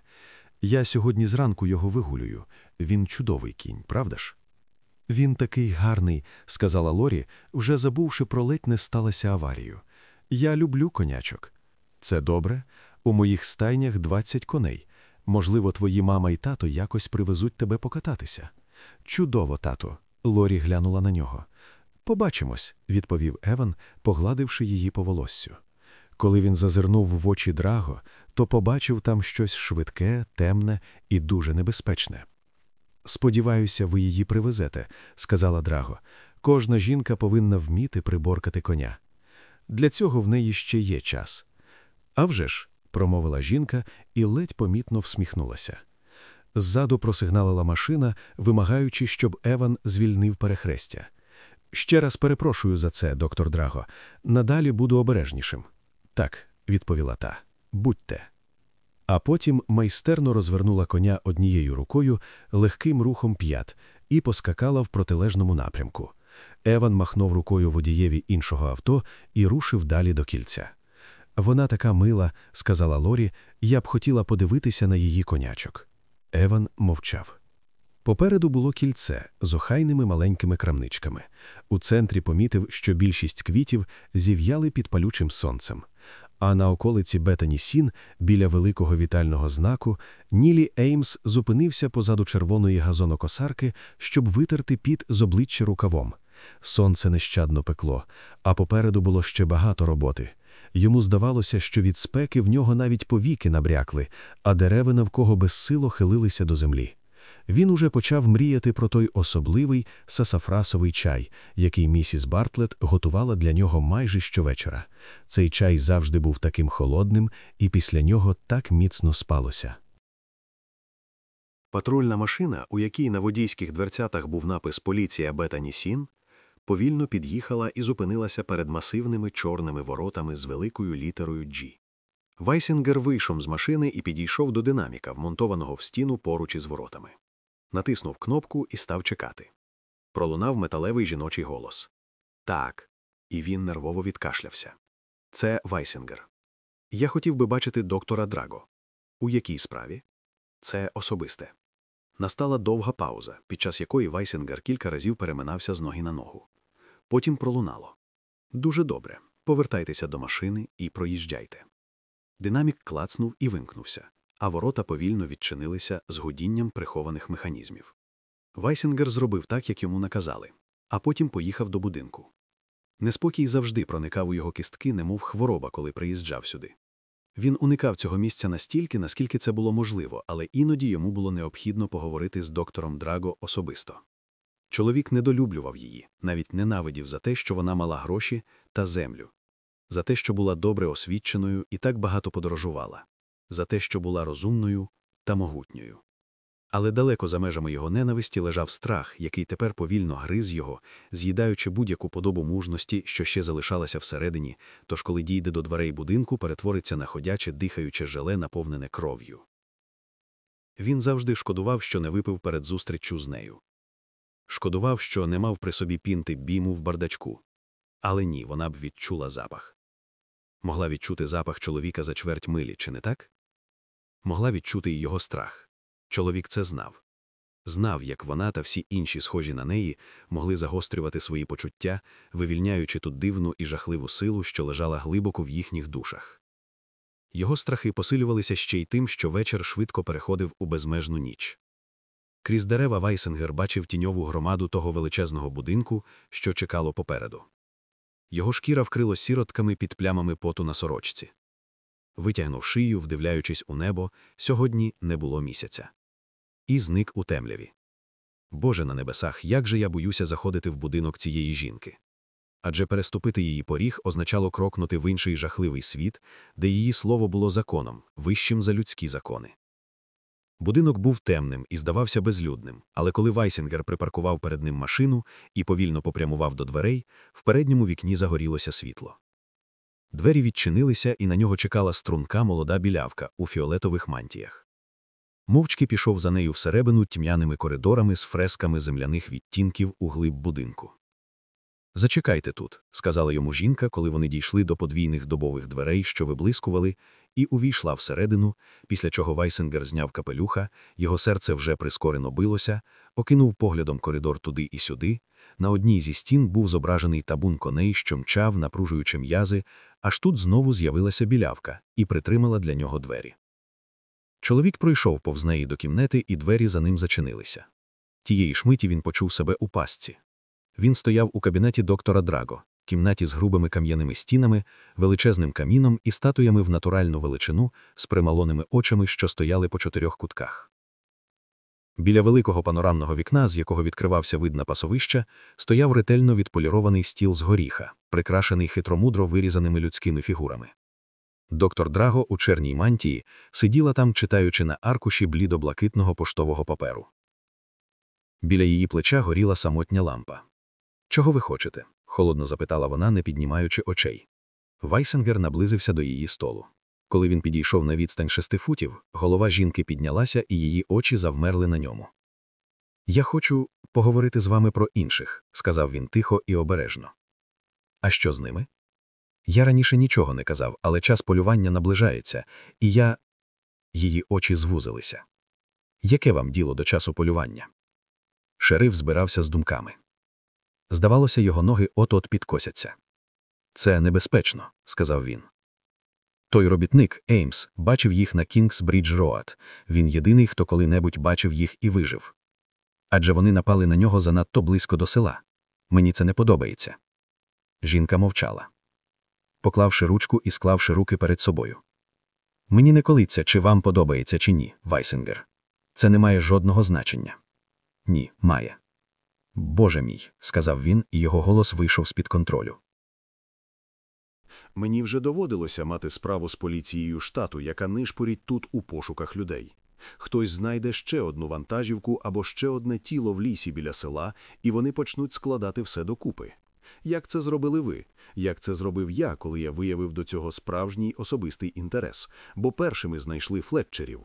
Я сьогодні зранку його вигулюю. Він чудовий кінь, правда ж? Він такий гарний, сказала Лорі, вже забувши про ледь не сталося аварію. Я люблю конячок. Це добре. У моїх стайнях 20 коней. Можливо, твої мама і тато якось привезуть тебе покататися. Чудово, тато. Лорі глянула на нього. Побачимось, відповів Еван, погладивши її по волоссю. Коли він зазирнув в очі Драго, то побачив там щось швидке, темне і дуже небезпечне. Сподіваюся, ви її привезете, сказала Драго. Кожна жінка повинна вміти приборкати коня. Для цього в неї ще є час. «А вже ж», – промовила жінка і ледь помітно всміхнулася. Ззаду просигналила машина, вимагаючи, щоб Еван звільнив перехрестя. Ще раз перепрошую за це, доктор Драго. Надалі буду обережнішим. Так, відповіла та. Будьте. А потім майстерно розвернула коня однією рукою легким рухом п'ят і поскакала в протилежному напрямку. Еван махнув рукою водієві іншого авто і рушив далі до кільця. Вона така мила, сказала Лорі, я б хотіла подивитися на її конячок. Еван мовчав. Попереду було кільце з охайними маленькими крамничками. У центрі помітив, що більшість квітів зів'яли під палючим сонцем. А на околиці Бетані Сін, біля великого вітального знаку, Нілі Еймс зупинився позаду червоної газонокосарки, щоб витерти піт з обличчя рукавом. Сонце нещадно пекло, а попереду було ще багато роботи. Йому здавалося, що від спеки в нього навіть повіки набрякли, а дерева навкого безсило хилилися до землі. Він уже почав мріяти про той особливий сасафрасовий чай, який місіс Бартлет готувала для нього майже щовечора. Цей чай завжди був таким холодним, і після нього так міцно спалося. Патрульна машина, у якій на водійських дверцятах був напис Поліція Бетані Сін, повільно під'їхала і зупинилася перед масивними чорними воротами з великою літерою G. Вайсінгер вийшов з машини і підійшов до динаміка, вмонтованого в стіну поруч із воротами. Натиснув кнопку і став чекати. Пролунав металевий жіночий голос. Так, і він нервово відкашлявся. Це Вайсінгер. Я хотів би бачити доктора Драго. У якій справі? Це особисте. Настала довга пауза, під час якої Вайсінгер кілька разів переминався з ноги на ногу. Потім пролунало. Дуже добре. Повертайтеся до машини і проїжджайте. Динамік клацнув і вимкнувся, а ворота повільно відчинилися з гудінням прихованих механізмів. Вайсінгер зробив так, як йому наказали, а потім поїхав до будинку. Неспокій завжди проникав у його кістки, немов хвороба, коли приїжджав сюди. Він уникав цього місця настільки, наскільки це було можливо, але іноді йому було необхідно поговорити з доктором Драго особисто. Чоловік недолюблював її, навіть ненавидів за те, що вона мала гроші та землю, за те, що була добре освіченою і так багато подорожувала, за те, що була розумною та могутньою. Але далеко за межами його ненависті лежав страх, який тепер повільно гриз його, з'їдаючи будь-яку подобу мужності, що ще залишалася всередині, тож коли дійде до дверей будинку, перетвориться на ходяче, дихаюче желе, наповнене кров'ю. Він завжди шкодував, що не випив перед зустріччю з нею. Шкодував, що не мав при собі пінти біму в бардачку. Але ні, вона б відчула запах. Могла відчути запах чоловіка за чверть милі, чи не так? Могла відчути і його страх. Чоловік це знав. Знав, як вона та всі інші, схожі на неї, могли загострювати свої почуття, вивільняючи ту дивну і жахливу силу, що лежала глибоко в їхніх душах. Його страхи посилювалися ще й тим, що вечір швидко переходив у безмежну ніч. Крізь дерева Вайсінгер бачив тіньову громаду того величезного будинку, що чекало попереду. Його шкіру вкрило сиротками під плямами поту на сорочці. Витягнув шию, вдивляючись у небо, сьогодні не було місяця. І зник у темряві. Боже на небесах, як же я боюся заходити в будинок цієї жінки. Адже переступити її поріг означало крокнути в інший жахливий світ, де її слово було законом, вищим за людські закони. Будинок був темним і здавався безлюдним, але коли Вайсінгер припаркував перед ним машину і повільно попрямував до дверей, в передньому вікні загорілося світло. Двері відчинилися, і на нього чекала струнка молода білявка у фіолетових мантіях. Мовчки пішов за нею всередину тьмяними коридорами з фресками земляних відтінків у глиб будинку. Зачекайте тут, сказала йому жінка, коли вони дійшли до подвійних дубових дверей, що виблискували, і увійшла всередину, після чого Вайсінгер зняв капелюха, його серце вже прискорено билося, окинув поглядом коридор туди і сюди. На одній зі стін був зображений табун коней, що мчав, напружуючи м'язи, аж тут знову з'явилася білявка і притримала для нього двері. Чоловік пройшов повз неї до кімнати, і двері за ним зачинилися. Тієї ж миті він почув себе у пастці. Він стояв у кабінеті доктора Драго, кімнаті з грубими кам'яними стінами, величезним каміном і статуями в натуральну величину з прималоними очами, що стояли по чотирьох кутках. Біля великого панорамного вікна, з якого відкривався вид на пасовища, стояв ретельно відполірований стіл з горіха, прикрашений хитромудро вирізаними людськими фігурами. Доктор Драго у черній мантії сиділа там, читаючи на аркуші блідо-блакитного поштового паперу. Біля її плеча горіла самотня лампа. Чого ви хочете? Холодно запитала вона, не піднімаючи очей. Вайсінгер наблизився до її столу. Коли він підійшов на відстань шести футів, голова жінки піднялася, і її очі завмерли на ньому. Я хочу поговорити з вами про інших, сказав він тихо і обережно. А що з ними? Я раніше нічого не казав, але час полювання наближається, і я. Її очі звузилися. Яке вам діло до часу полювання? Шериф збирався з думками. Здавалося, його ноги от-от підкосяться. Це небезпечно, сказав він. Той робітник, Еймс, бачив їх на Кінгсбрідж Роад. Він єдиний, хто коли-небудь бачив їх і вижив. Адже вони напали на нього занадто близько до села. Мені це не подобається. Жінка мовчала, поклавши ручку і склавши руки перед собою. Мені не колить ся, чи вам подобається, чи ні, Вайсингер. Це не має жодного значення. Ні, має. Боже мій, сказав він, і його голос вийшов з-під контролю. Мені вже доводилося мати справу з поліцією штату, яка нишпорить тут у пошуках людей. Хтось знайде ще одну вантажівку або ще одне тіло в лісі біля села, і вони почнуть складати все докупи. Як це зробили ви? Як це зробив я, коли я виявив до цього справжній особистий інтерес, бо першими знайшли флетчерів.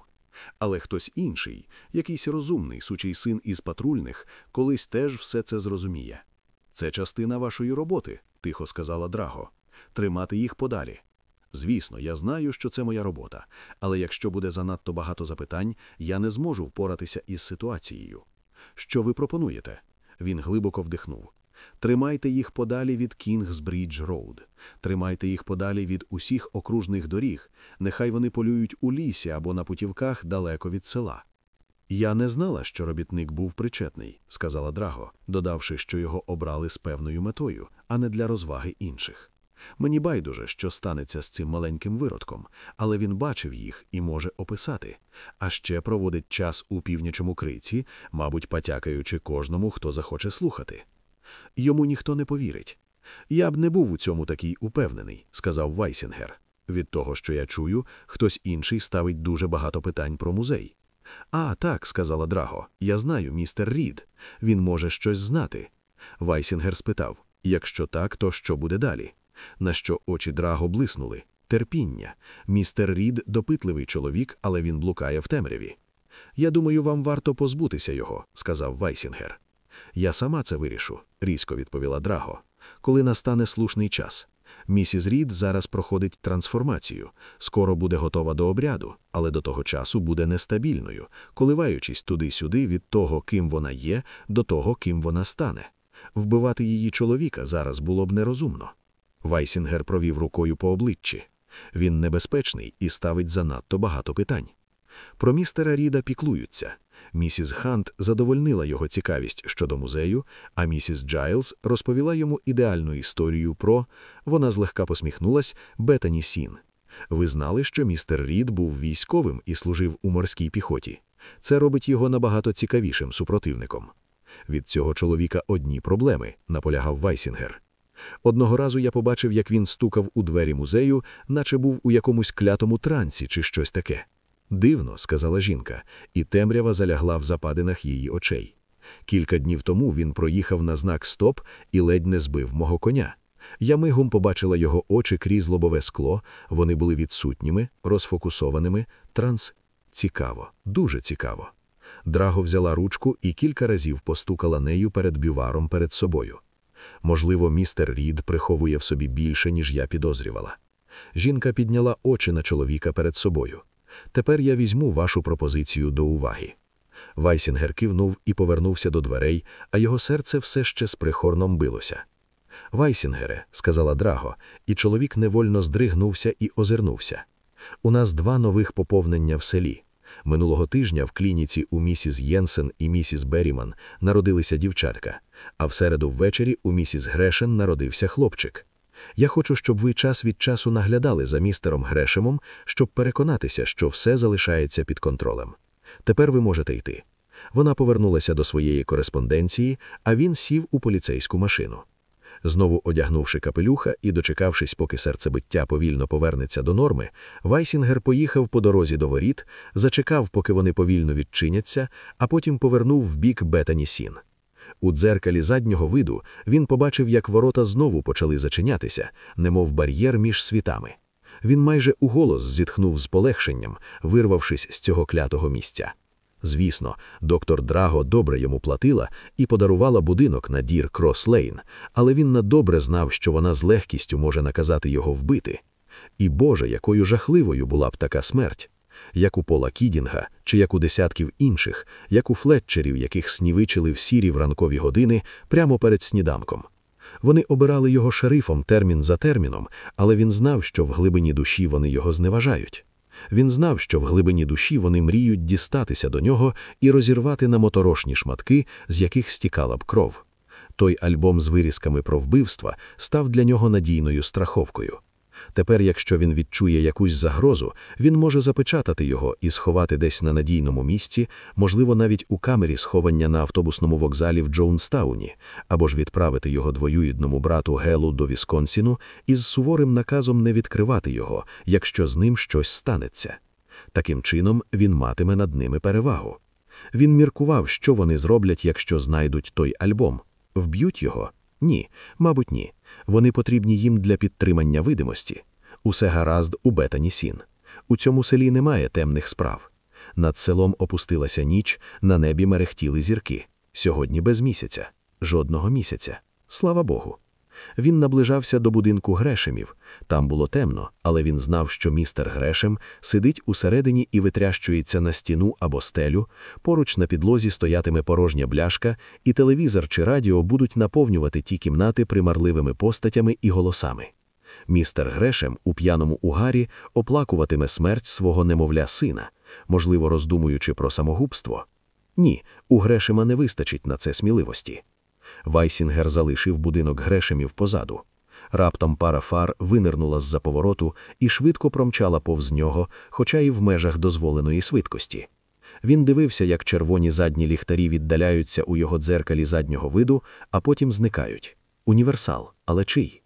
Але хтось інший, якийсь розумний сучий син із патрульних, колись теж все це зрозуміє. Це частина вашої роботи, тихо сказала Драго. Тримати їх подалі. Звісно, я знаю, що це моя робота, але якщо буде занадто багато запитань, я не зможу впоратися із ситуацією. Що ви пропонуєте? Він глибоко вдихнув. Тримайте їх подалі від Кінгсбрідж Роуд. Тримайте їх подалі від усіх окружних доріг. Нехай вони полюють у лісі або на путівках далеко від села. Я не знала, що робітник був причетний, сказала Драго, додавши, що його обрали з певною метою, а не для розваги інших. Мені байдуже, що станеться з цим маленьким виродком, але він бачив їх і може описати, а ще проводить час у північому криці, мабуть, потякаючи кожному, хто захоче слухати. Йому ніхто не повірить. Я б не був у цьому такий упевнений, сказав Вайсінгер. Від того, що я чую, хтось інший ставить дуже багато питань про музей. А, так, сказала Драго, я знаю, містер Рід. Він може щось знати. Вайсінгер спитав: якщо так, то що буде далі? На що очі Драго блиснули. Терпіння. Містер Рід допитливий чоловік, але він блукає в темряві. Я думаю, вам варто позбутися його, сказав Вайсінгер. Я сама це вирішу, різко відповіла Драго. Коли настане слушний час. Місіс Рід зараз проходить трансформацію, скоро буде готова до обряду, але до того часу буде нестабільною, коливаючись туди-сюди від того, ким вона є, до того, ким вона стане. Вбивати її чоловіка зараз було б нерозумно. Вайсінгер провів рукою по обличчі. Він небезпечний і ставить занадто багато питань. Про містера Ріда піклуються. Місіс Хант задовольнила його цікавість щодо музею, а місіс Джайлз розповіла йому ідеальну історію про вона злегка посміхнулась Бетані Сін. Ви знали, що містер Рід був військовим і служив у морській піхоті. Це робить його набагато цікавішим супротивником. Від цього чоловіка одні проблеми, наполягав Вайсінгер. Одного разу я побачив, як він стукав у двері музею, наче був у якомусь клятому трансі чи щось таке. Дивно, сказала жінка, і темрява залягла в западинах її очей. Кілька днів тому він проїхав на знак Стоп і ледь не збив мого коня. Я мигом побачила його очі крізь лобове скло, вони були відсутніми, розфокусованими, транс. Цікаво, дуже цікаво. Драго взяла ручку і кілька разів постукала нею перед бюваром перед собою. Можливо, містер Рід приховує в собі більше, ніж я підозрювала. Жінка підняла очі на чоловіка перед собою. Тепер я візьму вашу пропозицію до уваги. Вайсінгер кивнув і повернувся до дверей, а його серце все ще з прихорном билося. Вайсінгере, сказала Драго, і чоловік невольно здригнувся і озирнувся. У нас два нових поповнення в селі. Минулого тижня в клініці у місіс Єнсен і місіс Беріман народилися дівчатка, а в середу ввечері у місіс Грешен народився хлопчик. Я хочу, щоб ви час від часу наглядали за містером Грешемом, щоб переконатися, що все залишається під контролем. Тепер ви можете йти. Вона повернулася до своєї кореспонденції, а він сів у поліцейську машину. Знову одягнувши капелюха і дочекавшись, поки серцебиття повільно повернеться до норми, Вайсінгер поїхав по дорозі до воріт, зачекав, поки вони повільно відчиняться, а потім повернув в бік Бетані Сін. У дзеркалі заднього виду він побачив, як ворота знову почали зачинятися, немов бар'єр між світами. Він майже уголос зітхнув з полегшенням, вирвавшись з цього клятого місця. Звісно, доктор Драго добре йому платила і подарувала будинок на дір Крос Лейн, але він надобре знав, що вона з легкістю може наказати його вбити. І Боже, якою жахливою була б така смерть як у Пола Кідінга, чи як у десятків інших, як у флетчерів, яких снівичили в сірі в ранкові години прямо перед сніданком. Вони обирали його шерифом термін за терміном, але він знав, що в глибині душі вони його зневажають. Він знав, що в глибині душі вони мріють дістатися до нього і розірвати на моторошні шматки, з яких стікала б кров. Той альбом з вирізками про вбивства став для нього надійною страховкою. Тепер, якщо він відчує якусь загрозу, він може запечатати його і сховати десь на надійному місці, можливо, навіть у камері сховання на автобусному вокзалі в Джоунстауні, або ж відправити його двоюїдному брату Гелу до Вісконсіну із суворим наказом не відкривати його, якщо з ним щось станеться. Таким чином він матиме над ними перевагу. Він міркував, що вони зроблять, якщо знайдуть той альбом. Вб'ють його? Ні, мабуть, ні. Вони потрібні їм для підтримання видимості. Усе гаразд у Бетані Сін. У цьому селі немає темних справ. Над селом опустилася ніч, на небі мерехтіли зірки. Сьогодні без місяця, жодного місяця. Слава Богу. Він наближався до будинку Грешемів. Там було темно, але він знав, що містер Грешем сидить усередині і витрящується на стіну або стелю, поруч на підлозі стоятиме порожня бляшка, і телевізор чи радіо будуть наповнювати ті кімнати примарливими постатями і голосами. Містер Грешем у п'яному угарі оплакуватиме смерть свого немовля сина, можливо, роздумуючи про самогубство. Ні, у Грешема не вистачить на це сміливості. Вайсінгер залишив будинок Грешемів позаду. Раптом пара фар виринула з-за повороту і швидко промчала повз нього, хоча й в межах дозволеної швидкості. Він дивився, як червоні задні ліхтарі віддаляються у його дзеркалі заднього виду, а потім зникають. Універсал, але чий?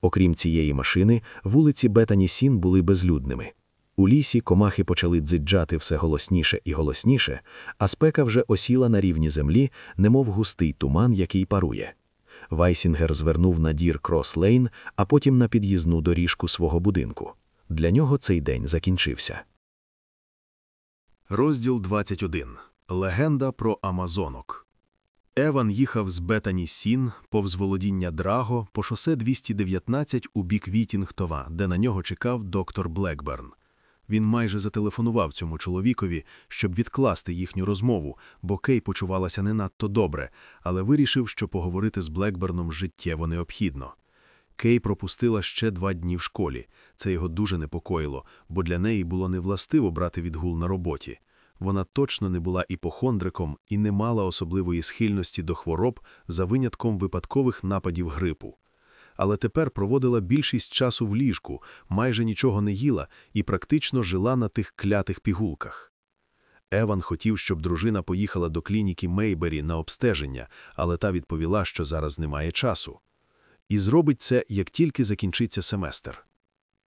Окрім цієї машини, вулиці Бетані Сін були безлюдними. У лісі комахи почали дзиджати все голосніше і голосніше, а спека вже осіла на рівні землі, немов густий туман, який парує. Вайсінгер звернув на Дір-Крос-Лейн, а потім на під'їзну доріжку свого будинку. Для нього цей день закінчився. Розділ 21. Легенда про Амазонок. Еван їхав з Бетані Сін повз володіння Драго по шосе 219 у бік Вітінгтова, де на нього чекав доктор Блекберн. Він майже зателефонував цьому чоловікові, щоб відкласти їхню розмову, бо Кей почувалася не надто добре, але вирішив, що поговорити з Блекберном життєво необхідно. Кей пропустила ще два дні в школі. Це його дуже непокоїло, бо для неї було невластиво брати відгул на роботі. Вона точно не була іпохондриком і не мала особливої схильності до хвороб за винятком випадкових нападів грипу. Але тепер проводила більшість часу в ліжку, майже нічого не їла і практично жила на тих клятих пігулках. Еван хотів, щоб дружина поїхала до клініки Мейбері на обстеження, але та відповіла, що зараз немає часу. І зробить це, як тільки закінчиться семестр.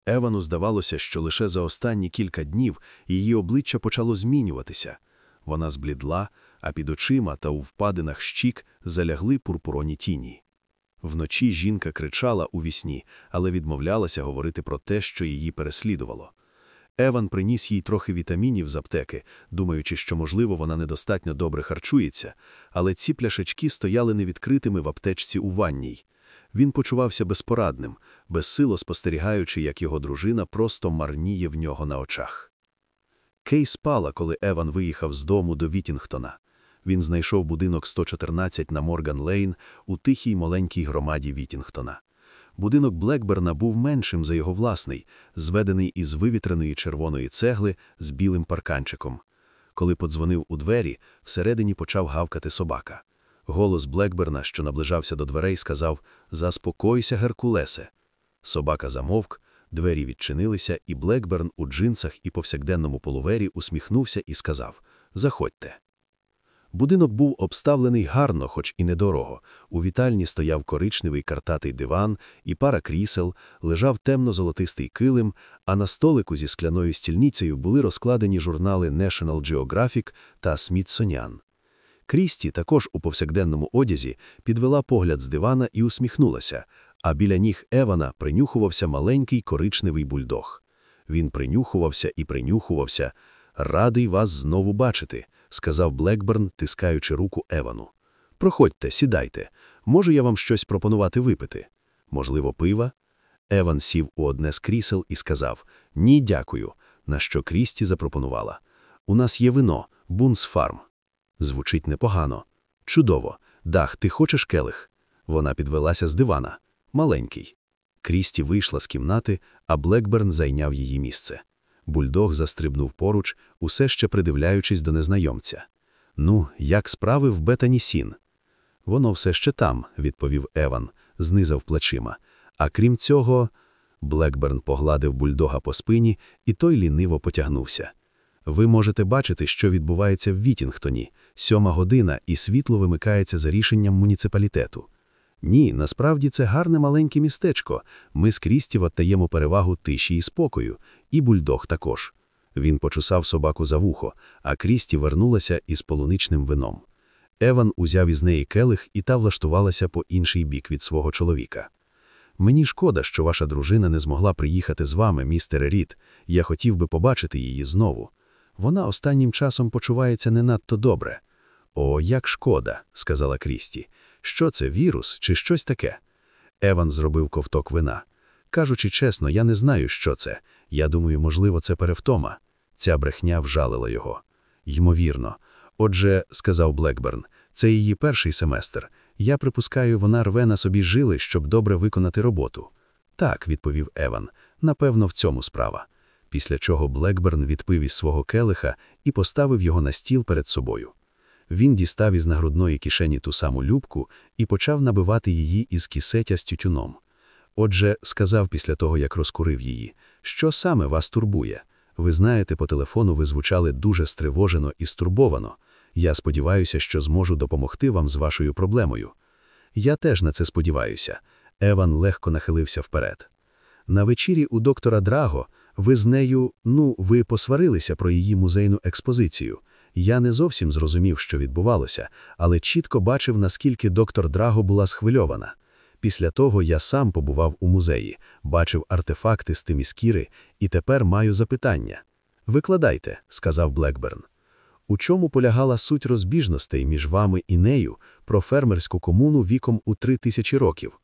Евану здавалося, що лише за останні кілька днів її обличчя почало змінюватися. Вона зблідла, а під очима та у впадинах щік залягли пурпуроні тіні. Вночі жінка кричала у вісні, але відмовлялася говорити про те, що її переслідувало. Еван приніс їй трохи вітамінів з аптеки, думаючи, що, можливо, вона недостатньо добре харчується, але ці пляшечки стояли невідкритими в аптечці у ванній. Він почувався безпорадним, безсило спостерігаючи, як його дружина просто марніє в нього на очах. Кей спала, коли Еван виїхав з дому до Вітінгтона. Він знайшов будинок 114 на Морган Лейн у тихій маленькій громаді Вітінгтона. Будинок Блекберна був меншим за його власний, зведений із вивітреної червоної цегли з білим парканчиком. Коли подзвонив у двері, всередині почав гавкати собака. Голос Блекберна, що наближався до дверей, сказав Заспокойся, Геркулесе. Собака замовк, двері відчинилися, і Блекберн у джинсах і повсякденному полувері усміхнувся і сказав Заходьте. Будинок був обставлений гарно, хоч і недорого. У вітальні стояв коричневий картатий диван і пара крісел, лежав темно-золотистий килим, а на столику зі скляною стільницею були розкладені журнали National Geographic та Smithsonian. Крісті, також у повсякденному одязі, підвела погляд з дивана і усміхнулася, а біля ніг Евана принюхувався маленький коричневий бульдог. Він принюхувався і принюхувався. Радий вас знову бачити сказав Блекберн, тискаючи руку Евану. Проходьте, сідайте. Можу я вам щось пропонувати випити? Можливо, пива? Еван сів у одне з крісел і сказав Ні, дякую. На що Крісті запропонувала. У нас є вино, Бунс Фарм. Звучить непогано. Чудово. Дах, ти хочеш келих? Вона підвелася з дивана. Маленький. Крісті вийшла з кімнати, а Блекберн зайняв її місце. Бульдог застрибнув поруч, усе ще придивляючись до незнайомця. Ну, як справи в Бетані Сін? Воно все ще там, відповів Еван, знизав плечима. А крім цього, Блекберн погладив бульдога по спині, і той ліниво потягнувся. Ви можете бачити, що відбувається в Вітінгтоні, сьома година, і світло вимикається за рішенням муніципалітету. Ні, насправді це гарне маленьке містечко. Ми з Крістів отдаємо перевагу тиші і спокою, і бульдог також. Він почесав собаку за вухо, а Крісті вернулася із полуничним вином. Еван узяв із неї келих, і та влаштувалася по інший бік від свого чоловіка. Мені шкода, що ваша дружина не змогла приїхати з вами, містере Рід. Я хотів би побачити її знову. Вона останнім часом почувається не надто добре. О, як шкода, сказала Крісті. Що це, вірус чи щось таке? Еван зробив ковток вина. Кажучи чесно, я не знаю, що це. Я думаю, можливо, це перевтома. Ця брехня вжалила його. Ймовірно. Отже, сказав Блекберн, це її перший семестр. Я припускаю, вона рве на собі жили, щоб добре виконати роботу. Так, відповів Еван, напевно, в цьому справа. Після чого Блекберн відпив із свого келиха і поставив його на стіл перед собою. Він дістав із нагрудної кишені ту саму любку і почав набивати її із кісетя з тютюном. Отже, сказав після того, як розкурив її, що саме вас турбує. Ви знаєте, по телефону ви звучали дуже стривожено і стурбовано. Я сподіваюся, що зможу допомогти вам з вашою проблемою. Я теж на це сподіваюся. Еван легко нахилився вперед. На вечірі у доктора Драго ви з нею, ну, ви посварилися про її музейну експозицію. Я не зовсім зрозумів, що відбувалося, але чітко бачив, наскільки доктор Драго була схвильована. Після того я сам побував у музеї, бачив артефакти з тиміскіри і тепер маю запитання. Викладайте, сказав Блекберн. У чому полягала суть розбіжностей між вами і нею про фермерську комуну віком у три тисячі років?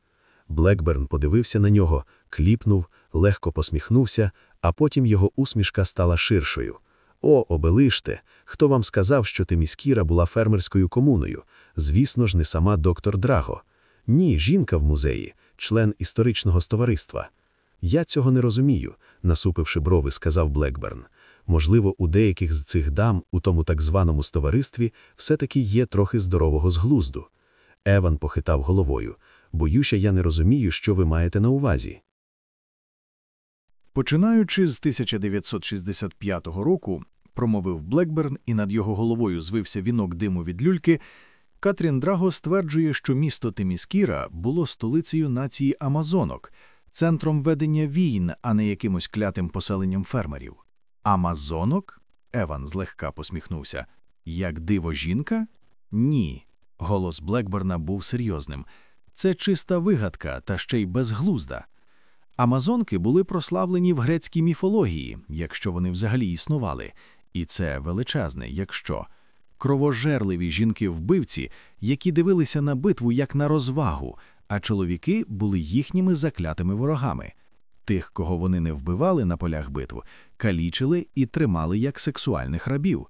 Блекберн подивився на нього, кліпнув, легко посміхнувся, а потім його усмішка стала ширшою. О, обелиште, хто вам сказав, що Тиміскіра була фермерською комуною? Звісно ж, не сама доктор Драго. Ні, жінка в музеї, член історичного товариства. Я цього не розумію, насупивши брови, сказав Блекберн. Можливо, у деяких з цих дам, у тому так званому стоваристві, все-таки є трохи здорового зглузду. Еван похитав головою. Боюся, я не розумію, що ви маєте на увазі. Починаючи з 1965 року, промовив Блекберн, і над його головою звився вінок диму від люльки, Катрін Драго стверджує, що місто Тиміскіра було столицею нації Амазонок, центром ведення війн, а не якимось клятим поселенням фермерів. Амазонок? Еван злегка посміхнувся. Як диво жінка? Ні. Голос Блекберна був серйозним. Це чиста вигадка, та ще й безглузда. Амазонки були прославлені в грецькій міфології, якщо вони взагалі існували, і це величезне, якщо кровожерливі жінки-вбивці, які дивилися на битву як на розвагу, а чоловіки були їхніми заклятими ворогами. Тих, кого вони не вбивали на полях битв, калічили і тримали як сексуальних рабів.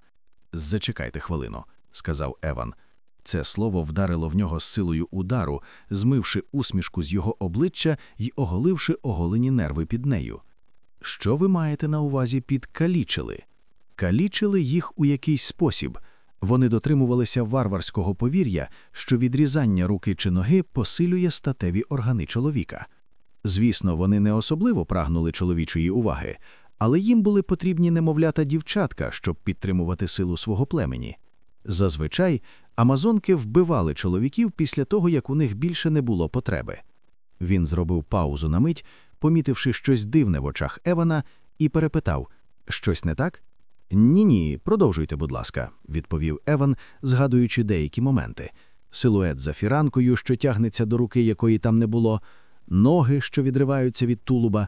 Зачекайте хвилину, сказав Еван. Це слово вдарило в нього з силою удару, змивши усмішку з його обличчя й оголивши оголені нерви під нею. Що ви маєте на увазі під калічили? Калічили їх у якийсь спосіб. Вони дотримувалися варварського повір'я, що відрізання руки чи ноги посилює статеві органи чоловіка. Звісно, вони не особливо прагнули чоловічої уваги, але їм були потрібні немовлята дівчатка, щоб підтримувати силу свого племені. Зазвичай амазонки вбивали чоловіків після того, як у них більше не було потреби. Він зробив паузу на мить, помітивши щось дивне в очах Евана, і перепитав щось не так? Ні, ні, продовжуйте, будь ласка, відповів Еван, згадуючи деякі моменти. Силует за фіранкою, що тягнеться до руки, якої там не було, ноги, що відриваються від тулуба.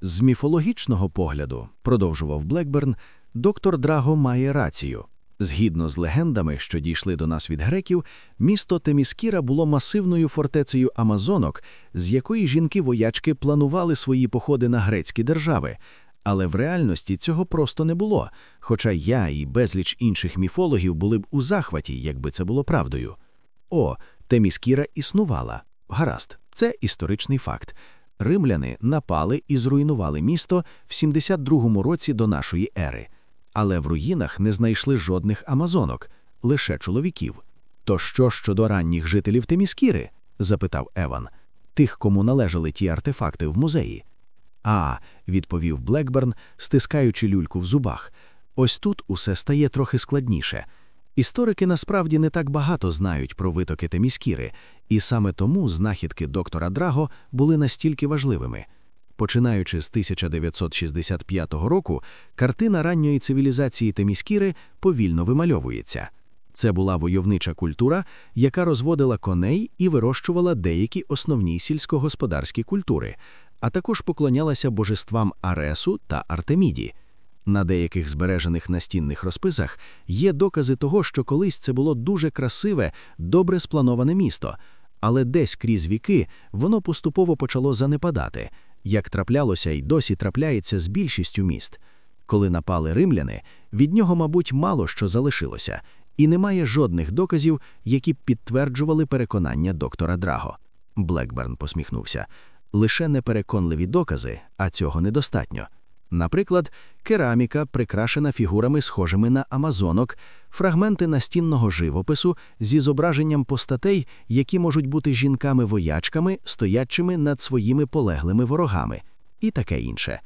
З міфологічного погляду, продовжував Блекберн, доктор Драго має рацію. Згідно з легендами, що дійшли до нас від греків, місто Теміскіра було масивною фортецею Амазонок, з якої жінки-воячки планували свої походи на грецькі держави. Але в реальності цього просто не було, хоча я і безліч інших міфологів були б у захваті, якби це було правдою. О, Теміскіра існувала. Гаразд, це історичний факт. Римляни напали і зруйнували місто в 72-му році до нашої ери, але в руїнах не знайшли жодних амазонок, лише чоловіків. То що щодо ранніх жителів Теміскіри? запитав Еван, тих, кому належали ті артефакти в музеї. А, відповів Блекберн, стискаючи люльку в зубах. Ось тут усе стає трохи складніше. Історики насправді не так багато знають про витоки Теміскіри, і саме тому знахідки доктора Драго були настільки важливими. Починаючи з 1965 року, картина ранньої цивілізації Теміскіри повільно вимальовується. Це була войовнича культура, яка розводила коней і вирощувала деякі основні сільськогосподарські культури, а також поклонялася божествам Аресу та Артеміді. На деяких збережених настінних розписах є докази того, що колись це було дуже красиве, добре сплановане місто, але десь крізь віки воно поступово почало занепадати, як траплялося і досі трапляється з більшістю міст. Коли напали римляни, від нього, мабуть, мало що залишилося, і немає жодних доказів, які б підтверджували переконання доктора Драго. Блекберн посміхнувся. Лише непереконливі докази, а цього недостатньо. Наприклад, кераміка, прикрашена фігурами, схожими на амазонок, фрагменти настінного живопису зі зображенням постатей, які можуть бути жінками-воячками, стоячими над своїми полеглими ворогами, і таке інше.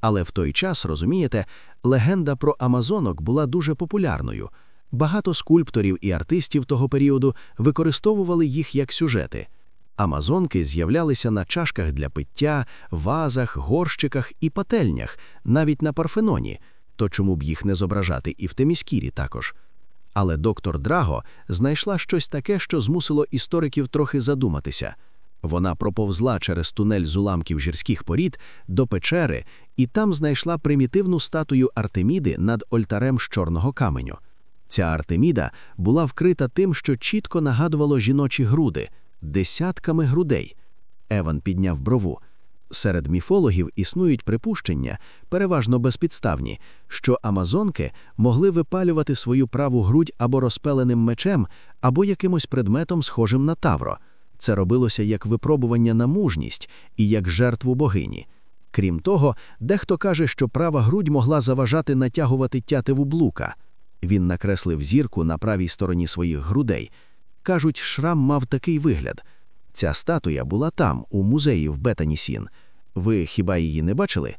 Але в той час, розумієте, легенда про амазонок була дуже популярною. Багато скульпторів і артистів того періоду використовували їх як сюжети. Амазонки з'являлися на чашках для пиття, вазах, горщиках і пательнях, навіть на Парфеноні, то чому б їх не зображати і в Теміскірі також. Але доктор Драго знайшла щось таке, що змусило істориків трохи задуматися. Вона проповзла через тунель з уламків жірських порід до печери і там знайшла примітивну статую Артеміди над ольтарем з чорного каменю. Ця Артеміда була вкрита тим, що чітко нагадувало жіночі груди, десятками грудей. Еван підняв брову. Серед міфологів існують припущення, переважно безпідставні, що амазонки могли випалювати свою праву грудь або розпеленим мечем, або якимось предметом, схожим на тавро. Це робилося як випробування на мужність і як жертву богині. Крім того, дехто каже, що права грудь могла заважати натягувати тятиву блука. Він накреслив зірку на правій стороні своїх грудей. Кажуть, шрам мав такий вигляд. Ця статуя була там, у музеї в Бетанісін. Ви хіба її не бачили?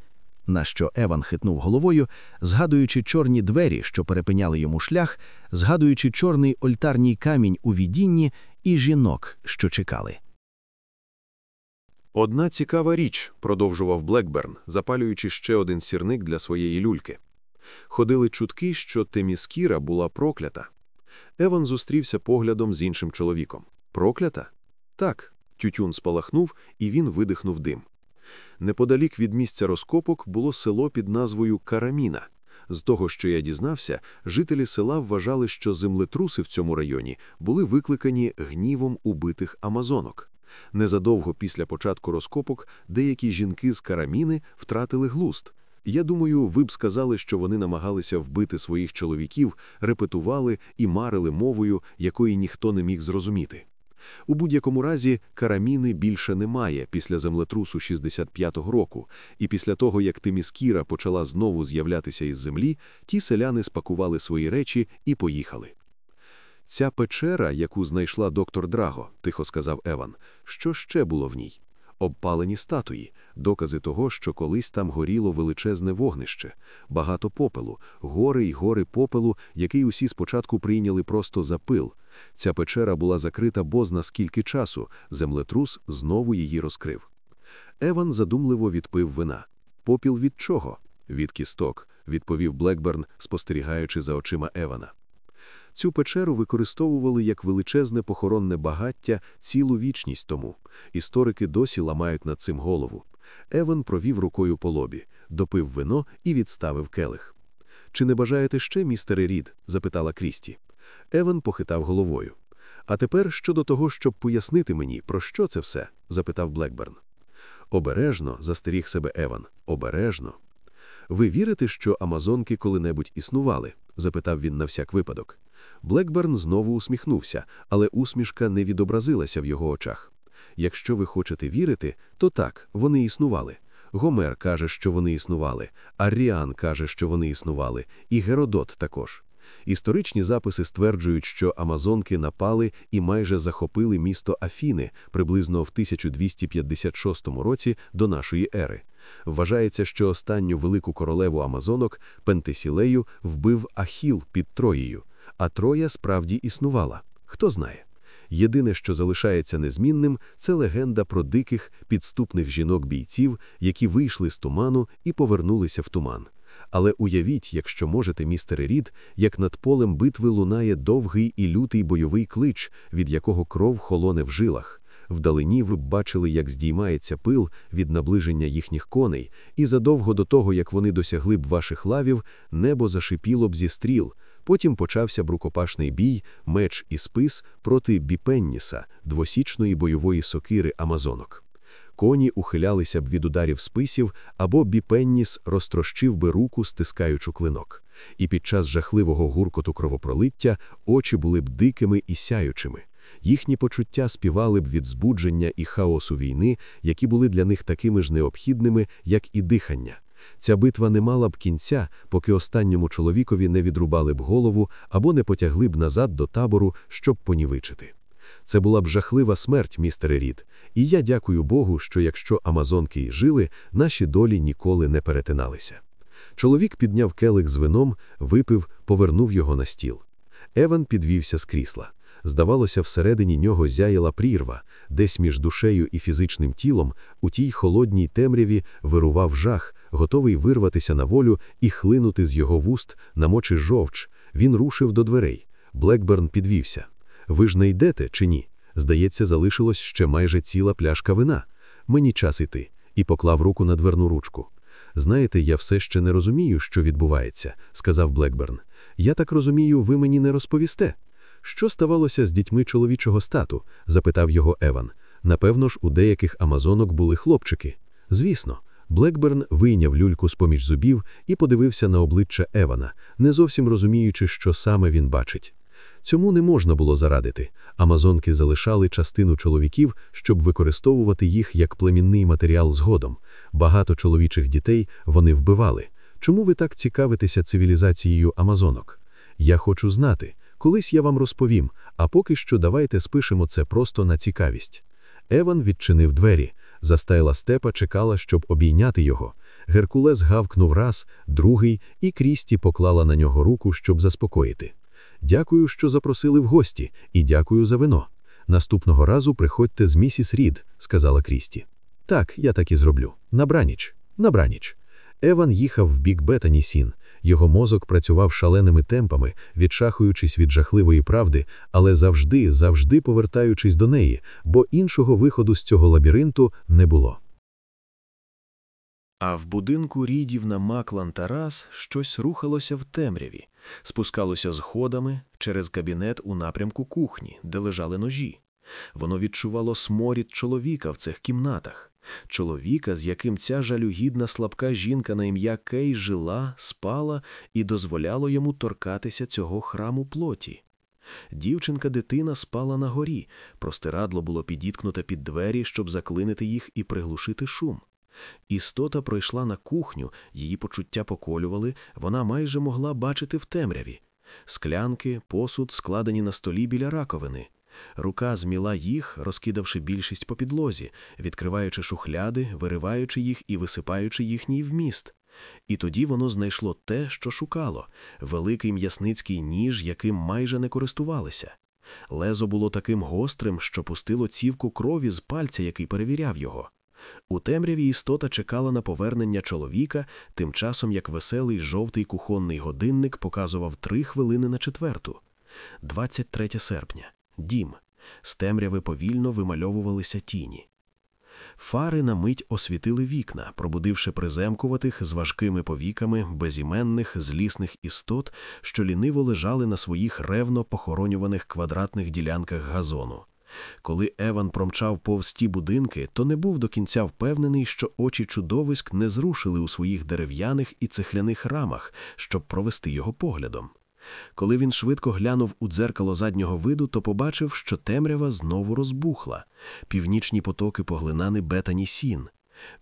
На що Еван хитнув головою, згадуючи чорні двері, що перепиняли йому шлях, згадуючи чорний ольтарній камінь у відінні і жінок, що чекали. Одна цікава річ, продовжував Блекберн, запалюючи ще один сірник для своєї люльки. Ходили чутки, що Теміскіра була проклята. Еван зустрівся поглядом з іншим чоловіком. Проклята? Так. Тютюн спалахнув, і він видихнув дим. Неподалік від місця розкопок було село під назвою Караміна. З того, що я дізнався, жителі села вважали, що землетруси в цьому районі були викликані гнівом убитих амазонок. Незадовго після початку розкопок деякі жінки з Караміни втратили глуст. Я думаю, ви б сказали, що вони намагалися вбити своїх чоловіків, репетували і марили мовою, якої ніхто не міг зрозуміти. У будь-якому разі караміни більше немає після землетрусу 65-го року, і після того, як Тиміскіра почала знову з'являтися із землі, ті селяни спакували свої речі і поїхали. Ця печера, яку знайшла доктор Драго, тихо сказав Еван, що ще було в ній? Обпалені статуї, докази того, що колись там горіло величезне вогнище, багато попелу, гори й гори попелу, який усі спочатку прийняли просто за пил. Ця печера була закрита бозна скільки часу, землетрус знову її розкрив. Еван задумливо відпив вина. Попіл від чого? Від кісток, відповів Блекберн, спостерігаючи за очима Евана. Цю печеру використовували як величезне похоронне багаття цілу вічність тому. Історики досі ламають над цим голову. Еван провів рукою по лобі, допив вино і відставив келих. Чи не бажаєте ще, містере Рід? запитала Крісті. Еван похитав головою. А тепер щодо того, щоб пояснити мені, про що це все? запитав Блекберн. Обережно, застеріг себе Еван. Обережно. Ви вірите, що Амазонки коли-небудь існували? запитав він на всяк випадок. Блекберн знову усміхнувся, але усмішка не відобразилася в його очах. Якщо ви хочете вірити, то так, вони існували. Гомер каже, що вони існували, Аріан каже, що вони існували, і Геродот також. Історичні записи стверджують, що Амазонки напали і майже захопили місто Афіни приблизно в 1256 році до нашої ери. Вважається, що останню велику королеву Амазонок Пентесілею вбив Ахіл під Троєю, а Троя справді існувала. Хто знає. Єдине, що залишається незмінним, це легенда про диких, підступних жінок-бійців, які вийшли з туману і повернулися в туман. Але уявіть, якщо можете, містере Рід, як над полем битви лунає довгий і лютий бойовий клич, від якого кров холоне в жилах. Вдалині ви б бачили, як здіймається пил від наближення їхніх коней, і задовго до того, як вони досягли б ваших лавів, небо зашипіло б зі стріл. Потім почався б рукопашний бій, меч і спис проти Біпенніса, двосічної бойової сокири Амазонок. Коні ухилялися б від ударів списів, або Біпенніс розтрощив би руку, стискаючи клинок. І під час жахливого гуркоту кровопролиття очі були б дикими і сяючими. Їхні почуття співали б від збудження і хаосу війни, які були для них такими ж необхідними, як і дихання. Ця битва не мала б кінця, поки останньому чоловікові не відрубали б голову або не потягли б назад до табору, щоб понівичити. Це була б жахлива смерть, містере Рід, і я дякую Богу, що якщо Амазонки й жили, наші долі ніколи не перетиналися. Чоловік підняв келих з вином, випив, повернув його на стіл. Еван підвівся з крісла. Здавалося, всередині нього зяяла прірва, десь між душею і фізичним тілом, у тій холодній темряві вирував жах, готовий вирватися на волю і хлинути з його вуст, намочи жовч. Він рушив до дверей. Блекберн підвівся. Ви ж не йдете чи ні? Здається, залишилось ще майже ціла пляшка вина. Мені час іти, і поклав руку на дверну ручку. Знаєте, я все ще не розумію, що відбувається, сказав Блекберн. Я так розумію, ви мені не розповісте. Що ставалося з дітьми чоловічого стату? запитав його Еван. Напевно ж, у деяких амазонок були хлопчики. Звісно, Блекберн вийняв люльку з поміж зубів і подивився на обличчя Евана, не зовсім розуміючи, що саме він бачить. Цьому не можна було зарадити. Амазонки залишали частину чоловіків, щоб використовувати їх як племінний матеріал згодом. Багато чоловічих дітей вони вбивали. Чому ви так цікавитеся цивілізацією амазонок? Я хочу знати. Колись я вам розповім, а поки що давайте спишемо це просто на цікавість. Еван відчинив двері. Застайла степа чекала, щоб обійняти його. Геркулес гавкнув раз, другий, і Крісті поклала на нього руку, щоб заспокоїти. Дякую, що запросили в гості, і дякую за вино. Наступного разу приходьте з місіс Рід, сказала Крісті. Так, я так і зроблю. Набраніч, набраніч. Еван їхав в бік Бетані Сін. Його мозок працював шаленими темпами, відшахуючись від жахливої правди, але завжди, завжди повертаючись до неї, бо іншого виходу з цього лабіринту не було. А в будинку рідів на Маклан Тарас щось рухалося в темряві, спускалося сходами через кабінет у напрямку кухні, де лежали ножі. Воно відчувало сморід чоловіка в цих кімнатах, чоловіка, з яким ця жалюгідна слабка жінка на ім'я Кей жила, спала і дозволяло йому торкатися цього храму плоті. Дівчинка-дитина спала на горі, простирадло було підіткнуте під двері, щоб заклинити їх і приглушити шум. Істота пройшла на кухню, її почуття поколювали, вона майже могла бачити в темряві. Склянки, посуд складені на столі біля раковини. Рука зміла їх, розкидавши більшість по підлозі, відкриваючи шухляди, вириваючи їх і висипаючи їхній вміст. І тоді воно знайшло те, що шукало великий м'ясницький ніж, яким майже не користувалися. Лезо було таким гострим, що пустило цівку крові з пальця, який перевіряв його. У темряві істота чекала на повернення чоловіка, тим часом як веселий жовтий кухонний годинник показував три хвилини на четверту. 23 серпня. Дім. З темряви повільно вимальовувалися тіні. Фари на мить освітили вікна, пробудивши приземкуватих з важкими повіками безіменних злісних істот, що ліниво лежали на своїх ревно похоронюваних квадратних ділянках газону. Коли Еван промчав повз ті будинки, то не був до кінця впевнений, що очі чудовиськ не зрушили у своїх дерев'яних і цехляних рамах, щоб провести його поглядом. Коли він швидко глянув у дзеркало заднього виду, то побачив, що темрява знову розбухла, північні потоки поглинали Бетані Сін.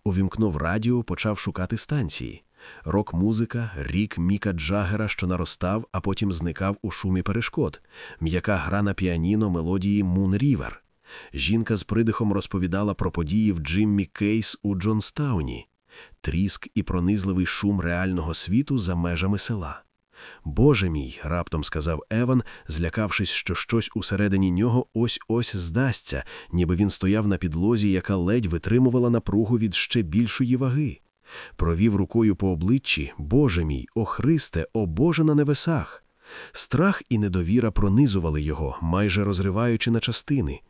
Увімкнув радіо, почав шукати станції. Рок-музика, рік Міка Джагера, що наростав, а потім зникав у шумі перешкод, м'яка гра на піаніно мелодії Мун Рівер. Жінка з придихом розповідала про події в Джиммі Кейс у Джонстауні, тріск і пронизливий шум реального світу за межами села. Боже мій, раптом сказав Еван, злякавшись, що щось усередині нього ось ось здасться, ніби він стояв на підлозі, яка ледь витримувала напругу від ще більшої ваги. Провів рукою по обличчі, Боже мій, о Христе, о Боже на небесах. Страх і недовіра пронизували його, майже розриваючи на частини.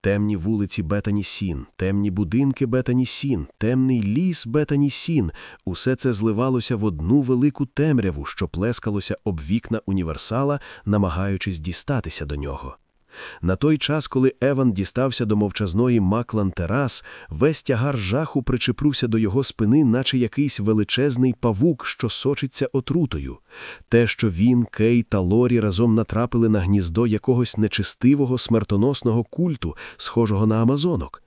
Темні вулиці Бетані Сін, темні будинки Бетані Сін, темний ліс Бетані Сін – усе це зливалося в одну велику темряву, що плескалося об вікна універсала, намагаючись дістатися до нього. На той час, коли Еван дістався до мовчазної Маклан Терас, весь тягар жаху причепрувся до його спини, наче якийсь величезний павук, що сочиться отрутою. Те, що він, Кей та Лорі разом натрапили на гніздо якогось нечистивого смертоносного культу, схожого на амазонок.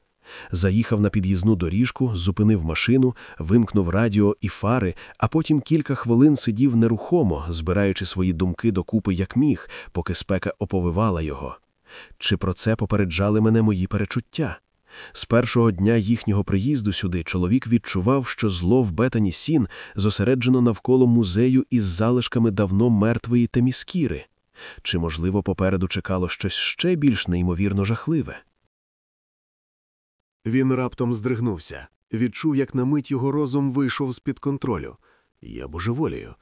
Заїхав на під'їзну доріжку, зупинив машину, вимкнув радіо і фари, а потім кілька хвилин сидів нерухомо, збираючи свої думки докупи як міг, поки спека оповивала його. Чи про це попереджали мене мої перечуття? З першого дня їхнього приїзду сюди чоловік відчував, що зло в Бетані Сін зосереджено навколо музею із залишками давно мертвої теміскіри. Чи, можливо, попереду чекало щось ще більш неймовірно жахливе? Він раптом здригнувся, відчув, як на мить його розум вийшов з-під контролю. Я божеволію.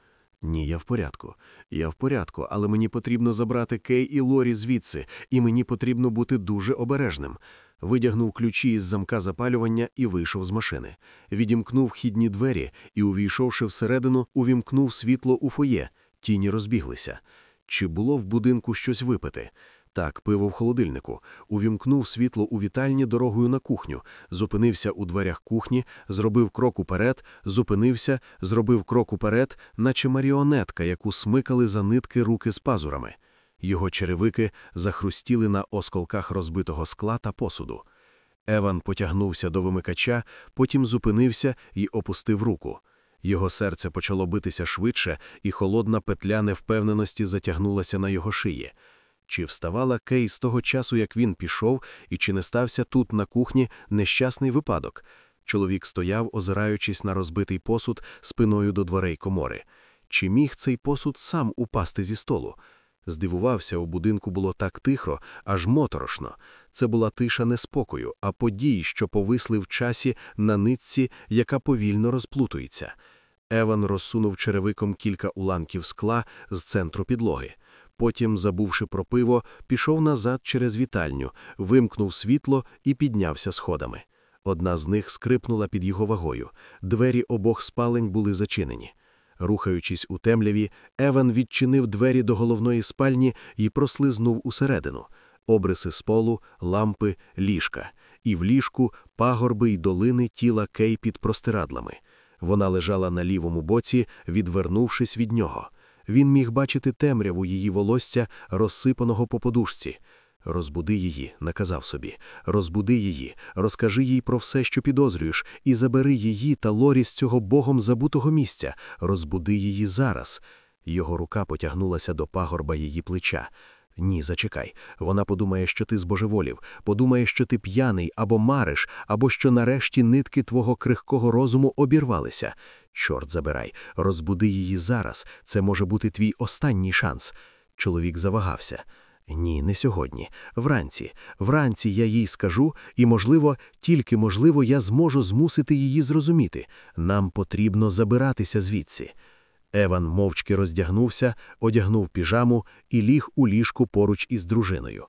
Ні, я в порядку. Я в порядку, але мені потрібно забрати Кей і Лорі звідси, і мені потрібно бути дуже обережним. Видягнув ключі із замка запалювання і вийшов з машини. Відімкнув вхідні двері і, увійшовши всередину, увімкнув світло у фоє. Тіні розбіглися. Чи було в будинку щось випити? Так, пиво в холодильнику. Увімкнув світло у вітальні дорогою на кухню, зупинився у дверях кухні, зробив крок уперед, зупинився, зробив крок уперед, наче маріонетка, яку смикали за нитки руки з пазурами. Його черевики захрустіли на осколках розбитого скла та посуду. Еван потягнувся до вимикача, потім зупинився і опустив руку. Його серце почало битися швидше, і холодна петля невпевненості затягнулася на його шиї. Чи вставала Кей з того часу, як він пішов, і чи не стався тут, на кухні, нещасний випадок? Чоловік стояв, озираючись на розбитий посуд спиною до дверей комори. Чи міг цей посуд сам упасти зі столу? Здивувався, у будинку було так тихо, аж моторошно. Це була тиша неспокою, а подій, що повисли в часі на нитці, яка повільно розплутується. Еван розсунув черевиком кілька уламків скла з центру підлоги. Потім, забувши про пиво, пішов назад через вітальню, вимкнув світло і піднявся сходами. Одна з них скрипнула під його вагою. Двері обох спалень були зачинені. Рухаючись у темряві, Еван відчинив двері до головної спальні і прослизнув усередину. Обриси з полу, лампи, ліжка. І в ліжку пагорби й долини тіла Кей під простирадлами. Вона лежала на лівому боці, відвернувшись від нього. Він міг бачити темряву її волосся, розсипаного по подушці. Розбуди її, наказав собі, розбуди її, розкажи їй про все, що підозрюєш, і забери її та Лорі з цього богом забутого місця, розбуди її зараз. Його рука потягнулася до пагорба її плеча. Ні, зачекай. Вона подумає, що ти збожеволів, подумає, що ти п'яний або мариш, або що нарешті нитки твого крихкого розуму обірвалися. Чорт забирай, розбуди її зараз. Це може бути твій останній шанс. Чоловік завагався. Ні, не сьогодні. Вранці. Вранці я їй скажу, і, можливо, тільки можливо, я зможу змусити її зрозуміти. Нам потрібно забиратися звідси. Еван мовчки роздягнувся, одягнув піжаму і ліг у ліжку поруч із дружиною.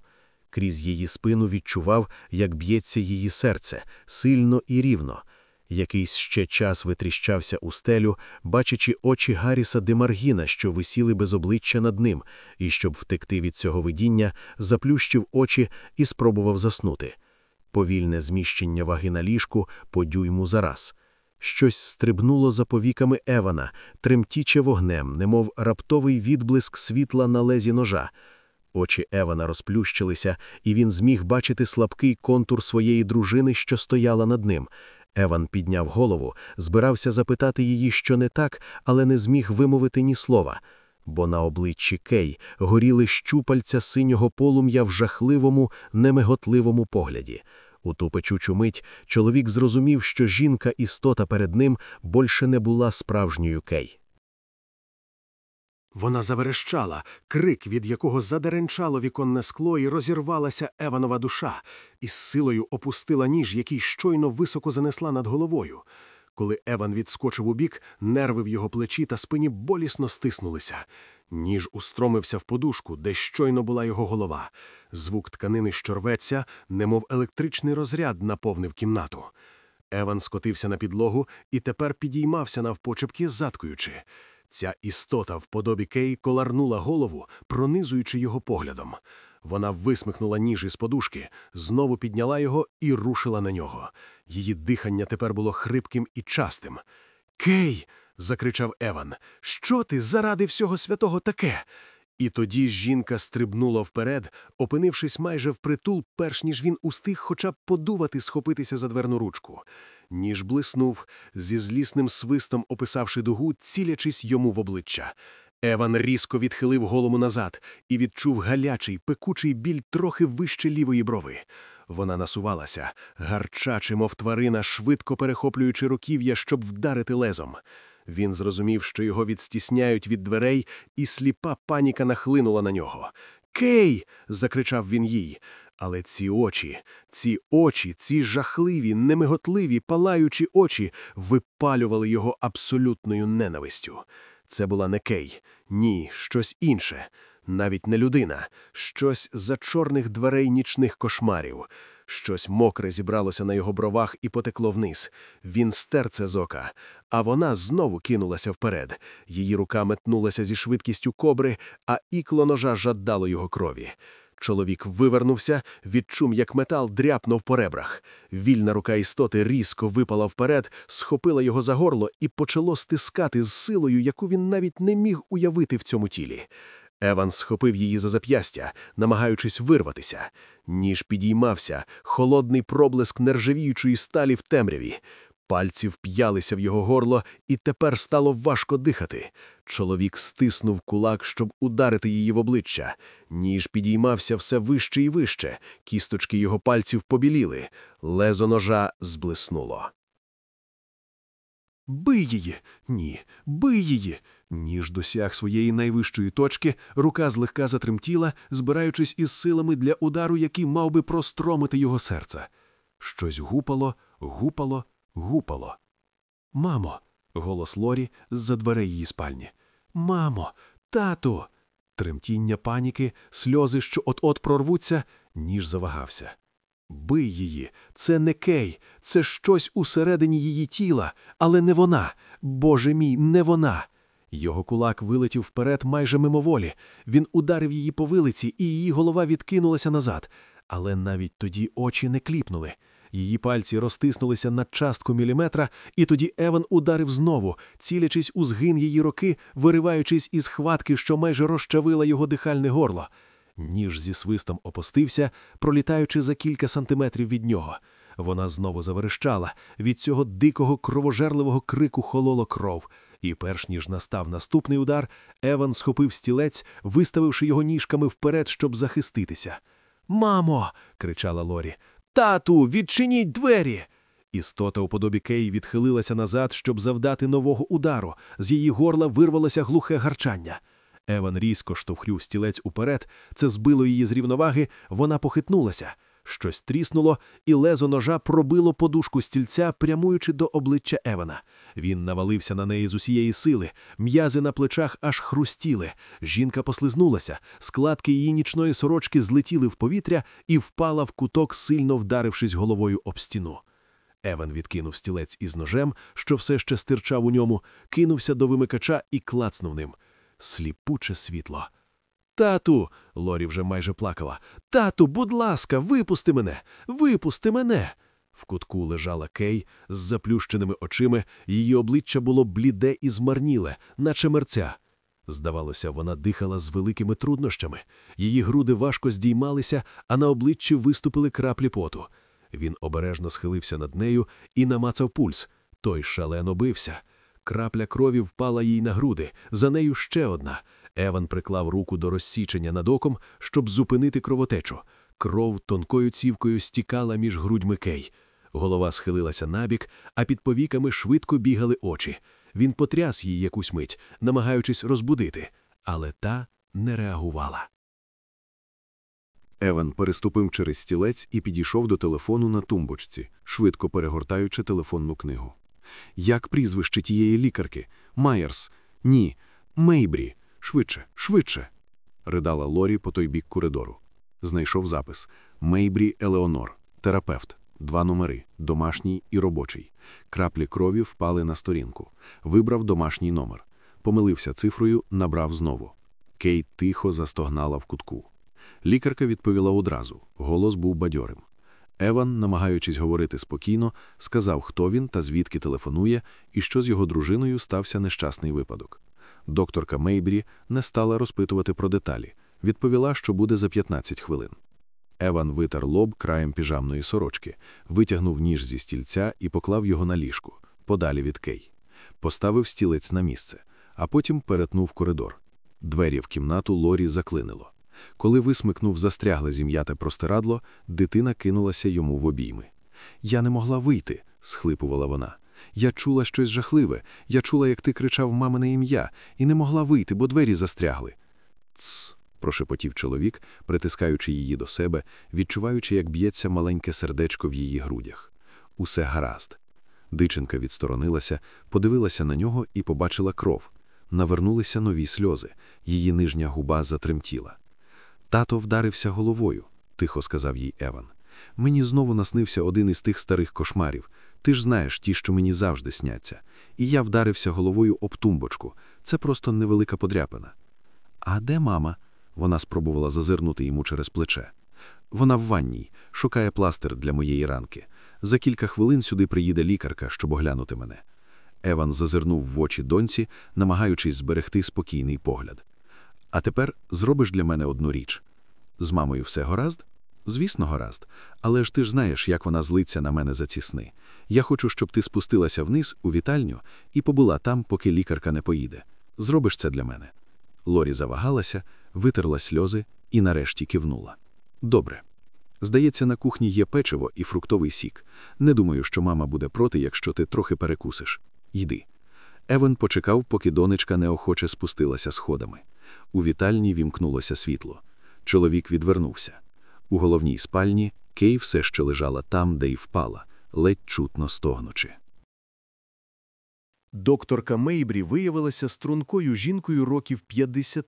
Крізь її спину відчував, як б'ється її серце, сильно і рівно. Якийсь ще час витріщався у стелю, бачачи очі Гарріса Демаргіна, що висіли без обличчя над ним, і, щоб втекти від цього видіння, заплющив очі і спробував заснути. Повільне зміщення ваги на ліжку по дюйму за раз. Щось стрибнуло за повіками Евана, тремтіче вогнем, немов раптовий відблиск світла на лезі ножа. Очі Евана розплющилися, і він зміг бачити слабкий контур своєї дружини, що стояла над ним. Еван підняв голову, збирався запитати її, що не так, але не зміг вимовити ні слова. Бо на обличчі Кей горіли щупальця синього полум'я в жахливому, немиготливому погляді. У ту печучу мить чоловік зрозумів, що жінка істота перед ним більше не була справжньою Кей. Вона заверещала, крик, від якого задеренчало віконне скло, і розірвалася Еванова душа, і з силою опустила ніж, який щойно високо занесла над головою. Коли Еван відскочив убік, нерви в його плечі та спині болісно стиснулися. Ніж устромився в подушку, де щойно була його голова. Звук тканини, що рветься, немов електричний розряд, наповнив кімнату. Еван скотився на підлогу і тепер підіймався навпочепки, заткуючи. Ця істота в подобі Кей коларнула голову, пронизуючи його поглядом. Вона висмикнула ніж із подушки, знову підняла його і рушила на нього. Її дихання тепер було хрипким і частим. Кей. Закричав Еван. Що ти заради всього святого таке? І тоді жінка стрибнула вперед, опинившись майже впритул, перш ніж він устиг хоча б подувати схопитися за дверну ручку. Ніж блиснув, зі злісним свистом описавши дугу, цілячись йому в обличчя. Еван різко відхилив голову назад і відчув галячий, пекучий біль трохи вище лівої брови. Вона насувалася, гарчачи, мов тварина, швидко перехоплюючи руків'я, щоб вдарити лезом. Він зрозумів, що його відстісняють від дверей, і сліпа паніка нахлинула на нього. Кей. закричав він їй. Але ці очі, ці очі, ці жахливі, немиготливі, палаючі очі випалювали його абсолютною ненавистю. Це була не Кей, ні, щось інше, навіть не людина, щось за чорних дверей нічних кошмарів. Щось мокре зібралося на його бровах і потекло вниз. Він стер це з ока, а вона знову кинулася вперед. Її рука метнулася зі швидкістю кобри, а ікло ножа жаддало його крові. Чоловік вивернувся, відчув, як метал дряпнув по ребрах. Вільна рука істоти різко випала вперед, схопила його за горло і почало стискати з силою, яку він навіть не міг уявити в цьому тілі. Еван схопив її за зап'ястя, намагаючись вирватися. Ніж підіймався, холодний проблиск нержавіючої сталі в темряві. Пальці вп'ялися в його горло, і тепер стало важко дихати. Чоловік стиснув кулак, щоб ударити її в обличчя. Ніж підіймався все вище і вище, кісточки його пальців побіліли, лезо ножа зблиснуло. Бий її! Ні, бий її! Ніж досяг своєї найвищої точки, рука злегка затремтіла, збираючись із силами для удару, який мав би простромити його серце. Щось гупало, гупало, гупало. Мамо. голос Лорі з-за дверей її спальні. Мамо, тату. Тремтіння паніки, сльози, що от-от прорвуться, ніж завагався. Бий її, це не Кей, це щось усередині її тіла, але не вона. Боже мій, не вона. Його кулак вилетів вперед майже мимоволі. Він ударив її по вилиці, і її голова відкинулася назад. Але навіть тоді очі не кліпнули. Її пальці розтиснулися на частку міліметра, і тоді Еван ударив знову, цілячись у згин її роки, вириваючись із хватки, що майже розчавила його дихальне горло. Ніж зі свистом опустився, пролітаючи за кілька сантиметрів від нього. Вона знову заверещала. Від цього дикого кровожерливого крику хололо кров. І перш ніж настав наступний удар, Еван схопив стілець, виставивши його ніжками вперед, щоб захиститися. Мамо. кричала Лорі. Тату, відчиніть двері. Істота у подобі Кей відхилилася назад, щоб завдати нового удару. З її горла вирвалося глухе гарчання. Еван різко штовхнув стілець уперед, це збило її з рівноваги, вона похитнулася. Щось тріснуло, і лезо ножа пробило подушку стільця, прямуючи до обличчя Евана. Він навалився на неї з усієї сили, м'язи на плечах аж хрустіли. Жінка послизнулася, складки її нічної сорочки злетіли в повітря і впала в куток, сильно вдарившись головою об стіну. Еван відкинув стілець із ножем, що все ще стирчав у ньому, кинувся до вимикача і клацнув ним. Сліпуче світло. Тату, Лорі вже майже плакала. Тату, будь ласка, випусти мене, випусти мене. В кутку лежала Кей з заплющеними очима, її обличчя було бліде і змарніле, наче мерця. Здавалося, вона дихала з великими труднощами. Її груди важко здіймалися, а на обличчі виступили краплі поту. Він обережно схилився над нею і намацав пульс. Той шалено бився. Крапля крові впала їй на груди, за нею ще одна. Еван приклав руку до розсічення над оком, щоб зупинити кровотечу. Кров тонкою цівкою стікала між грудьми Кей. Голова схилилася набік, а під повіками швидко бігали очі. Він потряс її якусь мить, намагаючись розбудити, але та не реагувала. Еван переступив через стілець і підійшов до телефону на тумбочці, швидко перегортаючи телефонну книгу. Як прізвище тієї лікарки? Майерс? Ні. Мейбрі. Швидше, швидше. ридала Лорі по той бік коридору. Знайшов запис Мейбрі Елеонор, терапевт. Два номери домашній і робочий. Краплі крові впали на сторінку. Вибрав домашній номер. Помилився цифрою, набрав знову. Кейт тихо застогнала в кутку. Лікарка відповіла одразу. Голос був бадьорим. Еван, намагаючись говорити спокійно, сказав, хто він та звідки телефонує, і що з його дружиною стався нещасний випадок. Докторка Мейбрі не стала розпитувати про деталі. Відповіла, що буде за 15 хвилин. Еван витер лоб краєм піжамної сорочки, витягнув ніж зі стільця і поклав його на ліжку, подалі від Кей. Поставив стілець на місце, а потім перетнув коридор. Двері в кімнату Лорі заклинило. Коли висмикнув застрягле зім'яте простирадло, дитина кинулася йому в обійми. Я не могла вийти, схлипувала вона. Я чула щось жахливе. Я чула, як ти кричав мамине ім'я, і не могла вийти, бо двері застрягли. Цс. прошепотів чоловік, притискаючи її до себе, відчуваючи, як б'ється маленьке сердечко в її грудях. Усе гаразд. Дичинка відсторонилася, подивилася на нього і побачила кров. Навернулися нові сльози. Її нижня губа затремтіла. Тато вдарився головою, тихо сказав їй Еван. Мені знову наснився один із тих старих кошмарів. Ти ж знаєш ті, що мені завжди сняться. І я вдарився головою об тумбочку. Це просто невелика подряпина. А де мама? Вона спробувала зазирнути йому через плече. Вона в ванній, шукає пластир для моєї ранки. За кілька хвилин сюди приїде лікарка, щоб оглянути мене. Еван зазирнув в очі доньці, намагаючись зберегти спокійний погляд. А тепер зробиш для мене одну річ. З мамою все гаразд? Звісно, гаразд. Але ж ти ж знаєш, як вона злиться на мене за ці сни. Я хочу, щоб ти спустилася вниз у вітальню і побула там, поки лікарка не поїде. Зробиш це для мене. Лорі завагалася, витерла сльози і нарешті кивнула. Добре. Здається, на кухні є печиво і фруктовий сік. Не думаю, що мама буде проти, якщо ти трохи перекусиш. Йди. Еван почекав, поки донечка неохоче спустилася сходами. У вітальні вімкнулося світло. Чоловік відвернувся. У головній спальні Кей все ще лежала там, де й впала, ледь чутно стогнучи. Докторка Мейбрі виявилася стрункою жінкою років 50,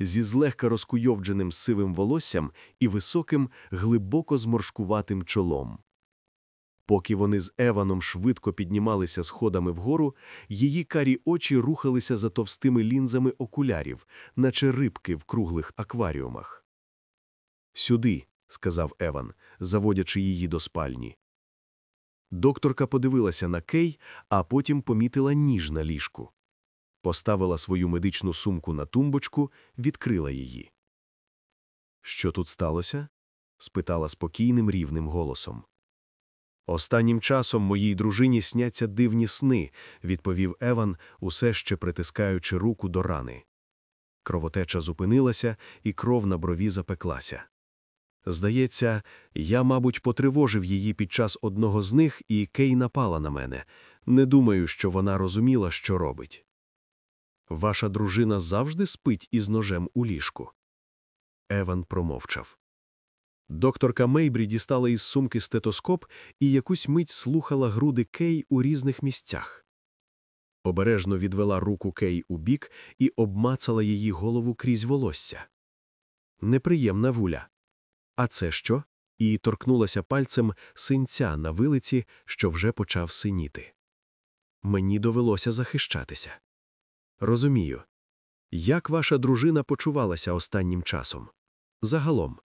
зі злегка розкуйовдженим сивим волоссям і високим, глибоко зморшкуватим чолом. Поки вони з Еваном швидко піднімалися сходами вгору, її карі очі рухалися за товстими лінзами окулярів, наче рибки в круглих акваріумах. Сюди, сказав Еван, заводячи її до спальні. Докторка подивилася на Кей, а потім помітила ніж на ліжку. Поставила свою медичну сумку на тумбочку, відкрила її. Що тут сталося? спитала спокійним рівним голосом. Останнім часом моїй дружині сняться дивні сни, відповів Еван, усе ще притискаючи руку до рани. Кровотеча зупинилася, і кров на брові запеклася. Здається, я, мабуть, потривожив її під час одного з них, і Кей напала на мене. Не думаю, що вона розуміла, що робить. Ваша дружина завжди спить із ножем у ліжку. Еван промовчав. Докторка Мейбрі дістала із сумки стетоскоп і якусь мить слухала груди Кей у різних місцях. Обережно відвела руку Кей у бік і обмацала її голову крізь волосся. Неприємна вуля. А це що? І торкнулася пальцем синця на вилиці, що вже почав синіти. Мені довелося захищатися. Розумію. Як ваша дружина почувалася останнім часом? Загалом.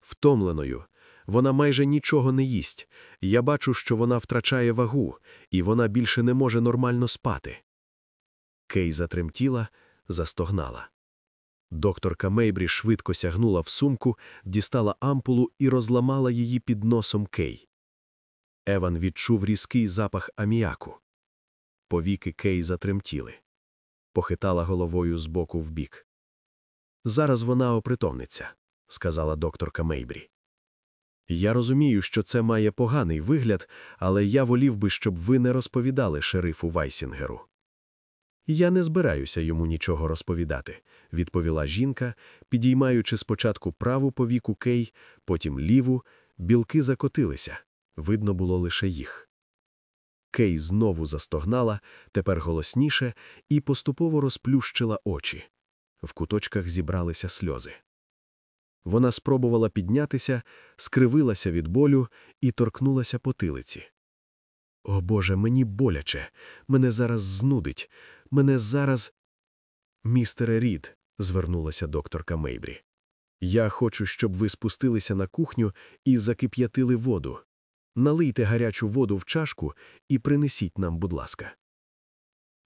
Втомленою. Вона майже нічого не їсть. Я бачу, що вона втрачає вагу, і вона більше не може нормально спати. Кей затремтіла, застогнала. Докторка Мейбрі швидко сягнула в сумку, дістала ампулу і розламала її під носом Кей. Еван відчув різкий запах аміаку. Повіки Кей затремтіли. Похитала головою з боку в бік. Зараз вона опритомниться, сказала докторка Мейбрі. Я розумію, що це має поганий вигляд, але я волів би, щоб ви не розповідали шерифу Вайсінгеру. Я не збираюся йому нічого розповідати, відповіла жінка, підіймаючи спочатку праву повіку Кей, потім ліву, білки закотилися, видно було лише їх. Кей знову застогнала, тепер голосніше, і поступово розплющила очі. В куточках зібралися сльози. Вона спробувала піднятися, скривилася від болю і торкнулася потилиці. О Боже, мені боляче, мене зараз знудить, мене зараз. Містере Рід, звернулася докторка Мейбрі. Я хочу, щоб ви спустилися на кухню і закип'ятили воду. Налийте гарячу воду в чашку і принесіть нам, будь ласка.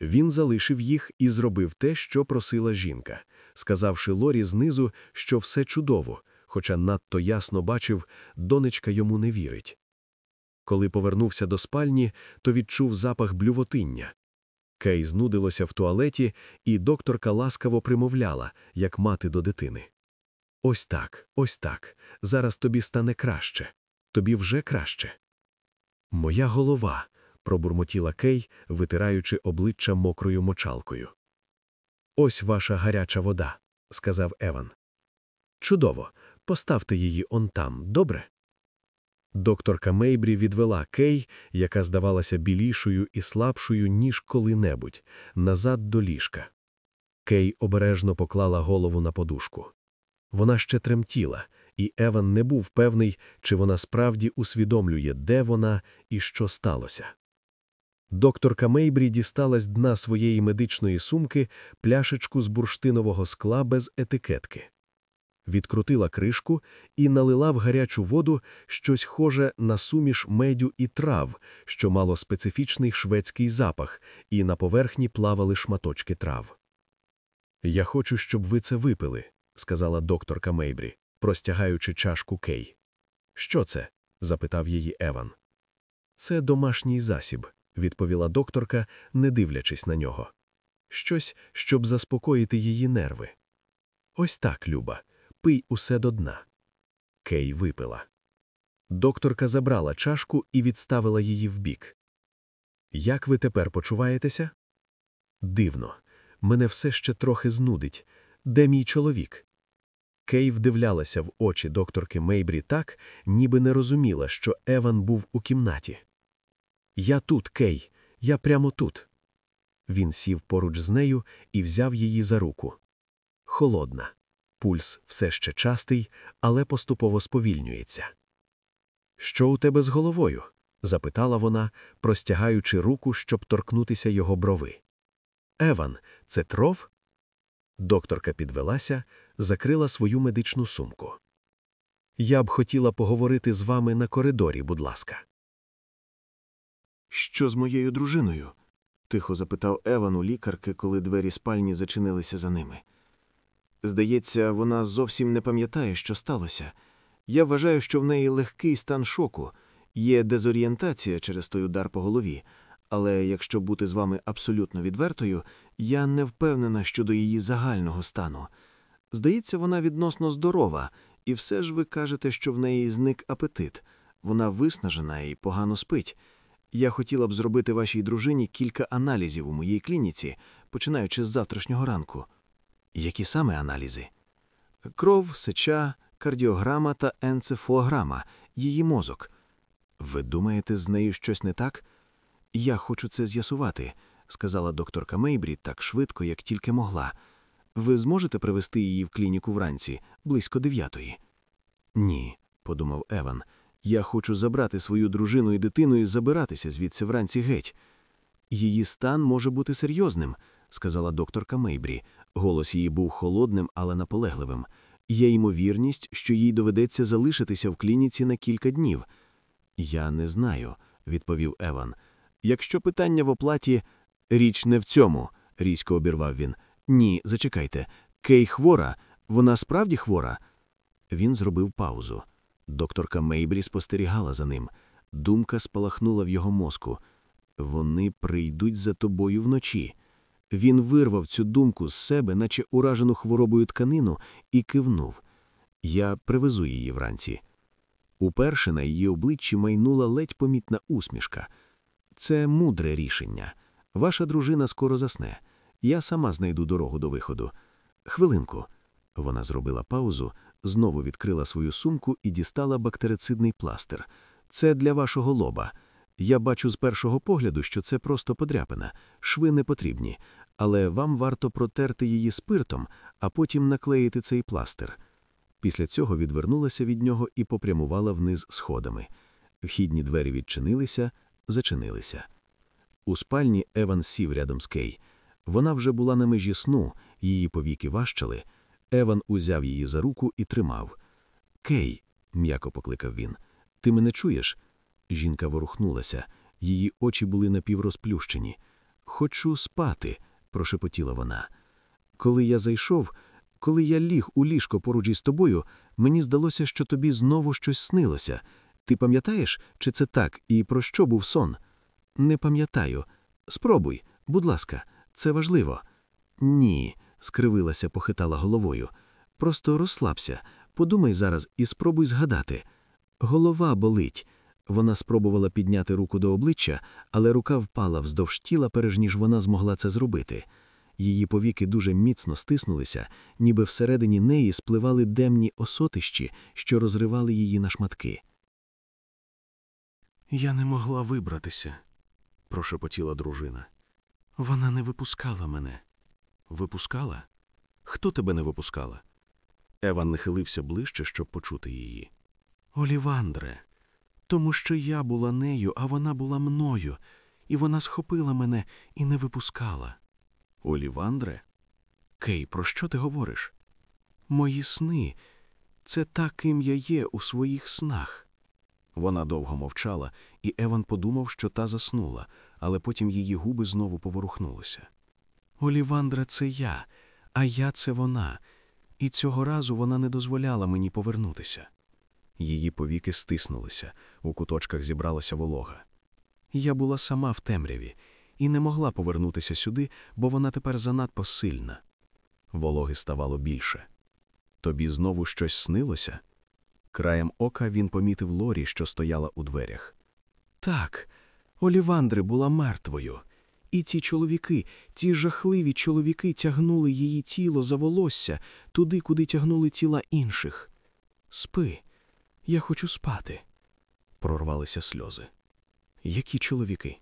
Він залишив їх і зробив те, що просила жінка, сказавши Лорі знизу, що все чудово, хоча надто ясно бачив, донечка йому не вірить. Коли повернувся до спальні, то відчув запах блювотиння. Кей знудилося в туалеті, і докторка ласкаво примовляла, як мати до дитини. Ось так, ось так. Зараз тобі стане краще. Тобі вже краще. Моя голова, пробурмотіла Кей, витираючи обличчя мокрою мочалкою. Ось ваша гаряча вода, сказав Еван. Чудово, поставте її он там, добре? Докторка Мейбрі відвела Кей, яка здавалася білішою і слабшою, ніж коли-небудь, назад до ліжка. Кей обережно поклала голову на подушку. Вона ще тремтіла, і Еван не був певний, чи вона справді усвідомлює, де вона і що сталося. Докторка Мейбрі дістала з дна своєї медичної сумки пляшечку з бурштинового скла без етикетки. Відкрутила кришку і налила в гарячу воду щось схоже на суміш медю і трав, що мало специфічний шведський запах, і на поверхні плавали шматочки трав. Я хочу, щоб ви це випили, сказала докторка Мейбрі, простягаючи чашку Кей. Що це? запитав її Еван. Це домашній засіб, відповіла докторка, не дивлячись на нього. Щось, щоб заспокоїти її нерви. Ось так, Люба, пий усе до дна. Кей випила. Докторка забрала чашку і відставила її вбік. Як ви тепер почуваєтеся? Дивно. Мене все ще трохи знудить. Де мій чоловік? Кей вдивлялася в очі докторки Мейбрі так, ніби не розуміла, що Еван був у кімнаті. Я тут, Кей, я прямо тут. Він сів поруч з нею і взяв її за руку. Холодна. Пульс все ще частий, але поступово сповільнюється. Що у тебе з головою? запитала вона, простягаючи руку, щоб торкнутися його брови. Еван, це тров? Докторка підвелася, закрила свою медичну сумку. Я б хотіла поговорити з вами на коридорі, будь ласка. Що з моєю дружиною? тихо запитав Еван у лікарки, коли двері спальні зачинилися за ними. Здається, вона зовсім не пам'ятає, що сталося. Я вважаю, що в неї легкий стан шоку, є дезорієнтація через той удар по голові, але якщо бути з вами абсолютно відвертою, я не впевнена щодо її загального стану. Здається, вона відносно здорова, і все ж ви кажете, що в неї зник апетит. Вона виснажена і погано спить. Я хотіла б зробити вашій дружині кілька аналізів у моїй клініці, починаючи з завтрашнього ранку. Які саме аналізи? Кров, сеча, кардіограма та енцефалограма, її мозок. Ви думаєте, з нею щось не так? Я хочу це з'ясувати, сказала докторка Мейбрі так швидко, як тільки могла. Ви зможете привезти її в клініку вранці близько дев'ятої? Ні, подумав Еван. Я хочу забрати свою дружину і дитину і забиратися звідси вранці геть. Її стан може бути серйозним, сказала докторка Мейбрі. Голос її був холодним, але наполегливим. Є ймовірність, що їй доведеться залишитися в клініці на кілька днів. Я не знаю, відповів Еван. Якщо питання в оплаті річ не в цьому, різко обірвав він. Ні, зачекайте. Кей хвора, вона справді хвора. Він зробив паузу. Докторка Мейбрі спостерігала за ним. Думка спалахнула в його мозку. Вони прийдуть за тобою вночі. Він вирвав цю думку з себе, наче уражену хворобою тканину, і кивнув. Я привезу її вранці. Уперше на її обличчі майнула ледь помітна усмішка. Це мудре рішення. Ваша дружина скоро засне. Я сама знайду дорогу до виходу. Хвилинку. Вона зробила паузу, знову відкрила свою сумку і дістала бактерицидний пластир. Це для вашого лоба. Я бачу з першого погляду, що це просто подряпина, шви не потрібні, але вам варто протерти її спиртом, а потім наклеїти цей пластир. Після цього відвернулася від нього і попрямувала вниз сходами. Вхідні двері відчинилися, зачинилися. У спальні Еван сів рядом з Кей. Вона вже була на межі сну, її повіки важчали. Еван узяв її за руку і тримав. Кей, м'яко покликав він, ти мене чуєш? Жінка ворухнулася, її очі були напіврозплющені. Хочу спати, прошепотіла вона. Коли я зайшов, коли я ліг у ліжко поруч із тобою, мені здалося, що тобі знову щось снилося. Ти пам'ятаєш, чи це так, і про що був сон? Не пам'ятаю. Спробуй, будь ласка, це важливо. Ні, скривилася, похитала головою. Просто розслабся, подумай зараз і спробуй згадати. Голова болить. Вона спробувала підняти руку до обличчя, але рука впала вздовж тіла, перш ніж вона змогла це зробити. Її повіки дуже міцно стиснулися, ніби всередині неї спливали демні осотищі, що розривали її на шматки. Я не могла вибратися, прошепотіла дружина. Вона не випускала мене. Випускала? Хто тебе не випускала? Еван нахилився ближче, щоб почути її. Олівандре, тому що я була нею, а вона була мною, і вона схопила мене і не випускала. Олівандре? Кей, про що ти говориш? Мої сни це та, ким я є у своїх снах. Вона довго мовчала, і Еван подумав, що та заснула, але потім її губи знову поворухнулися. Олівандра, це я, а я це вона, і цього разу вона не дозволяла мені повернутися. Її повіки стиснулися, у куточках зібралася волога. Я була сама в темряві і не могла повернутися сюди, бо вона тепер занадто сильна. Вологи ставало більше. Тобі знову щось снилося? Краєм ока він помітив Лорі, що стояла у дверях. Так, Олівандри була мертвою. І ці чоловіки, ці жахливі чоловіки тягнули її тіло за волосся туди, куди тягнули тіла інших. Спи, я хочу спати. Прорвалися сльози. Які чоловіки?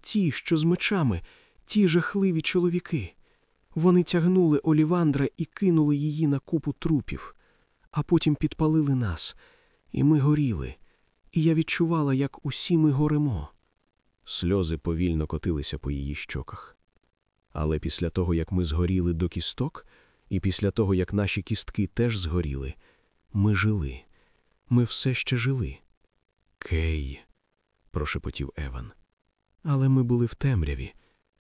Ті, що з мечами, ті жахливі чоловіки. Вони тягнули Олівандра і кинули її на купу трупів, а потім підпалили нас, і ми горіли, і я відчувала, як усі ми горимо. Сльози повільно котилися по її щоках. Але після того, як ми згоріли до кісток, і після того, як наші кістки теж згоріли, ми жили. Ми все ще жили. Кей, прошепотів Еван. Але ми були в темряві.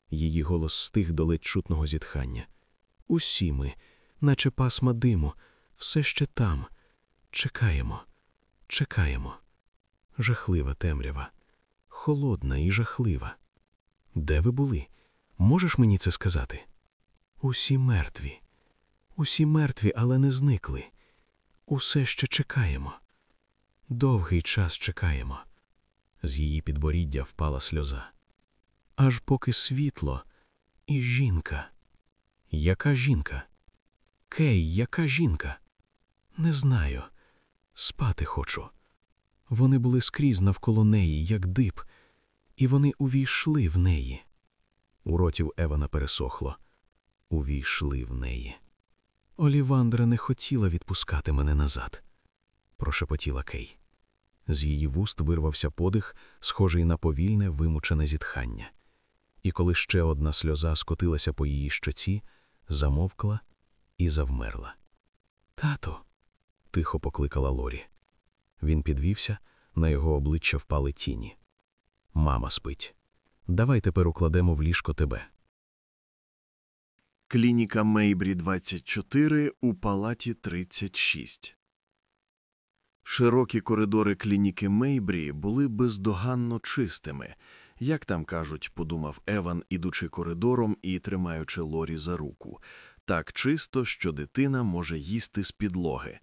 Її голос стих до ледь чутного зітхання. Усі ми, наче пасма диму, все ще там. Чекаємо, чекаємо. Жахлива темрява, холодна і жахлива. Де ви були? Можеш мені це сказати? Усі мертві. Усі мертві, але не зникли. Усе ще чекаємо. Довгий час чекаємо. З її підборіддя впала сльоза. Аж поки світло і жінка. Яка жінка? Кей, яка жінка? Не знаю. Спати хочу. Вони були скрізь навколо неї, як диб, і вони увійшли в неї. У роті в Евана пересохло. Увійшли в неї. Олівандра не хотіла відпускати мене назад, прошепотіла Кей. З її вуст вирвався подих, схожий на повільне, вимучене зітхання. І коли ще одна сльоза скотилася по її щоці, замовкла і завмерла. Тато. тихо покликала Лорі. Він підвівся, на його обличчя впали тіні. Мама спить. Давай тепер укладемо в ліжко тебе. Клініка Мейбрі 24 у палаті 36. Широкі коридори клініки Мейбрі були бездоганно чистими, як там кажуть, подумав Еван, ідучи коридором і тримаючи Лорі за руку. Так чисто, що дитина може їсти з підлоги.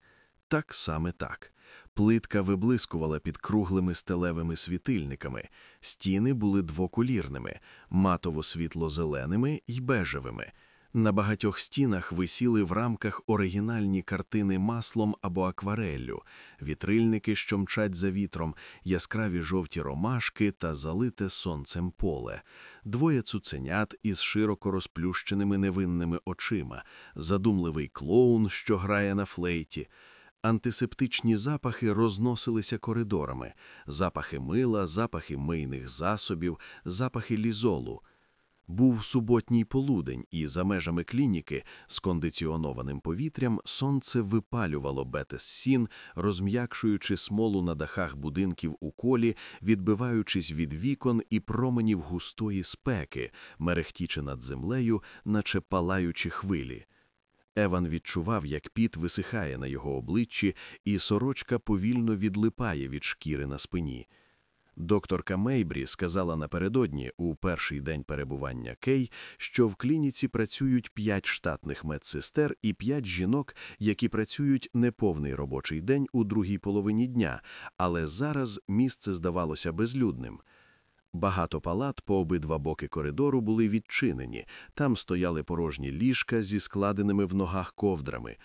Так саме так. Плитка виблискувала під круглими стелевими світильниками, стіни були двоколірними, матово світло-зеленими й бежевими. На багатьох стінах висіли в рамках оригінальні картини маслом або аквареллю, вітрильники, що мчать за вітром, яскраві жовті ромашки та залите сонцем поле, двоє цуценят із широко розплющеними невинними очима, задумливий клоун, що грає на флейті. Антисептичні запахи розносилися коридорами: запахи мила, запахи мийних засобів, запахи лізолу. Був суботній полудень, і за межами клініки з кондиціонованим повітрям сонце випалювало Бетані Сін, розм'якшуючи смолу на дахах будинків у колі, відбиваючись від вікон і променів густої спеки, мерехтічи над землею, наче палаючі хвилі. Еван відчував, як піт висихає на його обличчі, і сорочка повільно відлипає від шкіри на спині. Докторка Мейбрі сказала напередодні, у перший день перебування Кей, що в клініці працюють п'ять штатних медсестер і п'ять жінок, які працюють неповний робочий день у другій половині дня, але зараз місце здавалося безлюдним. Багато палат по обидва боки коридору були відчинені, там стояли порожні ліжка зі складеними в ногах ковдрами.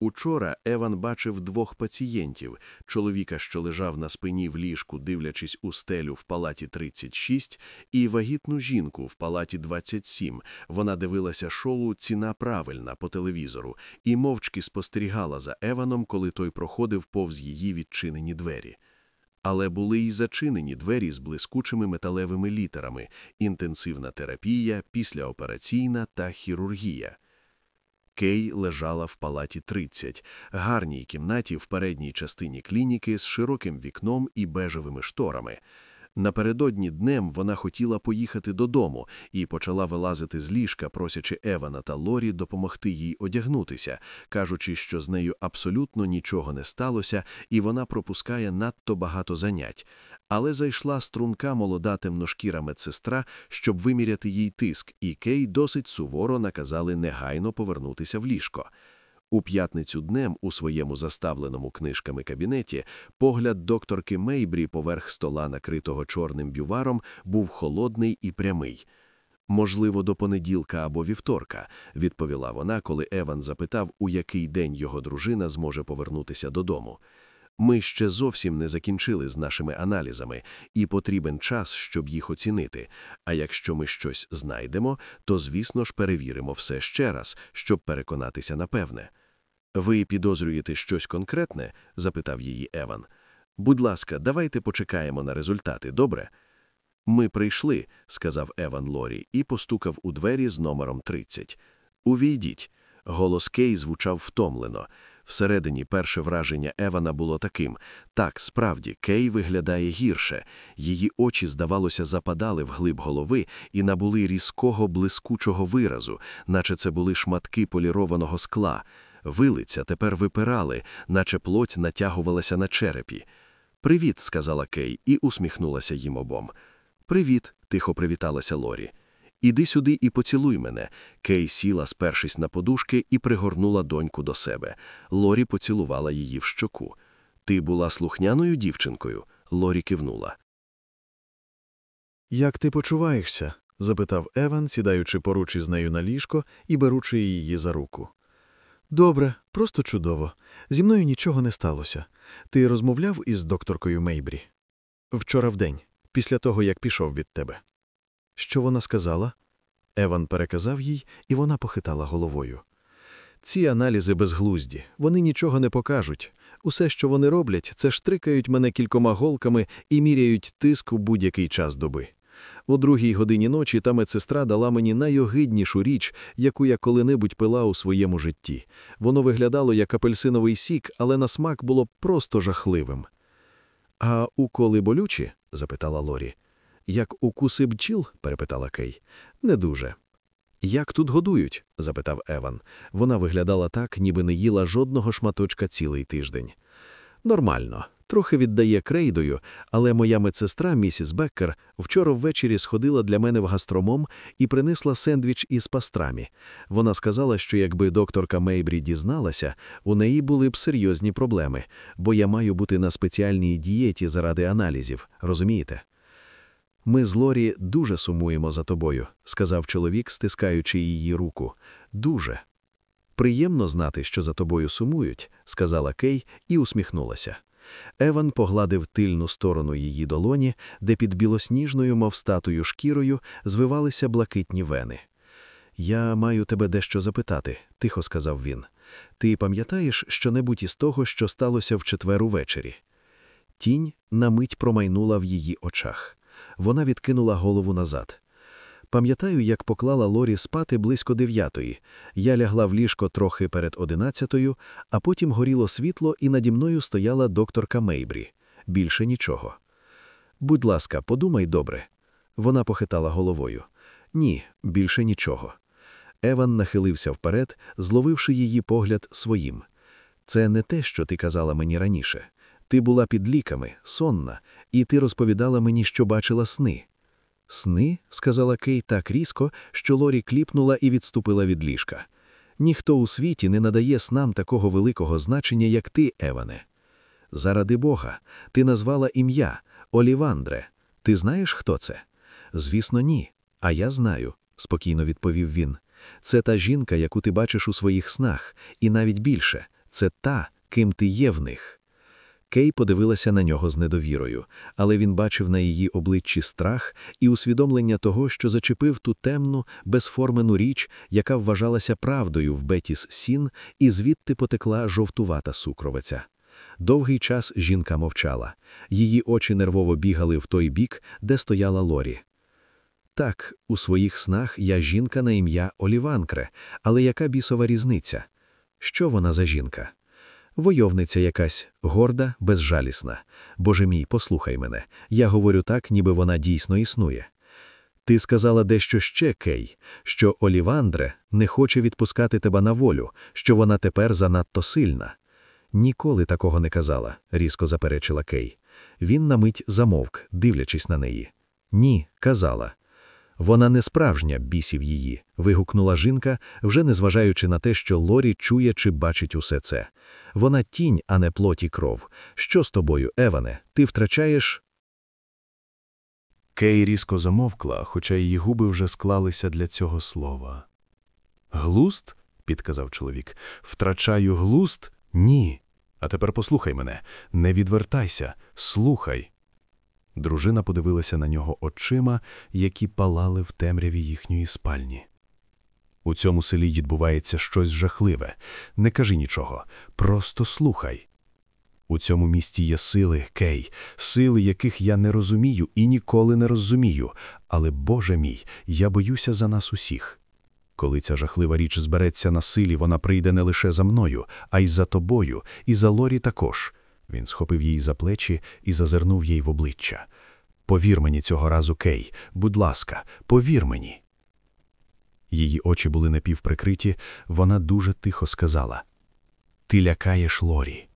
Учора Еван бачив двох пацієнтів: чоловіка, що лежав на спині в ліжку, дивлячись у стелю в палаті 36, і вагітну жінку в палаті 27. Вона дивилася шоу Ціна правильна по телевізору і мовчки спостерігала за Еваном, коли той проходив повз її відчинені двері. Але були й зачинені двері з блискучими металевими літерами: інтенсивна терапія, післяопераційна та хірургія. Кей лежала в палаті 30, гарній кімнаті в передній частині клініки з широким вікном і бежевими шторами. Напередодні днем вона хотіла поїхати додому і почала вилазити з ліжка, просячи Евана та Лорі допомогти їй одягнутися, кажучи, що з нею абсолютно нічого не сталося, і вона пропускає надто багато занять. Але зайшла струнка молода темношкіра медсестра, щоб виміряти їй тиск, і Кей досить суворо наказали негайно повернутися в ліжко. У п'ятницю днем у своєму заставленому книжками кабінеті погляд докторки Мейбрі поверх стола, накритого чорним бюваром, був холодний і прямий. Можливо, до понеділка або вівторка, відповіла вона, коли Еван запитав, у який день його дружина зможе повернутися додому. Ми ще зовсім не закінчили з нашими аналізами, і потрібен час, щоб їх оцінити. А якщо ми щось знайдемо, то, звісно ж, перевіримо все ще раз, щоб переконатися напевне. Ви підозрюєте щось конкретне? запитав її Еван. Будь ласка, давайте почекаємо на результати, добре? Ми прийшли, сказав Еван Лорі і постукав у двері з номером 30. Увійдіть. Голос Кей звучав втомлено. Всередині перше враження Евана було таким так, справді, Кей виглядає гірше, її очі, здавалося, западали в глиб голови і набули різкого блискучого виразу, наче це були шматки полірованого скла. Вилиця тепер випирали, наче плоть натягувалася на черепі. Привіт, сказала Кей і усміхнулася їм обом. Привіт, тихо привіталася Лорі. Іди сюди і поцілуй мене. Кей сіла, спершись на подушки, і пригорнула доньку до себе. Лорі поцілувала її в щоку. Ти була слухняною дівчинкою? Лорі кивнула. Як ти почуваєшся? запитав Еван, сідаючи поруч із нею на ліжко і беручи її за руку. Добре, просто чудово. Зі мною нічого не сталося. Ти розмовляв із докторкою Мейбрі? Вчора вдень, після того, як пішов від тебе. Що вона сказала? Еван переказав їй, і вона похитала головою. Ці аналізи безглузді, вони нічого не покажуть. Усе, що вони роблять, це штрикають мене кількома голками і міряють тиск у будь-який час доби. У другій годині ночі та медсестра дала мені найогиднішу річ, яку я коли-небудь пила у своєму житті. Воно виглядало як апельсиновий сік, але на смак було просто жахливим. А уколи болючі? запитала Лорі. Як укуси бджіл? перепитала Кей. Не дуже. Як тут годують? запитав Еван. Вона виглядала так, ніби не їла жодного шматочка цілий тиждень. Нормально, трохи віддає крейдою, але моя медсестра, місіс Беккер, вчора ввечері сходила для мене в гастромом і принесла сендвіч із пастрамі. Вона сказала, що якби докторка Мейбрі дізналася, у неї були б серйозні проблеми, бо я маю бути на спеціальній дієті заради аналізів, розумієте? Ми з Лорі дуже сумуємо за тобою, сказав чоловік, стискаючи її руку. Дуже. Приємно знати, що за тобою сумують, сказала Кей і усміхнулася. Еван погладив тильну сторону її долоні, де під білосніжною, мов статую шкірою, звивалися блакитні вени. Я маю тебе дещо запитати, тихо сказав він. Ти пам'ятаєш щонебудь із того, що сталося в четвер увечері? Тінь на мить промайнула в її очах. Вона відкинула голову назад. Пам'ятаю, як поклала Лорі спати близько дев'ятої. Я лягла в ліжко трохи перед одинадцятою, а потім горіло світло, і наді мною стояла докторка Мейбрі. Більше нічого. Будь ласка, подумай добре. Вона похитала головою. Ні, більше нічого. Еван нахилився вперед, зловивши її погляд своїм. Це не те, що ти казала мені раніше. Ти була під ліками, сонна, і ти розповідала мені, що бачила сни. Сни, сказала Кей так різко, що Лорі кліпнула і відступила від ліжка. Ніхто у світі не надає снам такого великого значення, як ти, Еване. Заради Бога, ти назвала ім'я Олівандре. Ти знаєш, хто це? Звісно, ні. А я знаю, спокійно відповів він. Це та жінка, яку ти бачиш у своїх снах, і навіть більше це та, ким ти є в них. Кей подивилася на нього з недовірою, але він бачив на її обличчі страх і усвідомлення того, що зачепив ту темну, безформену річ, яка вважалася правдою в Бетіс Сін, і звідти потекла жовтувата сукровиця. Довгий час жінка мовчала. Її очі нервово бігали в той бік, де стояла Лорі. Так, у своїх снах я жінка на ім'я Оліванкре, але яка бісова різниця? Що вона за жінка? Войовниця якась горда, безжалісна. Боже мій, послухай мене. Я говорю так, ніби вона дійсно існує. Ти сказала дещо ще, Кей, що Олівандре не хоче відпускати тебе на волю, що вона тепер занадто сильна. Ніколи такого не казала, різко заперечила Кей. Він на мить замовк, дивлячись на неї. Ні, казала. Вона не справжня, бісів її, вигукнула жінка, вже незважаючи на те, що Лорі чує чи бачить усе це. Вона тінь, а не плоті кров. Що з тобою, Еване? Ти втрачаєш. Кей різко замовкла, хоча її губи вже склалися для цього слова. Глуст? підказав чоловік. Втрачаю глуст? Ні. А тепер послухай мене, не відвертайся, слухай. Дружина подивилася на нього очима, які палали в темряві їхньої спальні. У цьому селі відбувається щось жахливе. Не кажи нічого, просто слухай. У цьому місті є сили, Кей, сили, яких я не розумію і ніколи не розумію, але, Боже мій, я боюся за нас усіх. Коли ця жахлива річ збереться на силі, вона прийде не лише за мною, а й за тобою, і за Лорі також. Він схопив її за плечі і зазирнув їй в обличчя. Повір мені цього разу, Кей, будь ласка, повір мені. Її очі були напівприкриті, вона дуже тихо сказала: Ти лякаєш Лорі.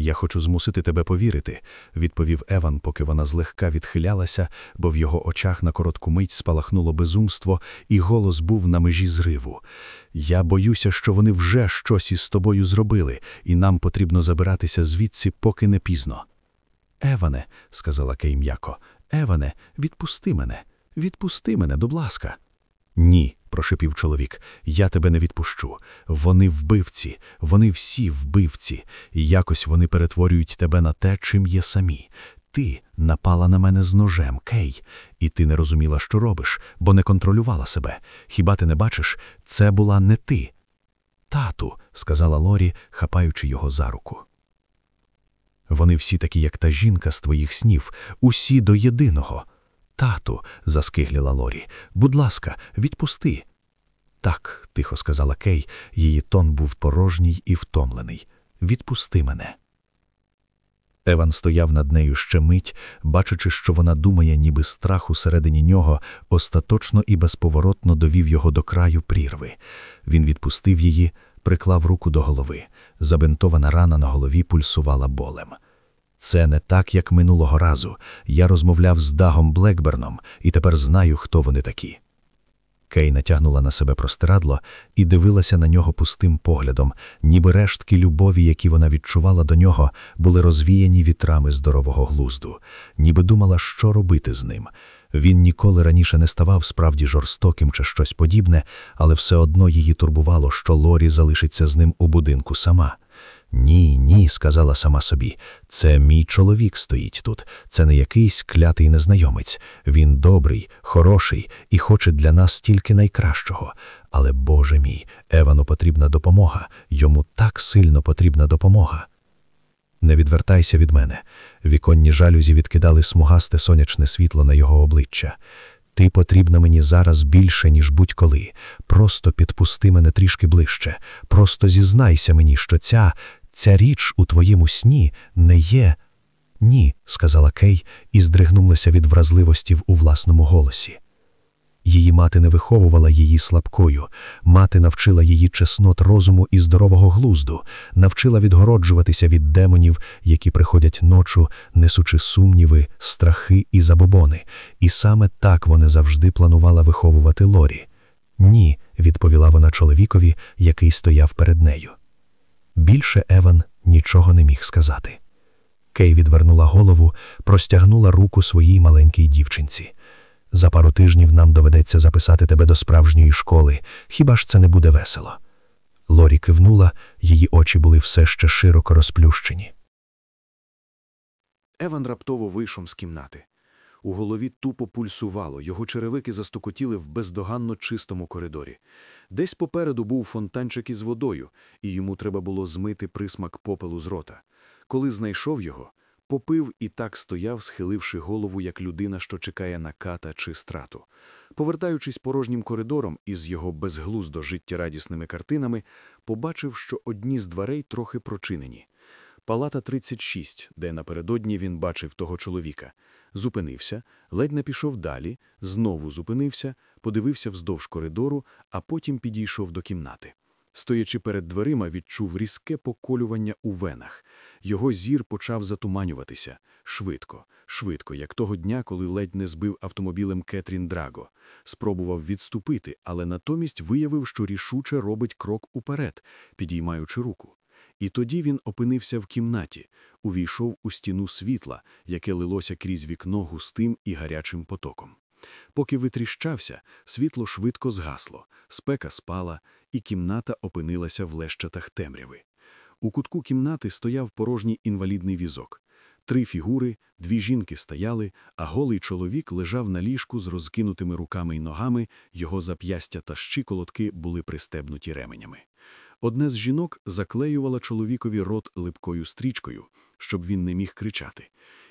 Я хочу змусити тебе повірити, відповів Еван, поки вона злегка відхилялася, бо в його очах на коротку мить спалахнуло безумство, і голос був на межі зриву. Я боюся, що вони вже щось із тобою зробили, і нам потрібно забиратися звідси, поки не пізно. Еване, сказала Кей м'яко, Еване, відпусти мене, відпусти мене, будь ласка. Ні, прошепів чоловік, я тебе не відпущу. Вони вбивці, вони всі вбивці, якось вони перетворюють тебе на те, чим є самі. Ти напала на мене з ножем, Кей, і ти не розуміла, що робиш, бо не контролювала себе. Хіба ти не бачиш, це була не ти. Тату, сказала Лорі, хапаючи його за руку. Вони всі такі, як та жінка з твоїх снів, усі до єдиного. Тату, заскигліла Лорі, будь ласка, відпусти. Так, тихо сказала Кей, її тон був порожній і втомлений. Відпусти мене. Еван стояв над нею ще мить, бачачи, що вона думає, ніби страх усередині нього остаточно і безповоротно довів його до краю прірви. Він відпустив її, приклав руку до голови. Забинтована рана на голові пульсувала болем. Це не так, як минулого разу. Я розмовляв з Дагом Блекберном і тепер знаю, хто вони такі. Кей натягнула на себе простирадло і дивилася на нього пустим поглядом, ніби рештки любові, які вона відчувала до нього, були розвіяні вітрами здорового глузду, ніби думала, що робити з ним. Він ніколи раніше не ставав справді жорстоким чи щось подібне, але все одно її турбувало, що Лорі залишиться з ним у будинку сама. Ні, ні, сказала сама собі. Це мій чоловік стоїть тут. Це не якийсь клятий незнайомець. Він добрий, хороший і хоче для нас тільки найкращого. Але, Боже мій, Евану потрібна допомога. Йому так сильно потрібна допомога. Не відвертайся від мене. Віконні жалюзі відкидали смугасте сонячне світло на його обличчя. Ти потрібна мені зараз більше, ніж будь-коли. Просто підпусти мене трішки ближче. Просто зізнайся мені, що ця, ця річ у твоєму сні не є. Ні, сказала Кей і здригнулася від вразливості у власному голосі. Її мати не виховувала її слабкою, мати навчила її чеснот розуму і здорового глузду, навчила відгороджуватися від демонів, які приходять ночу, несучи сумніви, страхи і забобони, і саме так вони завжди планувала виховувати Лорі. Ні, відповіла вона чоловікові, який стояв перед нею. Більше Еван нічого не міг сказати. Кей відвернула голову, простягнула руку своїй маленькій дівчинці. За пару тижнів нам доведеться записати тебе до справжньої школи. Хіба ж це не буде весело? Лорі кивнула, її очі були все ще широко розплющені. Еван раптово вийшов з кімнати. У голові тупо пульсувало, його черевики застукотіли в бездоганно чистому коридорі. Десь попереду був фонтанчик із водою, і йому треба було змити присмак попелу з рота. Коли знайшов його, попив і так стояв, схиливши голову, як людина, що чекає на ката чи страту. Повертаючись порожнім коридором із його безглуздо життєрадісними картинами, побачив, що одні з дверей трохи прочинені. Палата 36, де напередодні він бачив того чоловіка. Зупинився, ледь не пішов далі, знову зупинився, подивився вздовж коридору, а потім підійшов до кімнати. Стоячи перед дверима, відчув різке поколювання у венах. Його зір почав затуманюватися. Швидко, швидко, як того дня, коли ледь не збив автомобілем Кетрін Драго. Спробував відступити, але натомість виявив, що рішуче робить крок уперед, підіймаючи руку. І тоді він опинився в кімнаті, увійшов у стіну світла, яке лилося крізь вікно густим і гарячим потоком. Поки витріщався, світло швидко згасло, спека спала, і кімната опинилася в лещатах темряви. У кутку кімнати стояв порожній інвалідний візок. Три фігури, дві жінки стояли, а голий чоловік лежав на ліжку з розкинутими руками й ногами, його зап'ястя та щиколотки були пристебнуті ременями. Одне з жінок заклеювала чоловікові рот липкою стрічкою, щоб він не міг кричати.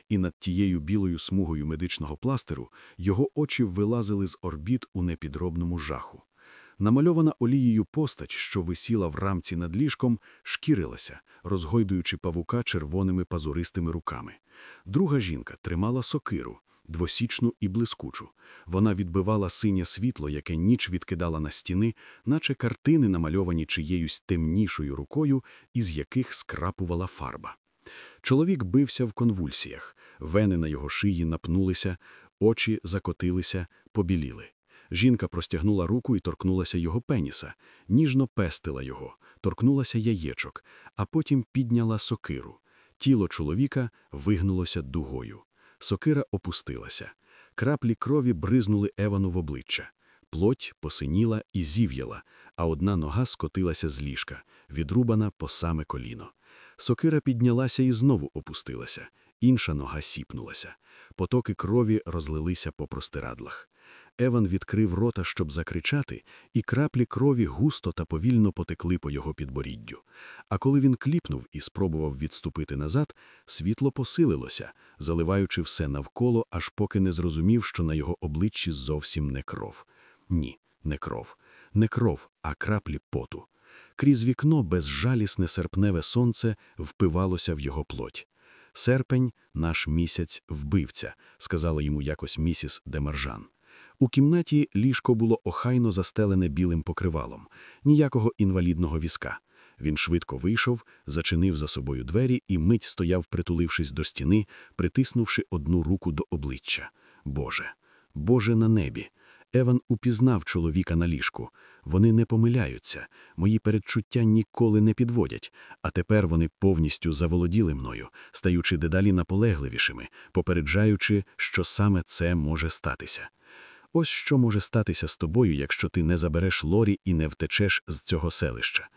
І над тією білою смугою медичного пластеру його очі вилазили з орбіт у непідробному жаху. Намальована олією постать, що висіла в рамці над ліжком, шкірилася, розгойдуючи павука червоними пазуристими руками. Друга жінка тримала сокиру, двосічну і блискучу. Вона відбивала синє світло, яке ніч відкидала на стіни, наче картини, намальовані чиєюсь темнішою рукою, із яких скрапувала фарба. Чоловік бився в конвульсіях, вени на його шиї напнулися, очі закотилися, побіліли. Жінка простягнула руку і торкнулася його пеніса, ніжно пестила його, торкнулася яєчок, а потім підняла сокиру. Тіло чоловіка вигнулося дугою. Сокира опустилася. Краплі крові бризнули Евану в обличчя. Плоть посиніла і зів'яла, а одна нога скотилася з ліжка, відрубана по саме коліно. Сокира піднялася і знову опустилася, інша нога сіпнулася. Потоки крові розлилися по простирадлах. Еван відкрив рота, щоб закричати, і краплі крові густо та повільно потекли по його підборіддю. А коли він кліпнув і спробував відступити назад, світло посилилося, заливаючи все навколо, аж поки не зрозумів, що на його обличчі зовсім не кров. Ні, не кров, не кров, а краплі поту. Крізь вікно безжалісне серпневе сонце впивалося в його плоть. Серпень, наш місяць, вбивця, сказала йому якось місіс Демаржан. У кімнаті ліжко було охайно застелене білим покривалом, ніякого інвалідного візка. Він швидко вийшов, зачинив за собою двері і мить стояв, притулившись до стіни, притиснувши одну руку до обличчя. Боже, Боже на небі! Еван упізнав чоловіка на ліжку. Вони не помиляються, мої передчуття ніколи не підводять, а тепер вони повністю заволоділи мною, стаючи дедалі наполегливішими, попереджаючи, що саме це може статися. Ось що може статися з тобою, якщо ти не забереш Лорі і не втечеш з цього селища.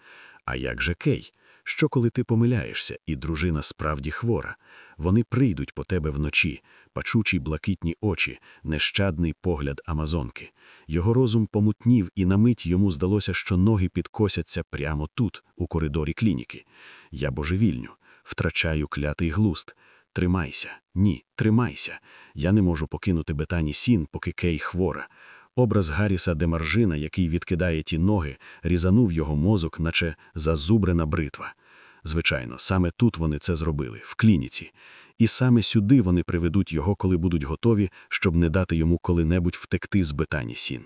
А як же Кей? Що коли ти помиляєшся, і дружина справді хвора? Вони прийдуть по тебе вночі, пачучі блакитні очі, нещадний погляд Амазонки. Його розум помутнів, і на мить йому здалося, що ноги підкосяться прямо тут, у коридорі клініки. Я божевільню, втрачаю клятий глуст. Тримайся, ні, тримайся. Я не можу покинути Бетані Сін, поки Кей хвора. Образ Гарріса Демаржина, який відкидає ті ноги, різанув його мозок, наче зазубрена бритва. Звичайно, саме тут вони це зробили, в клініці. І саме сюди вони приведуть його, коли будуть готові, щоб не дати йому коли-небудь втекти з Бетані Сін.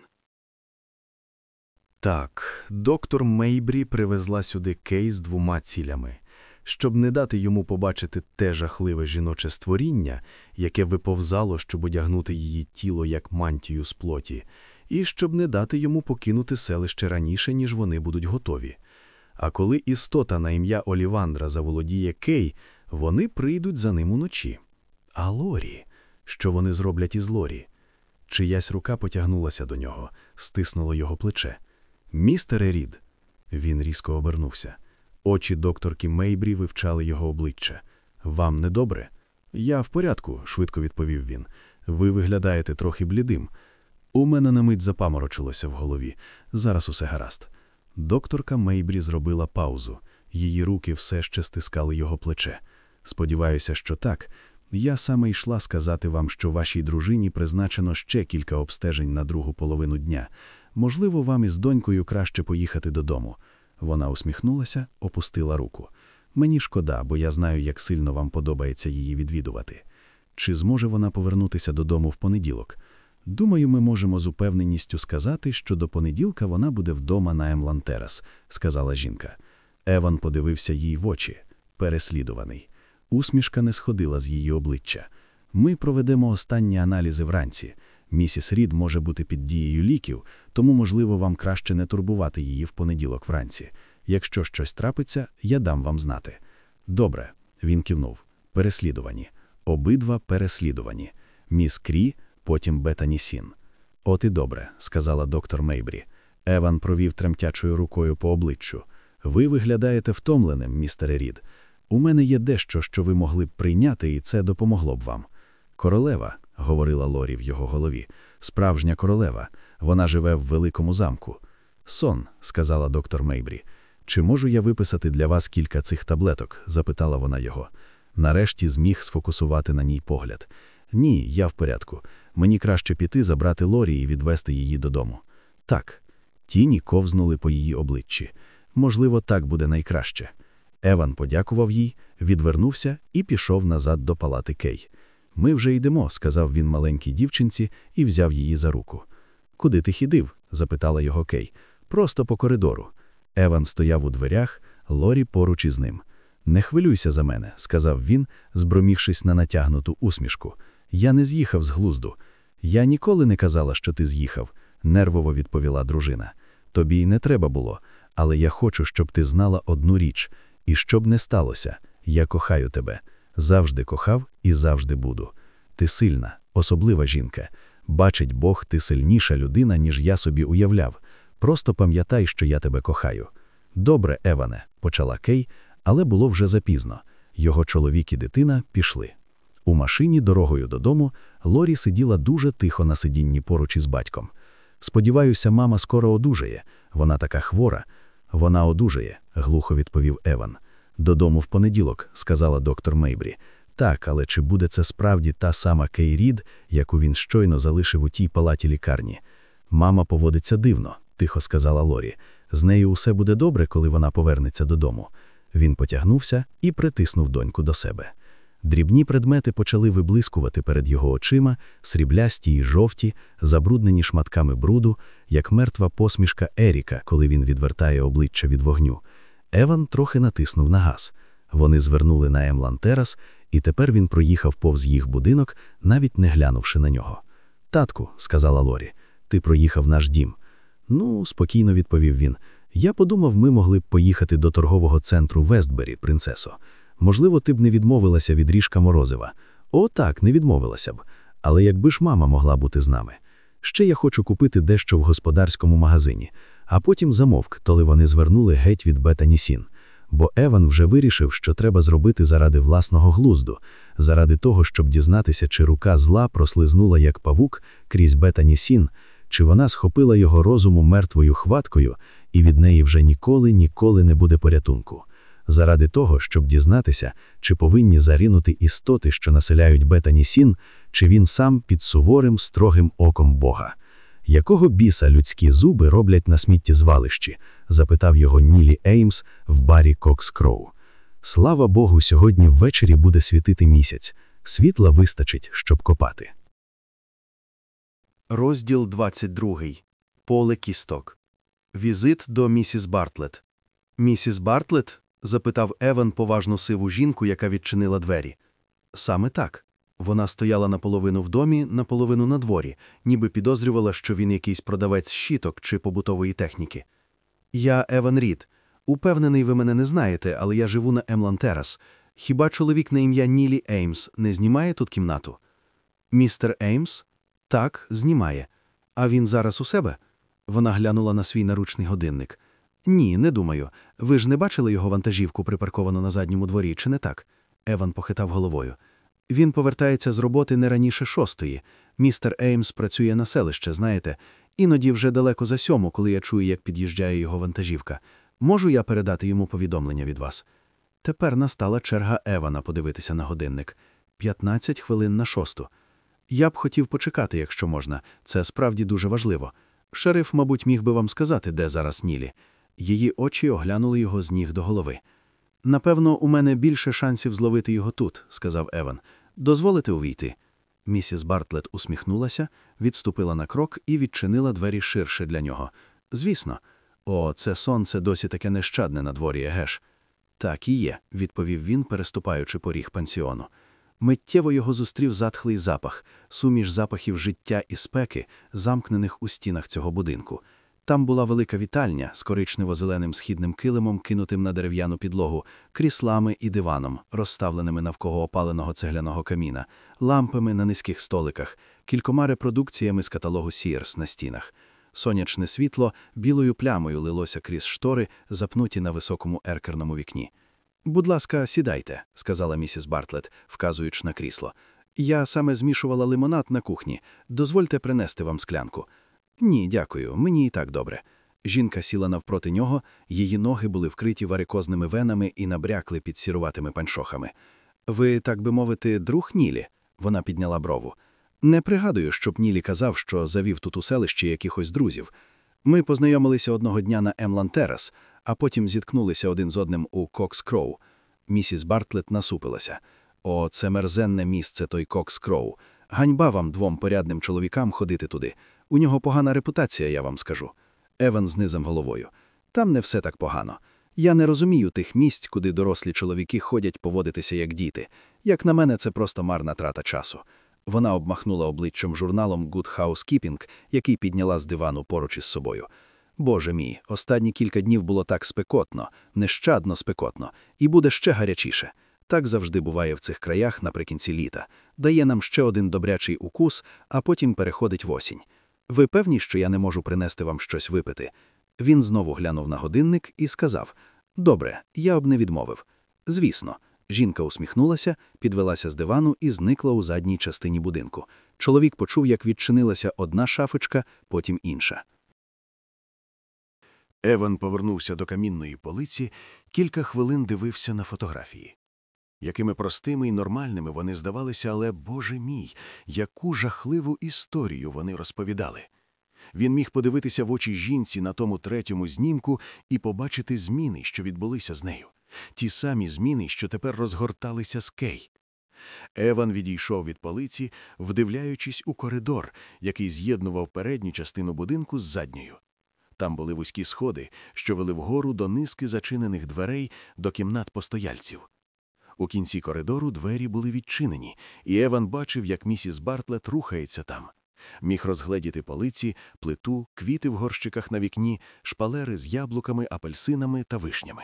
Так, доктор Мейбрі привезла сюди Кей з двома цілями. Щоб не дати йому побачити те жахливе жіноче створіння, яке виповзало, щоб одягнути її тіло як мантію з плоті, і щоб не дати йому покинути селище раніше, ніж вони будуть готові. А коли істота на ім'я Олівандра заволодіє Кей, вони прийдуть за ним уночі. А Лорі? Що вони зроблять із Лорі? Чиясь рука потягнулася до нього, стиснуло його плече. Містере Рід. Він різко обернувся. Очі докторки Мейбрі вивчали його обличчя. Вам недобре? Я в порядку, швидко відповів він. Ви виглядаєте трохи блідим. У мене на мить запаморочилося в голові. Зараз усе гаразд. Докторка Мейбрі зробила паузу. Її руки все ще стискали його плече. Сподіваюся, що так. Я саме йшла сказати вам, що вашій дружині призначено ще кілька обстежень на другу половину дня. Можливо, вам із донькою краще поїхати додому. Вона усміхнулася, опустила руку. Мені шкода, бо я знаю, як сильно вам подобається її відвідувати. Чи зможе вона повернутися додому в понеділок? Думаю, ми можемо з упевненістю сказати, що до понеділка вона буде вдома на Емлантерас, сказала жінка. Еван подивився їй в очі, переслідуваний. Усмішка не сходила з її обличчя. Ми проведемо останні аналізи вранці. Місіс Рід може бути під дією ліків, тому, можливо, вам краще не турбувати її в понеділок вранці. Якщо щось трапиться, я дам вам знати. Добре, він кивнув. Переслідувані. Обидва переслідувані. Міс Крі, потім Бетані Сін. От і добре, сказала доктор Мейбрі. Еван провів тремтячою рукою по обличчю. Ви виглядаєте втомленим, містере Рід. У мене є дещо, що ви могли б прийняти, і це допомогло б вам. Королева, говорила Лорі в його голові, справжня королева. Вона живе в великому замку. Сон, сказала доктор Мейбрі. Чи можу я виписати для вас кілька цих таблеток? запитала вона його. Нарешті зміг сфокусувати на ній погляд. Ні, я в порядку. Мені краще піти, забрати Лорі і відвести її додому. Так. Тіні ковзнули по її обличчі. Можливо, так буде найкраще. Еван подякував їй, відвернувся і пішов назад до палати Кей. Ми вже йдемо, сказав він маленькій дівчинці і взяв її за руку. Куди ти хідив? запитала його Кей. Просто по коридору. Еван стояв у дверях, Лорі поруч із ним. Не хвилюйся за мене, сказав він, збромігшись на натягнуту усмішку. Я не з'їхав з глузду. Я ніколи не казала, що ти з'їхав, нервово відповіла дружина. Тобі й не треба було, але я хочу, щоб ти знала одну річ. І щоб не сталося, я кохаю тебе, завжди кохав і завжди буду. Ти сильна, особлива жінка. Бачить Бог, ти сильніша людина, ніж я собі уявляв. Просто пам'ятай, що я тебе кохаю. Добре, Еване, почала Кей, але було вже запізно. Його чоловік і дитина пішли. У машині дорогою додому Лорі сиділа дуже тихо на сидінні поруч із батьком. Сподіваюся, мама скоро одужає. Вона така хвора. Вона одужає, глухо відповів Еван. Додому в понеділок, сказала доктор Мейбрі. Так, але чи буде це справді та сама Кей Рід, яку він щойно залишив у тій палаті лікарні? Мама поводиться дивно, тихо сказала Лорі. З нею усе буде добре, коли вона повернеться додому. Він потягнувся і притиснув доньку до себе. Дрібні предмети почали виблискувати перед його очима, сріблясті й жовті, забруднені шматками бруду, як мертва посмішка Еріка, коли він відвертає обличчя від вогню. Еван трохи натиснув на газ. Вони звернули на Емлантерас, і тепер він проїхав повз їх будинок, навіть не глянувши на нього. Татку, сказала Лорі, ти проїхав наш дім? Ну, спокійно відповів він. Я подумав, ми могли б поїхати до торгового центру Вестбері, принцесо. Можливо, ти б не відмовилася від ріжка морозива. О, так, не відмовилася б. Але якби ж мама могла бути з нами. Ще я хочу купити дещо в господарському магазині, а потім замовк, коли вони звернули геть від Бетані Сін. Бо Еван вже вирішив, що треба зробити заради власного глузду, заради того, щоб дізнатися, чи рука зла прослизнула як павук крізь Бетані Сін, чи вона схопила його розум мертвою хваткою, і від неї вже ніколи, ніколи не буде порятунку. Заради того, щоб дізнатися, чи повинні загинути істоти, що населяють Бетані Сін, чи він сам під суворим, строгим оком Бога. Якого біса людські зуби роблять на сміттєзвалищі? запитав його Нілі Еймс в барі Кокс Кроу. Слава Богу, сьогодні ввечері буде світити місяць. Світла вистачить, щоб копати. Розділ 22. Поле кісток. Візит до місіс Бартлет. Місіс Бартлет? запитав Еван поважну сиву жінку, яка відчинила двері. Саме так. Вона стояла наполовину в домі, наполовину на дворі, ніби підозрювала, що він якийсь продавець щіток чи побутової техніки. Я Еван Рід. Упевнений, ви мене не знаєте, але я живу на Емлан Терас. Хіба чоловік на ім'я Нілі Еймс не знімає тут кімнату? Містер Еймс? Так, знімає. А він зараз у себе? Вона глянула на свій наручний годинник. Ні, не думаю. Ви ж не бачили його вантажівку, припарковану на задньому дворі, чи не так? Еван похитав головою. Він повертається з роботи не раніше шостої. Містер Еймс працює на селище, знаєте. Іноді вже далеко за сьому, коли я чую, як під'їжджає його вантажівка. Можу я передати йому повідомлення від вас? Тепер настала черга Евана подивитися на годинник. 15 хвилин на шосту. Я б хотів почекати, якщо можна. Це справді дуже важливо. Шериф, мабуть, міг би вам сказати, де зараз Нілі. Її очі оглянули його з ніг до голови. Напевно, у мене більше шансів зловити його тут, сказав Еван. Дозволите увійти. Місіс Бартлет усміхнулася, відступила на крок і відчинила двері ширше для нього. Звісно, о, це сонце досі таке нещадне на дворі, егеш. Так і є, відповів він, переступаючи поріг пансіону. Миттєво його зустрів затхлий запах, суміш запахів життя і спеки, замкнених у стінах цього будинку. Там була велика вітальня з коричнево-зеленим східним килимом, кинутим на дерев'яну підлогу, кріслами і диваном, розставленими навколо опаленого цегляного каміна, лампами на низьких столиках, кількома репродукціями з каталогу Сіерс на стінах. Сонячне світло білою плямою лилося крізь штори, запнуті на високому еркерному вікні. Будь ласка, сідайте, сказала місіс Бартлет, вказуючи на крісло. Я саме змішувала лимонад на кухні. Дозвольте принести вам склянку. Ні, дякую, мені і так добре. Жінка сіла навпроти нього, її ноги були вкриті варикозними венами і набрякли під сіруватими паншохами. Ви, так би мовити, друг Нілі? Вона підняла брову. Не пригадую, щоб Нілі казав, що завів тут у селищі якихось друзів. Ми познайомилися одного дня на Емлан Терас, а потім зіткнулися один з одним у Кокс Кроу. Місіс Бартлет насупилася. О, це мерзенне місце той Кокс Кроу. Ганьба вам двом порядним чоловікам ходити туди. У нього погана репутація, я вам скажу. Еван знизом головою. Там не все так погано. Я не розумію тих місць, куди дорослі чоловіки ходять поводитися як діти. Як на мене, це просто марна трата часу. Вона обмахнула обличчям журналом Good Housekeeping, який підняла з дивану поруч із собою. Боже мій, останні кілька днів було так спекотно, нещадно спекотно, і буде ще гарячіше. Так завжди буває в цих краях наприкінці літа. Дає нам ще один добрячий укус, а потім переходить в осінь. Ви певні, що я не можу принести вам щось випити? Він знову глянув на годинник і сказав: Добре, я б не відмовив. Звісно, жінка усміхнулася, підвелася з дивану і зникла у задній частині будинку. Чоловік почув, як відчинилася одна шафочка, потім інша. Еван повернувся до камінної полиці, кілька хвилин дивився на фотографії. Якими простими і нормальними вони здавалися, але, Боже мій, яку жахливу історію вони розповідали. Він міг подивитися в очі жінці на тому третьому знімку і побачити зміни, що відбулися з нею, ті самі зміни, що тепер розгорталися з Кей. Еван відійшов від полиці, вдивляючись у коридор, який з'єднував передню частину будинку з задньою. Там були вузькі сходи, що вели вгору до низки зачинених дверей до кімнат постояльців. У кінці коридору двері були відчинені, і Еван бачив, як місіс Бартлет рухається там. Міг розгледіти полиці, плиту, квіти в горщиках на вікні, шпалери з яблуками, апельсинами та вишнями.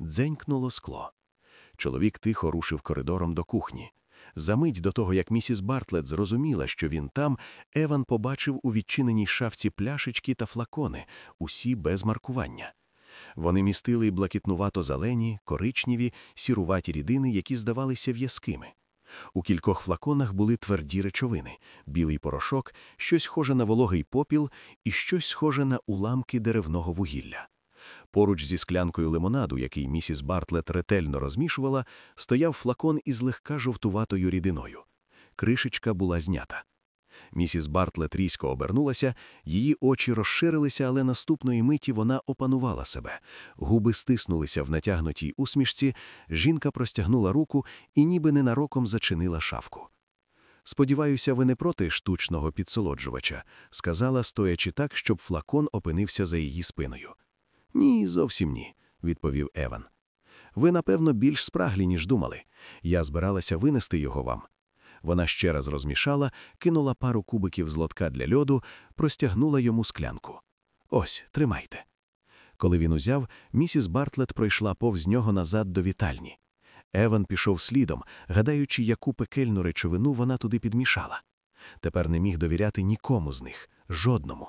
Дзенькнуло скло. Чоловік тихо рушив коридором до кухні. Замить до того, як місіс Бартлет зрозуміла, що він там, Еван побачив у відчиненій шафці пляшечки та флакони, усі без маркування. Вони містили блакитнувато-зелені, коричневі, сіруваті рідини, які здавалися в'язкими. У кількох флаконах були тверді речовини, білий порошок, щось схоже на вологий попіл і щось схоже на уламки деревного вугілля. Поруч зі склянкою лимонаду, який місіс Бартлет ретельно розмішувала, стояв флакон із легка жовтуватою рідиною. Кришечка була знята. Місіс Бартлет різко обернулася, її очі розширилися, але наступної миті вона опанувала себе. Губи стиснулися в натягнутій усмішці, жінка простягнула руку і ніби ненароком зачинила шафку. Сподіваюся, ви не проти штучного підсолоджувача, сказала, стоячи так, щоб флакон опинився за її спиною. Ні, зовсім ні, відповів Еван. Ви, напевно, більш спраглі, ніж думали. Я збиралася винести його вам. Вона ще раз розмішала, кинула пару кубиків з лотка для льоду, простягнула йому склянку. Ось, тримайте. Коли він узяв, місіс Бартлет пройшла повз нього назад до вітальні. Еван пішов слідом, гадаючи, яку пекельну речовину вона туди підмішала. Тепер не міг довіряти нікому з них, жодному.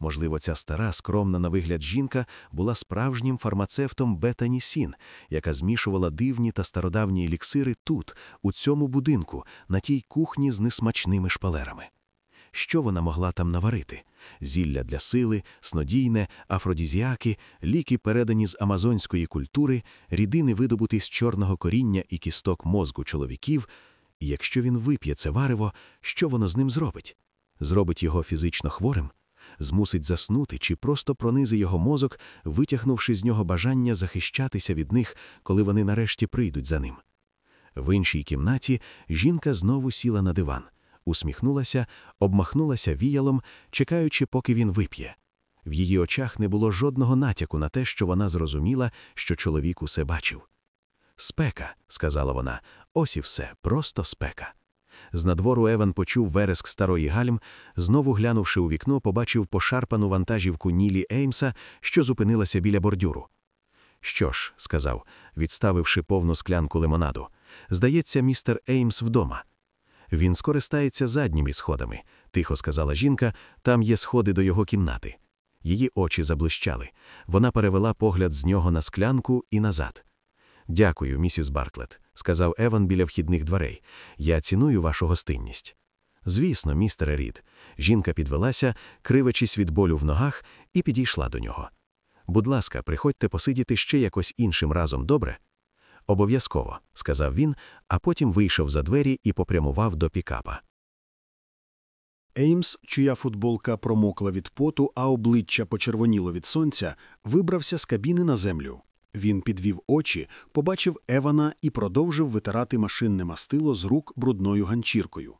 Можливо, ця стара, скромна на вигляд жінка була справжнім фармацевтом Бетані Сін, яка змішувала дивні та стародавні еліксири тут, у цьому будинку, на тій кухні з несмачними шпалерами. Що вона могла там наварити? Зілля для сили, снодійне, афродізіаки, ліки, передані з амазонської культури, рідини, видобуті з чорного коріння і кісток мозку чоловіків. І якщо він вип'є це варево, що воно з ним зробить? Зробить його фізично хворим? Змусить заснути чи просто пронизи його мозок, витягнувши з нього бажання захищатися від них, коли вони нарешті прийдуть за ним. В іншій кімнаті жінка знову сіла на диван, усміхнулася, обмахнулася віялом, чекаючи, поки він вип'є. В її очах не було жодного натяку на те, що вона зрозуміла, що чоловік усе бачив. Спека, сказала вона, ось і все, просто спека. З надвору Еван почув вереск старої гальм, знову глянувши у вікно, побачив пошарпану вантажівку Нілі Еймса, що зупинилася біля бордюру. Що ж, сказав, відставивши повну склянку лимонаду, здається, містер Еймс вдома. Він скористається задніми сходами, тихо сказала жінка, там є сходи до його кімнати. Її очі заблищали. Вона перевела погляд з нього на склянку і назад. Дякую, місіс Бартлет, сказав Еван біля вхідних дверей. Я ціную вашу гостинність. Звісно, містере Рід. Жінка підвелася, кривачись від болю в ногах, і підійшла до нього. Будь ласка, приходьте посидіти ще якось іншим разом, добре? Обов'язково, сказав він, а потім вийшов за двері і попрямував до пікапа. Еймс, чия футболка промокла від поту, а обличчя почервоніло від сонця, вибрався з кабіни на землю. Він підвів очі, побачив Евана і продовжив витирати машинне мастило з рук брудною ганчіркою.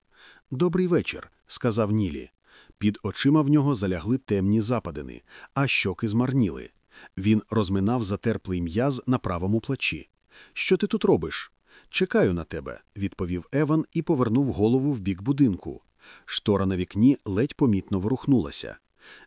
Добрий вечір, сказав Нілі. Під очима в нього залягли темні западини, а щоки змарніли. Він розминав затерплий м'яз на правому плечі. Що ти тут робиш? Чекаю на тебе, відповів Еван і повернув голову в бік будинку. Штора на вікні ледь помітно ворухнулася.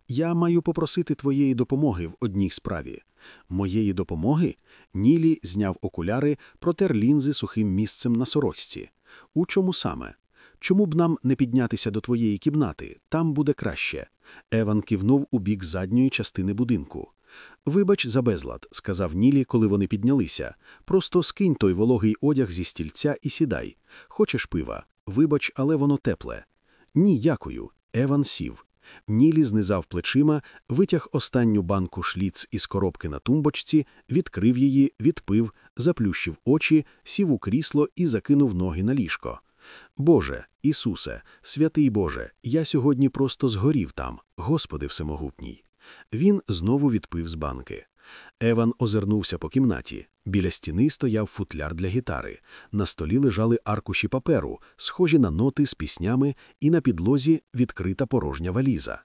Я маю попросити твоєї допомоги в одній справі. Моєї допомоги? Нілі зняв окуляри, протер лінзи сухим місцем на сорочці. У чому саме? Чому б нам не піднятися до твоєї кімнати? Там буде краще. Еван кивнув у бік задньої частини будинку. Вибач за безлад, сказав Нілі, коли вони піднялися. Просто скинь той вологий одяг зі стільця і сідай. Хочеш пива? Вибач, але воно тепле. Ні, дякую. Еван сів. Нілі знизав плечима, витяг останню банку шліц із коробки на тумбочці, відкрив її, відпив, заплющив очі, сів у крісло і закинув ноги на ліжко. Боже, Ісусе, святий Боже, я сьогодні просто згорів там, Господи Всемогутній. Він знову відпив з банки. Еван озирнувся по кімнаті. Біля стіни стояв футляр для гітари. На столі лежали аркуші паперу, схожі на ноти з піснями, і на підлозі відкрита порожня валіза.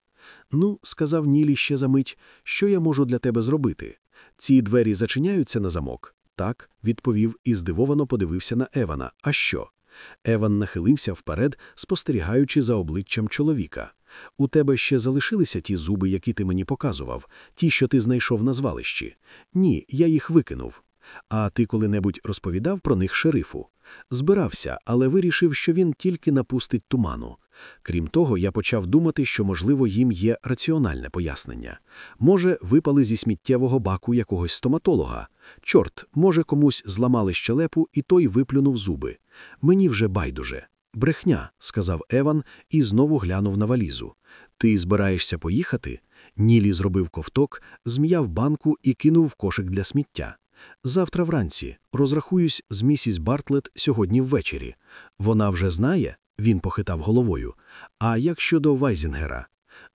Ну, сказав Нілі ще за мить, що я можу для тебе зробити? Ці двері зачиняються на замок? Так, відповів і здивовано подивився на Евана. А що? Еван нахилився вперед, спостерігаючи за обличчям чоловіка. У тебе ще залишилися ті зуби, які ти мені показував, ті, що ти знайшов на звалищі? Ні, я їх викинув. А ти коли-небудь розповідав про них шерифу? Збирався, але вирішив, що він тільки напустить туману. Крім того, я почав думати, що, можливо, їм є раціональне пояснення. Може, випали зі сміттєвого баку якогось стоматолога. Чорт, може, комусь зламали щелепу, і той виплюнув зуби. Мені вже байдуже. Брехня, сказав Еван і знову глянув на валізу. Ти збираєшся поїхати? Нілі зробив ковток, зм'яв банку і кинув в кошик для сміття. Завтра вранці розрахуюсь з місіс Бартлет сьогодні ввечері. Вона вже знає, він похитав головою. А як щодо Вайзінгера?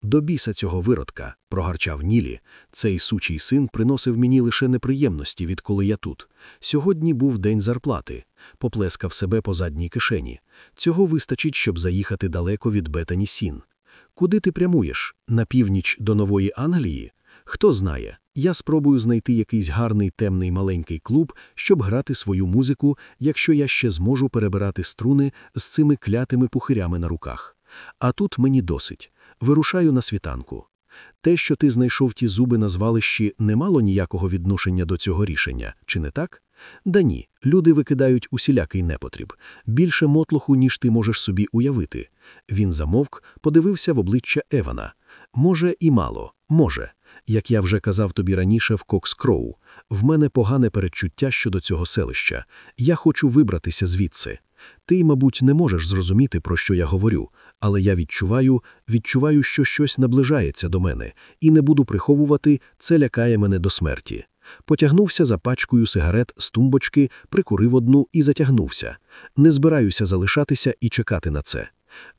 До біса цього виродка, прогарчав Нілі. Цей сучий син приносив мені лише неприємності, відколи я тут. Сьогодні був день зарплати. Поплескав себе по задній кишені. Цього вистачить, щоб заїхати далеко від Бетані Сін. Куди ти прямуєш? На північ до Нової Англії? Хто знає, я спробую знайти якийсь гарний темний маленький клуб, щоб грати свою музику, якщо я ще зможу перебирати струни з цими клятими пухирями на руках. А тут мені досить. Вирушаю на світанку. Те, що ти знайшов ті зуби на звалищі, не мало ніякого відношення до цього рішення, чи не так? Да ні, люди викидають усілякий непотріб, більше мотлоху, ніж ти можеш собі уявити. Він замовк, подивився в обличчя Евана. Може, і мало, може. Як я вже казав тобі раніше в Кокскроу, в мене погане передчуття щодо цього селища. Я хочу вибратися звідси. Ти, мабуть, не можеш зрозуміти, про що я говорю, але я відчуваю, відчуваю, що щось наближається до мене, і не буду приховувати, це лякає мене до смерті. Потягнувся за пачкою сигарет з тумбочки, прикурив одну і затягнувся. Не збираюся залишатися і чекати на це.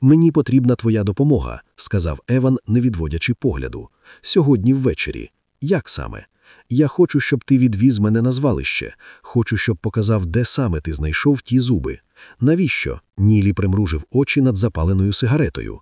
Мені потрібна твоя допомога, сказав Еван, не відводячи погляду. Сьогодні ввечері. Як саме? Я хочу, щоб ти відвіз мене на звалище. Хочу, щоб показав, де саме ти знайшов ті зуби. Навіщо? Нілі примружив очі над запаленою сигаретою.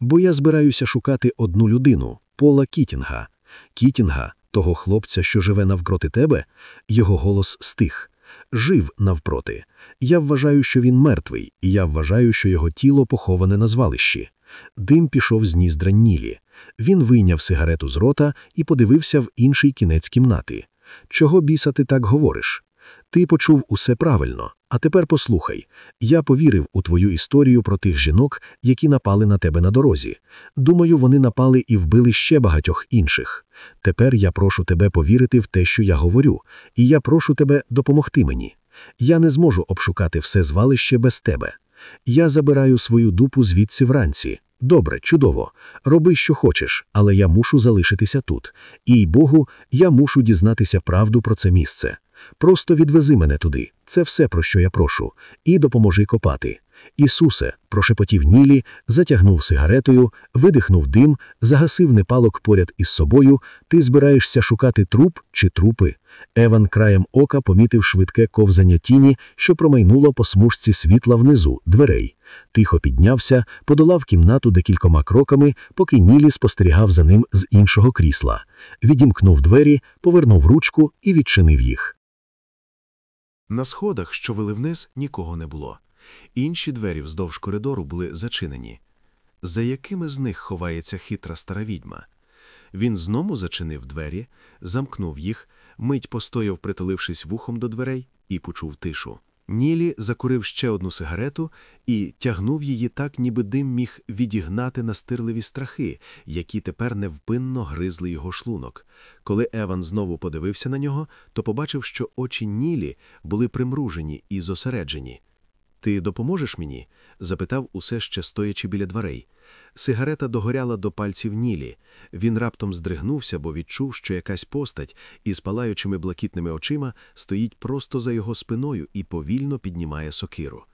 Бо я збираюся шукати одну людину Пола Кітінга. Кітінга, того хлопця, що живе навпроти тебе, його голос стих. Жив навпроти. Я вважаю, що він мертвий, і я вважаю, що його тіло поховане на звалищі. Дим пішов з ніздра Нілі. Він вийняв сигарету з рота і подивився в інший кінець кімнати. Чого біса ти так говориш? Ти почув усе правильно, а тепер послухай. Я повірив у твою історію про тих жінок, які напали на тебе на дорозі. Думаю, вони напали і вбили ще багатьох інших. Тепер я прошу тебе повірити в те, що я говорю, і я прошу тебе допомогти мені. Я не зможу обшукати все звалище без тебе. Я забираю свою дупу звідси вранці. Добре, чудово. Роби, що хочеш, але я мушу залишитися тут. І, Богу, я мушу дізнатися правду про це місце. Просто відвези мене туди, це все, про що я прошу, і допоможи копати. Ісусе, прошепотів Нілі, затягнув сигаретою, видихнув дим, загасив непалок поряд із собою. Ти збираєшся шукати труп чи трупи? Еван краєм ока помітив швидке ковзання тіні, що промайнуло по смужці світла внизу, дверей. Тихо піднявся, подолав кімнату декількома кроками, поки Нілі спостерігав за ним з іншого крісла. Відімкнув двері, повернув ручку і відчинив їх. На сходах, що вели вниз, нікого не було. Інші двері вздовж коридору були зачинені. За якими з них ховається хитра стара відьма? Він знову зачинив двері, замкнув їх, мить постояв, притулившись вухом до дверей, і почув тишу. Нілі закурив ще одну сигарету і тягнув її так, ніби дим міг відігнати настирливі страхи, які тепер невпинно гризли його шлунок. Коли Еван знову подивився на нього, то побачив, що очі Нілі були примружені і зосереджені. Ти допоможеш мені? запитав, усе ще стоячи біля дверей. Сигарета догоряла до пальців Нілі. Він раптом здригнувся, бо відчув, що якась постать із палаючими блакитними очима стоїть просто за його спиною і повільно піднімає сокиру.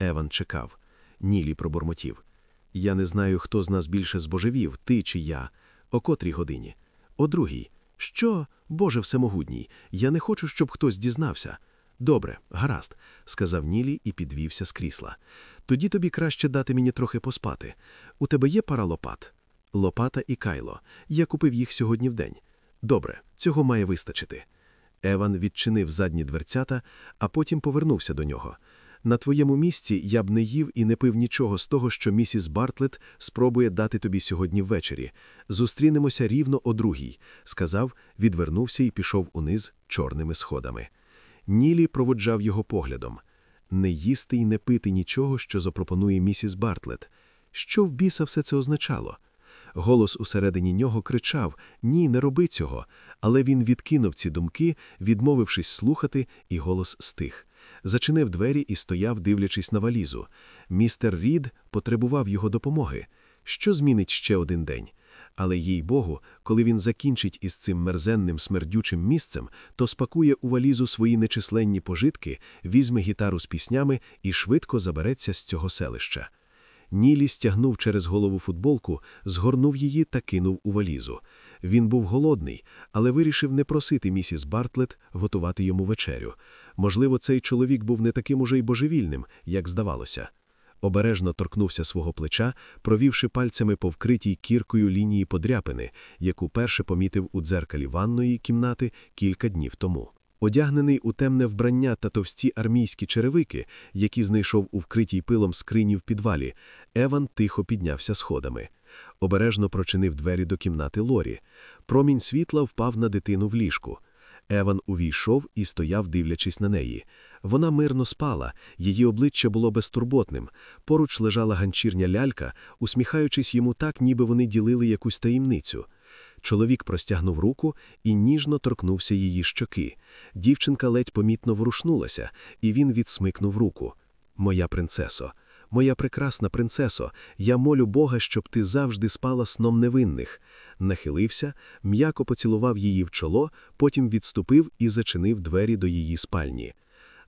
Еван чекав. Нілі пробурмотів. Я не знаю, хто з нас більше збожевів, ти чи я. О котрій годині? О другій. Що, Боже всемогутній, я не хочу, щоб хтось дізнався. Добре, гаразд, сказав Нілі і підвівся з крісла. Тоді тобі краще дати мені трохи поспати. У тебе є пара лопат? Лопата і кайло. Я купив їх сьогодні вдень. Добре, цього має вистачити. Еван відчинив задні дверцята, а потім повернувся до нього. На твоєму місці я б не їв і не пив нічого з того, що місіс Бартлет спробує дати тобі сьогодні ввечері. Зустрінемося рівно о другій, сказав, відвернувся і пішов униз чорними сходами. Нілі проводжав його поглядом. Не їсти й не пити нічого, що запропонує місіс Бартлет. Що в біса все це означало? Голос усередині нього кричав Ні, не роби цього. Але він відкинув ці думки, відмовившись слухати, і голос стих. Зачинив двері і стояв, дивлячись на валізу. Містер Рід потребував його допомоги. Що змінить ще один день? Але їй Богу, коли він закінчить із цим мерзенним смердючим місцем, то спакує у валізу свої нечисленні пожитки, візьме гітару з піснями і швидко забереться з цього селища. Нілі стягнув через голову футболку, згорнув її та кинув у валізу. Він був голодний, але вирішив не просити місіс Бартлет готувати йому вечерю. Можливо, цей чоловік був не таким уже й божевільним, як здавалося. Обережно торкнувся свого плеча, провівши пальцями по вкритій кіркою лінії подряпини, яку перше помітив у дзеркалі ванної кімнати кілька днів тому. Одягнений у темне вбрання та товсті армійські черевики, які знайшов у вкритій пилом скрині в підвалі, Еван тихо піднявся сходами. Обережно прочинив двері до кімнати Лорі. Промінь світла впав на дитину в ліжку. Еван увійшов і стояв, дивлячись на неї. Вона мирно спала, її обличчя було безтурботним. Поруч лежала ганчірня лялька, усміхаючись йому так, ніби вони ділили якусь таємницю. Чоловік простягнув руку і ніжно торкнувся її щоки. Дівчинка ледь помітно ворушнулася, і він відсмикнув руку. Моя принцесо, моя прекрасна принцесо, я молю Бога, щоб ти завжди спала сном невинних. Нахилився, м'яко поцілував її в чоло, потім відступив і зачинив двері до її спальні.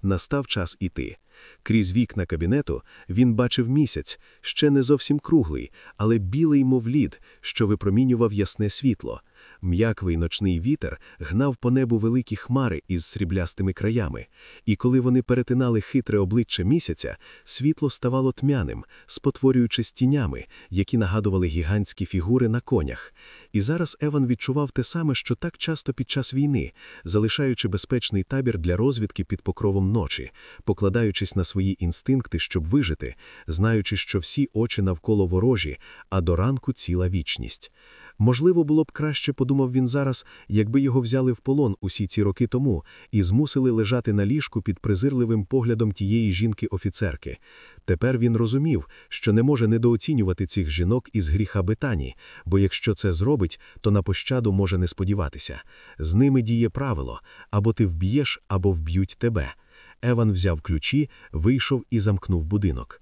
Настав час іти. Крізь вікна кабінету він бачив місяць, ще не зовсім круглий, але білий, мов лід, що випромінював ясне світло. М'яквий ночний вітер гнав по небу великі хмари із сріблястими краями, і коли вони перетинали хитре обличчя місяця, світло ставало тьмяним, спотворюючись тінями, які нагадували гігантські фігури на конях. І зараз Еван відчував те саме, що так часто під час війни, залишаючи безпечний табір для розвідки під покровом ночі, покладаючись на свої інстинкти, щоб вижити, знаючи, що всі очі навколо ворожі, а до ранку ціла вічність. Можливо, було б краще, подумав він зараз, якби його взяли в полон усі ці роки тому і змусили лежати на ліжку під презирливим поглядом тієї жінки-офіцерки. Тепер він розумів, що не може недооцінювати цих жінок із гріха Бетані, бо якщо це зробить, то на пощаду може не сподіватися. З ними діє правило або ти вб'єш, або вб'ють тебе. Еван взяв ключі, вийшов і замкнув будинок.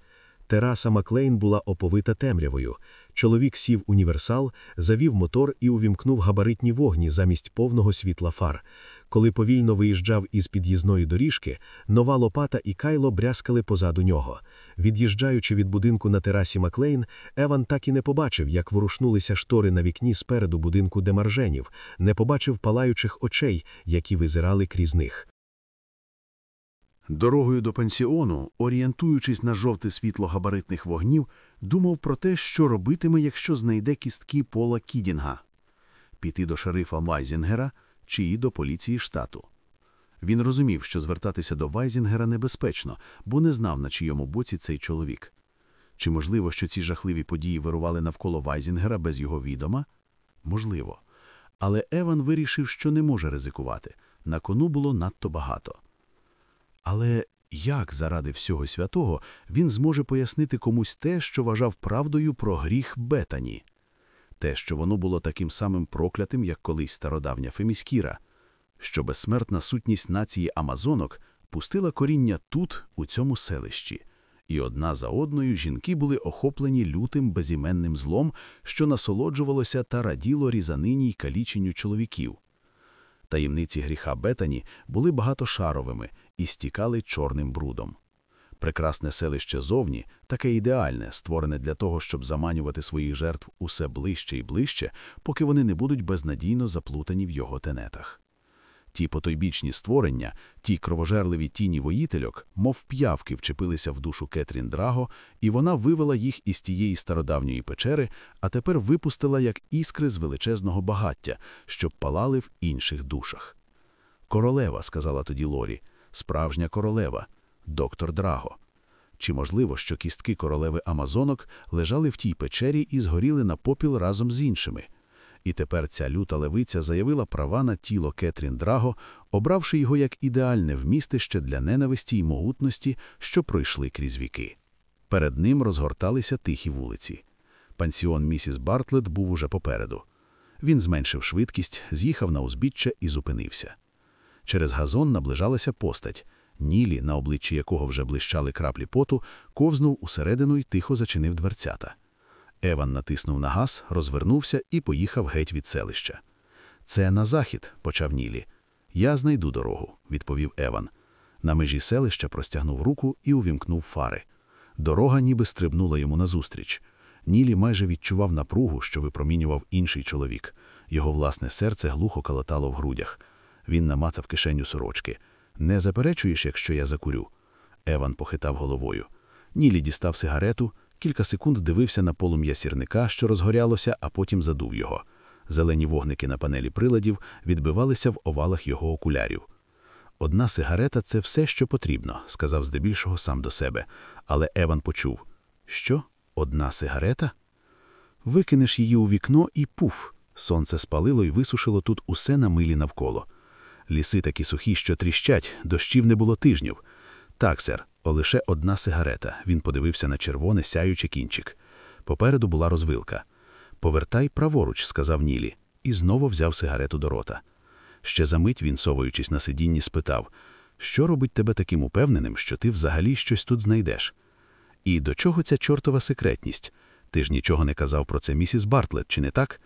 Тераса Маклейн була оповита темрявою. Чоловік сів універсал, завів мотор і увімкнув габаритні вогні замість повного світла фар. Коли повільно виїжджав із під'їзної доріжки, нова лопата і кайло брязкали позаду нього. Від'їжджаючи від будинку на терасі Маклейн, Еван так і не побачив, як ворушнулися штори на вікні спереду будинку демарженів, не побачив палаючих очей, які визирали крізь них. Дорогою до пансіону, орієнтуючись на жовте світло габаритних вогнів, думав про те, що робитиме, якщо знайде кістки Пола Кідінга піти до шерифа Вайзінгера чи до поліції штату. Він розумів, що звертатися до Вайзінгера небезпечно, бо не знав, на чийому боці цей чоловік. Чи можливо, що ці жахливі події вирували навколо Вайзінгера без його відома? Можливо. Але Еван вирішив, що не може ризикувати. На кону було надто багато. Але як заради всього святого він зможе пояснити комусь те, що вважав правдою про гріх Бетані? Те, що воно було таким самим проклятим, як колись стародавня Феміскіра, що безсмертна сутність нації Амазонок пустила коріння тут, у цьому селищі, і одна за одною жінки були охоплені лютим безіменним злом, що насолоджувалося та раділо різанині й каліченню чоловіків. Таємниці гріха Бетані були багатошаровими і стікали чорним брудом. Прекрасне селище зовні, таке ідеальне, створене для того, щоб заманювати своїх жертв усе ближче і ближче, поки вони не будуть безнадійно заплутані в його тенетах. Ті потойбічні створення, ті кровожерливі тіні воїтельок, мов п'явки вчепилися в душу Кетрін Драго, і вона вивела їх із тієї стародавньої печери, а тепер випустила як іскри з величезного багаття, щоб палали в інших душах. Королева, сказала тоді Лорі, справжня королева, доктор Драго. чи можливо, що кістки королеви Амазонок лежали в тій печері і згоріли на попіл разом з іншими. І тепер ця люта левиця заявила права на тіло Кетрін Драго, обравши його як ідеальне вмістище для ненависті й могутності, що пройшли крізь віки. Перед ним розгорталися тихі вулиці. Пансіон місіс Бартлет був уже попереду. Він зменшив швидкість, з'їхав на узбіччя і зупинився. Через газон наближалася постать. Нілі, на обличчі якого вже блищали краплі поту, ковзнув усередину й тихо зачинив дверцята. Еван натиснув на газ, розвернувся і поїхав геть від селища. Це на захід, почав Нілі. Я знайду дорогу, відповів Еван. На межі селища простягнув руку і увімкнув фари. Дорога ніби стрибнула йому назустріч. Нілі майже відчував напругу, що випромінював інший чоловік. Його власне серце глухо калатало в грудях. Він намацав кишеню сорочки. Не заперечуєш, якщо я закурю? Еван похитав головою. Нілі дістав сигарету, кілька секунд дивився на полум'я сірника, що розгорялося, а потім задув його. Зелені вогники на панелі приладів відбивалися в овалах його окулярів. Одна сигарета це все, що потрібно, сказав здебільшого сам до себе. Але Еван почув: Що? Одна сигарета? Викинеш її у вікно і пуф. Сонце спалило і висушило тут усе на милі навколо. Ліси такі сухі, що тріщать, дощів не було тижнів. Так, сер, лише одна сигарета. Він подивився на червоне сяючий кінчик. Попереду була розвилка. Повертай праворуч, сказав Нілі, і знову взяв сигарету до рота. Ще за мить він, совуючись на сидінні, спитав, що робить тебе таким упевненим, що ти взагалі щось тут знайдеш? І до чого ця чортова секретність? Ти ж нічого не казав про це місіс Бартлет, чи не так?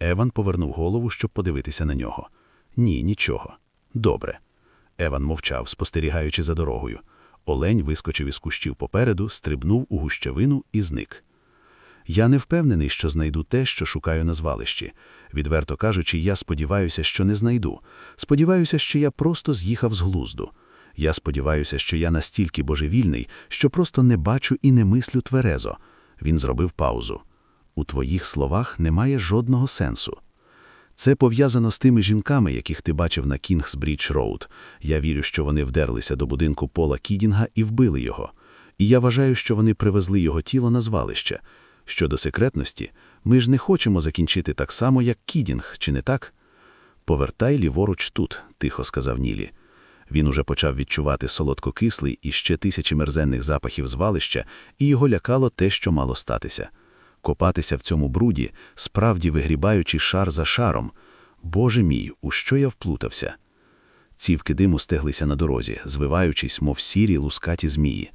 Еван повернув голову, щоб подивитися на нього. Ні, нічого. Добре. Еван мовчав, спостерігаючи за дорогою. Олень вискочив із кущів попереду, стрибнув у гущавину і зник. Я не впевнений, що знайду те, що шукаю на звалищі. Відверто кажучи, я сподіваюся, що не знайду. Сподіваюся, що я просто з'їхав з глузду. Я сподіваюся, що я настільки божевільний, що просто не бачу і не мислю тверезо. Він зробив паузу. У твоїх словах немає жодного сенсу. Це пов'язано з тими жінками, яких ти бачив на Кінгсбрідж Роуд. Я вірю, що вони вдерлися до будинку Пола Кідінга і вбили його. І я вважаю, що вони привезли його тіло на звалище. Щодо секретності, ми ж не хочемо закінчити так само, як Кідінг, чи не так? Повертай ліворуч тут, тихо сказав Нілі. Він уже почав відчувати солодкокислий і ще тисячі мерзенних запахів звалища, і його лякало те, що мало статися. Копатися в цьому бруді, справді вигрібаючи шар за шаром. Боже мій, у що я вплутався? Цівки диму стеглися на дорозі, звиваючись, мов сірі лускаті змії.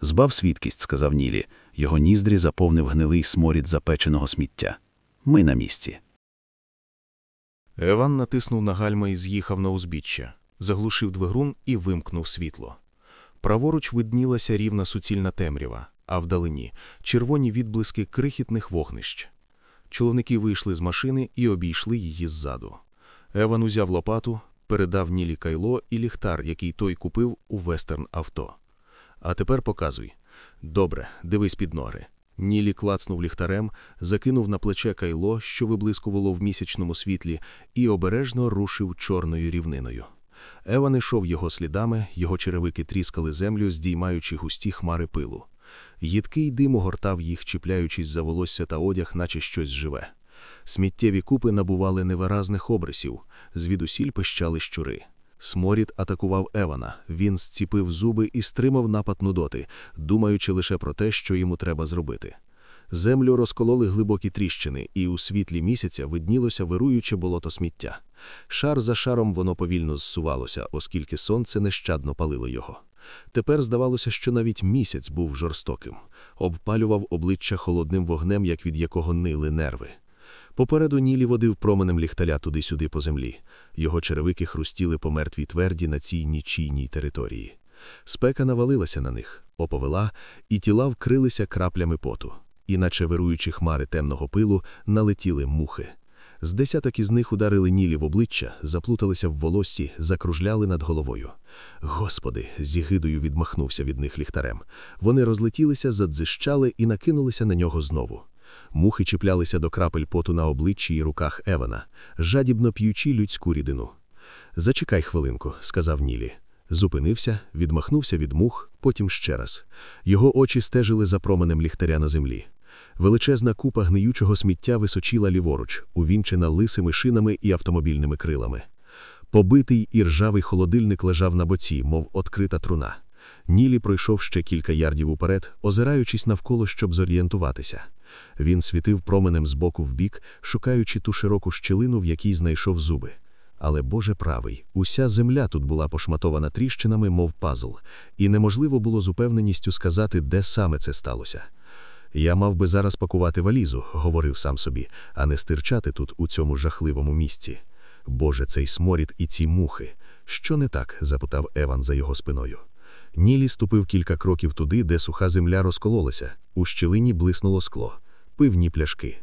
Збав свідкість, сказав Нілі. Його ніздрі заповнив гнилий сморід запеченого сміття. Ми на місці. Еван натиснув на гальма і з'їхав на узбіччя, заглушив двигун і вимкнув світло. Праворуч виднілася рівна суцільна темрява, а вдалині червоні відблиски крихітних вогнищ. Чоловники вийшли з машини і обійшли її ззаду. Еван узяв лопату, передав Нілі кайло і ліхтар, який той купив у вестерн авто. А тепер показуй. Добре, дивись під ноги. Нілі клацнув ліхтарем, закинув на плече кайло, що виблискувало в місячному світлі, і обережно рушив чорною рівниною. Еван ішов його слідами, його черевики тріскали землю, здіймаючи густі хмари пилу. Їдкий дим огортав їх, чіпляючись за волосся та одяг, наче щось живе. Сміттєві купи набували невиразних обрисів, звідусіль пищали щури. Сморід атакував Евана. Він зціпив зуби і стримав напад нудоти, думаючи лише про те, що йому треба зробити. Землю розкололи глибокі тріщини, і у світлі місяця виднілося вируюче болото сміття. Шар за шаром воно повільно зсувалося, оскільки сонце нещадно палило його. Тепер здавалося, що навіть місяць був жорстоким, обпалював обличчя холодним вогнем, як від якого нили нерви. Попереду Нілі водив променем ліхталя туди-сюди по землі. Його черевики хрустіли по мертвій тверді на цій нічийній території. Спека навалилася на них, оповела, і тіла вкрилися краплями поту. Іначе вируючі хмари темного пилу налетіли мухи. З десяток із них ударили Нілі в обличчя, заплуталися в волоссі, закружляли над головою. Господи, зі гидою відмахнувся від них ліхтарем. Вони розлетілися, задзищали і накинулися на нього знову. Мухи чіплялися до крапель поту на обличчі і руках Евана, жадібно п'ючи людську рідину. Зачекай хвилинку, сказав Нілі. Зупинився, відмахнувся від мух, потім ще раз. Його очі стежили за променем ліхтаря на землі. Величезна купа гниючого сміття височила ліворуч, увінчена лисими шинами і автомобільними крилами. Побитий і ржавий холодильник лежав на боці, мов открита труна. Нілі пройшов ще кілька ярдів уперед, озираючись навколо, щоб зорієнтуватися. Він світив променем з боку в бік, шукаючи ту широку щілину, в якій знайшов зуби. Але Боже правий, уся земля тут була пошматована тріщинами, мов пазл, і неможливо було з упевненістю сказати, де саме це сталося. Я мав би зараз пакувати валізу, говорив сам собі, а не стирчати тут у цьому жахливому місці. Боже, цей сморід і ці мухи. Що не так? запитав Еван за його спиною. Нілі ступив кілька кроків туди, де суха земля розкололася. У щілині блиснуло скло, пивні пляшки.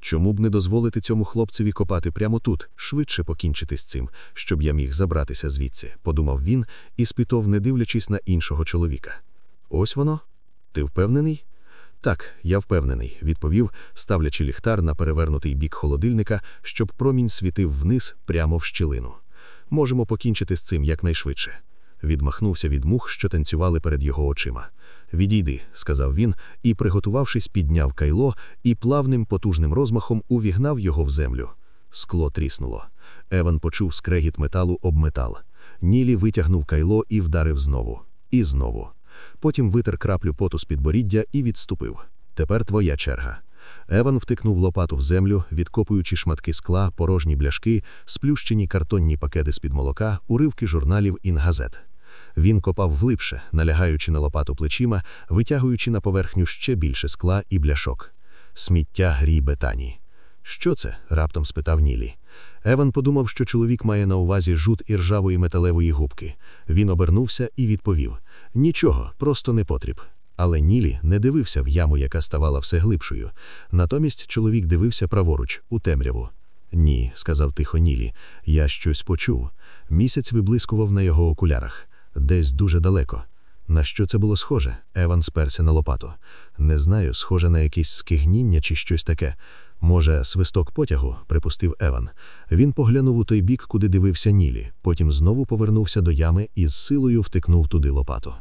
Чому б не дозволити цьому хлопцеві копати прямо тут, швидше покінчити з цим, щоб я міг забратися звідси, подумав він і спитов, не дивлячись на іншого чоловіка. Ось воно? Ти впевнений? Так, я впевнений, відповів, ставлячи ліхтар на перевернутий бік холодильника, щоб промінь світив вниз прямо в щілину. Можемо покінчити з цим якнайшвидше. Відмахнувся від мух, що танцювали перед його очима. Відійди, сказав він, і, приготувавшись, підняв кайло і плавним потужним розмахом увігнав його в землю. Скло тріснуло. Еван почув скрегіт металу об метал. Нілі витягнув кайло і вдарив знову. І знову. Потім витер краплю поту з підборіддя і відступив. Тепер твоя черга. Еван втикнув лопату в землю, відкопуючи шматки скла, порожні бляшки, сплющені картонні пакети з-під молока, уривки журналів інгазет. Він копав глибше, налягаючи на лопату плечима, витягуючи на поверхню ще більше скла і бляшок. Сміття грій Бетані. Що це? раптом спитав Нілі. Еван подумав, що чоловік має на увазі жут іржавої металевої губки. Він обернувся і відповів: Нічого, просто не потріб. Але Нілі не дивився в яму, яка ставала все глибшою. Натомість чоловік дивився праворуч, у темряву. Ні, сказав тихо Нілі, я щось почув. Місяць виблискував на його окулярах. Десь дуже далеко. На що це було схоже? Еван сперся на лопату. Не знаю, схоже на якесь скигніння чи щось таке. Може, свисток потягу, припустив Еван. Він поглянув у той бік, куди дивився Нілі, потім знову повернувся до ями і з силою втикнув туди лопату.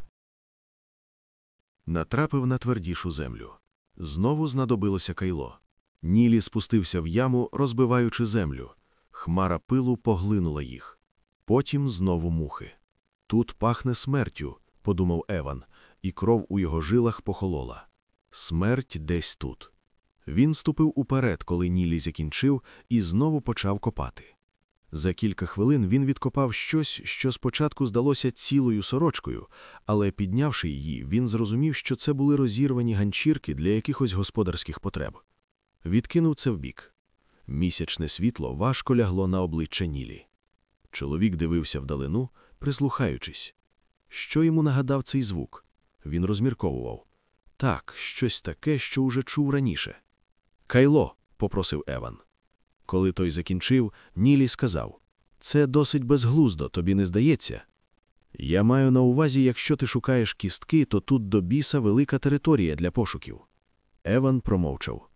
Натрапив на твердішу землю. Знову знадобилося кайло. Нілі спустився в яму, розбиваючи землю. Хмара пилу поглинула їх. Потім знову мухи. Тут пахне смертю, подумав Еван, і кров у його жилах похолола. Смерть десь тут. Він ступив уперед, коли Нілі закінчив, і знову почав копати. За кілька хвилин він відкопав щось, що спочатку здалося цілою сорочкою, але піднявши її, він зрозумів, що це були розірвані ганчірки для якихось господарських потреб. Відкинув це вбік. Місячне світло важко лягло на обличчя Нілі. Чоловік дивився вдалину, прислухаючись. Що йому нагадав цей звук? Він розмірковував. Так, щось таке, що уже чув раніше. Кайло, попросив Еван. Коли той закінчив, Нілі сказав Це досить безглуздо, тобі не здається. Я маю на увазі, якщо ти шукаєш кістки, то тут до біса велика територія для пошуків. Еван промовчав.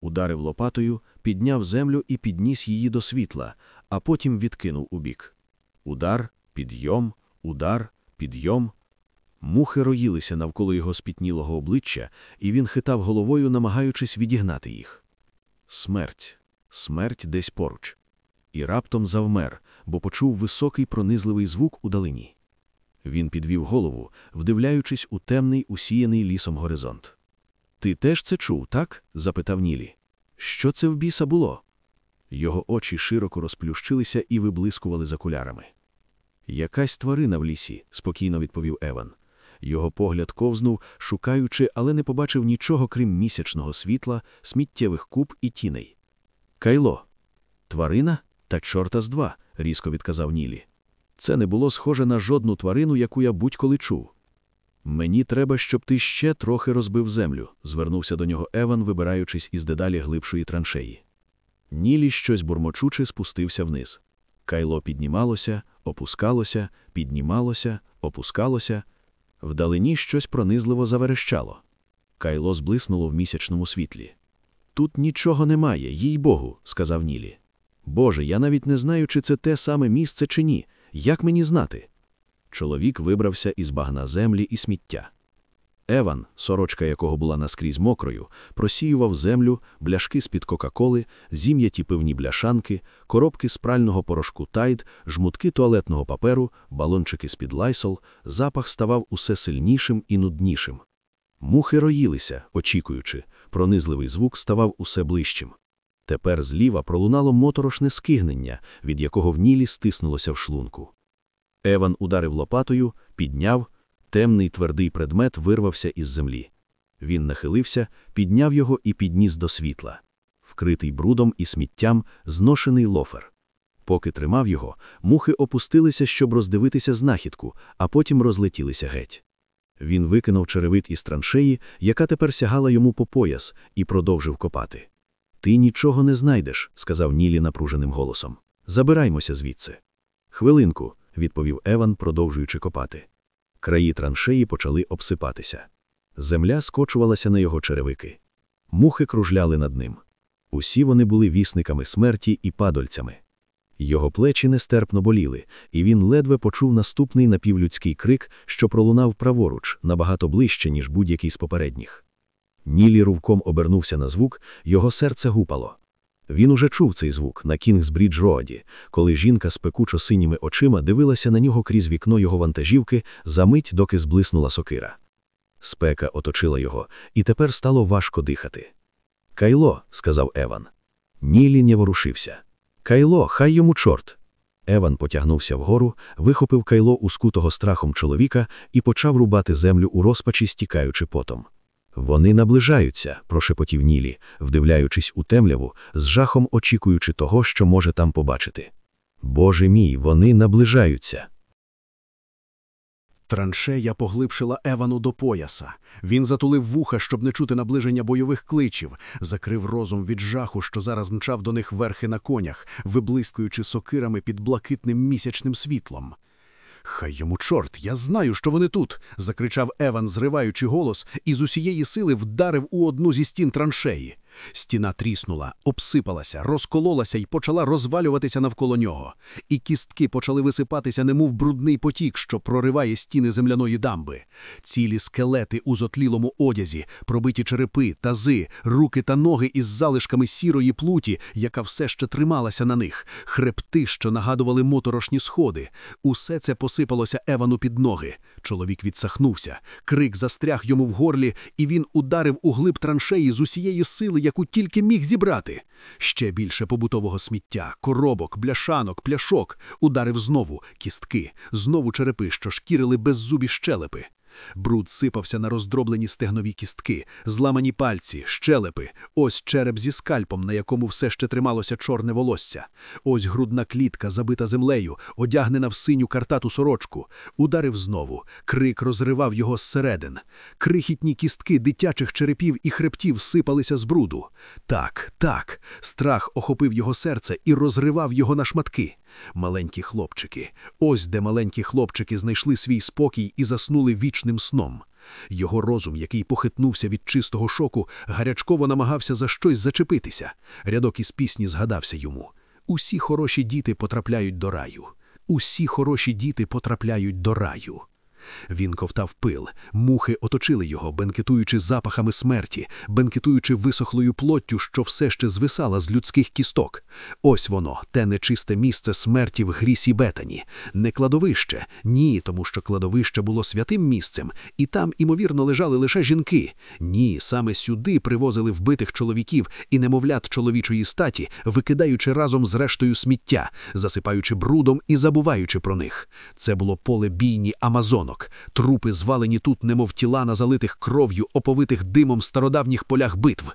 Ударив лопатою, підняв землю і підніс її до світла, а потім відкинув убік. Удар, підйом, удар, підйом. Мухи роїлися навколо його спітнілого обличчя, і він хитав головою, намагаючись відігнати їх. Смерть, смерть десь поруч. І раптом завмер, бо почув високий пронизливий звук у далині. Він підвів голову, вдивляючись у темний, усіяний лісом горизонт. Ти теж це чув, так? запитав Нілі. Що це в біса було? Його очі широко розплющилися і виблискували за кулярами. Якась тварина в лісі, спокійно відповів Еван. Його погляд ковзнув, шукаючи, але не побачив нічого, крім місячного світла, сміттєвих куб і тіней. Кайло. Тварина? Та чорта з два, різко відказав Нілі. Це не було схоже на жодну тварину, яку я будь-коли чув. Мені треба, щоб ти ще трохи розбив землю, звернувся до нього Еван, вибираючись із дедалі глибшої траншеї. Нілі, щось бурмочуче, спустився вниз. Кайло піднімалося, опускалося, піднімалося, опускалося. Вдалині щось пронизливо заверещало. Кайло зблиснуло в місячному світлі. Тут нічого немає, їй богу, сказав Нілі. Боже, я навіть не знаю, чи це те саме місце, чи ні. Як мені знати? Чоловік вибрався із багна землі і сміття. Еван, сорочка якого була наскрізь мокрою, просіював землю, бляшки з-під Кока-Коли, зім'яті пивні бляшанки, коробки з прального порошку Тайд, жмутки туалетного паперу, балончики з-під Лайсол, запах ставав усе сильнішим і нуднішим. Мухи роїлися, очікуючи, пронизливий звук ставав усе ближчим. Тепер зліва пролунало моторошне скигнення, від якого в нілі стиснулося в шлунку. Еван ударив лопатою, підняв, темний твердий предмет вирвався із землі. Він нахилився, підняв його і підніс до світла. Вкритий брудом і сміттям зношений лофер. Поки тримав його, мухи опустилися, щоб роздивитися знахідку, а потім розлетілися геть. Він викинув черевит із траншеї, яка тепер сягала йому по пояс, і продовжив копати. Ти нічого не знайдеш, сказав Нілі напруженим голосом. Забираймося звідси. Хвилинку, відповів Еван, продовжуючи копати. Краї траншеї почали обсипатися. Земля скочувалася на його черевики. Мухи кружляли над ним. Усі вони були вісниками смерті і падольцями. Його плечі нестерпно боліли, і він ледве почув наступний напівлюдський крик, що пролунав праворуч, набагато ближче, ніж будь-який з попередніх. Нілі ривком обернувся на звук, його серце гупало. Він уже чув цей звук на Кінгсбрідж Роаді, коли жінка з пекучо синіми очима дивилася на нього крізь вікно його вантажівки за мить, доки зблиснула сокира. Спека оточила його, і тепер стало важко дихати. Кайло, сказав Еван. Нілі не ворушився. Кайло, хай йому чорт. Еван потягнувся вгору, вихопив кайло у скутого страхом чоловіка і почав рубати землю у розпачі, стікаючи потом. Вони наближаються, прошепотів Нілі, вдивляючись у темряву, з жахом очікуючи того, що може там побачити. Боже мій, вони наближаються. Траншея поглибшила Евану до пояса. Він затулив вуха, щоб не чути наближення бойових кличів, закрив розум від жаху, що зараз мчав до них верхи на конях, виблискуючи сокирами під блакитним місячним світлом. Хай йому чорт, я знаю, що вони тут. закричав Еван, зриваючи голос, і з усієї сили вдарив у одну зі стін траншеї. Стіна тріснула, обсипалася, розкололася і почала розвалюватися навколо нього. І кістки почали висипатися, немов брудний потік, що прориває стіни земляної дамби. Цілі скелети у зотлілому одязі, пробиті черепи, тази, руки та ноги із залишками сірої плуті, яка все ще трималася на них, хребти, що нагадували моторошні сходи. Усе це посипалося Евану під ноги. Чоловік відсахнувся, крик застряг йому в горлі, і він ударив у глиб траншеї з усієї сили, яку тільки міг зібрати. Ще більше побутового сміття, коробок, бляшанок, пляшок. Ударив знову кістки, знову черепи, що шкірили беззубі щелепи. Бруд сипався на роздроблені стегнові кістки, зламані пальці, щелепи, ось череп зі скальпом, на якому все ще трималося чорне волосся, ось грудна клітка, забита землею, одягнена в синю картату сорочку. Ударив знову, крик розривав його зсередин. Крихітні кістки дитячих черепів і хребтів сипалися з бруду. Так, так, страх охопив його серце і розривав його на шматки. Маленькі хлопчики. Ось де маленькі хлопчики знайшли свій спокій і заснули вічним сном. Його розум, який похитнувся від чистого шоку, гарячково намагався за щось зачепитися. Рядок із пісні згадався йому. Усі хороші діти потрапляють до раю. Усі хороші діти потрапляють до раю. Він ковтав пил, мухи оточили його, бенкетуючи запахами смерті, бенкетуючи висохлою плоттю, що все ще звисала з людських кісток. Ось воно, те нечисте місце смерті в грісі Бетані. Не кладовище, ні, тому що кладовище було святим місцем, і там, імовірно, лежали лише жінки. Ні, саме сюди привозили вбитих чоловіків і немовлят чоловічої статі, викидаючи разом з рештою сміття, засипаючи брудом і забуваючи про них. Це було поле бійні Амазонок. Трупи звалені тут, немов тіла на залитих кров'ю, оповитих димом стародавніх полях битв.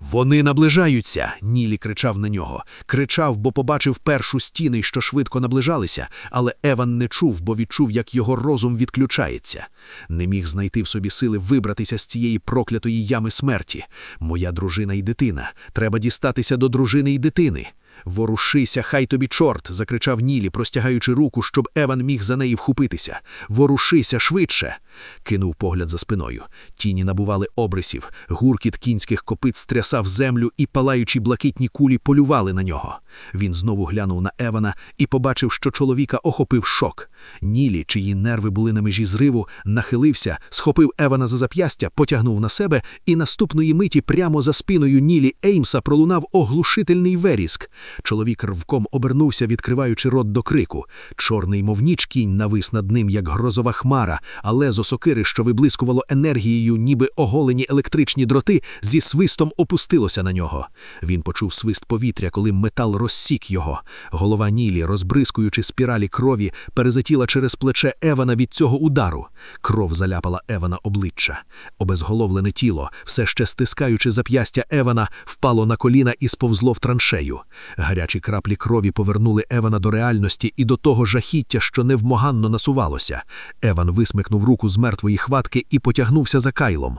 Вони наближаються. Нілі кричав на нього. Кричав, бо побачив першу стіни, що швидко наближалися, але Еван не чув, бо відчув, як його розум відключається. Не міг знайти в собі сили вибратися з цієї проклятої ями смерті. Моя дружина і дитина. Треба дістатися до дружини і дитини. Ворушися, хай тобі чорт. закричав Нілі, простягаючи руку, щоб Еван міг за неї вхопитися. Ворушися швидше. Кинув погляд за спиною. Тіні набували обрисів, гуркіт кінських копит стрясав землю, і палаючі блакитні кулі полювали на нього. Він знову глянув на Евана і побачив, що чоловіка охопив шок. Нілі, чиї нерви були на межі зриву, нахилився, схопив Евана за зап'ястя, потягнув на себе, і наступної миті прямо за спиною Нілі Еймса пролунав оглушительний веріск. Чоловік рвком обернувся, відкриваючи рот до крику. Чорний, мов ніч кінь навис над ним, як грозова хмара, а лезо сокири, що виблискувало енергією, ніби оголені електричні дроти, зі свистом опустилося на нього. Він почув свист повітря, коли метал розсік його. Голова Нілі, розбризкуючи спіралі крові, перезатіла через плече Евана від цього удару. Кров заляпала Евана обличчя. Обезголовлене тіло, все ще стискаючи зап'ястя Евана, впало на коліна і сповзло в траншею. Гарячі краплі крові повернули Евана до реальності і до того жахіття, що невмоганно насувалося. Еван висмикнув руку з мертвої хватки і потягнувся за кайлом.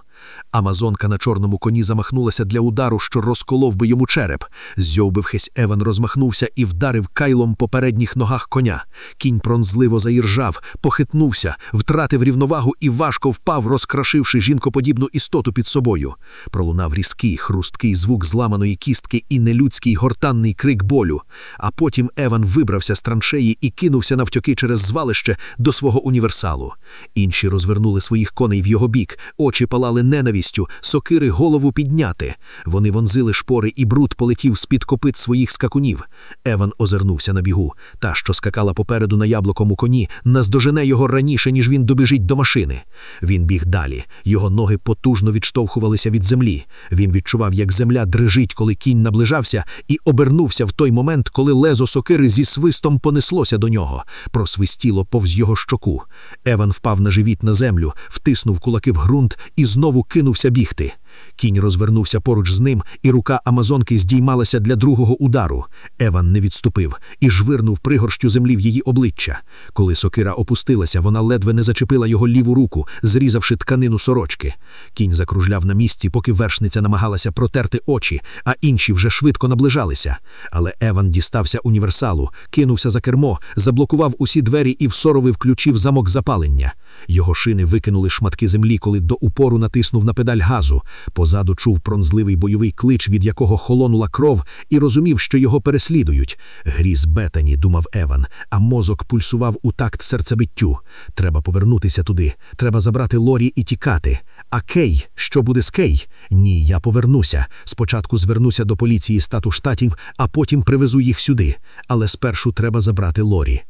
Амазонка на чорному коні замахнулася для удару, що розколов би йому череп. Зьовбивхись Еван розмахнувся і вдарив кайлом по передніх ногах коня. Кінь пронзливо заіржав, похитнувся, втратив рівновагу і важко впав, розкрашивши жінкоподібну істоту під собою. Пролунав різкий, хрусткий звук зламаної кістки і нелюдський гортанний крик болю. А потім Еван вибрався з траншеї і кинувся навтьоки через звалище до свого універсалу. Інші розвернули своїх коней в його бік, очі палали ненавістю, сокири голову підняти. Вони вонзили шпори, і бруд полетів з-під копит своїх скакунів. Еван озирнувся на бігу. Та, що скакала попереду на яблукому коні, наздожене його раніше, ніж він добіжить до машини. Він біг далі. Його ноги потужно відштовхувалися від землі. Він відчував, як земля дрижить, коли кінь наближався, і обернувся в той момент, коли лезо сокири зі свистом понеслося до нього, просвистіло повз його щоку. Еван впав на живіт на землю, втиснув кулаки в ґрунт і знову кинувся бігти. Кінь розвернувся поруч з ним, і рука Амазонки здіймалася для другого удару. Еван не відступив і жвирнув пригорщу землі в її обличчя. Коли сокира опустилася, вона ледве не зачепила його ліву руку, зрізавши тканину сорочки. Кінь закружляв на місці, поки вершниця намагалася протерти очі, а інші вже швидко наближалися. Але Еван дістався універсалу, кинувся за кермо, заблокував усі двері і всоровив ключі в замок запалення. Його шини викинули шматки землі, коли до упору натиснув на педаль газу. Позаду чув пронзливий бойовий клич, від якого холонула кров, і розумів, що його переслідують. Гріз Бетані, думав Еван, а мозок пульсував у такт серцебиттю. Треба повернутися туди, треба забрати Лорі і тікати. А Кей, що буде з Кей? Ні, я повернуся. Спочатку звернуся до поліції стату штатів, а потім привезу їх сюди. Але спершу треба забрати Лорі.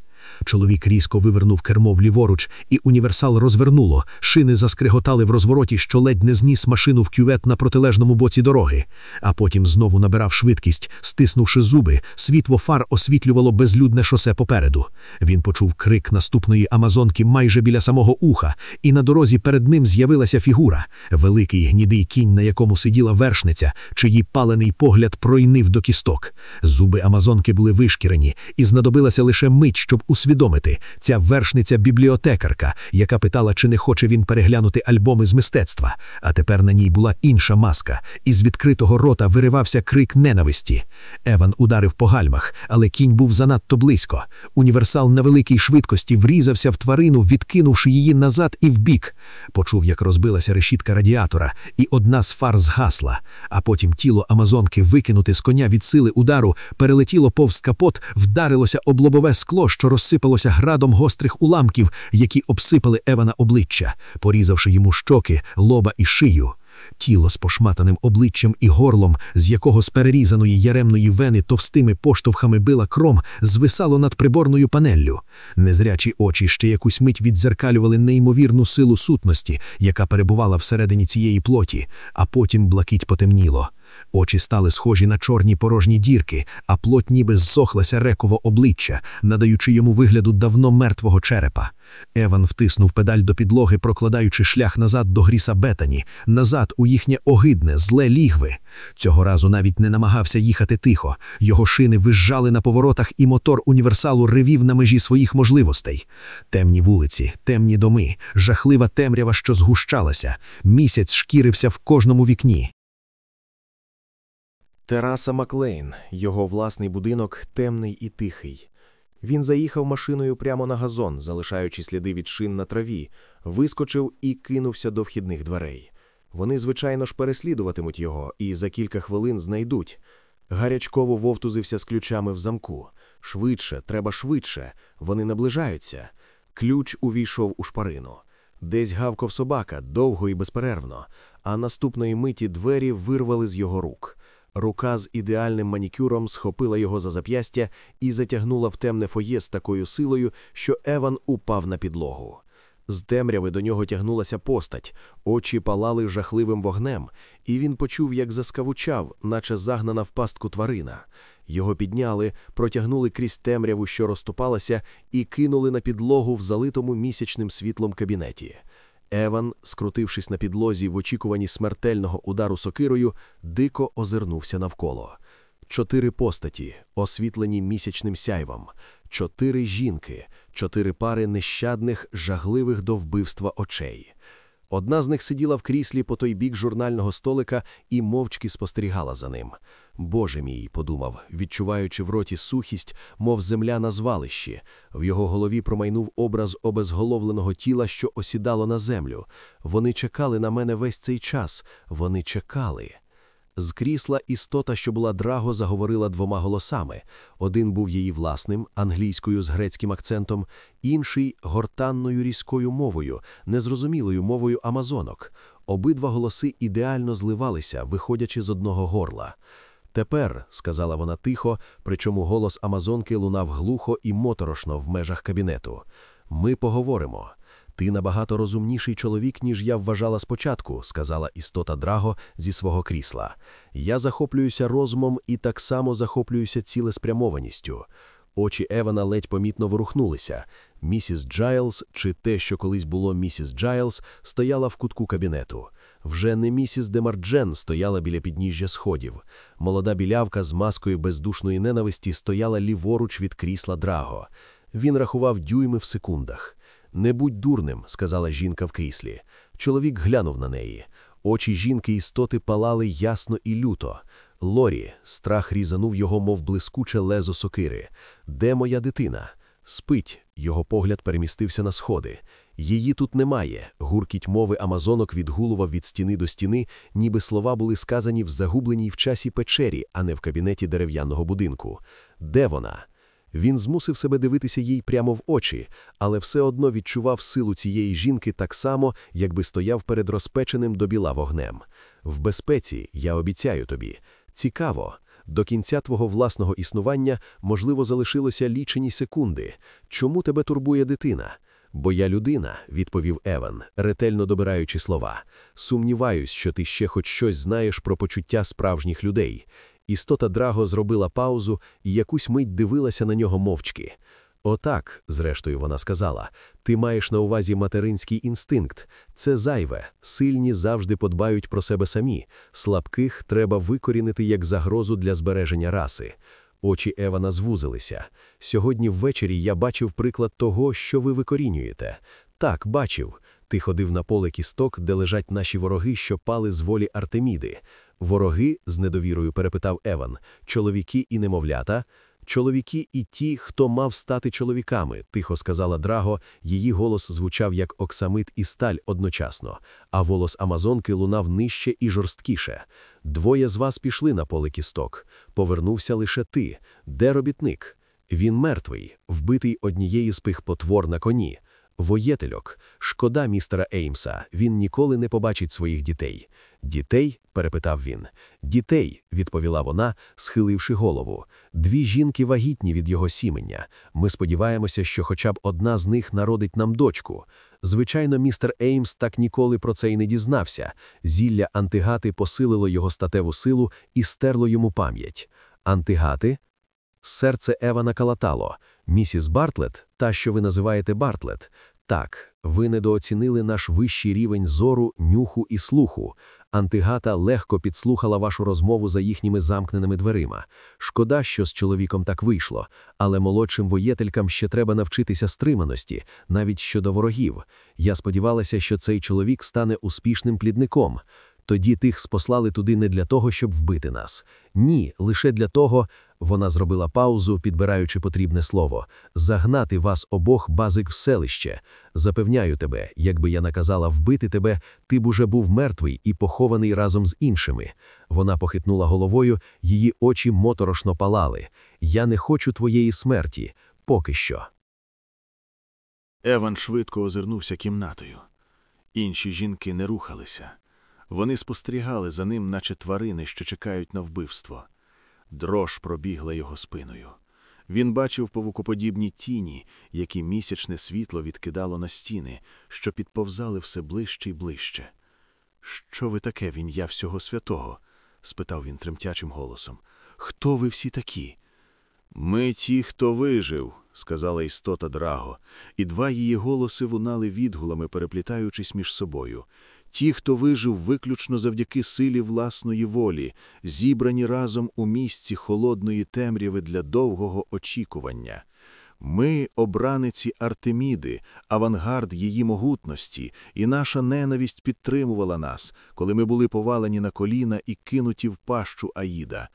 Чоловік різко вивернув кермо вліворуч, і універсал розвернуло. Шини заскриготали в розвороті, що ледь не зніс машину в кювет на протилежному боці дороги. А потім знову набирав швидкість, стиснувши зуби, світло фар освітлювало безлюдне шосе попереду. Він почув крик наступної амазонки майже біля самого уха, і на дорозі перед ним з'явилася фігура великий гнідий кінь, на якому сиділа вершниця, чиї палений погляд пройнив до кісток. Зуби амазонки були вишкірені, і знадобилася лише мить, щоб усвідомити ця вершниця бібліотекарка, яка питала, чи не хоче він переглянути альбоми з мистецтва. А тепер на ній була інша маска, і з відкритого рота виривався крик ненависті. Еван ударив по гальмах, але кінь був занадто близько. Універсал на великій швидкості врізався в тварину, відкинувши її назад і вбік. Почув, як розбилася решітка радіатора, і одна з фар згасла. А потім тіло Амазонки, викинуте з коня від сили удару, перелетіло повз капот, вдарилося об лобове скло, що розсипалося градом гострих уламків, які обсипали Евана обличчя, порізавши йому щоки, лоба і шию. Тіло з пошматаним обличчям і горлом, з якого з перерізаної яремної вени товстими поштовхами била кром, звисало над приборною панеллю. Незрячі очі ще якусь мить віддзеркалювали неймовірну силу сутності, яка перебувала всередині цієї плоті, а потім блакить потемніло. Очі стали схожі на чорні порожні дірки, а плоть ніби зсохлася реково обличчя, надаючи йому вигляду давно мертвого черепа. Еван втиснув педаль до підлоги, прокладаючи шлях назад до гріса Бетані, назад у їхнє огидне, зле лігви. Цього разу навіть не намагався їхати тихо. Його шини визжали на поворотах, і мотор універсалу ревів на межі своїх можливостей. Темні вулиці, темні доми, жахлива темрява, що згущалася. Місяць шкірився в кожному вікні. Тераса Маклейн, його власний будинок темний і тихий. Він заїхав машиною прямо на газон, залишаючи сліди від шин на траві, вискочив і кинувся до вхідних дверей. Вони, звичайно ж, переслідуватимуть його і за кілька хвилин знайдуть. Гарячково вовтузився з ключами в замку. Швидше, треба швидше. Вони наближаються. Ключ увійшов у шпарину. Десь гавкав собака довго і безперервно, а наступної миті двері вирвали з його рук. Рука з ідеальним манікюром схопила його за зап'ястя і затягнула в темне фоє з такою силою, що Еван упав на підлогу. З темряви до нього тягнулася постать, очі палали жахливим вогнем, і він почув, як заскавучав, наче загнана в пастку тварина. Його підняли, протягнули крізь темряву, що розступалася, і кинули на підлогу в залитому місячним світлом кабінеті. Еван, скрутившись на підлозі в очікуванні смертельного удару сокирою, дико озирнувся навколо. Чотири постаті, освітлені місячним сяйвом, чотири жінки, чотири пари нещадних, жагливих до вбивства очей. Одна з них сиділа в кріслі по той бік журнального столика і мовчки спостерігала за ним. Боже мій, подумав, відчуваючи в роті сухість, мов земля на звалищі. В його голові промайнув образ обезголовленого тіла, що осідало на землю. Вони чекали на мене весь цей час. Вони чекали. З крісла істота, що була драго, заговорила двома голосами. Один був її власним, англійською з грецьким акцентом, інший гортанною різкою мовою, незрозумілою мовою амазонок. Обидва голоси ідеально зливалися, виходячи з одного горла. Тепер, сказала вона тихо, причому голос Амазонки лунав глухо і моторошно в межах кабінету. Ми поговоримо. Ти набагато розумніший чоловік, ніж я вважала спочатку, сказала істота Драго зі свого крісла. Я захоплююся розумом і так само захоплююся цілеспрямованістю. Очі Евана ледь помітно ворухнулися. Місіс Джайлз, чи те, що колись було місіс Джайлз, стояла в кутку кабінету. Вже не місіс Демарджен стояла біля підніжжя сходів. Молода білявка з маскою бездушної ненависті стояла ліворуч від крісла Драго. Він рахував дюйми в секундах. Не будь дурним, сказала жінка в кріслі. Чоловік глянув на неї. Очі жінки істоти палали ясно і люто. Лорі, страх різанув його, мов блискуче лезо сокири. Де моя дитина? Спить. Його погляд перемістився на сходи. Її тут немає. Гуркіть мови амазонок відгулував від стіни до стіни, ніби слова були сказані в загубленій в часі печері, а не в кабінеті дерев'яного будинку. Де вона? Він змусив себе дивитися їй прямо в очі, але все одно відчував силу цієї жінки так само, якби стояв перед розпеченим до біла вогнем. В безпеці, я обіцяю тобі. Цікаво. До кінця твого власного існування, можливо, залишилося лічені секунди. Чому тебе турбує дитина? Бо я людина, відповів Еван, ретельно добираючи слова. Сумніваюсь, що ти ще хоч щось знаєш про почуття справжніх людей. Істота Драго зробила паузу і якусь мить дивилася на нього мовчки. Отак, зрештою, вона сказала, ти маєш на увазі материнський інстинкт. Це зайве, сильні завжди подбають про себе самі, слабких треба викорінити як загрозу для збереження раси. Очі Евана звузилися. Сьогодні ввечері я бачив приклад того, що ви викорінюєте. Так, бачив. Ти ходив на поле кісток, де лежать наші вороги, що пали з волі Артеміди. Вороги, з недовірою перепитав Еван, чоловіки і немовлята. Чоловіки і ті, хто мав стати чоловіками, тихо сказала Драго, її голос звучав як оксамит і сталь одночасно, а волос Амазонки лунав нижче і жорсткіше. Двоє з вас пішли на поле кісток. Повернувся лише ти. Де робітник? Він мертвий, вбитий однією з пих потвор на коні. Воєтельок, шкода містера Еймса, він ніколи не побачить своїх дітей. Дітей? перепитав він. Дітей, відповіла вона, схиливши голову. Дві жінки вагітні від його сімення. Ми сподіваємося, що хоча б одна з них народить нам дочку. Звичайно, містер Еймс так ніколи про це й не дізнався. Зілля антигати посилило його статеву силу і стерло йому пам'ять. Антигати? Серце Евана калатало. Місіс Бартлет, та, що ви називаєте Бартлет, так, ви недооцінили наш вищий рівень зору, нюху і слуху. Антигата легко підслухала вашу розмову за їхніми замкненими дверима. Шкода, що з чоловіком так вийшло, але молодшим воєтелькам ще треба навчитися стриманості, навіть щодо ворогів. Я сподівалася, що цей чоловік стане успішним плідником. Тоді тих спослали туди не для того, щоб вбити нас. Ні, лише для того, вона зробила паузу, підбираючи потрібне слово, загнати вас обох базик в селище. Запевняю тебе, якби я наказала вбити тебе, ти б уже був мертвий і похований разом з іншими. Вона похитнула головою, її очі моторошно палали. Я не хочу твоєї смерті, поки що. Еван швидко озирнувся кімнатою. Інші жінки не рухалися. Вони спостерігали за ним, наче тварини, що чекають на вбивство. Дрож пробігла його спиною. Він бачив павукоподібні тіні, які місячне світло відкидало на стіни, що підповзали все ближче й ближче. Що ви таке в ім'я всього святого? спитав він тремтячим голосом. Хто ви всі такі? Ми ті, хто вижив, сказала істота Драго, і два її голоси лунали відгулами, переплітаючись між собою. Ті, хто вижив виключно завдяки силі власної волі, зібрані разом у місці холодної темряви для довгого очікування. Ми обраниці Артеміди, авангард її могутності, і наша ненависть підтримувала нас, коли ми були повалені на коліна і кинуті в пащу Аїда.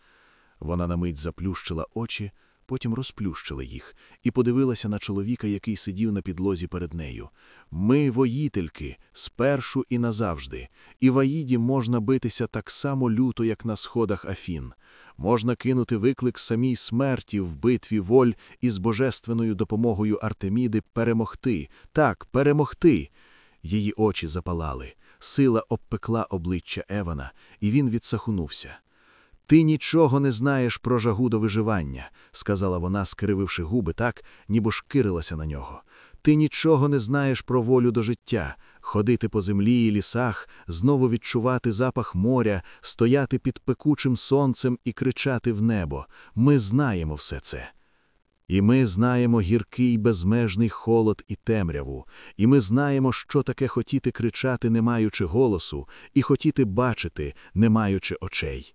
Вона на мить заплющила очі, потім розплющила їх і подивилася на чоловіка, який сидів на підлозі перед нею. Ми воїтельки, спершу і назавжди, і в Аїді можна битися так само люто, як на сходах Афін. Можна кинути виклик самій смерті в битві воль і з божественною допомогою Артеміди перемогти, так, перемогти. Її очі запалали, сила обпекла обличчя Евана, і він відсахнувся. Ти нічого не знаєш про жагу до виживання, сказала вона, скрививши губи так, ніби шкирилася на нього. Ти нічого не знаєш про волю до життя, ходити по землі і лісах, знову відчувати запах моря, стояти під пекучим сонцем і кричати в небо. Ми знаємо все це. І ми знаємо гіркий безмежний холод і темряву, і ми знаємо, що таке хотіти кричати, не маючи голосу, і хотіти бачити, не маючи очей.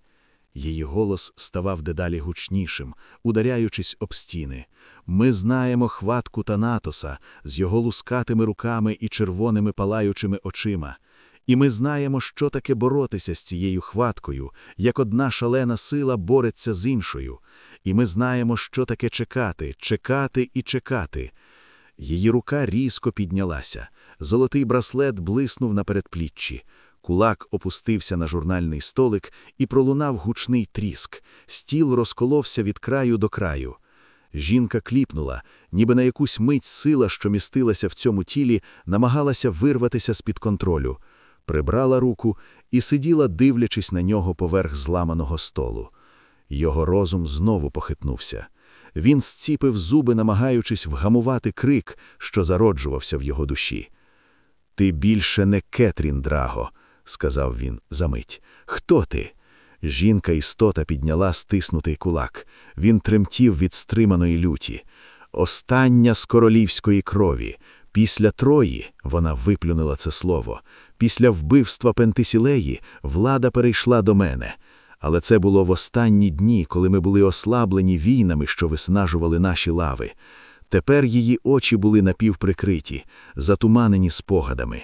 Її голос ставав дедалі гучнішим, ударяючись об стіни. Ми знаємо хватку Танатоса з його лускатими руками і червоними палаючими очима. І ми знаємо, що таке боротися з цією хваткою, як одна шалена сила бореться з іншою. І ми знаємо, що таке чекати, чекати і чекати. Її рука різко піднялася. Золотий браслет блиснув на передпліччі. Кулак опустився на журнальний столик і пролунав гучний тріск. Стіл розколовся від краю до краю. Жінка кліпнула, ніби на якусь мить сила, що містилася в цьому тілі, намагалася вирватися з-під контролю. Прибрала руку і сиділа, дивлячись на нього поверх зламаного столу. Його розум знову похитнувся. Він зціпив зуби, намагаючись вгамувати крик, що зароджувався в його душі. Ти більше не Кетрін Драго сказав він за мить. Хто ти? Жінка істота підняла стиснутий кулак. Він тремтів від стриманої люті. Остання з королівської крові. Після Трої вона виплюнула це слово. Після вбивства Пентисілеї влада перейшла до мене. Але це було в останні дні, коли ми були ослаблені війнами, що виснажували наші лави. Тепер її очі були напівприкриті, затуманені спогадами.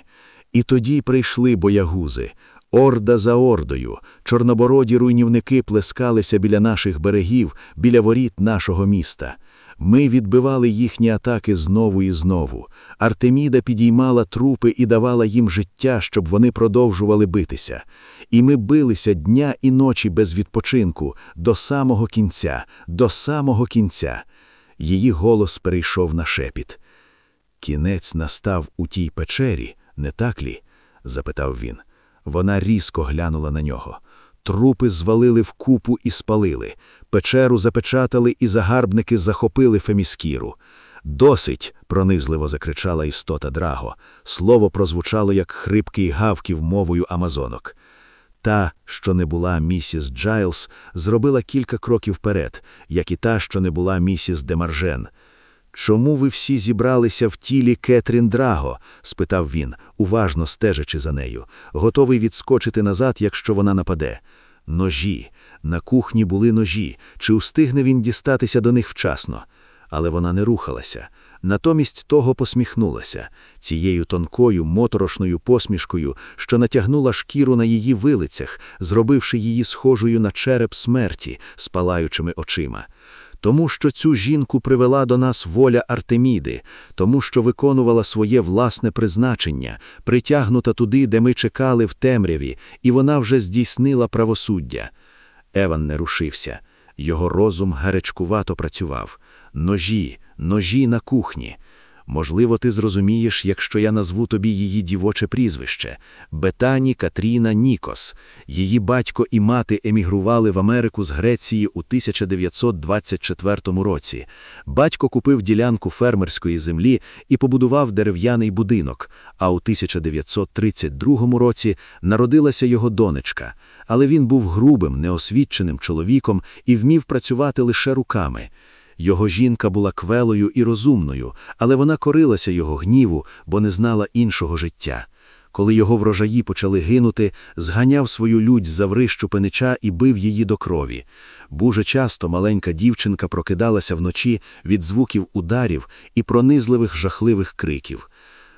І тоді прийшли боягузи, орда за ордою, чорнобороді руйнівники плескалися біля наших берегів, біля воріт нашого міста. Ми відбивали їхні атаки знову і знову. Артеміда підіймала трупи і давала їм життя, щоб вони продовжували битися. І ми билися дня і ночі без відпочинку, до самого кінця, до самого кінця. Її голос перейшов на шепіт. Кінець настав у тій печері. Не так лі? запитав він. Вона різко глянула на нього. Трупи звалили в купу і спалили, печеру запечатали, і загарбники захопили феміскіру. Досить, пронизливо закричала істота Драго. Слово прозвучало, як хрипкий гавкіт мовою амазонок. Та, що не була місіс Джайлс, зробила кілька кроків вперед, як і та, що не була місіс Демаржен. Чому ви всі зібралися в тілі Кетрін Драго? спитав він, уважно стежачи за нею, готовий відскочити назад, якщо вона нападе. Ножі. На кухні були ножі. Чи устигне він дістатися до них вчасно? Але вона не рухалася. Натомість того посміхнулася цією тонкою моторошною посмішкою, що натягнула шкіру на її вилицях, зробивши її схожою на череп смерті з палаючими очима тому що цю жінку привела до нас воля Артеміди, тому що виконувала своє власне призначення, притягнута туди, де ми чекали в темряві, і вона вже здійснила правосуддя. Еван не рушився, його розум гарячкувато працював. Ножі, ножі на кухні. Можливо, ти зрозумієш, якщо я назву тобі її дівоче прізвище Бетані Катріна Нікос. Її батько і мати емігрували в Америку з Греції у 1924 році. Батько купив ділянку фермерської землі і побудував дерев'яний будинок. А у 1932 році народилася його донечка. Але він був грубим, неосвіченим чоловіком і вмів працювати лише руками. Його жінка була квелою і розумною, але вона корилася його гніву, бо не знала іншого життя. Коли його врожаї почали гинути, зганяв свою людь за врищу пенича і бив її до крові. Дуже часто маленька дівчинка прокидалася вночі від звуків ударів і пронизливих жахливих криків.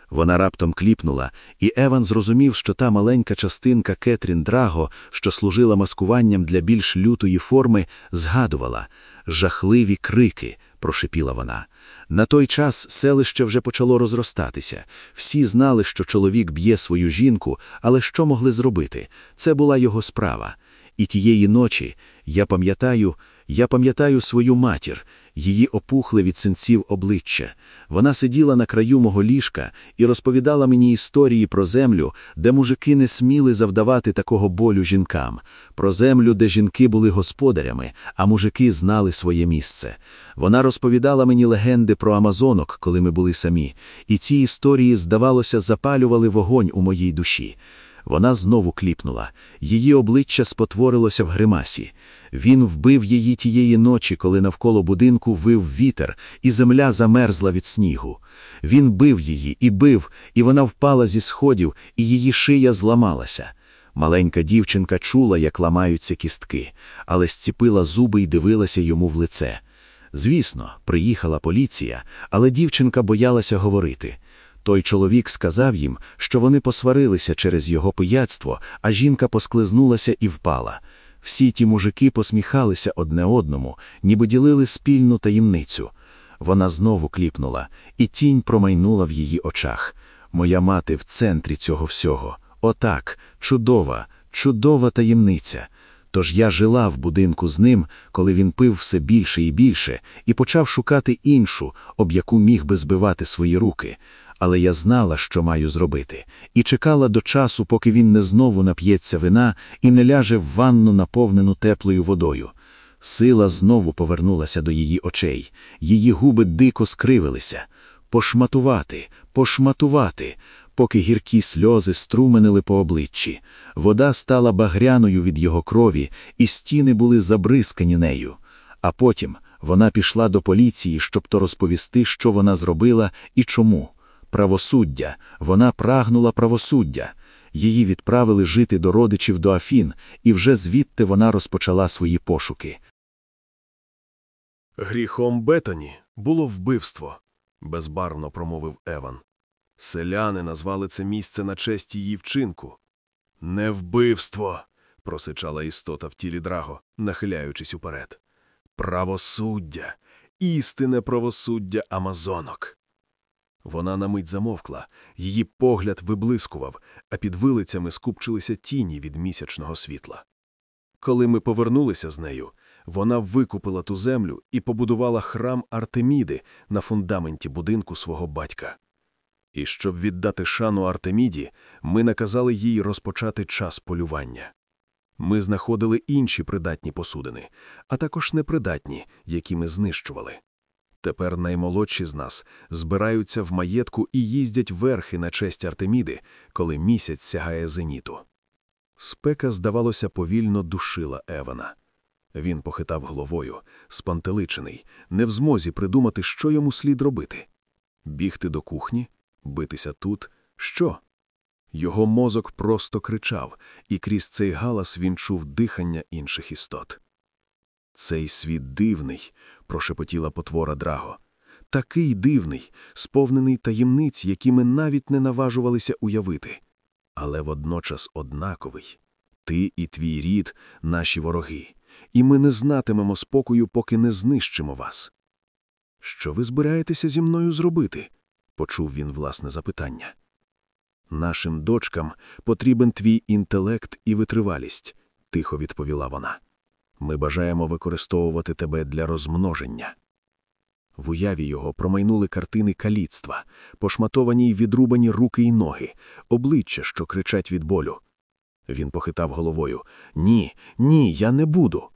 Вона раптом кліпнула, і Еван зрозумів, що та маленька частинка Кетрін Драго, що служила маскуванням для більш лютої форми, згадувала жахливі крики, прошепіла вона. На той час селище вже почало розростатися. Всі знали, що чоловік б'є свою жінку, але що могли зробити? Це була його справа. І тієї ночі я пам'ятаю, я пам'ятаю свою матір, її опухле від синців обличчя. Вона сиділа на краю мого ліжка і розповідала мені історії про землю, де мужики не сміли завдавати такого болю жінкам, про землю, де жінки були господарями, а мужики знали своє місце. Вона розповідала мені легенди про Амазонок, коли ми були самі, і ці історії, здавалося, запалювали вогонь у моїй душі. Вона знову кліпнула. Її обличчя спотворилося в гримасі. Він вбив її тієї ночі, коли навколо будинку вив вітер, і земля замерзла від снігу. Він бив її і бив, і вона впала зі сходів, і її шия зламалася. Маленька дівчинка чула, як ламаються кістки, але зціпила зуби і дивилася йому в лице. Звісно, приїхала поліція, але дівчинка боялася говорити. Той чоловік сказав їм, що вони посварилися через його пияцтво, а жінка посклизнулася і впала. Всі ті мужики посміхалися одне одному, ніби ділили спільну таємницю. Вона знову кліпнула, і тінь промайнула в її очах. Моя мати в центрі цього всього. Отак, чудова, чудова таємниця. Тож я жила в будинку з ним, коли він пив все більше і більше, і почав шукати іншу, об яку міг би збивати свої руки але я знала, що маю зробити, і чекала до часу, поки він не знову нап'ється вина і не ляже в ванну, наповнену теплою водою. Сила знову повернулася до її очей, її губи дико скривилися. Пошматувати, пошматувати, поки гіркі сльози струменили по обличчі. Вода стала багряною від його крові, і стіни були забризкані нею. А потім вона пішла до поліції, щоб то розповісти, що вона зробила і чому. Правосуддя, вона прагнула правосуддя. Її відправили жити до родичів до Афін, і вже звідти вона розпочала свої пошуки. Гріхом Бетані було вбивство, безбарвно промовив Еван. Селяни назвали це місце на честь її вчинку. Не вбивство, просичала істота в тілі Драго, нахиляючись уперед. Правосуддя, істинне правосуддя Амазонок. Вона на мить замовкла, її погляд виблискував, а під вилицями скупчилися тіні від місячного світла. Коли ми повернулися з нею, вона викупила ту землю і побудувала храм Артеміди на фундаменті будинку свого батька. І щоб віддати шану Артеміді, ми наказали їй розпочати час полювання. Ми знаходили інші придатні посудини, а також непридатні, які ми знищували. Тепер наймолодші з нас збираються в маєтку і їздять верхи на честь Артеміди, коли місяць сягає зеніту. Спека, здавалося, повільно душила Евана. Він похитав головою, спантеличений, не в змозі придумати, що йому слід робити бігти до кухні, битися тут, що? Його мозок просто кричав, і крізь цей галас він чув дихання інших істот. Цей світ дивний, прошепотіла потвора Драго. Такий дивний, сповнений таємниць, які ми навіть не наважувалися уявити, але водночас однаковий. Ти і твій рід наші вороги, і ми не знатимемо спокою, поки не знищимо вас. Що ви збираєтеся зі мною зробити? почув він власне запитання. Нашим дочкам потрібен твій інтелект і витривалість, тихо відповіла вона. Ми бажаємо використовувати тебе для розмноження. В уяві його промайнули картини каліцтва, пошматовані й відрубані руки й ноги, обличчя, що кричать від болю. Він похитав головою Ні, ні, я не буду.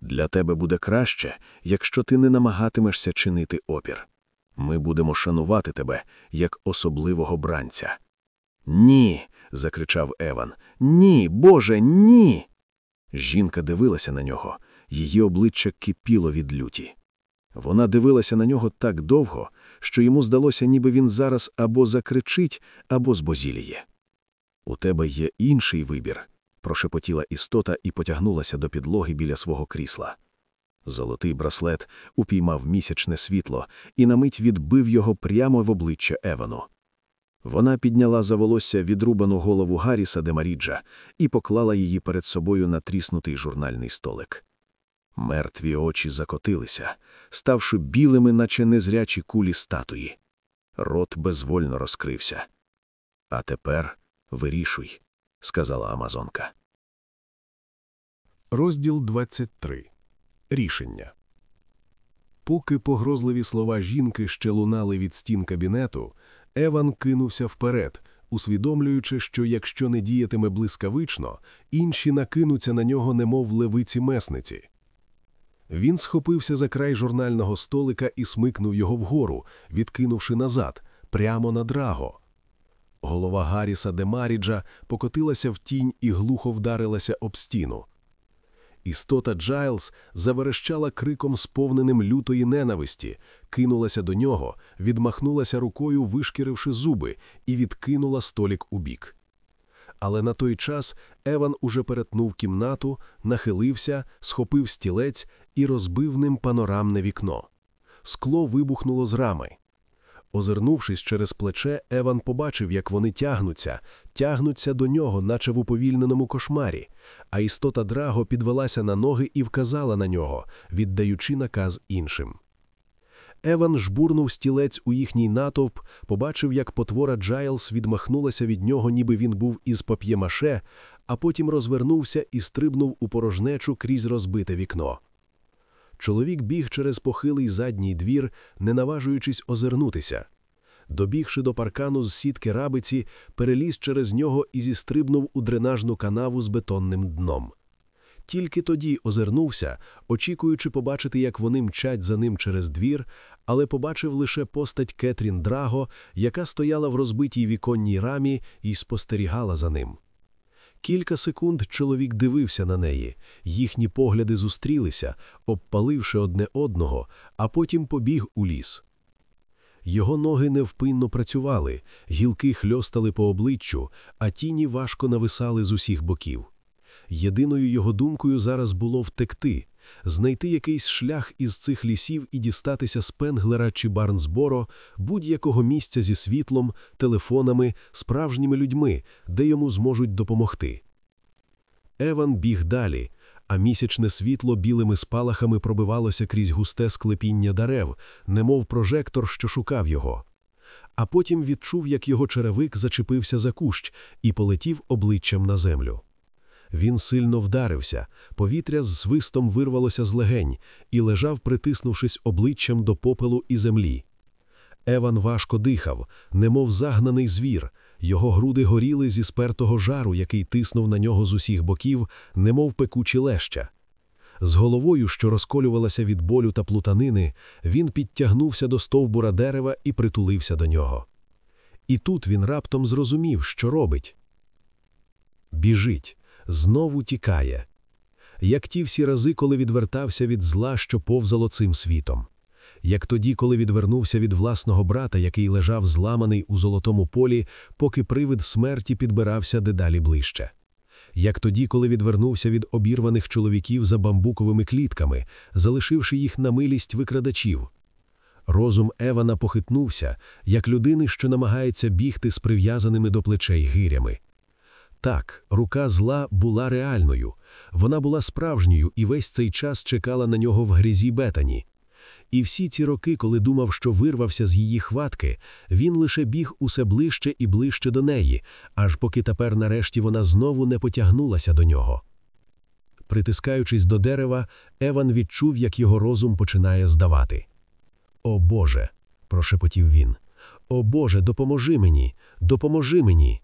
Для тебе буде краще, якщо ти не намагатимешся чинити опір. Ми будемо шанувати тебе як особливого бранця. Ні. закричав Еван. Ні, Боже, ні. Жінка дивилася на нього, її обличчя кипіло від люті. Вона дивилася на нього так довго, що йому здалося, ніби він зараз або закричить, або збозіліє. У тебе є інший вибір, прошепотіла істота і потягнулася до підлоги біля свого крісла. Золотий браслет упіймав місячне світло і на мить відбив його прямо в обличчя Евану. Вона підняла за волосся відрубану голову Гарріса Демаріджа і поклала її перед собою на тріснутий журнальний столик. Мертві очі закотилися, ставши білими, наче незрячі кулі статуї. Рот безвольно розкрився. А тепер вирішуй, сказала Амазонка. Розділ 23. Рішення. Поки погрозливі слова жінки ще лунали від стін кабінету, Еван кинувся вперед, усвідомлюючи, що якщо не діятиме блискавично, інші накинуться на нього, немов левиці месниці. Він схопився за край журнального столика і смикнув його вгору, відкинувши назад, прямо на драго. Голова Гарріса Демаріджа покотилася в тінь і глухо вдарилася об стіну. Істота Джайлз заверещала криком, сповненим лютої ненависті, кинулася до нього, відмахнулася рукою, вишкіривши зуби, і відкинула столік убік. Але на той час Еван уже перетнув кімнату, нахилився, схопив стілець і розбив ним панорамне вікно. Скло вибухнуло з рами. Озирнувшись через плече, Еван побачив, як вони тягнуться, тягнуться до нього, наче в уповільненому кошмарі, а істота Драго підвелася на ноги і вказала на нього, віддаючи наказ іншим. Еван жбурнув стілець у їхній натовп, побачив, як потвора Джайлс відмахнулася від нього, ніби він був із пап'ємаше, а потім розвернувся і стрибнув у порожнечу крізь розбите вікно. Чоловік біг через похилий задній двір, не наважуючись озирнутися. Добігши до паркану з сітки рабиці, переліз через нього і зістрибнув у дренажну канаву з бетонним дном. Тільки тоді озирнувся, очікуючи побачити, як вони мчать за ним через двір, але побачив лише постать Кетрін Драго, яка стояла в розбитій віконній рамі і спостерігала за ним. Кілька секунд чоловік дивився на неї, їхні погляди зустрілися, обпаливши одне одного, а потім побіг у ліс. Його ноги невпинно працювали, гілки хльостали по обличчю, а тіні важко нависали з усіх боків. Єдиною його думкою зараз було втекти, знайти якийсь шлях із цих лісів і дістатися Спенглера чи Барнсборо, будь-якого місця зі світлом, телефонами, справжніми людьми, де йому зможуть допомогти. Еван біг далі, а місячне світло білими спалахами пробивалося крізь густе склепіння дерев, немов прожектор, що шукав його. А потім відчув, як його черевик зачепився за кущ і полетів обличчям на землю. Він сильно вдарився, повітря з свистом вирвалося з легень і лежав, притиснувшись обличчям до попелу і землі. Еван важко дихав, немов загнаний звір, його груди горіли зі спертого жару, який тиснув на нього з усіх боків, немов пекучі леща. З головою, що розколювалася від болю та плутанини, він підтягнувся до стовбура дерева і притулився до нього. І тут він раптом зрозумів, що робить. Біжить знову тікає, як ті всі рази, коли відвертався від зла, що повзало цим світом, як тоді, коли відвернувся від власного брата, який лежав зламаний у золотому полі, поки привид смерті підбирався дедалі ближче. Як тоді, коли відвернувся від обірваних чоловіків за бамбуковими клітками, залишивши їх на милість викрадачів. Розум Евана похитнувся, як людини, що намагається бігти з прив'язаними до плечей гирями. Так, рука зла була реальною, вона була справжньою і весь цей час чекала на нього в грізі бетані. І всі ці роки, коли думав, що вирвався з її хватки, він лише біг усе ближче і ближче до неї, аж поки тепер нарешті вона знову не потягнулася до нього. Притискаючись до дерева, Еван відчув, як його розум починає здавати. О Боже, прошепотів він. О Боже, допоможи мені, допоможи мені.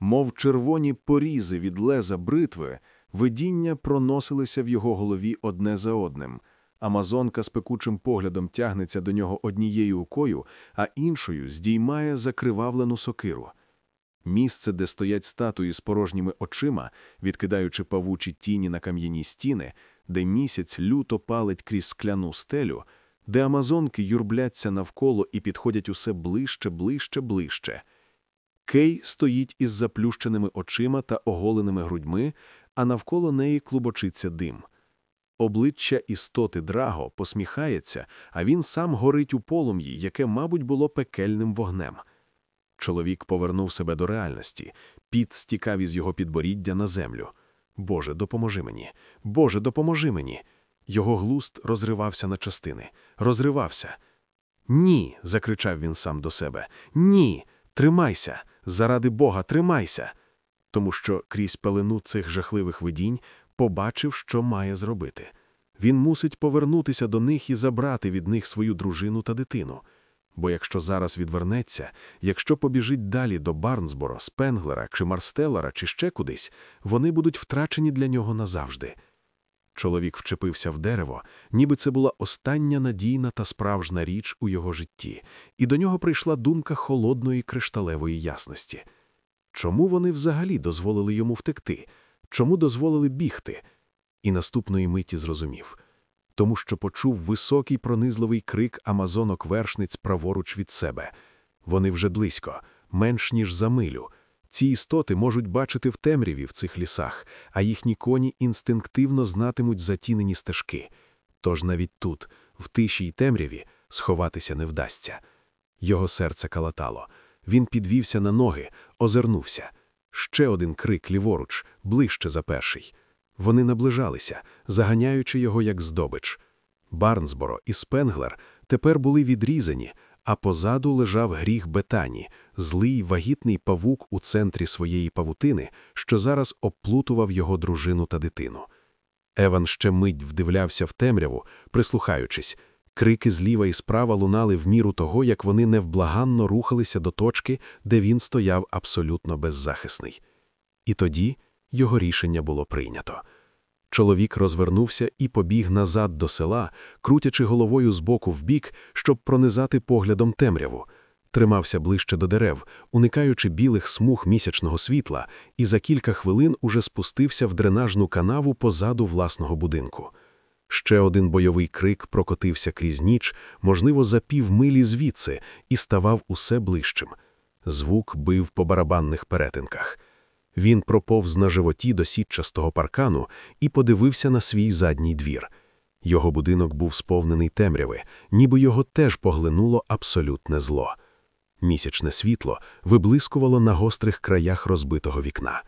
Мов червоні порізи від леза бритви, видіння проносилися в його голові одне за одним. Амазонка з пекучим поглядом тягнеться до нього однією рукою, а іншою здіймає закривавлену сокиру. Місце, де стоять статуї з порожніми очима, відкидаючи павучі тіні на кам'яні стіни, де місяць люто палить крізь скляну стелю, де амазонки юрбляться навколо і підходять усе ближче, ближче, ближче. Кей стоїть із заплющеними очима та оголеними грудьми, а навколо неї клубочиться дим. Обличчя істоти Драго посміхається, а він сам горить у полум'ї, яке, мабуть, було пекельним вогнем. Чоловік повернув себе до реальності, піт стікав із його підборіддя на землю. Боже, допоможи мені! Боже, допоможи мені! Його глуст розривався на частини. Розривався. Ні. закричав він сам до себе. Ні. Тримайся! Заради Бога, тримайся! Тому що крізь пелену цих жахливих видінь побачив, що має зробити. Він мусить повернутися до них і забрати від них свою дружину та дитину. Бо якщо зараз відвернеться, якщо побіжить далі до Барнсборо, Спенглера чи Марстеллера чи ще кудись, вони будуть втрачені для нього назавжди. Чоловік вчепився в дерево, ніби це була остання надійна та справжня річ у його житті, і до нього прийшла думка холодної кришталевої ясності. Чому вони взагалі дозволили йому втекти? Чому дозволили бігти? І наступної миті зрозумів тому що почув високий пронизливий крик амазонок-вершниць праворуч від себе. Вони вже близько, менш ніж за милю. Ці істоти можуть бачити в темряві в цих лісах, а їхні коні інстинктивно знатимуть затінені стежки. Тож навіть тут, в тиші й темряві, сховатися не вдасться. Його серце калатало. Він підвівся на ноги, озирнувся. Ще один крик ліворуч, ближче за перший. Вони наближалися, заганяючи його як здобич. Барнсборо і Спенглер тепер були відрізані, а позаду лежав гріх Бетані, злий вагітний павук у центрі своєї павутини, що зараз обплутував його дружину та дитину. Еван ще мить вдивлявся в темряву, прислухаючись. Крики зліва і справа лунали в міру того, як вони невблаганно рухалися до точки, де він стояв абсолютно беззахисний. І тоді його рішення було прийнято. Чоловік розвернувся і побіг назад до села, крутячи головою з боку в бік, щоб пронизати поглядом темряву. Тримався ближче до дерев, уникаючи білих смуг місячного світла, і за кілька хвилин уже спустився в дренажну канаву позаду власного будинку. Ще один бойовий крик прокотився крізь ніч, можливо, за півмилі звідси, і ставав усе ближчим. Звук бив по барабанних перетинках. Він проповз на животі до сітчастого паркану і подивився на свій задній двір. Його будинок був сповнений темряви, ніби його теж поглинуло абсолютне зло. Місячне світло виблискувало на гострих краях розбитого вікна.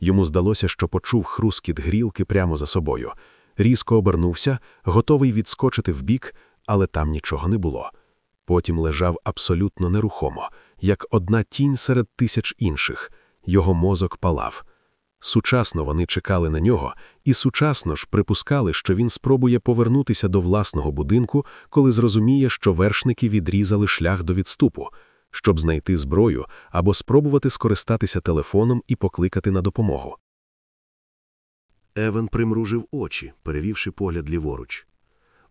Йому здалося, що почув хрускіт грілки прямо за собою. Різко обернувся, готовий відскочити вбік, але там нічого не було. Потім лежав абсолютно нерухомо, як одна тінь серед тисяч інших його мозок палав. Сучасно вони чекали на нього, і сучасно ж припускали, що він спробує повернутися до власного будинку, коли зрозуміє, що вершники відрізали шлях до відступу, щоб знайти зброю або спробувати скористатися телефоном і покликати на допомогу. Евен примружив очі, перевівши погляд ліворуч.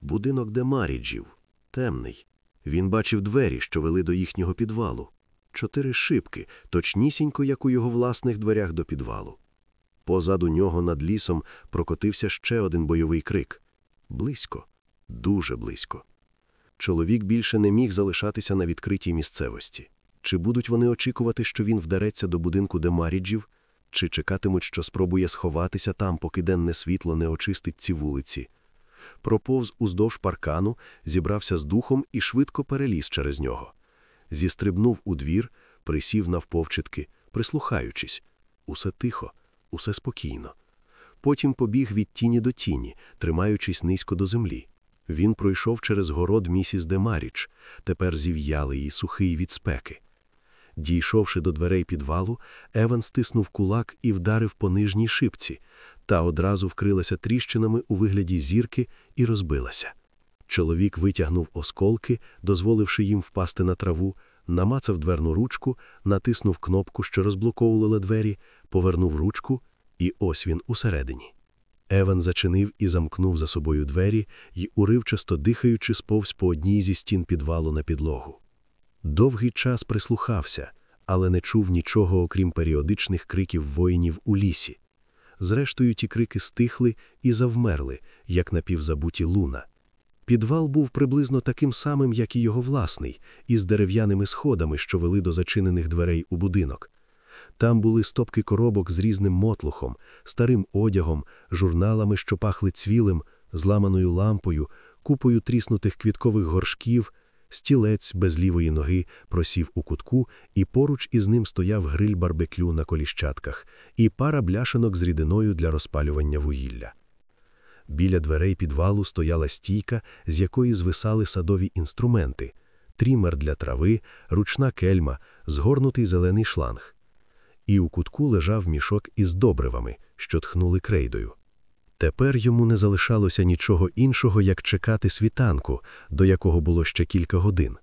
Будинок Демаріджів, темний. Він бачив двері, що вели до їхнього підвалу чотири шибки, точнісінько, як у його власних дверях до підвалу. Позаду нього над лісом прокотився ще один бойовий крик близько, дуже близько. Чоловік більше не міг залишатися на відкритій місцевості. Чи будуть вони очікувати, що він вдареться до будинку Демаріджів, чи чекатимуть, що спробує сховатися там, поки денне світло не очистить ці вулиці? Проповз уздовж паркану, зібрався з духом і швидко переліз через нього зістрибнув у двір, присів навповчитки, прислухаючись. Усе тихо, усе спокійно. Потім побіг від тіні до тіні, тримаючись низько до землі. Він пройшов через город місіс Демаріч, тепер зів'ялий і сухий від спеки. Дійшовши до дверей підвалу, Еван стиснув кулак і вдарив по нижній шипці, та одразу вкрилася тріщинами у вигляді зірки і розбилася. Чоловік витягнув осколки, дозволивши їм впасти на траву, намацав дверну ручку, натиснув кнопку, що розблоковувала двері, повернув ручку, і ось він усередині. Еван зачинив і замкнув за собою двері й, уривчасто дихаючи, сповз по одній зі стін підвалу на підлогу. Довгий час прислухався, але не чув нічого, окрім періодичних криків воїнів у лісі. Зрештою, ті крики стихли і завмерли, як напівзабуті луна. Підвал був приблизно таким самим, як і його власний, із дерев'яними сходами, що вели до зачинених дверей у будинок. Там були стопки коробок з різним мотлухом, старим одягом, журналами, що пахли цвілим, зламаною лампою, купою тріснутих квіткових горшків, стілець без лівої ноги просів у кутку, і поруч із ним стояв гриль барбекю на коліщатках, і пара бляшанок з рідиною для розпалювання вугілля. Біля дверей підвалу стояла стійка, з якої звисали садові інструменти, трімер для трави, ручна кельма, згорнутий зелений шланг. І у кутку лежав мішок із добривами, що тхнули крейдою. Тепер йому не залишалося нічого іншого, як чекати світанку, до якого було ще кілька годин.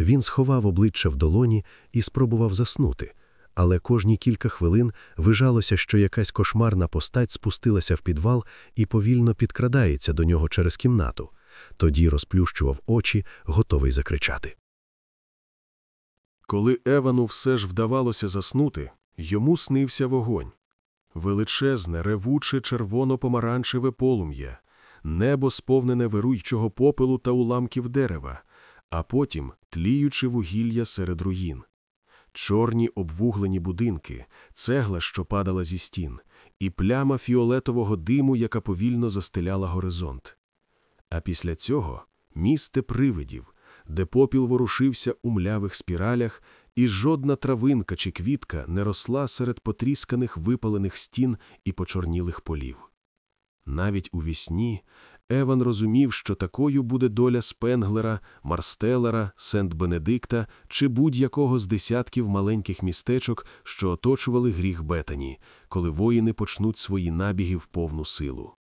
Він сховав обличчя в долоні і спробував заснути, але кожні кілька хвилин вижалося, що якась кошмарна постать спустилася в підвал і повільно підкрадається до нього через кімнату. Тоді розплющував очі, готовий закричати. Коли Евану все ж вдавалося заснути, йому снився вогонь. Величезне, ревуче, червоно-помаранчеве полум'я, небо сповнене вируючого попелу та уламків дерева, а потім тліючи вугілля серед руїн. Чорні обвуглені будинки, цегла, що падала зі стін, і пляма фіолетового диму, яка повільно застеляла горизонт. А після цього місте привидів, де попіл ворушився у млявих спіралях, і жодна травинка чи квітка не росла серед потрісканих випалених стін і почорнілих полів. Навіть у вісні Еван розумів, що такою буде доля Спенглера, Марстелера, Сент-Бенедикта чи будь-якого з десятків маленьких містечок, що оточували гріх Бетані, коли воїни почнуть свої набіги в повну силу.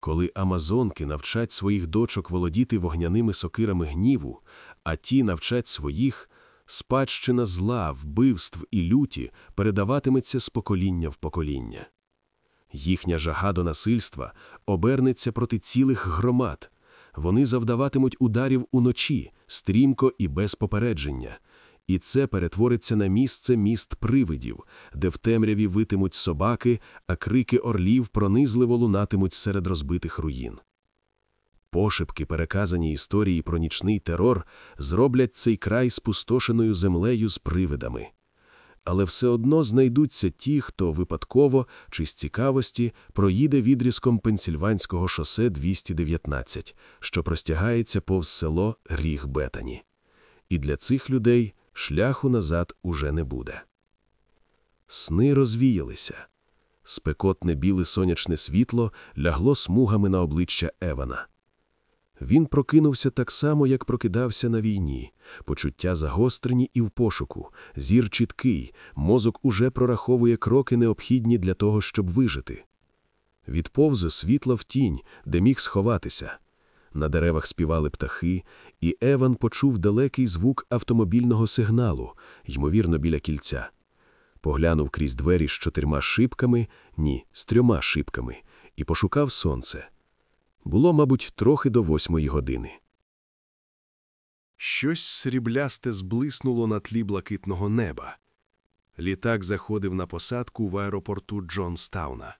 Коли амазонки навчать своїх дочок володіти вогняними сокирами гніву, а ті навчать своїх, спадщина зла, вбивств і люті передаватиметься з покоління в покоління. Їхня жага до насильства обернеться проти цілих громад. Вони завдаватимуть ударів уночі, стрімко і без попередження. І це перетвориться на місце міст привидів, де в темряві витимуть собаки, а крики орлів пронизливо лунатимуть серед розбитих руїн. Пошепки, переказані історії про нічний терор, зроблять цей край спустошеною землею з привидами. Але все одно знайдуться ті, хто випадково чи з цікавості проїде відрізком Пенсільванського шосе 219, що простягається повз село Ріг Бетані. І для цих людей шляху назад уже не буде. Сни розвіялися. Спекотне біле сонячне світло лягло смугами на обличчя Евана. Він прокинувся так само, як прокидався на війні, почуття загострені і в пошуку, зір чіткий, мозок уже прораховує кроки, необхідні для того, щоб вижити. Відповзе світло в тінь, де міг сховатися. На деревах співали птахи, і Еван почув далекий звук автомобільного сигналу, ймовірно, біля кільця. Поглянув крізь двері з чотирма шибками, ні, з трьома шибками, і пошукав сонце. Було, мабуть, трохи до восьмої години. Щось сріблясте зблиснуло на тлі блакитного неба. Літак заходив на посадку в аеропорту Джонстауна.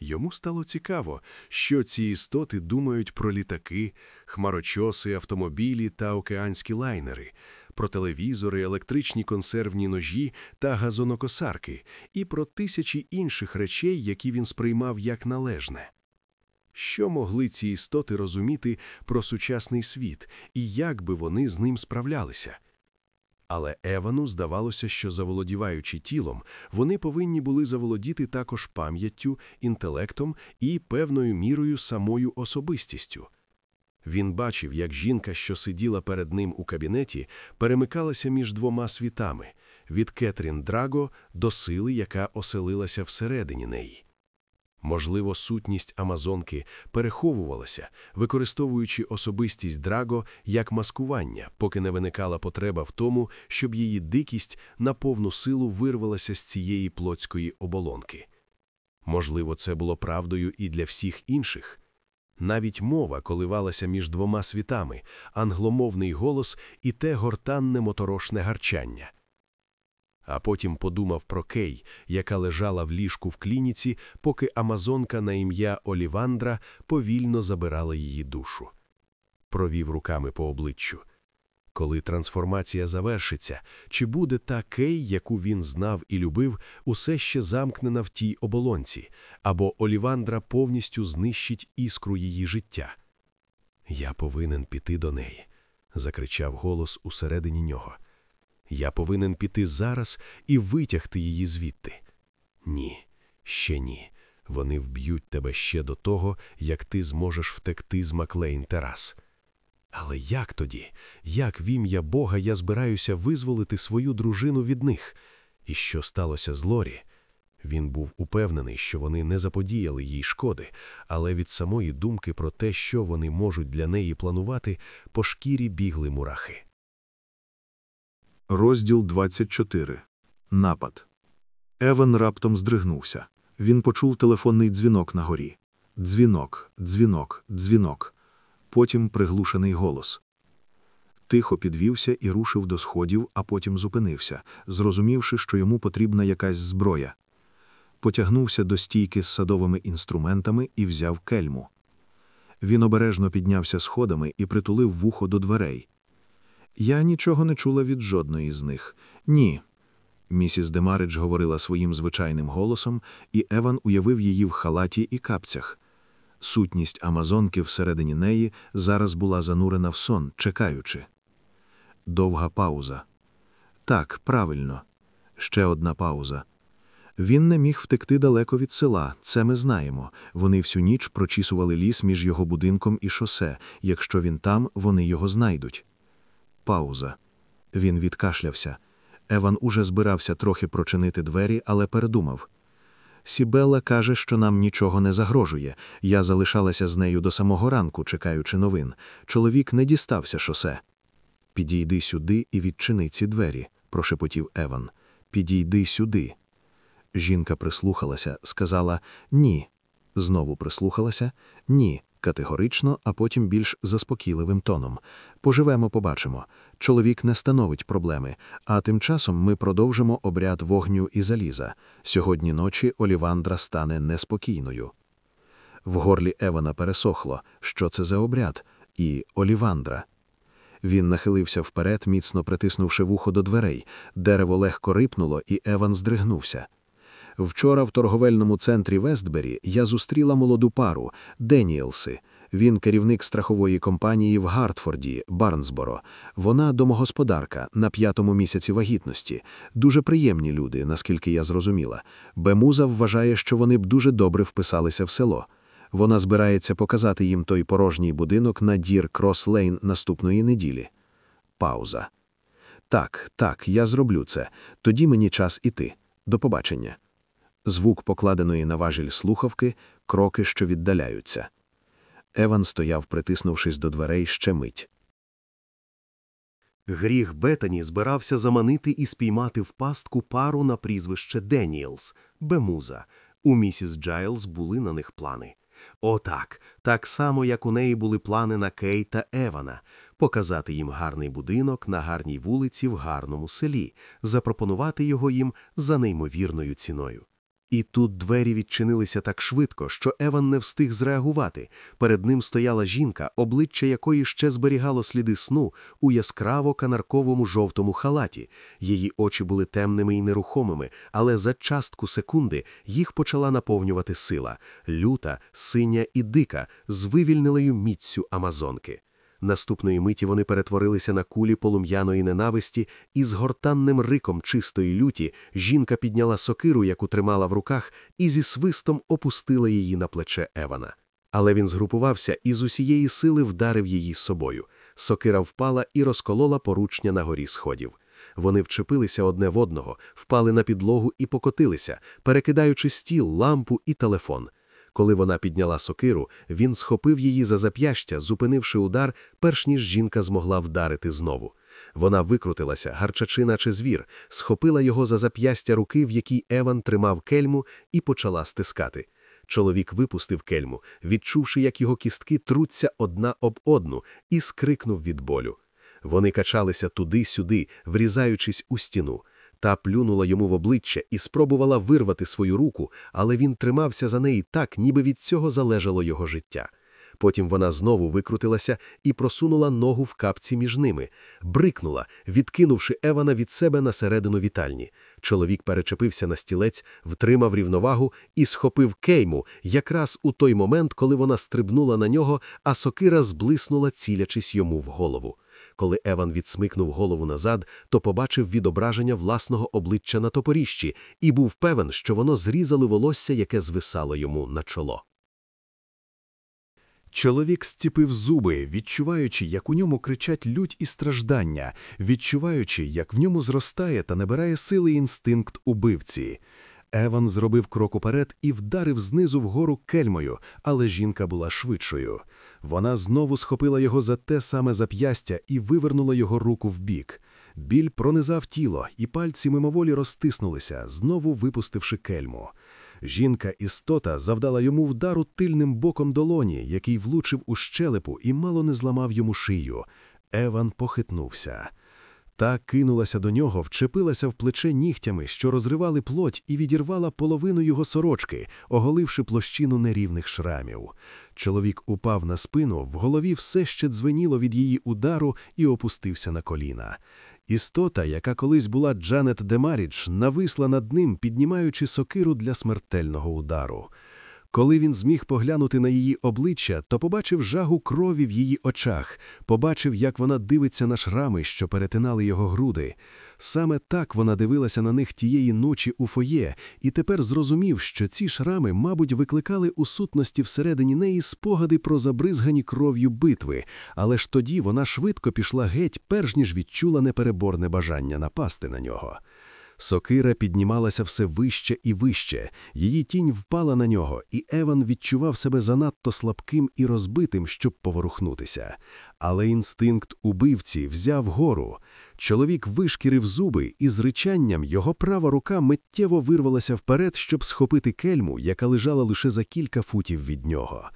Йому стало цікаво, що ці істоти думають про літаки, хмарочоси, автомобілі та океанські лайнери, про телевізори, електричні консервні ножі та газонокосарки, і про тисячі інших речей, які він сприймав як належне. Що могли ці істоти розуміти про сучасний світ і як би вони з ним справлялися? Але Евану здавалося, що заволодіваючи тілом, вони повинні були заволодіти також пам'яттю, інтелектом і певною мірою самою особистістю. Він бачив, як жінка, що сиділа перед ним у кабінеті, перемикалася між двома світами від Кетрін Драго до сили, яка оселилася всередині неї. Можливо, сутність Амазонки переховувалася, використовуючи особистість Драго як маскування, поки не виникала потреба в тому, щоб її дикість на повну силу вирвалася з цієї плотської оболонки. Можливо, це було правдою і для всіх інших. Навіть мова коливалася між двома світами англомовний голос і те гортанне моторошне гарчання. А потім подумав про Кей, яка лежала в ліжку в клініці, поки амазонка на ім'я Олівандра повільно забирала її душу. Провів руками по обличчю. Коли трансформація завершиться, чи буде та Кей, яку він знав і любив, усе ще замкнена в тій оболонці, або Олівандра повністю знищить іскру її життя? Я повинен піти до неї, закричав голос усередині нього. Я повинен піти зараз і витягти її звідти. Ні, ще ні. Вони вб'ють тебе ще до того, як ти зможеш втекти з Маклейн Терас. Але як тоді, як в ім'я Бога я збираюся визволити свою дружину від них? І що сталося з Лорі? Він був упевнений, що вони не заподіяли їй шкоди, але від самої думки про те, що вони можуть для неї планувати, по шкірі бігли мурахи. Розділ 24. Напад. Еван раптом здригнувся. Він почув телефонний дзвінок на горі. Дзвінок, дзвінок, дзвінок. Потім приглушений голос. Тихо підвівся і рушив до сходів, а потім зупинився, зрозумівши, що йому потрібна якась зброя. Потягнувся до стійки з садовими інструментами і взяв кельму. Він обережно піднявся сходами і притулив вухо до дверей. Я нічого не чула від жодної з них. Ні. Місіс Демаридж говорила своїм звичайним голосом, і Еван уявив її в халаті і капцях. Сутність Амазонки всередині неї зараз була занурена в сон, чекаючи. Довга пауза. Так, правильно. Ще одна пауза. Він не міг втекти далеко від села, це ми знаємо. Вони всю ніч прочісували ліс між його будинком і шосе. Якщо він там, вони його знайдуть. Пауза. Він відкашлявся. Еван уже збирався трохи прочинити двері, але передумав. Сібелла каже, що нам нічого не загрожує. Я залишалася з нею до самого ранку, чекаючи новин. Чоловік не дістався шосе. Підійди сюди і відчини ці двері, прошепотів Еван. Підійди сюди. Жінка прислухалася, сказала ні. Знову прислухалася ні, категорично, а потім більш заспокійливим тоном. Поживемо, побачимо. Чоловік не становить проблеми, а тим часом ми продовжимо обряд вогню і заліза. Сьогодні ночі Олівандра стане неспокійною. В горлі Евана пересохло, що це за обряд, і Олівандра. Він нахилився вперед, міцно притиснувши вухо до дверей. Дерево легко рипнуло, і Еван здригнувся. Вчора в торговельному центрі Вестбері я зустріла молоду пару Деніелси. Він керівник страхової компанії в Гартфорді, Барнсборо. Вона домогосподарка на п'ятому місяці вагітності. Дуже приємні люди, наскільки я зрозуміла. Бемуза вважає, що вони б дуже добре вписалися в село. Вона збирається показати їм той порожній будинок на Дір Крос Лейн наступної неділі. Пауза. Так, так, я зроблю це. Тоді мені час іти. До побачення. Звук покладеної на важіль слухавки, кроки, що віддаляються. Еван стояв, притиснувшись до дверей ще мить. Гріх Бетані збирався заманити і спіймати в пастку пару на прізвище Деніелс, Бемуза. У місіс Джайлз були на них плани. Отак, так само, як у неї були плани на Кей та Евана показати їм гарний будинок на гарній вулиці в гарному селі, запропонувати його їм за неймовірною ціною. І тут двері відчинилися так швидко, що Еван не встиг зреагувати. Перед ним стояла жінка, обличчя якої ще зберігало сліди сну у яскраво канарковому жовтому халаті. Її очі були темними і нерухомими, але за частку секунди їх почала наповнювати сила люта, синя і дика, з вивільнилою міццю амазонки. Наступної миті вони перетворилися на кулі полум'яної ненависті, і з гортанним риком чистої люті жінка підняла сокиру, яку тримала в руках, і зі свистом опустила її на плече Евана. Але він згрупувався і з усієї сили вдарив її з собою. Сокира впала і розколола поручня на горі сходів. Вони вчепилися одне в одного, впали на підлогу і покотилися, перекидаючи стіл, лампу і телефон. Коли вона підняла сокиру, він схопив її за зап'ястя, зупинивши удар, перш ніж жінка змогла вдарити знову. Вона викрутилася, гарчачи, наче звір, схопила його за зап'ястя руки, в якій Еван тримав кельму, і почала стискати. Чоловік випустив кельму, відчувши, як його кістки труться одна об одну, і скрикнув від болю. Вони качалися туди-сюди, врізаючись у стіну. Та плюнула йому в обличчя і спробувала вирвати свою руку, але він тримався за неї так, ніби від цього залежало його життя. Потім вона знову викрутилася і просунула ногу в капці між ними, брикнула, відкинувши Евана від себе на середину вітальні. Чоловік перечепився на стілець, втримав рівновагу і схопив кейму якраз у той момент, коли вона стрибнула на нього, а сокира зблиснула, цілячись йому в голову. Коли Еван відсмикнув голову назад, то побачив відображення власного обличчя на топоріщі і був певен, що воно зрізало волосся, яке звисало йому на чоло. Чоловік зціпив зуби, відчуваючи, як у ньому кричать лють і страждання, відчуваючи, як в ньому зростає та набирає сили інстинкт убивці. Еван зробив крок уперед і вдарив знизу вгору кельмою, але жінка була швидшою. Вона знову схопила його за те саме зап'ястя і вивернула його руку вбік. Біль пронизав тіло, і пальці мимоволі розтиснулися, знову випустивши кельму. Жінка істота завдала йому вдару тильним боком долоні, який влучив у щелепу і мало не зламав йому шию. Еван похитнувся. Та кинулася до нього, вчепилася в плече нігтями, що розривали плоть, і відірвала половину його сорочки, оголивши площину нерівних шрамів. Чоловік упав на спину, в голові все ще дзвеніло від її удару і опустився на коліна. Істота, яка колись була Джанет Демарідж, нависла над ним, піднімаючи сокиру для смертельного удару. Коли він зміг поглянути на її обличчя, то побачив жагу крові в її очах, побачив, як вона дивиться на шрами, що перетинали його груди. Саме так вона дивилася на них тієї ночі у фоє, і тепер зрозумів, що ці шрами, мабуть, викликали у сутності всередині неї спогади про забризгані кров'ю битви, але ж тоді вона швидко пішла геть, перш ніж відчула непереборне бажання напасти на нього. Сокира піднімалася все вище і вище, її тінь впала на нього, і Еван відчував себе занадто слабким і розбитим, щоб поворухнутися. Але інстинкт убивці взяв гору. Чоловік вишкірив зуби, і з ричанням його права рука миттєво вирвалася вперед, щоб схопити кельму, яка лежала лише за кілька футів від нього.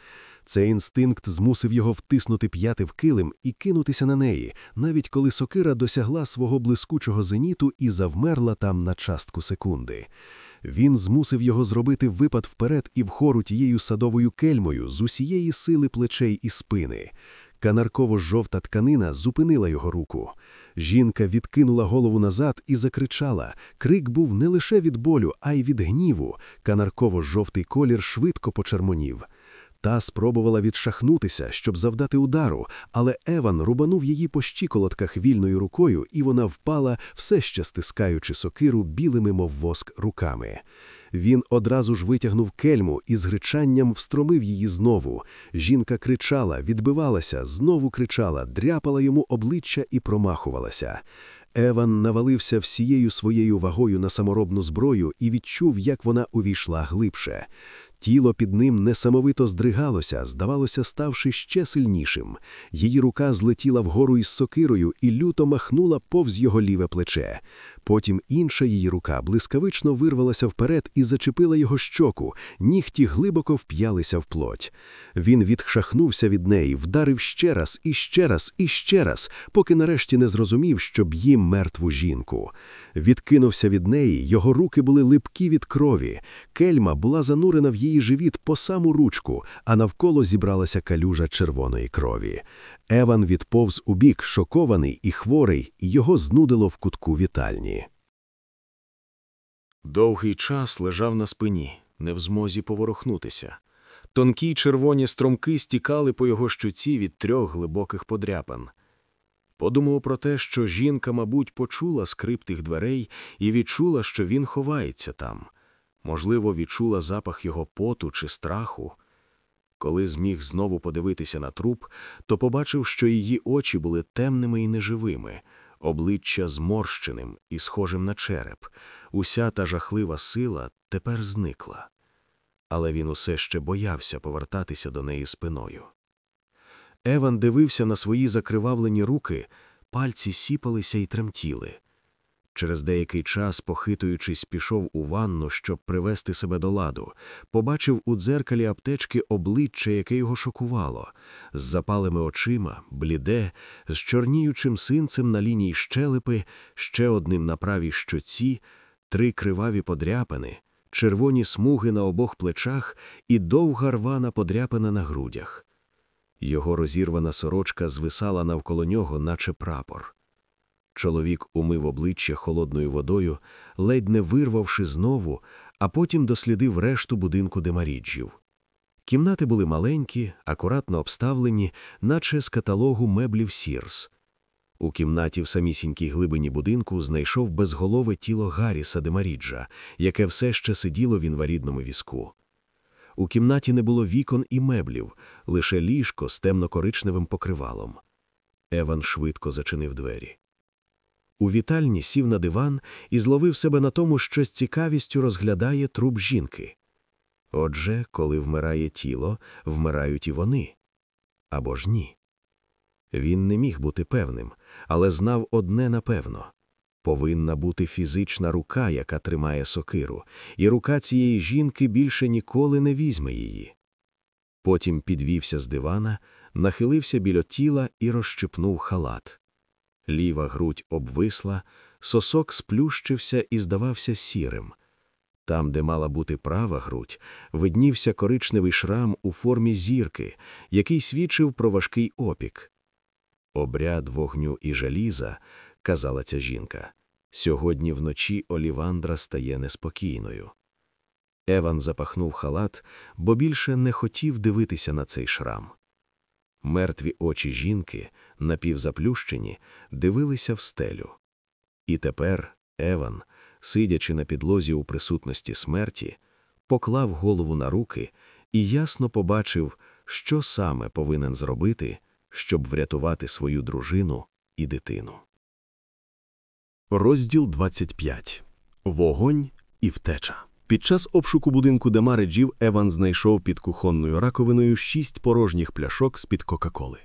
Цей інстинкт змусив його втиснути п'яти в килим і кинутися на неї, навіть коли сокира досягла свого блискучого зеніту і завмерла там на частку секунди. Він змусив його зробити випад вперед і вхору тією садовою кельмою з усієї сили плечей і спини. Канарково-жовта тканина зупинила його руку. Жінка відкинула голову назад і закричала. Крик був не лише від болю, а й від гніву. Канарково-жовтий колір швидко почермонів. Та спробувала відшахнутися, щоб завдати удару, але Еван рубанув її по щиколотках вільною рукою, і вона впала, все ще стискаючи сокиру білими, мов воск, руками. Він одразу ж витягнув кельму і з гричанням встромив її знову. Жінка кричала, відбивалася, знову кричала, дряпала йому обличчя і промахувалася. Еван навалився всією своєю вагою на саморобну зброю і відчув, як вона увійшла глибше. Тіло під ним несамовито здригалося, здавалося, ставши ще сильнішим. Її рука злетіла вгору із сокирою і люто махнула повз його ліве плече. Потім інша її рука блискавично вирвалася вперед і зачепила його щоку, нігті глибоко вп'ялися в плоть. Він відшахнувся від неї, вдарив ще раз, і ще раз, і ще раз, поки нарешті не зрозумів, що б'є мертву жінку. Відкинувся від неї, його руки були липкі від крові. Кельма була занурена в її живіт по саму ручку, а навколо зібралася калюжа червоної крові. Еван відповз у бік, шокований і хворий, і його знудило в кутку вітальні. Довгий час лежав на спині, не в змозі поворухнутися. Тонкі червоні струмки стікали по його щуці від трьох глибоких подряпин. Подумав про те, що жінка, мабуть, почула скрип тих дверей і відчула, що він ховається там. Можливо, відчула запах його поту чи страху. Коли зміг знову подивитися на труп, то побачив, що її очі були темними і неживими, обличчя зморщеним і схожим на череп. Уся та жахлива сила тепер зникла. але він усе ще боявся повертатися до неї спиною. Еван дивився на свої закривавлені руки, пальці сіпалися і тремтіли. Через деякий час, похитуючись, пішов у ванну, щоб привести себе до ладу, побачив у дзеркалі аптечки обличчя, яке його шокувало, з запалими очима, бліде, з чорніючим синцем на лінії щелепи, ще одним на правій щоці, три криваві подряпини, червоні смуги на обох плечах і довга рвана подряпина на грудях. Його розірвана сорочка звисала навколо нього, наче прапор. Чоловік умив обличчя холодною водою, ледь не вирвавши знову, а потім дослідив решту будинку Демаріджів. Кімнати були маленькі, акуратно обставлені, наче з каталогу меблів Сірс. У кімнаті в самісінькій глибині будинку знайшов безголове тіло Гарріса Демаріджа, яке все ще сиділо в інвалідному візку. У кімнаті не було вікон і меблів, лише ліжко з темно-коричневим покривалом. Еван швидко зачинив двері. У вітальні сів на диван і зловив себе на тому, що з цікавістю розглядає труп жінки. Отже, коли вмирає тіло, вмирають і вони. Або ж ні. Він не міг бути певним, але знав одне напевно повинна бути фізична рука, яка тримає сокиру, і рука цієї жінки більше ніколи не візьме її. Потім підвівся з дивана, нахилився біля тіла і розщепнув халат. Ліва грудь обвисла, сосок сплющився і здавався сірим. Там, де мала бути права грудь, виднівся коричневий шрам у формі зірки, який свідчив про важкий опік. Обряд вогню і желіза, казала ця жінка, сьогодні вночі Олівандра стає неспокійною. Еван запахнув халат, бо більше не хотів дивитися на цей шрам. Мертві очі жінки, напівзаплющені, дивилися в стелю. І тепер Еван, сидячи на підлозі у присутності смерті, поклав голову на руки і ясно побачив, що саме повинен зробити, щоб врятувати свою дружину і дитину. Розділ 25. Вогонь і втеча. Під час обшуку будинку Демариджів Еван знайшов під кухонною раковиною шість порожніх пляшок з-під Кока-Коли.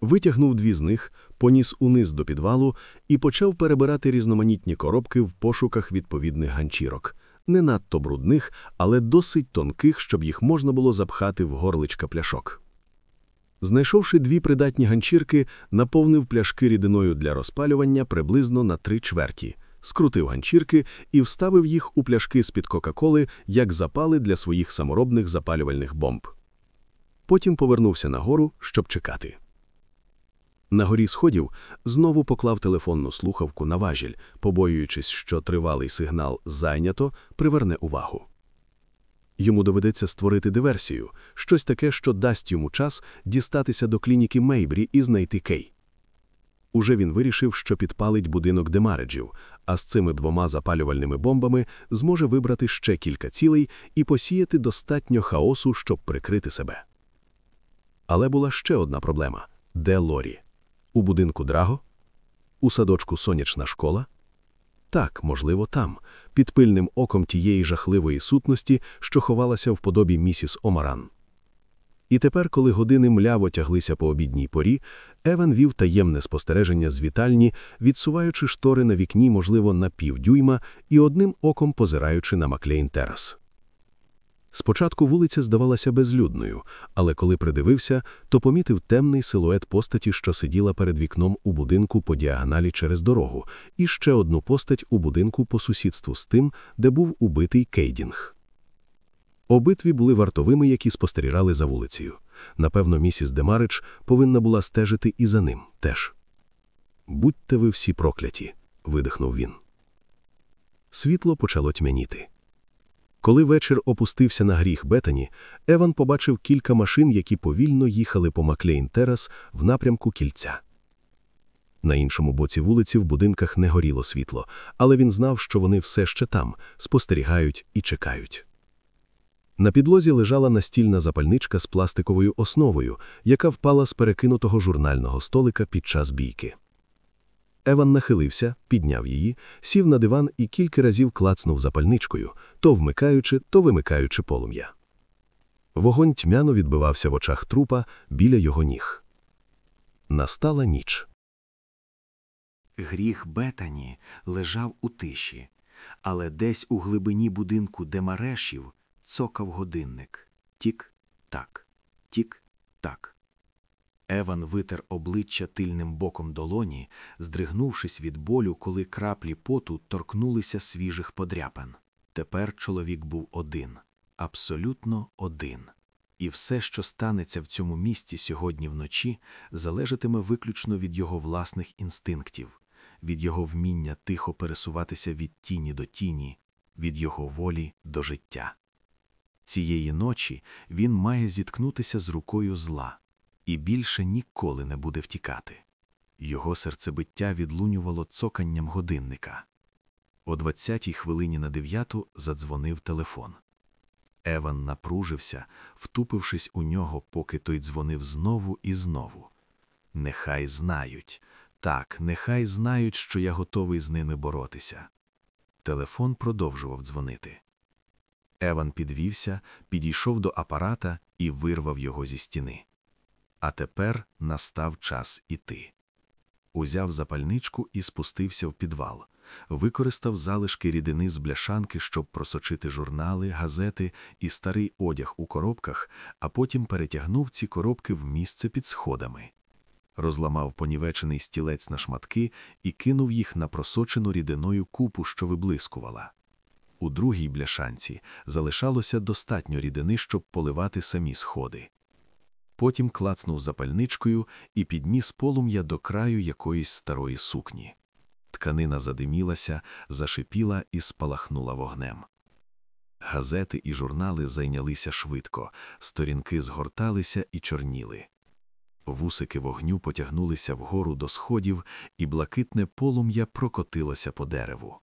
Витягнув дві з них, поніс униз до підвалу і почав перебирати різноманітні коробки в пошуках відповідних ганчірок, не надто брудних, але досить тонких, щоб їх можна було запхати в горличка пляшок. Знайшовши дві придатні ганчірки, наповнив пляшки рідиною для розпалювання приблизно на три чверті, скрутив ганчірки і вставив їх у пляшки з-під Кока-Коли як запали для своїх саморобних запалювальних бомб. Потім повернувся нагору, щоб чекати. На горі сходів знову поклав телефонну слухавку на важіль, побоюючись, що тривалий сигнал зайнято приверне увагу. Йому доведеться створити диверсію, щось таке, що дасть йому час дістатися до клініки Мейбрі і знайти Кей. Уже він вирішив, що підпалить будинок Демареджів, а з цими двома запалювальними бомбами зможе вибрати ще кілька цілей і посіяти достатньо хаосу, щоб прикрити себе. Але була ще одна проблема де Лорі? У будинку Драго? У садочку сонячна школа? Так, можливо, там, під пильним оком тієї жахливої сутності, що ховалася в подобі місіс Омаран. І тепер, коли години мляво тяглися по обідній порі, Еван вів таємне спостереження з вітальні, відсуваючи штори на вікні, можливо, на півдюйма, і одним оком позираючи на Маклейн Терас. Спочатку вулиця здавалася безлюдною, але коли придивився, то помітив темний силует постаті, що сиділа перед вікном у будинку по діагоналі через дорогу, і ще одну постать у будинку по сусідству з тим, де був убитий Кейдінг. Обидві були вартовими, які спостерігали за вулицею. Напевно, місіс Демарич повинна була стежити і за ним теж. Будьте ви всі прокляті, видихнув він. Світло почало тьмяніти. Коли вечір опустився на гріх Бетані, Еван побачив кілька машин, які повільно їхали по Маклейн Терас в напрямку кільця. На іншому боці вулиці в будинках не горіло світло, але він знав, що вони все ще там, спостерігають і чекають. На підлозі лежала настільна запальничка з пластиковою основою, яка впала з перекинутого журнального столика під час бійки. Еван нахилився, підняв її, сів на диван і кілька разів клацнув запальничкою, то вмикаючи, то вимикаючи полум'я. Вогонь тьмяно відбивався в очах трупа біля його ніг. Настала ніч. Гріх Бетані лежав у тиші, але десь у глибині будинку Демарешів цокав годинник. Тік-так, тік-так. Еван витер обличчя тильним боком долоні, здригнувшись від болю, коли краплі поту торкнулися свіжих подряпин. Тепер чоловік був один, абсолютно один. І все, що станеться в цьому місці сьогодні вночі, залежатиме виключно від його власних інстинктів, від його вміння тихо пересуватися від тіні до тіні, від його волі до життя. Цієї ночі він має зіткнутися з рукою зла і більше ніколи не буде втікати. Його серцебиття відлунювало цоканням годинника. О двадцятій хвилині на дев'яту задзвонив телефон. Еван напружився, втупившись у нього, поки той дзвонив знову і знову. Нехай знають. Так, нехай знають, що я готовий з ними боротися. Телефон продовжував дзвонити. Еван підвівся, підійшов до апарата і вирвав його зі стіни. А тепер настав час іти. Узяв запальничку і спустився в підвал. Використав залишки рідини з бляшанки, щоб просочити журнали, газети і старий одяг у коробках, а потім перетягнув ці коробки в місце під сходами. Розламав понівечений стілець на шматки і кинув їх на просочену рідиною купу, що виблискувала. У другій бляшанці залишалося достатньо рідини, щоб поливати самі сходи. Потім клацнув запальничкою і підніс полум'я до краю якоїсь старої сукні. Тканина задимілася, зашипіла і спалахнула вогнем. Газети і журнали зайнялися швидко, сторінки згорталися і чорніли. Вусики вогню потягнулися вгору до сходів, і блакитне полум'я прокотилося по дереву.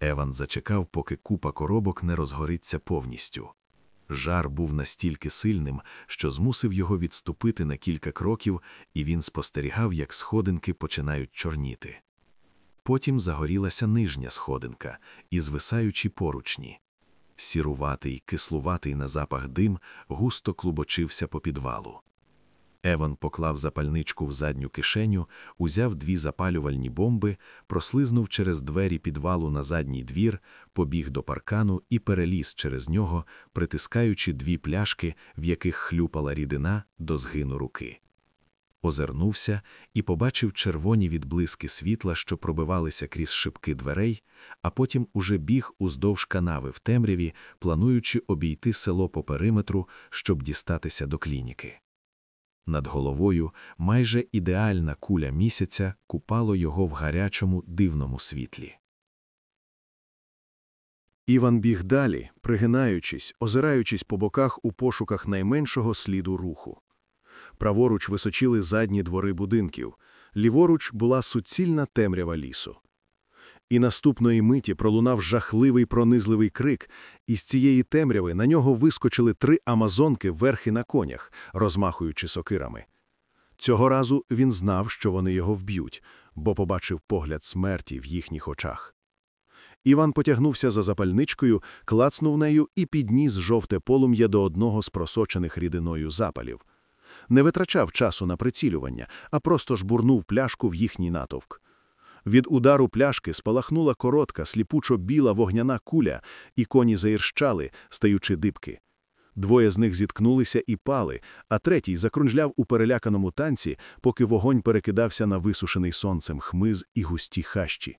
Еван зачекав, поки купа коробок не розгориться повністю. Жар був настільки сильним, що змусив його відступити на кілька кроків, і він спостерігав, як сходинки починають чорніти. Потім загорілася нижня сходинка і звисаючі поручні. Сіруватий, кислуватий на запах дим густо клубочився по підвалу. Еван поклав запальничку в задню кишеню, узяв дві запалювальні бомби, прослизнув через двері підвалу на задній двір, побіг до паркану і переліз через нього, притискаючи дві пляшки, в яких хлюпала рідина до згину руки. Озирнувся і побачив червоні відблиски світла, що пробивалися крізь шибки дверей, а потім уже біг уздовж канави в темряві, плануючи обійти село по периметру, щоб дістатися до клініки. Над головою майже ідеальна куля місяця купало його в гарячому дивному світлі. Іван біг далі, пригинаючись, озираючись по боках у пошуках найменшого сліду руху. Праворуч височили задні двори будинків, ліворуч була суцільна темрява лісу. І наступної миті пролунав жахливий пронизливий крик, і з цієї темряви на нього вискочили три амазонки верхи на конях, розмахуючи сокирами. Цього разу він знав, що вони його вб'ють, бо побачив погляд смерті в їхніх очах. Іван потягнувся за запальничкою, клацнув нею і підніс жовте полум'я до одного з просочених рідиною запалів. Не витрачав часу на прицілювання, а просто жбурнув пляшку в їхній натовк. Від удару пляшки спалахнула коротка, сліпучо біла вогняна куля, і коні заірщали, стаючи дибки. Двоє з них зіткнулися і пали, а третій закрунжляв у переляканому танці, поки вогонь перекидався на висушений сонцем хмиз і густі хащі.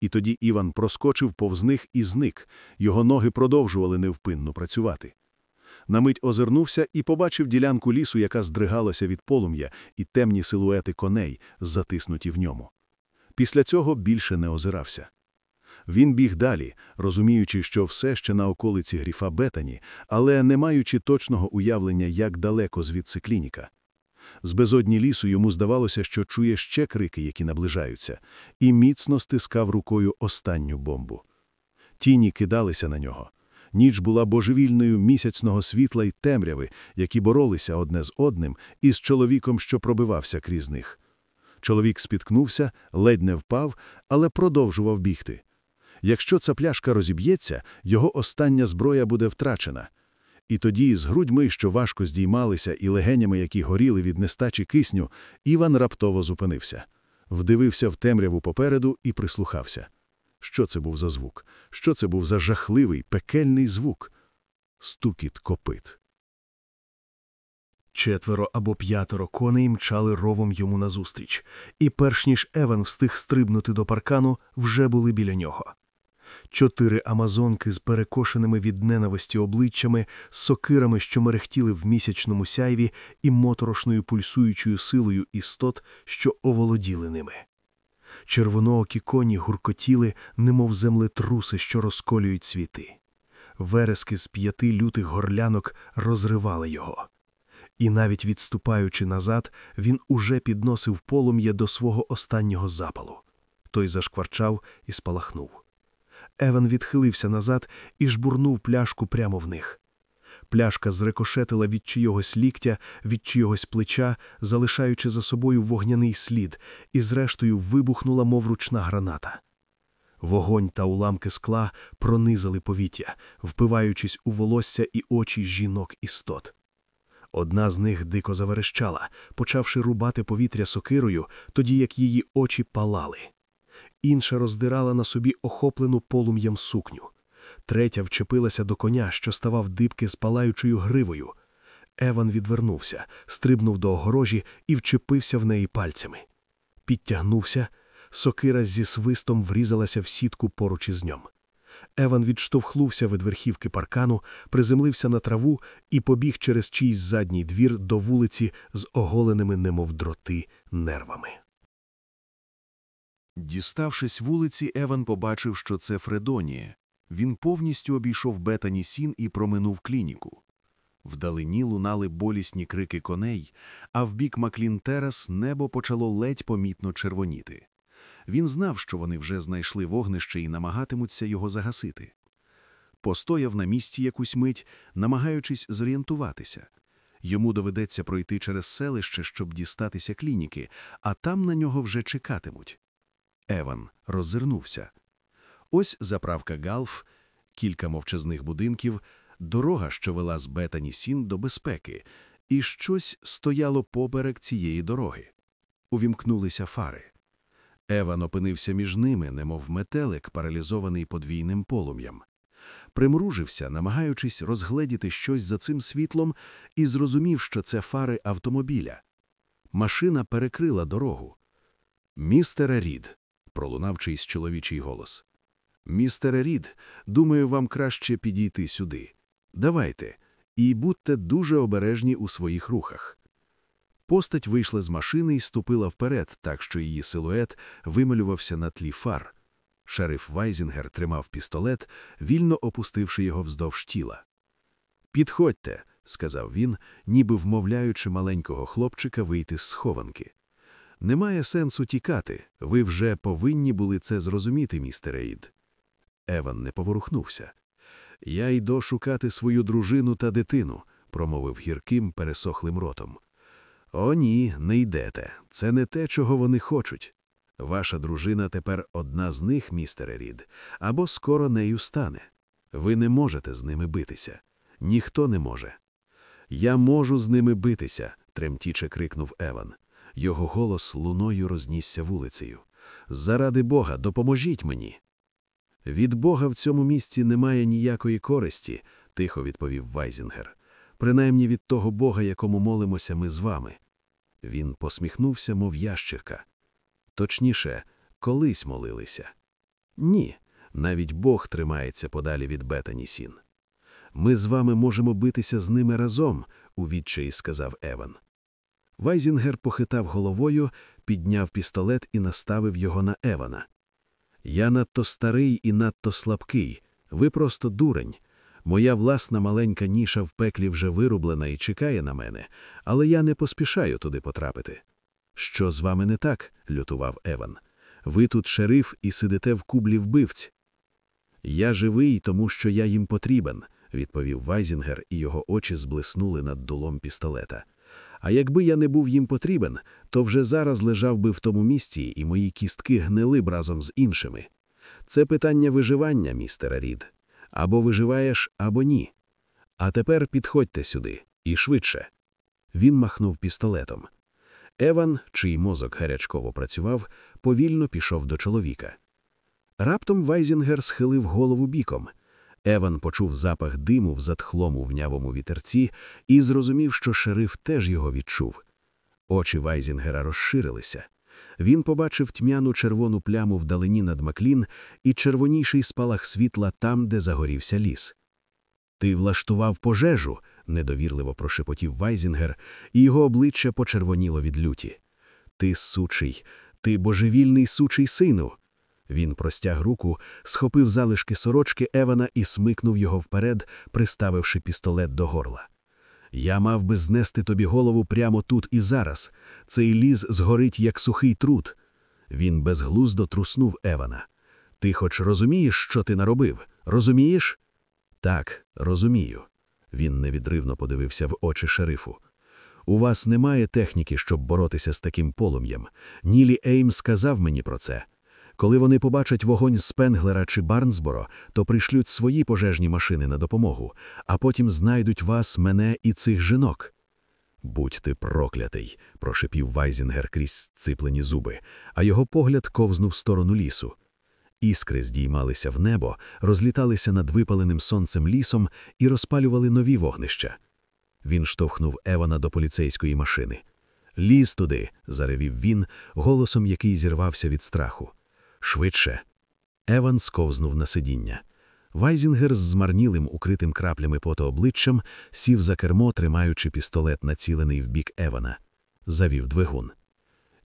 І тоді Іван проскочив повз них і зник, його ноги продовжували невпинно працювати. На мить озирнувся і побачив ділянку лісу, яка здригалася від полум'я, і темні силуети коней, затиснуті в ньому. Після цього більше не озирався. Він біг далі, розуміючи, що все ще на околиці гріфа Бетані, але не маючи точного уявлення, як далеко звідси клініка. З безодні лісу йому здавалося, що чує ще крики, які наближаються, і міцно стискав рукою останню бомбу. Тіні кидалися на нього. Ніч була божевільною місяцного світла й темряви, які боролися одне з одним із чоловіком, що пробивався крізь них. Чоловік спіткнувся, ледь не впав, але продовжував бігти. Якщо ця пляшка розіб'ється, його остання зброя буде втрачена. І тоді, з грудьми, що важко здіймалися, і легенями, які горіли від нестачі кисню, Іван раптово зупинився. Вдивився в темряву попереду і прислухався. Що це був за звук? Що це був за жахливий, пекельний звук? Стукіт копит. Четверо або п'ятеро коней мчали ровом йому назустріч, і перш ніж Еван встиг стрибнути до паркану, вже були біля нього. Чотири амазонки з перекошеними від ненависті обличчями, з сокирами, що мерехтіли в місячному сяйві, і моторошною пульсуючою силою істот, що оволоділи ними. Червоноокі коні гуркотіли, немов землетруси, що розколюють світи. Верески з п'яти лютих горлянок розривали його. І навіть відступаючи назад, він уже підносив полум'я до свого останнього запалу. Той зашкварчав і спалахнув. Еван відхилився назад і жбурнув пляшку прямо в них. Пляшка зрекошетила від чийогось ліктя, від чийогось плеча, залишаючи за собою вогняний слід, і зрештою вибухнула, мов ручна граната. Вогонь та уламки скла пронизали повітря, впиваючись у волосся і очі жінок істот. Одна з них дико заверещала, почавши рубати повітря сокирою, тоді як її очі палали. Інша роздирала на собі охоплену полум'ям сукню. Третя вчепилася до коня, що ставав дибки з палаючою гривою. Еван відвернувся, стрибнув до огорожі і вчепився в неї пальцями. Підтягнувся, сокира зі свистом врізалася в сітку поруч із ньом. Еван відштовхнувся від верхівки паркану, приземлився на траву і побіг через чийсь задній двір до вулиці з оголеними, немов дроти, нервами. Діставшись вулиці, Еван побачив, що це Фредонія. Він повністю обійшов Бетані Сін і проминув клініку. Вдалині лунали болісні крики коней, а в бік Маклін-Терас небо почало ледь помітно червоніти. Він знав, що вони вже знайшли вогнище і намагатимуться його загасити. Постояв на місці якусь мить, намагаючись зорієнтуватися. Йому доведеться пройти через селище, щоб дістатися клініки, а там на нього вже чекатимуть. Еван роззирнувся. Ось заправка Галф, кілька мовчазних будинків, дорога, що вела з Бетані Сін до безпеки, і щось стояло поперек цієї дороги. Увімкнулися фари. Еван опинився між ними, немов метелик, паралізований подвійним полум'ям. Примружився, намагаючись розгледіти щось за цим світлом, і зрозумів, що це фари автомобіля. Машина перекрила дорогу. Містере Рід, пролунав чийсь чоловічий голос. Містере Рід, думаю, вам краще підійти сюди. Давайте, і будьте дуже обережні у своїх рухах. Постать вийшла з машини і ступила вперед, так що її силует вималювався на тлі фар. Шериф Вайзінгер тримав пістолет, вільно опустивши його вздовж тіла. Підходьте, сказав він, ніби вмовляючи маленького хлопчика вийти з схованки. Немає сенсу тікати, ви вже повинні були це зрозуміти, містер Рейд. Еван не поворухнувся. Я йду шукати свою дружину та дитину, промовив гірким, пересохлим ротом. О, ні, не йдете. Це не те, чого вони хочуть. Ваша дружина тепер одна з них, містере Рід, або скоро нею стане. Ви не можете з ними битися. Ніхто не може. Я можу з ними битися, тремтіче крикнув Еван. Його голос луною рознісся вулицею. Заради Бога, допоможіть мені. Від Бога в цьому місці немає ніякої користі, тихо відповів Вайзінгер. Принаймні від того Бога, якому молимося ми з вами. Він посміхнувся, мов ящерка. Точніше, колись молилися. Ні, навіть Бог тримається подалі від Бетані Сін. Ми з вами можемо битися з ними разом, у відчаї сказав Еван. Вайзінгер похитав головою, підняв пістолет і наставив його на Евана. Я надто старий і надто слабкий. Ви просто дурень. Моя власна маленька ніша в пеклі вже вирублена і чекає на мене, але я не поспішаю туди потрапити. Що з вами не так? лютував Еван. Ви тут шериф і сидите в кублі вбивць. Я живий, тому що я їм потрібен, відповів Вайзінгер, і його очі зблиснули над дулом пістолета. А якби я не був їм потрібен, то вже зараз лежав би в тому місці, і мої кістки гнили б разом з іншими. Це питання виживання, містер Рід. Або виживаєш, або ні. А тепер підходьте сюди, і швидше. Він махнув пістолетом. Еван, чий мозок гарячково працював, повільно пішов до чоловіка. Раптом Вайзінгер схилив голову боком. Еван почув запах диму в затхлому млявому вітерці і зрозумів, що шериф теж його відчув. Очі Вайзінгера розширилися. Він побачив тьмяну червону пляму вдалині над Маклін і червоніший спалах світла там, де загорівся ліс. Ти влаштував пожежу, недовірливо прошепотів Вайзінгер, і його обличчя почервоніло від люті. Ти сучий, ти божевільний сучий сину. Він простяг руку, схопив залишки сорочки Евана і смикнув його вперед, приставивши пістолет до горла. Я мав би знести тобі голову прямо тут і зараз. Цей ліс згорить, як сухий труд. Він безглуздо труснув Евана. Ти хоч розумієш, що ти наробив? Розумієш? Так, розумію. Він невідривно подивився в очі шерифу. У вас немає техніки, щоб боротися з таким полум'ям. Нілі Еймс сказав мені про це. Коли вони побачать вогонь Спенглера чи Барнсборо, то пришлють свої пожежні машини на допомогу, а потім знайдуть вас, мене і цих жінок. Будь ти проклятий, прошипів Вайзінгер крізь циплені зуби, а його погляд ковзнув в сторону лісу. Іскри здіймалися в небо, розліталися над випаленим сонцем лісом і розпалювали нові вогнища. Він штовхнув Евана до поліцейської машини. Ліз туди, заревів він, голосом який зірвався від страху. Швидше. Еван ковзнув на сидіння. Вайзінгер з змарнілим, укритим краплями поту обличчям сів за кермо, тримаючи пістолет, націлений в бік Евана. Завів двигун.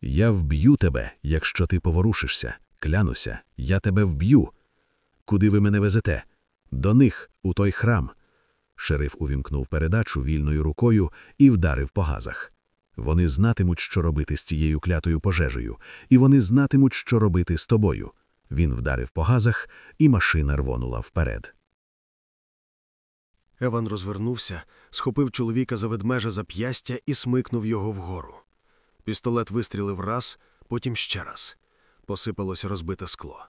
Я вб'ю тебе, якщо ти поворушишся. Клянуся, я тебе вб'ю. Куди ви мене везете? До них, у той храм. Шериф увімкнув передачу вільною рукою і вдарив по газах. Вони знатимуть, що робити з цією клятою пожежею, і вони знатимуть, що робити з тобою. Він вдарив по газах, і машина рвонула вперед. Еван розвернувся, схопив чоловіка за ведмежа за п'ястя і смикнув його вгору. Пістолет вистрілив раз, потім ще раз. Посипалося розбите скло.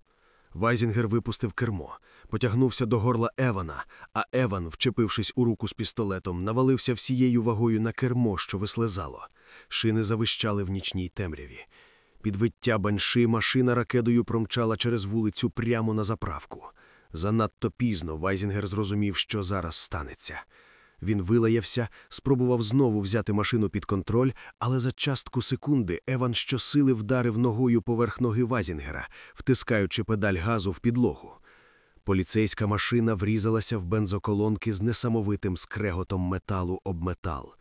Вайзінгер випустив кермо, потягнувся до горла Евана, а Еван, вчепившись у руку з пістолетом, навалився всією вагою на кермо, що вислизало. Шини завищали в нічній темряві. Під виття банші машина ракедою промчала через вулицю прямо на заправку. Занадто пізно Вайзінгер зрозумів, що зараз станеться. Він вилаявся, спробував знову взяти машину під контроль, але за частку секунди Еван щосили вдарив ногою поверх ноги Вайзінгера, втискаючи педаль газу в підлогу. Поліцейська машина врізалася в бензоколонки з несамовитим скреготом металу об метал.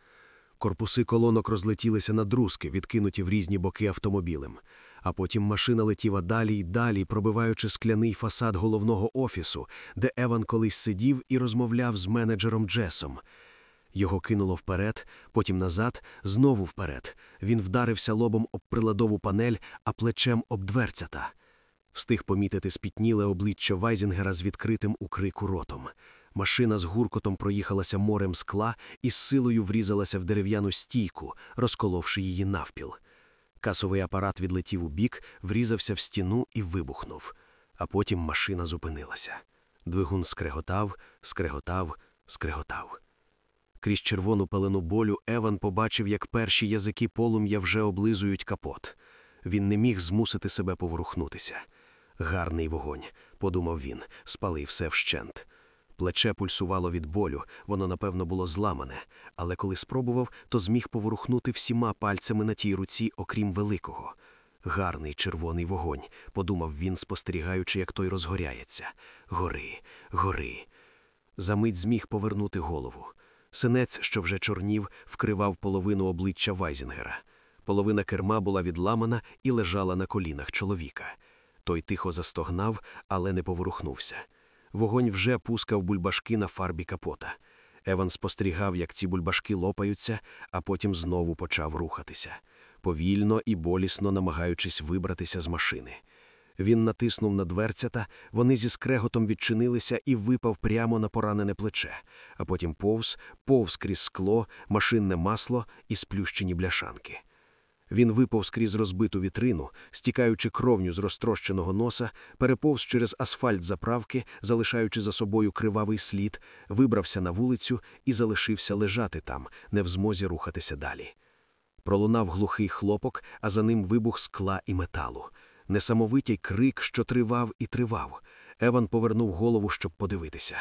Корпуси колонок розлетілися на друзки, відкинуті в різні боки автомобілем. А потім машина летіла далі й далі, пробиваючи скляний фасад головного офісу, де Еван колись сидів і розмовляв з менеджером Джесом. Його кинуло вперед, потім назад, знову вперед. Він вдарився лобом об приладову панель, а плечем об дверцята. Встиг помітити спітніле обличчя Вайзінгера з відкритим у крику ротом. Машина з гуркотом проїхалася морем скла і з силою врізалася в дерев'яну стійку, розколовши її навпіл. Касовий апарат відлетів у бік, врізався в стіну і вибухнув. А потім машина зупинилася. Двигун скреготав, скреготав, скреготав. Крізь червону пелену болю Еван побачив, як перші язики полум'я вже облизують капот. Він не міг змусити себе поворухнутися. Гарний вогонь, подумав він, спалив все вщент. Плече пульсувало від болю, воно, напевно, було зламане, але коли спробував, то зміг поворухнути всіма пальцями на тій руці, окрім великого. Гарний червоний вогонь, подумав він, спостерігаючи, як той розгоряється. Гори, гори. Замить зміг повернути голову. Синець, що вже чорнів, вкривав половину обличчя Вайзінгера. Половина керма була відламана і лежала на колінах чоловіка. Той тихо застогнав, але не поворухнувся. Вогонь вже пускав бульбашки на фарбі капота. Еван спостерігав, як ці бульбашки лопаються, а потім знову почав рухатися, повільно і болісно намагаючись вибратися з машини. Він натиснув на дверцята, вони зі скреготом відчинилися і випав прямо на поранене плече, а потім повз, повз крізь скло, машинне масло і сплющені бляшанки. Він випав скрізь розбиту вітрину, стікаючи кровню з розтрощеного носа, переповз через асфальт заправки, залишаючи за собою кривавий слід, вибрався на вулицю і залишився лежати там, не в змозі рухатися далі. Пролунав глухий хлопок, а за ним вибух скла і металу. Несамовитий крик, що тривав і тривав. Еван повернув голову, щоб подивитися.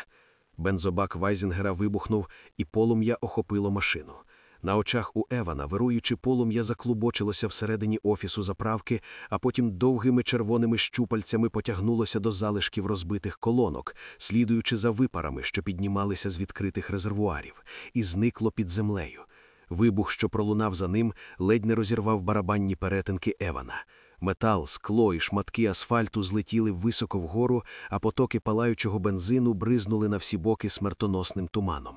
Бензобак Вайзінгера вибухнув, і полум'я охопило машину. На очах у Евана, вируючи полум'я, заклубочилося всередині офісу заправки, а потім довгими червоними щупальцями потягнулося до залишків розбитих колонок, слідуючи за випарами, що піднімалися з відкритих резервуарів, і зникло під землею. Вибух, що пролунав за ним, ледь не розірвав барабанні перетинки Евана. Метал, скло і шматки асфальту злетіли високо вгору, а потоки палаючого бензину бризнули на всі боки смертоносним туманом.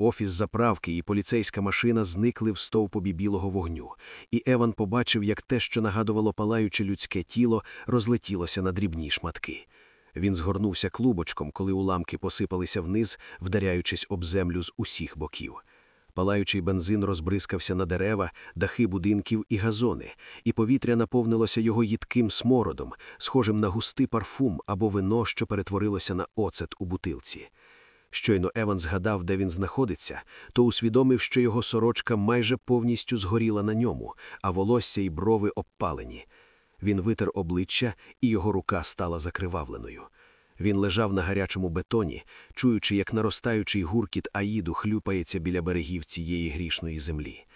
Офіс заправки і поліцейська машина зникли в стовпобі білого вогню, і Еван побачив, як те, що нагадувало палаюче людське тіло, розлетілося на дрібні шматки. Він згорнувся клубочком, коли уламки посипалися вниз, вдаряючись об землю з усіх боків. Палаючий бензин розбризкався на дерева, дахи будинків і газони, і повітря наповнилося його їдким смородом, схожим на густий парфум або вино, що перетворилося на оцет у бутилці. Щойно Еван згадав, де він знаходиться, то усвідомив, що його сорочка майже повністю згоріла на ньому, а волосся й брови обпалені. Він витер обличчя, і його рука стала закривавленою. Він лежав на гарячому бетоні, чуючи, як наростаючий гуркіт Аїду хлюпається біля берегів цієї грішної землі.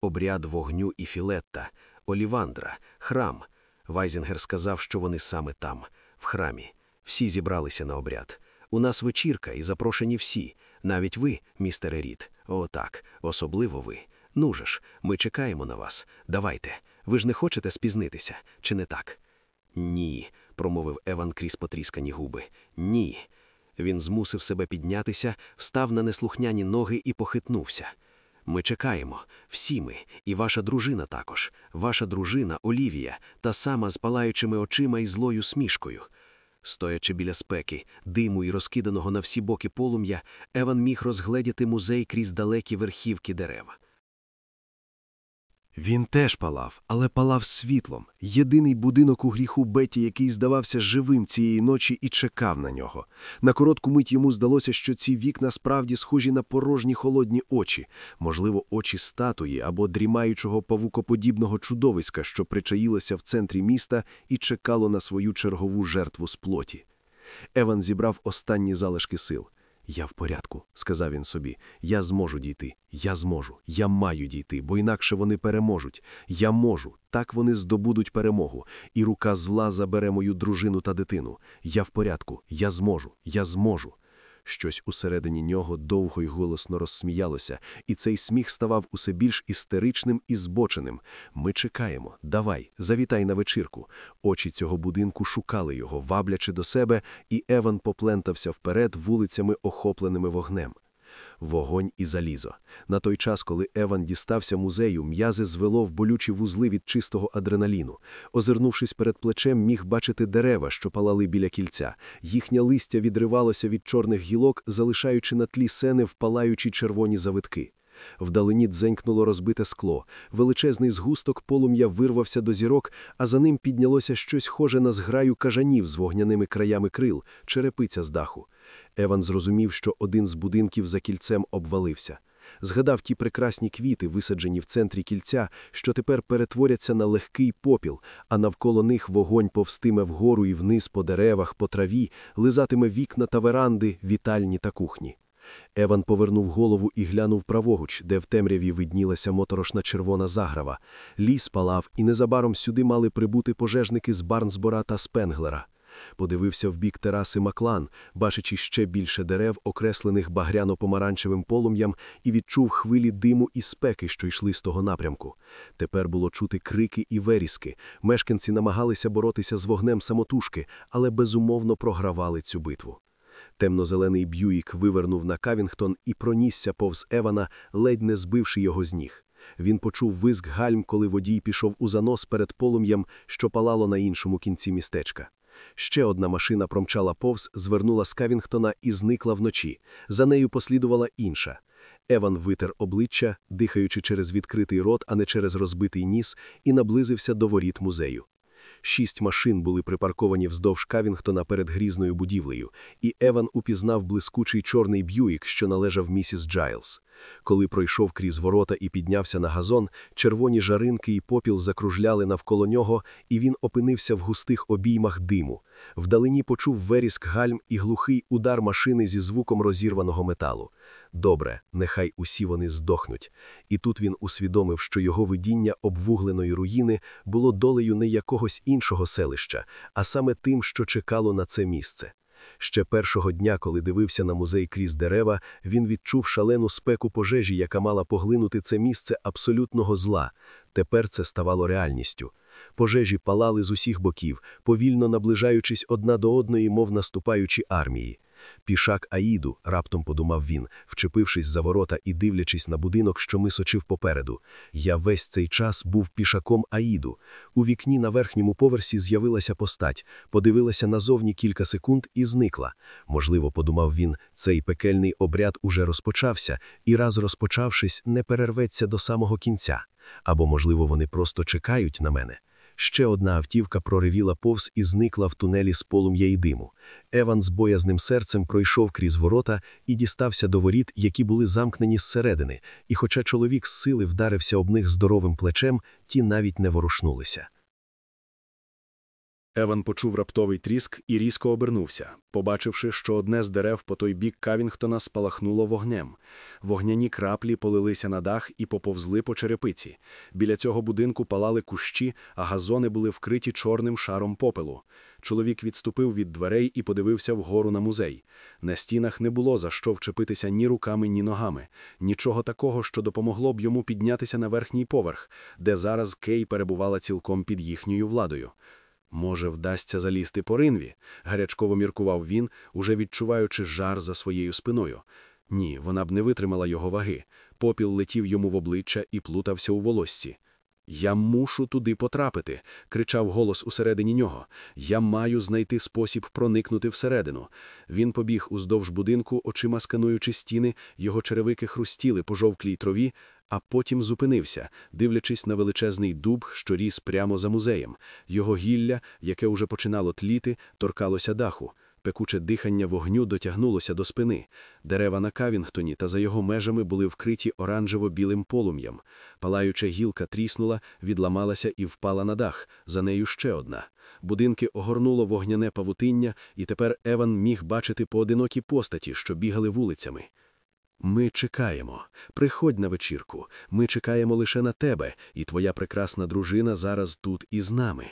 Обряд вогню і філетта, Олівандра, храм. Вайзінгер сказав, що вони саме там, в храмі. Всі зібралися на обряд. У нас вечірка і запрошені всі, навіть ви, містере Рід. О, так, особливо ви. Ну ж, ми чекаємо на вас. Давайте. Ви ж не хочете спізнитися, чи не так? Ні, промовив Еван крізь потріскані губи. Ні. Він змусив себе піднятися, встав на неслухняні ноги і похитнувся. Ми чекаємо, всі ми, і ваша дружина також, ваша дружина Олівія, та сама з палаючими очима і злою смішкою. Стоячи біля спеки, диму і розкиданого на всі боки полум'я, Еван міг розгледіти музей крізь далекі верхівки дерева. Він теж палав, але палав світлом. Єдиний будинок у гріху Беті, який здавався живим цієї ночі і чекав на нього. На коротку мить йому здалося, що ці вікна справді схожі на порожні холодні очі, можливо, очі статуї або дрімаючого павукоподібного чудовиська, що причаїлося в центрі міста і чекало на свою чергову жертву з плоті. Еван зібрав останні залишки сил. Я в порядку, сказав він собі. Я зможу дійти. Я зможу. Я маю дійти, бо інакше вони переможуть. Я можу. Так вони здобудуть перемогу. І рука зла забере мою дружину та дитину. Я в порядку. Я зможу. Я зможу. Щось усередині нього довго й голосно розсміялося, і цей сміх ставав усе більш істеричним і збоченим. Ми чекаємо. Давай, завітай на вечірку. Очі цього будинку шукали його, ваблячи до себе, і Еван поплентався вперед вулицями, охопленими вогнем. Вогонь і залізо. На той час, коли Еван дістався музею, м'язи звело в болючі вузли від чистого адреналіну. Озирнувшись перед плечем, міг бачити дерева, що палали біля кільця. Їхнє листя відривалося від чорних гілок, залишаючи на тлі сени впалаючі червоні завитки. Вдалині дзенькнуло розбите скло. Величезний згусток полум'я вирвався до зірок, а за ним піднялося щось схоже на зграю кажанів з вогняними краями крил, черепиця з даху. Еван зрозумів, що один з будинків за кільцем обвалився. Згадав ті прекрасні квіти, висаджені в центрі кільця, що тепер перетворяться на легкий попіл, а навколо них вогонь повстиме вгору і вниз по деревах, по траві, лизатиме вікна та веранди, вітальні та кухні. Еван повернув голову і глянув праворуч, де в темряві виднілася моторошна червона заграва. Ліс палав, і незабаром сюди мали прибути пожежники з Барнсбора та Спенглера. Подивився в бік тераси Маклан, бачачи ще більше дерев, окреслених багряно-помаранчевим полум'ям, і відчув хвилі диму і спеки, що йшли з того напрямку. Тепер було чути крики і веріски. Мешканці намагалися боротися з вогнем самотужки, але безумовно програвали цю битву. Темно-зелений б'юїк вивернув на Кавінгтон і пронісся повз Евана, ледь не збивши його з ніг. Він почув визк гальм, коли водій пішов у занос перед полум'ям, що палало на іншому кінці містечка. Ще одна машина промчала повз, звернула з Кавінгтона і зникла вночі. За нею послідувала інша. Еван витер обличчя, дихаючи через відкритий рот, а не через розбитий ніс, і наблизився до воріт музею. Шість машин були припарковані вздовж Кавінгтона перед грізною будівлею, і Еван упізнав блискучий чорний б'юїк, що належав місіс Джайлз. Коли пройшов крізь ворота і піднявся на газон, червоні жаринки і попіл закружляли навколо нього, і він опинився в густих обіймах диму. Вдалині почув веріск гальм і глухий удар машини зі звуком розірваного металу. Добре, нехай усі вони здохнуть. І тут він усвідомив, що його видіння обвугленої руїни було долею не якогось іншого селища, а саме тим, що чекало на це місце. Ще першого дня, коли дивився на музей крізь дерева, він відчув шалену спеку пожежі, яка мала поглинути це місце абсолютного зла. Тепер це ставало реальністю. Пожежі палали з усіх боків, повільно наближаючись одна до одної, мов наступаючі армії. Пішак Аїду, раптом подумав він, вчепившись за ворота і дивлячись на будинок, що мисочив попереду. Я весь цей час був пішаком Аїду. У вікні на верхньому поверсі з'явилася постать, подивилася назовні кілька секунд і зникла. Можливо, подумав він, цей пекельний обряд уже розпочався, і раз розпочавшись, не перерветься до самого кінця. Або, можливо, вони просто чекають на мене. Ще одна автівка проривіла повз і зникла в тунелі з полум'я і диму. Еван з боязним серцем пройшов крізь ворота і дістався до воріт, які були замкнені зсередини, і хоча чоловік з сили вдарився об них здоровим плечем, ті навіть не ворушнулися. Еван почув раптовий тріск і різко обернувся, побачивши, що одне з дерев по той бік Кавінгтона спалахнуло вогнем. Вогняні краплі полилися на дах і поповзли по черепиці. Біля цього будинку палали кущі, а газони були вкриті чорним шаром попелу. Чоловік відступив від дверей і подивився вгору на музей. На стінах не було за що вчепитися ні руками, ні ногами, нічого такого, що допомогло б йому піднятися на верхній поверх, де зараз Кей перебувала цілком під їхньою владою. Може, вдасться залізти по ринві, гарячково міркував він, уже відчуваючи жар за своєю спиною. Ні, вона б не витримала його ваги. Попіл летів йому в обличчя і плутався у волоссі. Я мушу туди потрапити, кричав голос усередині нього. Я маю знайти спосіб проникнути всередину. Він побіг уздовж будинку, очима скануючи стіни, його черевики хрустіли по жовклій траві, а потім зупинився, дивлячись на величезний дуб, що ріс прямо за музеєм. Його гілля, яке уже починало тліти, торкалося даху. Пекуче дихання вогню дотягнулося до спини. Дерева на Кавінгтоні та за його межами були вкриті оранжево-білим полум'ям. Палаюча гілка тріснула, відламалася і впала на дах, за нею ще одна. Будинки огорнуло вогняне павутиння, і тепер Еван міг бачити поодинокі постаті, що бігали вулицями. Ми чекаємо. Приходь на вечірку. Ми чекаємо лише на тебе, і твоя прекрасна дружина зараз тут із нами.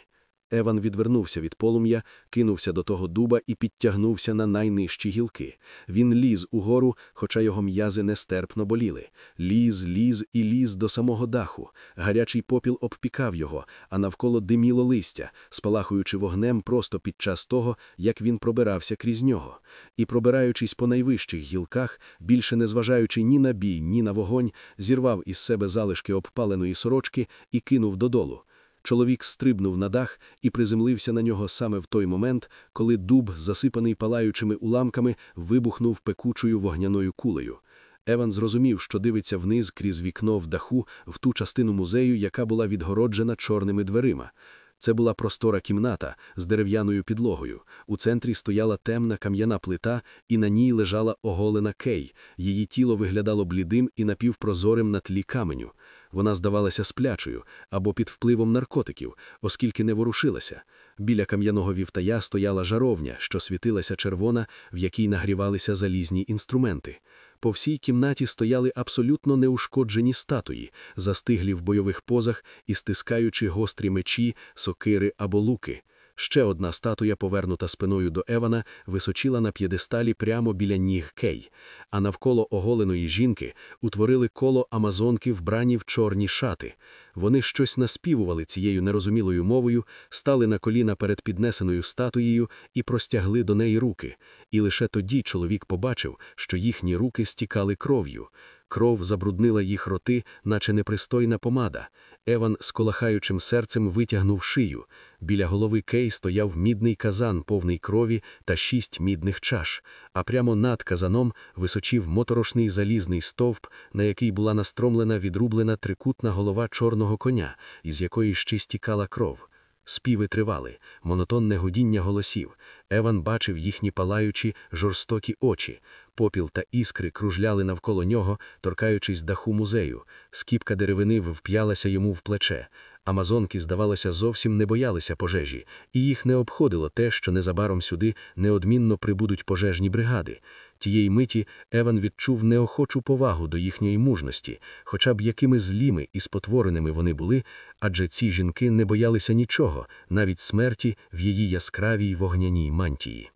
Еван відвернувся від полум'я, кинувся до того дуба і підтягнувся на найнижчі гілки. Він ліз угору, хоча його м'язи нестерпно боліли. Ліз, ліз і ліз до самого даху. Гарячий попіл обпікав його, а навколо диміло листя, спалахуючи вогнем просто під час того, як він пробирався крізь нього. І, пробираючись по найвищих гілках, більше не зважаючи ні на бій, ні на вогонь, зірвав із себе залишки обпаленої сорочки і кинув додолу. Чоловік стрибнув на дах і приземлився на нього саме в той момент, коли дуб, засипаний палаючими уламками, вибухнув пекучою вогняною кулею. Еван зрозумів, що дивиться вниз крізь вікно в даху в ту частину музею, яка була відгороджена чорними дверима. Це була простора кімната з дерев'яною підлогою. У центрі стояла темна кам'яна плита, і на ній лежала оголена кей. Її тіло виглядало блідим і напівпрозорим на тлі каменю. Вона здавалася сплячою або під впливом наркотиків, оскільки не ворушилася. Біля кам'яного вівтая стояла жаровня, що світилася червона, в якій нагрівалися залізні інструменти. По всій кімнаті стояли абсолютно неушкоджені статуї, застиглі в бойових позах і стискаючи гострі мечі, сокири або луки. Ще одна статуя, повернута спиною до Евана, височила на п'єдесталі прямо біля ніг Кей, а навколо оголеної жінки утворили коло амазонки, вбрані в чорні шати. Вони щось наспівували цією нерозумілою мовою, стали на коліна перед піднесеною статуєю і простягли до неї руки. І лише тоді чоловік побачив, що їхні руки стікали кров'ю. Кров забруднила їх роти, наче непристойна помада. Еван з колахаючим серцем витягнув шию. Біля голови Кей стояв мідний казан, повний крові та шість мідних чаш, а прямо над казаном височив моторошний залізний стовп, на який була настромлена відрублена трикутна голова чорного коня, із якої ще стікала кров. Співи тривали, монотонне гудіння голосів. Еван бачив їхні палаючі, жорстокі очі. Попіл та іскри кружляли навколо нього, торкаючись даху музею. Скіпка деревини вп'ялася йому в плече. Амазонки, здавалося, зовсім не боялися пожежі, і їх не обходило те, що незабаром сюди неодмінно прибудуть пожежні бригади. Тієї миті Еван відчув неохочу повагу до їхньої мужності, хоча б якими зліми і спотвореними вони були, адже ці жінки не боялися нічого, навіть смерті в її яскравій вогняній мантії.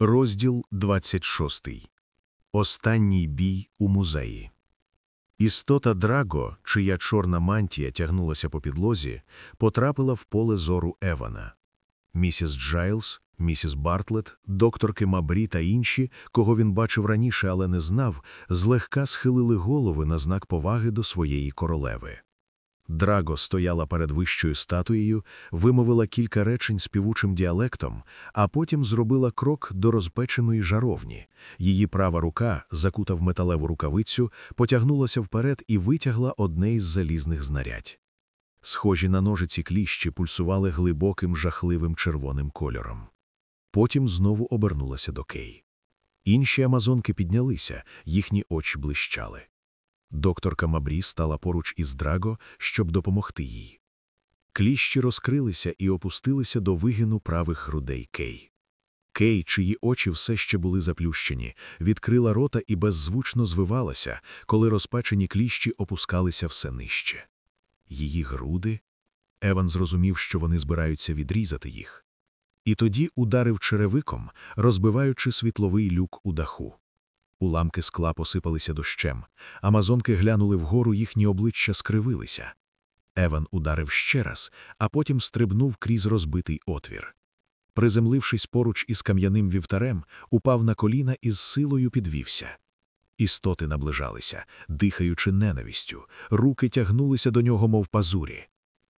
Розділ 26. Останній бій у музеї. Істота Драго, чия чорна мантія тягнулася по підлозі, потрапила в поле зору Евана. Місіс Джайлз, місіс Бартлет, докторки Мабрі та інші, кого він бачив раніше, але не знав, злегка схилили голови на знак поваги до своєї королеви. Драго стояла перед вищою статуєю, вимовила кілька речень співучим діалектом, а потім зробила крок до розпеченої жаровні. Її права рука, закута в металеву рукавицю, потягнулася вперед і витягла одне із залізних знарядь. Схожі на ножиці кліщі пульсували глибоким жахливим червоним кольором. Потім знову обернулася до Кей. Інші амазонки піднялися, їхні очі блищали. Докторка Мабрі стала поруч із Драго, щоб допомогти їй. Кліщі розкрилися і опустилися до вигину правих грудей Кей. Кей, чиї очі все ще були заплющені, відкрила рота і беззвучно звивалася, коли розпечені кліщі опускалися все нижче. Її груди. Еван зрозумів, що вони збираються відрізати їх. І тоді ударив черевиком, розбиваючи світловий люк у даху. Уламки скла посипалися дощем, амазонки глянули вгору, їхні обличчя скривилися. Еван ударив ще раз, а потім стрибнув крізь розбитий отвір. Приземлившись поруч із кам'яним вівтарем, упав на коліна і з силою підвівся. Істоти наближалися, дихаючи ненавістю, руки тягнулися до нього, мов пазурі.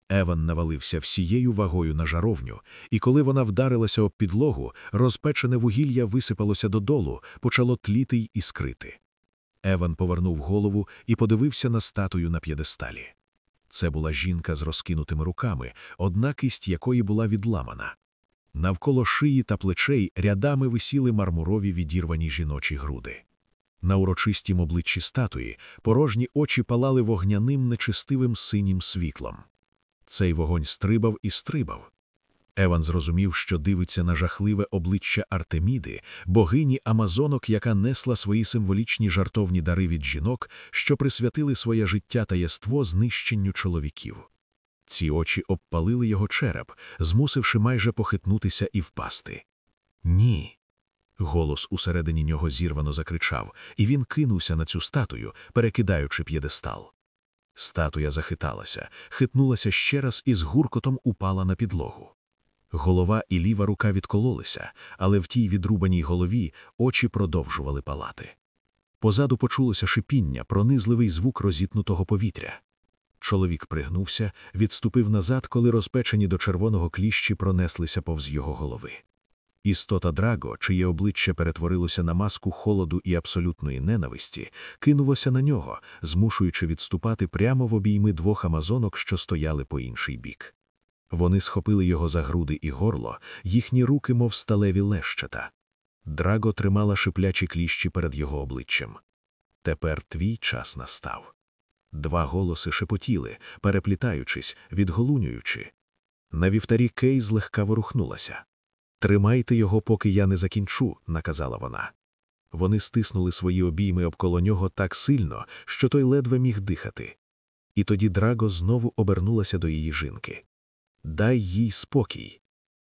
Еван навалився всією вагою на жаровню, і коли вона вдарилася об підлогу, розпечене вугілля висипалося додолу, почало тліти й іскрити. Еван повернув голову і подивився на статую на п'єдесталі. Це була жінка з розкинутими руками, одна кисть якої була відламана. Навколо шиї та плечей рядами висіли мармурові відірвані жіночі груди. На урочистім обличчі статуї порожні очі палали вогняним нечистивим синім світлом. Цей вогонь стрибав і стрибав. Еван зрозумів, що дивиться на жахливе обличчя Артеміди, богині Амазонок, яка несла свої символічні жартовні дари від жінок, що присвятили своє життя та єство знищенню чоловіків. Ці очі обпалили його череп, змусивши майже похитнутися і впасти. Ні. Голос усередині нього зірвано закричав, і він кинувся на цю статую, перекидаючи п'єдестал. Статуя захиталася, хитнулася ще раз і з гуркотом упала на підлогу. Голова і ліва рука відкололися, але в тій відрубаній голові очі продовжували палати. Позаду почулося шипіння, пронизливий звук розітнутого повітря. Чоловік пригнувся, відступив назад, коли розпечені до червоного кліщі пронеслися повз його голови. Істота Драго, чиє обличчя перетворилося на маску холоду і абсолютної ненависті, кинулося на нього, змушуючи відступати прямо в обійми двох амазонок, що стояли по інший бік. Вони схопили його за груди і горло, їхні руки, мов сталеві лещата. Драго тримала шиплячі кліщі перед його обличчям. Тепер твій час настав. Два голоси шепотіли, переплітаючись, відголунюючи. На вівтарі Кей злегка ворухнулася. Тримайте його, поки я не закінчу, наказала вона. Вони стиснули свої обійми обколо нього так сильно, що той ледве міг дихати. І тоді Драго знову обернулася до її жінки. Дай їй спокій.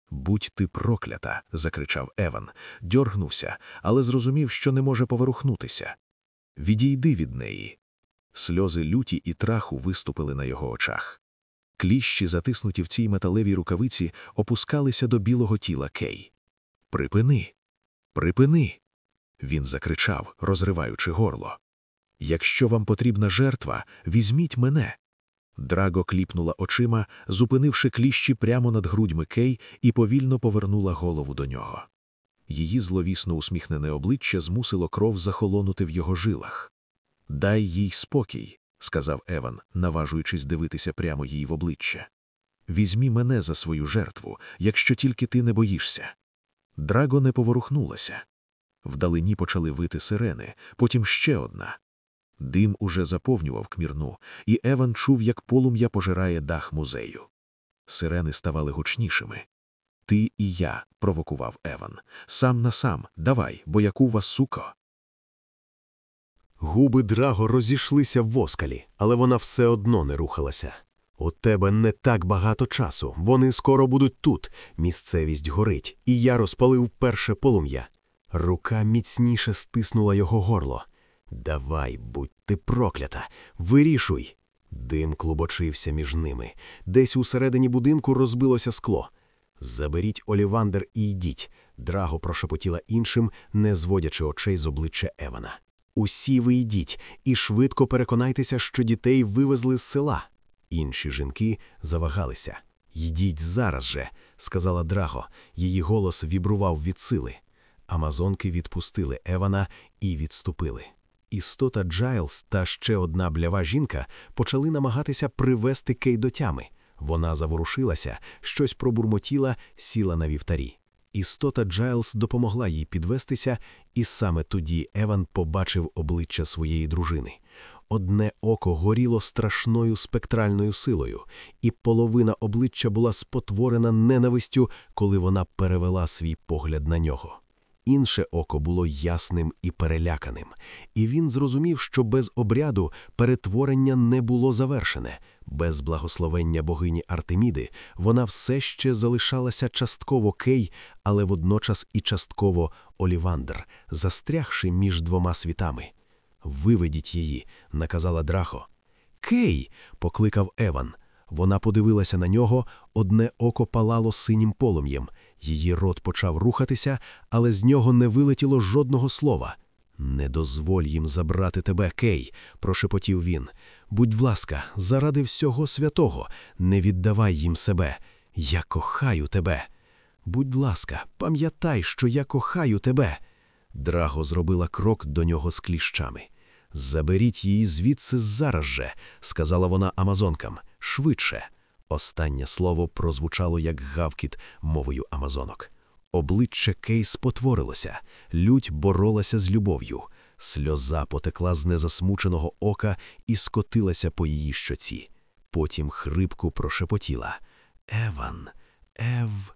Будь ти проклята, закричав Еван, дьоргнувся, але зрозумів, що не може поворухнутися. Відійди від неї. Сльози люті і траху виступили на його очах. Кліщі, затиснуті в цій металевій рукавиці, опускалися до білого тіла Кей. Припини! Припини! Він закричав, розриваючи горло. Якщо вам потрібна жертва, візьміть мене. Драго кліпнула очима, зупинивши кліщі прямо над грудьми Кей, і повільно повернула голову до нього. Її зловісно усміхнене обличчя змусило кров захолонути в його жилах. Дай їй спокій, сказав Еван, наважуючись дивитися прямо їй в обличчя. Візьмі мене за свою жертву, якщо тільки ти не боїшся. Драго не поворухнулася. Вдалині почали вити сирени, потім ще одна. Дим уже заповнював кмірну, і Еван чув, як полум'я пожирає дах музею. Сирени ставали гучнішими. Ти і я, провокував Еван. Сам на сам, давай, бо яку вас суко. Губи Драго розійшлися в воскалі, але вона все одно не рухалася. У тебе не так багато часу. Вони скоро будуть тут. Місцевість горить, і я розпалив перше полум'я. Рука міцніше стиснула його горло. Давай, будь ти проклята, вирішуй. Дим клубочився між ними. Десь усередині будинку розбилося скло. Заберіть Олівандер і йдіть. Драго прошепотіла іншим, не зводячи очей з обличчя Евана. Усі ви йдіть і швидко переконайтеся, що дітей вивезли з села. Інші жінки завагалися. Йдіть зараз же, сказала Драго. Її голос вібрував від сили. Амазонки відпустили Евана і відступили. Істота Джайлз та ще одна блява жінка почали намагатися привести Кей до тями. Вона заворушилася, щось пробурмотіла, сіла на вівтарі. Істота Джайлз допомогла їй підвестися, і саме тоді Еван побачив обличчя своєї дружини. Одне око горіло страшною спектральною силою, і половина обличчя була спотворена ненавистю, коли вона перевела свій погляд на нього. Інше око було ясним і переляканим, і він зрозумів, що без обряду перетворення не було завершене. Без благословення богині Артеміди вона все ще залишалася частково Кей, але водночас і частково Олівандр, застрягши між двома світами. Виведіть її, наказала Драхо. Кей. покликав Еван. Вона подивилася на нього, одне око палало синім полум'ям. Її рот почав рухатися, але з нього не вилетіло жодного слова. Не дозволь їм забрати тебе, Кей, прошепотів він. Будь ласка, заради всього святого, не віддавай їм себе. Я кохаю тебе. Будь ласка, пам'ятай, що я кохаю тебе. Драго зробила крок до нього з кліщами. Заберіть її звідси зараз же, сказала вона амазонкам, швидше. Останнє слово прозвучало як гавкіт мовою амазонок. Обличчя Кейс потворилося, лють боролася з любов'ю. Сльоза потекла з незасмученого ока і скотилася по її щоці. Потім хрипку прошепотіла Еван, Ев.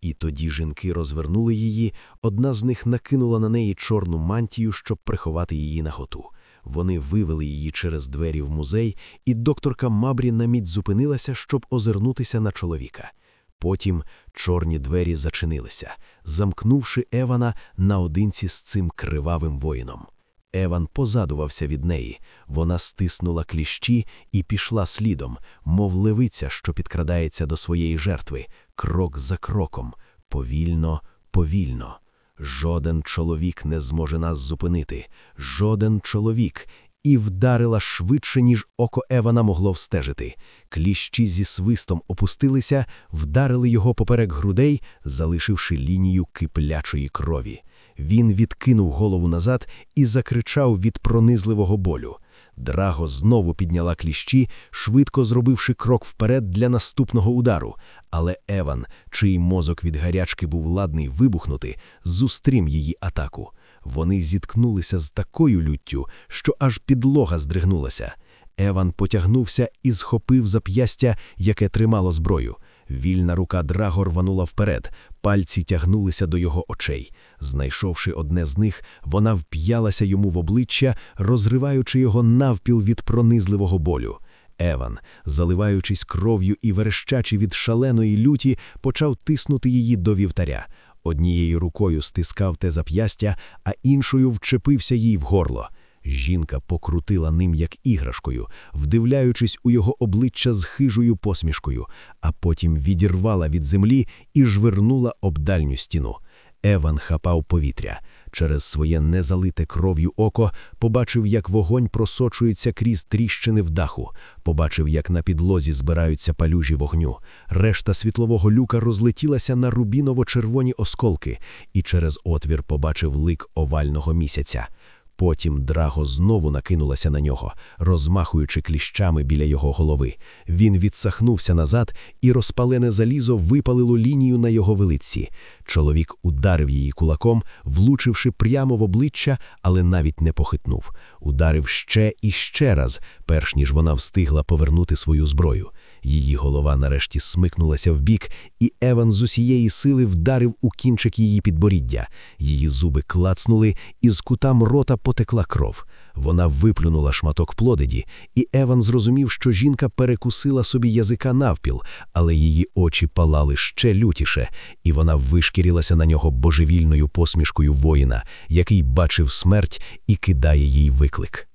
І тоді жінки розвернули її, одна з них накинула на неї чорну мантію, щоб приховати її наготу. Вони вивели її через двері в музей, і докторка Мабрі на мить зупинилася, щоб озирнутися на чоловіка. Потім чорні двері зачинилися, замкнувши Евана наодинці з цим кривавим воїном. Еван позадувався від неї, вона стиснула кліщі і пішла слідом, мов левиця, що підкрадається до своєї жертви, крок за кроком, повільно, повільно. Жоден чоловік не зможе нас зупинити, жоден чоловік, і вдарила швидше, ніж око Евана могло встежити. Кліщі зі свистом опустилися, вдарили його поперек грудей, залишивши лінію киплячої крові. Він відкинув голову назад і закричав від пронизливого болю. Драго знову підняла кліщі, швидко зробивши крок вперед для наступного удару, але Еван, чий мозок від гарячки був ладний вибухнути, зустрім її атаку. Вони зіткнулися з такою люттю, що аж підлога здригнулася. Еван потягнувся і схопив зап'ястя, яке тримало зброю. Вільна рука Драго рванула вперед, пальці тягнулися до його очей. Знайшовши одне з них, вона вп'ялася йому в обличчя, розриваючи його навпіл від пронизливого болю. Еван, заливаючись кров'ю і верещачи від шаленої люті, почав тиснути її до вівтаря. Однією рукою стискав те зап'ястя, а іншою вчепився їй в горло. Жінка покрутила ним як іграшкою, вдивляючись у його обличчя з хижою посмішкою, а потім відірвала від землі і жвернула об дальню стіну. Еван хапав повітря. Через своє незалите кров'ю око побачив, як вогонь просочується крізь тріщини в даху, побачив, як на підлозі збираються палюжі вогню. Решта світлового люка розлетілася на рубіново-червоні осколки, і через отвір побачив лик овального місяця. Потім драго знову накинулася на нього, розмахуючи кліщами біля його голови. Він відсахнувся назад, і розпалене залізо випалило лінію на його велиці. Чоловік ударив її кулаком, влучивши прямо в обличчя, але навіть не похитнув. Ударив ще і ще раз, перш ніж вона встигла повернути свою зброю. Її голова нарешті смикнулася вбік, і Еван з усієї сили вдарив у кінчик її підборіддя. Її зуби клацнули, і з кутам рота потекла кров. Вона виплюнула шматок плодеді, і Еван зрозумів, що жінка перекусила собі язика навпіл, але її очі палали ще лютіше, і вона вишкірилася на нього божевільною посмішкою воїна, який бачив смерть і кидає їй виклик.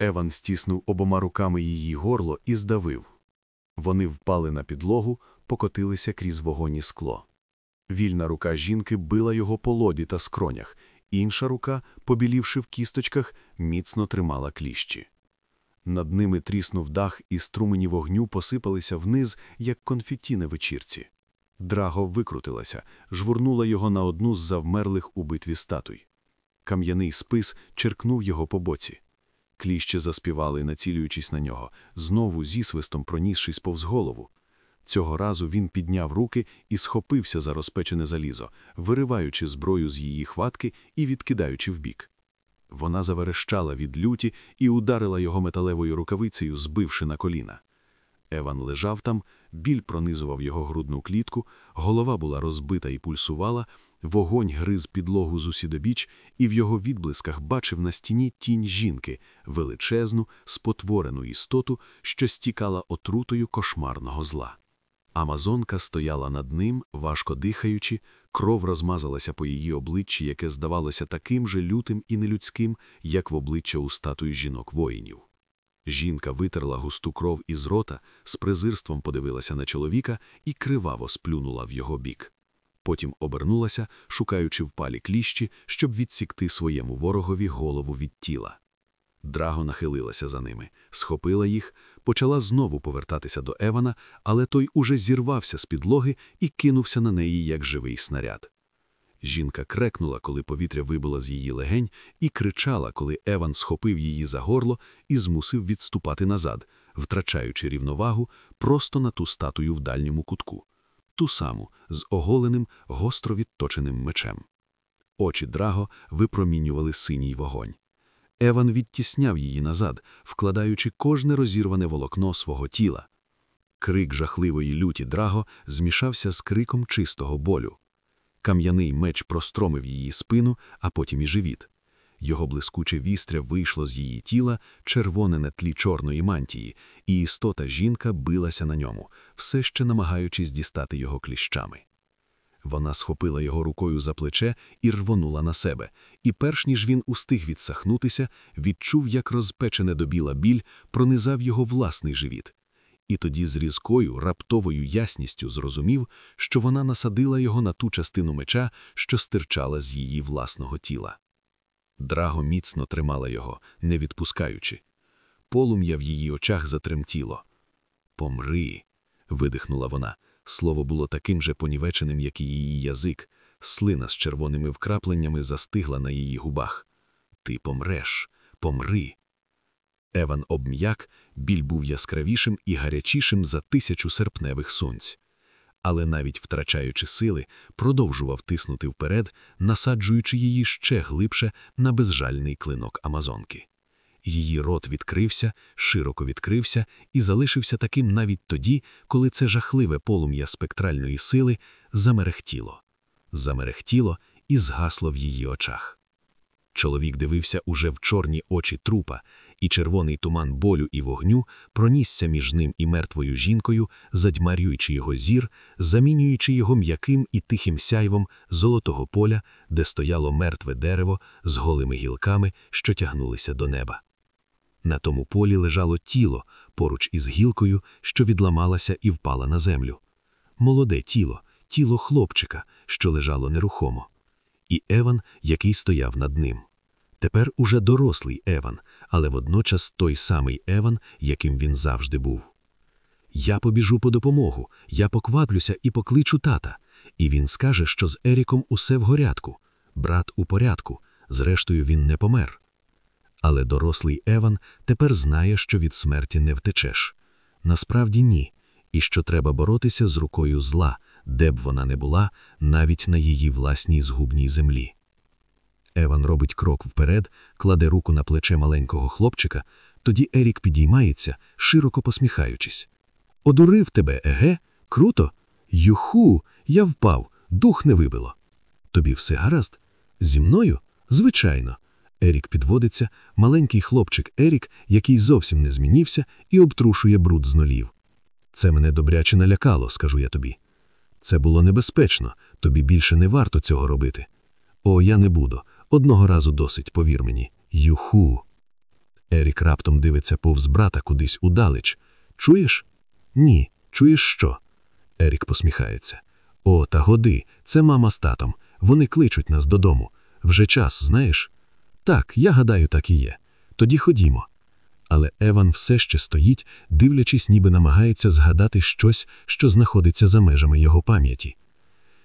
Еван стіснув обома руками її горло і здавив. Вони впали на підлогу, покотилися крізь вогонь і скло. Вільна рука жінки била його по лоді та скронях, інша рука, побілівши в кісточках, міцно тримала кліщі. Над ними тріснув дах, і струмені вогню посипалися вниз, як конфетті на вечірці. Драго викрутилася, жвурнула його на одну з завмерлих у битві статуй. Кам'яний спис черкнув його по боці. Кліще заспівали, націлюючись на нього, знову зі свистом пронісшись повз голову. Цього разу він підняв руки і схопився за розпечене залізо, вириваючи зброю з її хватки і відкидаючи вбік. Вона заверещала від люті і ударила його металевою рукавицею, збивши на коліна. Еван лежав там, біль пронизував його грудну клітку, голова була розбита і пульсувала, вогонь гриз підлогу з усідобіч, і в його відблисках бачив на стіні тінь жінки, величезну, спотворену істоту, що стікала отрутою кошмарного зла. Амазонка стояла над ним, важко дихаючи, кров розмазалася по її обличчі, яке здавалося таким же лютим і нелюдським, як в обличчя у статуї жінок-воїнів. Жінка витерла густу кров із рота, з презирством подивилася на чоловіка і криваво сплюнула в його бік. Потім обернулася, шукаючи в палі кліщі, щоб відсікти своєму ворогові голову від тіла. Драго нахилилася за ними, схопила їх, почала знову повертатися до Евана, але той уже зірвався з підлоги і кинувся на неї, як живий снаряд. Жінка крекнула, коли повітря вибило з її легень, і кричала, коли Еван схопив її за горло і змусив відступати назад, втрачаючи рівновагу просто на ту статую в дальньому кутку, ту саму з оголеним, гостро відточеним мечем. Очі Драго випромінювали синій вогонь. Еван відтісняв її назад, вкладаючи кожне розірване волокно свого тіла. Крик жахливої люті Драго змішався з криком чистого болю. Кам'яний меч простромив її спину, а потім і живіт. Його блискуче вістря вийшло з її тіла, червоне на тлі чорної мантії, і істота жінка билася на ньому, все ще намагаючись дістати його кліщами. Вона схопила його рукою за плече і рвонула на себе, і перш ніж він устиг відсахнутися, відчув, як розпечене до біла біль пронизав його власний живіт. І тоді з різкою, раптовою ясністю зрозумів, що вона насадила його на ту частину меча, що стирчала з її власного тіла. Драго міцно тримала його, не відпускаючи. Полум'я в її очах затремтіло. Помри. видихнула вона. Слово було таким же понівеченим, як і її язик. Слина з червоними вкрапленнями застигла на її губах. Ти помреш, помри. Еван обм'як, біль був яскравішим і гарячішим за тисячу серпневих сонць. Але навіть втрачаючи сили, продовжував тиснути вперед, насаджуючи її ще глибше на безжальний клинок Амазонки. Її рот відкрився, широко відкрився і залишився таким навіть тоді, коли це жахливе полум'я спектральної сили замерехтіло. Замерехтіло і згасло в її очах. Чоловік дивився уже в чорні очі трупа, і червоний туман болю і вогню пронісся між ним і мертвою жінкою, задьмарюючи його зір, замінюючи його м'яким і тихим сяйвом золотого поля, де стояло мертве дерево з голими гілками, що тягнулися до неба. На тому полі лежало тіло поруч із гілкою, що відламалася і впала на землю. Молоде тіло, тіло хлопчика, що лежало нерухомо. І Еван, який стояв над ним. Тепер уже дорослий Еван, але водночас той самий Еван, яким він завжди був. Я побіжу по допомогу, я покваплюся і покличу тата, і він скаже, що з Еріком усе в горядку, брат у порядку, зрештою він не помер. Але дорослий Еван тепер знає, що від смерті не втечеш. Насправді ні, і що треба боротися з рукою зла, де б вона не була, навіть на її власній згубній землі. Еван робить крок вперед, кладе руку на плече маленького хлопчика, тоді Ерік підіймається, широко посміхаючись. Одурив тебе, еге? Круто? Юху, я впав, дух не вибило. Тобі все гаразд? Зі мною? Звичайно. Ерік підводиться, маленький хлопчик Ерік, який зовсім не змінився, і обтрушує бруд з нолів. Це мене добряче налякало, скажу я тобі. Це було небезпечно, тобі більше не варто цього робити. О, я не буду. Одного разу досить, повір мені. Юху. Ерік раптом дивиться повз брата кудись удалеч. Чуєш? Ні. Чуєш що? Ерік посміхається. О, та годи, це мама з татом. Вони кличуть нас додому. Вже час, знаєш? Так, я гадаю, так і є. Тоді ходімо. Але Еван все ще стоїть, дивлячись, ніби намагається згадати щось, що знаходиться за межами його пам'яті.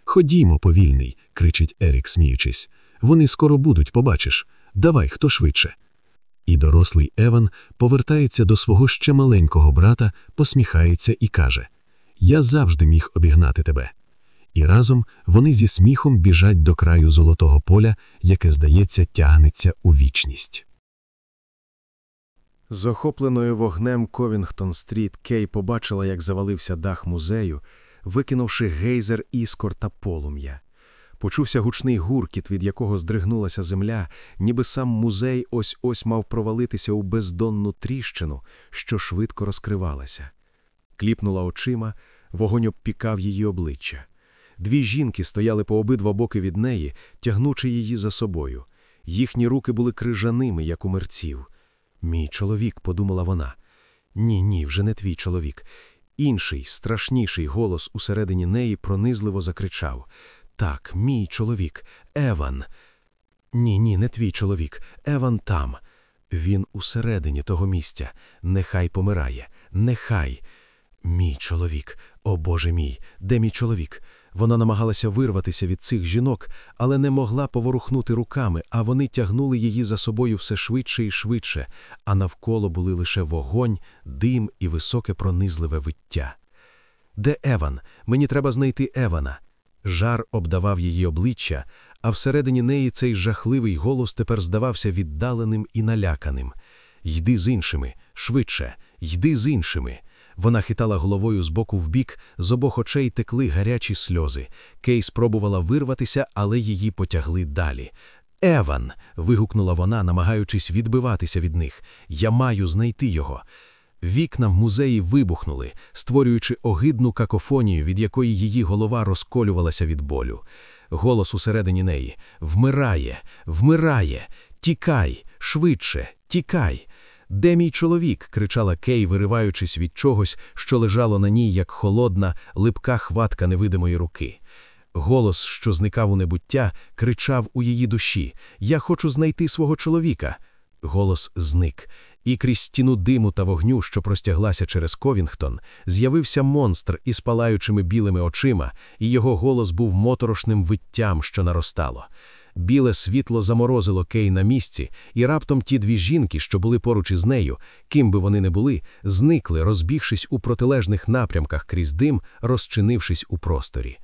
Ходімо, повільний, кричить Ерік, сміючись. Вони скоро будуть, побачиш. Давай, хто швидше. І дорослий Еван повертається до свого ще маленького брата, посміхається і каже: Я завжди міг обігнати тебе. І разом вони зі сміхом біжать до краю золотого поля, яке, здається, тягнеться у вічність. З охопленою вогнем Ковінгтон-стріт Кей побачила, як завалився дах музею, викинувши гейзер іскор та полум'я. Почувся гучний гуркіт, від якого здригнулася земля, ніби сам музей ось ось мав провалитися у бездонну тріщину, що швидко розкривалася. Кліпнула очима, вогонь обпікав її обличчя. Дві жінки стояли по обидва боки від неї, тягнучи її за собою. Їхні руки були крижаними, як у мерців. Мій чоловік, подумала вона. Ні, ні, вже не твій чоловік. Інший, страшніший голос усередині неї пронизливо закричав Так, мій чоловік, Еван. Ні, ні, не твій чоловік. Еван там. Він усередині того місця. Нехай помирає, нехай. Мій чоловік, о Боже мій, де мій чоловік? Вона намагалася вирватися від цих жінок, але не могла поворухнути руками, а вони тягнули її за собою все швидше і швидше, а навколо були лише вогонь, дим і високе пронизливе виття. Де Еван? Мені треба знайти Евана. Жар обдавав її обличчя, а всередині неї цей жахливий голос тепер здавався віддаленим і наляканим. Йди з іншими, швидше, йди з іншими. Вона хитала головою з боку в бік, з обох очей текли гарячі сльози. Кей спробувала вирватися, але її потягли далі. Еван. вигукнула вона, намагаючись відбиватися від них. Я маю знайти його. Вікна в музеї вибухнули, створюючи огидну какофонію, від якої її голова розколювалася від болю. Голос усередині неї Вмирає, вмирає, тікай, швидше, тікай. Де мій чоловік? кричала Кей, вириваючись від чогось, що лежало на ній, як холодна, липка хватка невидимої руки. Голос, що зникав у небуття, кричав у її душі Я хочу знайти свого чоловіка. Голос зник, і крізь стіну диму та вогню, що простяглася через Ковінгтон, з'явився монстр із палаючими білими очима, і його голос був моторошним виттям, що наростало. Біле світло заморозило Кей на місці, і раптом ті дві жінки, що були поруч із нею, ким би вони не були, зникли, розбігшись у протилежних напрямках крізь дим, розчинившись у просторі.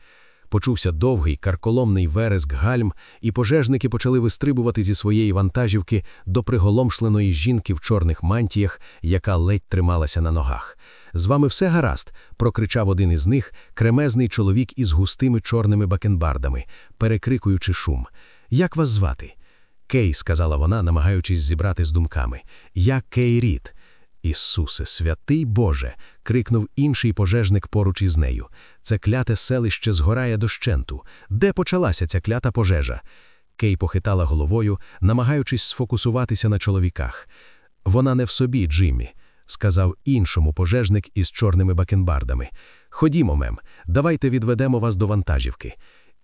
Почувся довгий карколомний вереск гальм, і пожежники почали вистрибувати зі своєї вантажівки до приголомшленої жінки в чорних мантіях, яка ледь трималася на ногах. З вами все гаразд, прокричав один із них, кремезний чоловік із густими чорними бакенбардами, перекрикуючи шум. Як вас звати? Кей, сказала вона, намагаючись зібрати з думками. Я Кей Рід. Ісусе, святий Боже. крикнув інший пожежник поруч із нею. Це кляте селище згорає дощенту. Де почалася ця клята пожежа? Кей похитала головою, намагаючись сфокусуватися на чоловіках. Вона не в собі, Джиммі, сказав іншому пожежник із чорними бакенбардами. Ходімо, мем, давайте відведемо вас до вантажівки.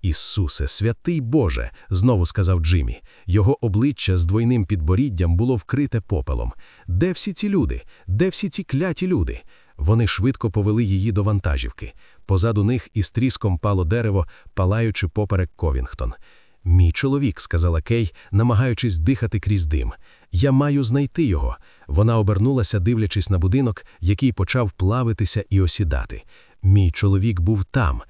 Ісусе, святий Боже, знову сказав Джиммі. Його обличчя з двойним підборіддям було вкрите попелом. Де всі ці люди? Де всі ці кляті люди? Вони швидко повели її до вантажівки. Позаду них із тріском пало дерево, палаючи поперек Ковінгтон. Мій чоловік, сказала Кей, намагаючись дихати крізь дим. Я маю знайти його. Вона обернулася, дивлячись на будинок, який почав плавитися і осідати. Мій чоловік був там.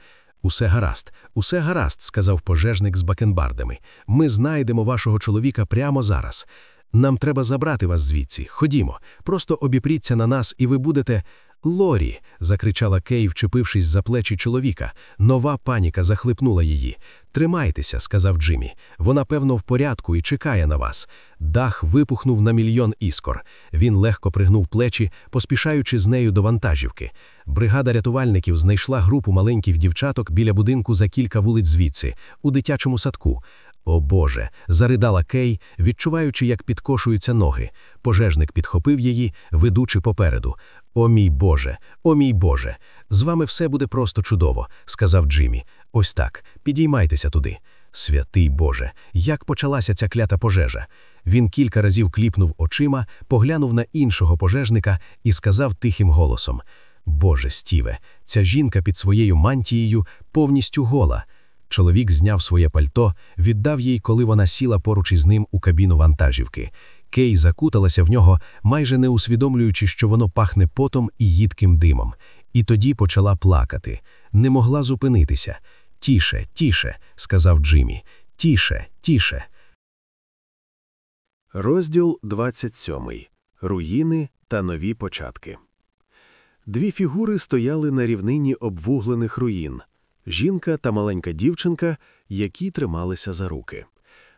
Усе гаразд, усе гаразд, сказав пожежник з бакенбардами. Ми знайдемо вашого чоловіка прямо зараз. Нам треба забрати вас звідси. Ходімо, просто обіпріться на нас, і ви будете. Лорі. закричала Кей, вчепившись за плечі чоловіка. Нова паніка захлипнула її. Тримайтеся, сказав Джиммі. Вона, певно, в порядку і чекає на вас. Дах випухнув на мільйон іскор. Він легко пригнув плечі, поспішаючи з нею до вантажівки. Бригада рятувальників знайшла групу маленьких дівчаток біля будинку за кілька вулиць звідси, у дитячому садку. О Боже, заридала Кей, відчуваючи, як підкошуються ноги. Пожежник підхопив її, ведучи попереду. О мій Боже, о мій Боже, з вами все буде просто чудово, сказав Джиммі. Ось так, підіймайтеся туди. Святий Боже, як почалася ця клята пожежа. Він кілька разів кліпнув очима, поглянув на іншого пожежника і сказав тихим голосом: Боже, Стіве, ця жінка під своєю мантією повністю гола. Чоловік зняв своє пальто, віддав їй, коли вона сіла поруч із ним у кабіну вантажівки. Кей закуталася в нього, майже не усвідомлюючи, що воно пахне потом і їдким димом. І тоді почала плакати. Не могла зупинитися. Тіше, тіше, сказав Джиммі. Тіше, тіше. Розділ 27. Руїни та нові початки. Дві фігури стояли на рівнині обвуглених руїн жінка та маленька дівчинка, які трималися за руки.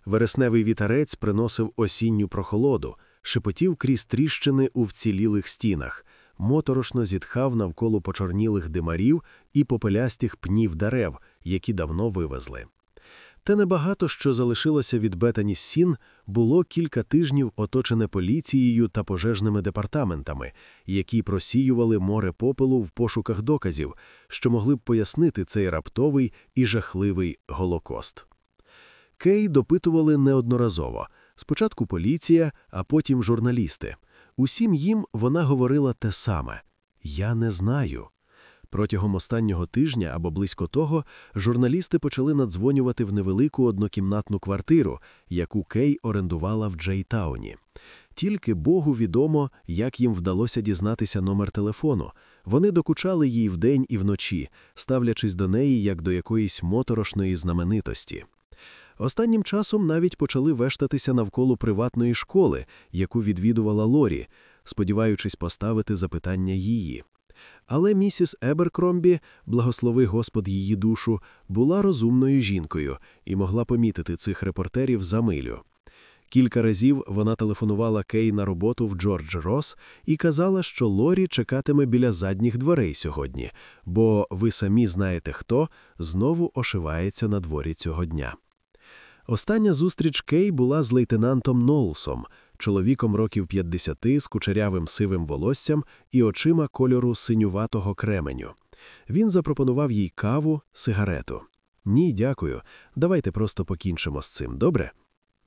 Вересневий вітарець приносив осінню прохолоду, шепотів крізь тріщини у вцілілих стінах, моторошно зітхав навколо почорнілих димарів і попелястих пнів дерев, які давно вивезли. Те небагато, що залишилося від Бетані Сін, було кілька тижнів оточене поліцією та пожежними департаментами, які просіювали море попелу в пошуках доказів, що могли б пояснити цей раптовий і жахливий голокост. Кей допитували неодноразово спочатку поліція, а потім журналісти. Усім їм вона говорила те саме Я не знаю. Протягом останнього тижня або близько того журналісти почали надзвонювати в невелику однокімнатну квартиру, яку Кей орендувала в Джейтауні. Тільки Богу відомо, як їм вдалося дізнатися номер телефону. Вони докучали їй вдень і вночі, ставлячись до неї як до якоїсь моторошної знаменитості. Останнім часом навіть почали вештатися навколо приватної школи, яку відвідувала Лорі, сподіваючись поставити запитання її. Але місіс Еберкромбі, благослови Господ її душу, була розумною жінкою і могла помітити цих репортерів за милю. Кілька разів вона телефонувала Кей на роботу в Джордж Рос і казала, що Лорі чекатиме біля задніх дверей сьогодні, бо ви самі знаєте, хто знову ошивається на дворі цього дня. Остання зустріч Кей була з лейтенантом Ноулсом, чоловіком років 50 з кучерявим сивим волоссям і очима кольору синюватого кременю. Він запропонував їй каву, сигарету. Ні, дякую. Давайте просто покінчимо з цим, добре?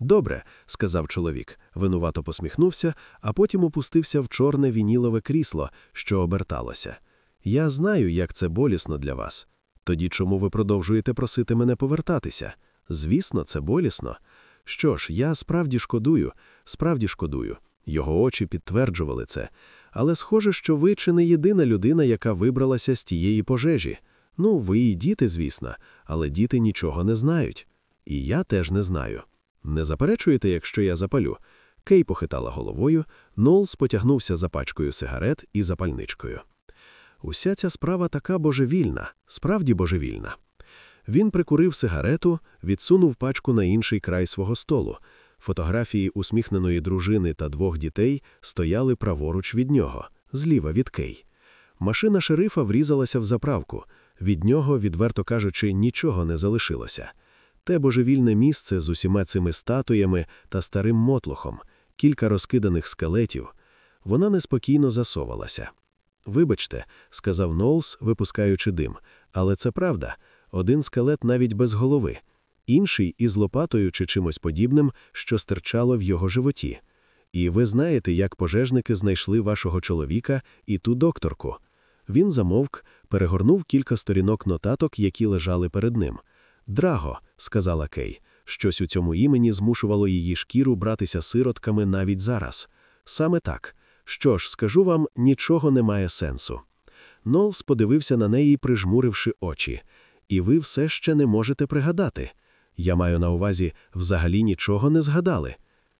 Добре, сказав чоловік, винувато посміхнувся, а потім опустився в чорне вінілове крісло, що оберталося. Я знаю, як це болісно для вас. Тоді чому ви продовжуєте просити мене повертатися? Звісно, це болісно. Що ж, я справді шкодую, справді шкодую. Його очі підтверджували це. Але схоже, що ви чи не єдина людина, яка вибралася з тієї пожежі. Ну, ви і діти, звісно, але діти нічого не знають. І я теж не знаю. Не заперечуєте, якщо я запалю? Кей похитала головою, Нолс потягнувся за пачкою сигарет і запальничкою. Уся ця справа така божевільна, справді божевільна. Він прикурив сигарету, відсунув пачку на інший край свого столу. Фотографії усміхненої дружини та двох дітей стояли праворуч від нього, зліва від Кей. Машина шерифа врізалася в заправку. Від нього, відверто кажучи, нічого не залишилося. Те божевільне місце з усіма цими статуями та старим мотлохом, кілька розкиданих скелетів. Вона неспокійно засовалася. Вибачте, сказав Ноулс, випускаючи дим, але це правда. Один скелет навіть без голови, інший із лопатою чи чимось подібним, що стирчало в його животі. І ви знаєте, як пожежники знайшли вашого чоловіка і ту докторку. Він замовк, перегорнув кілька сторінок нотаток, які лежали перед ним. Драго, сказала Кей, щось у цьому імені змушувало її шкіру братися сиротками навіть зараз. Саме так. Що ж, скажу вам, нічого не має сенсу. Нолс подивився на неї, прижмуривши очі. І ви все ще не можете пригадати. Я маю на увазі, взагалі нічого не згадали.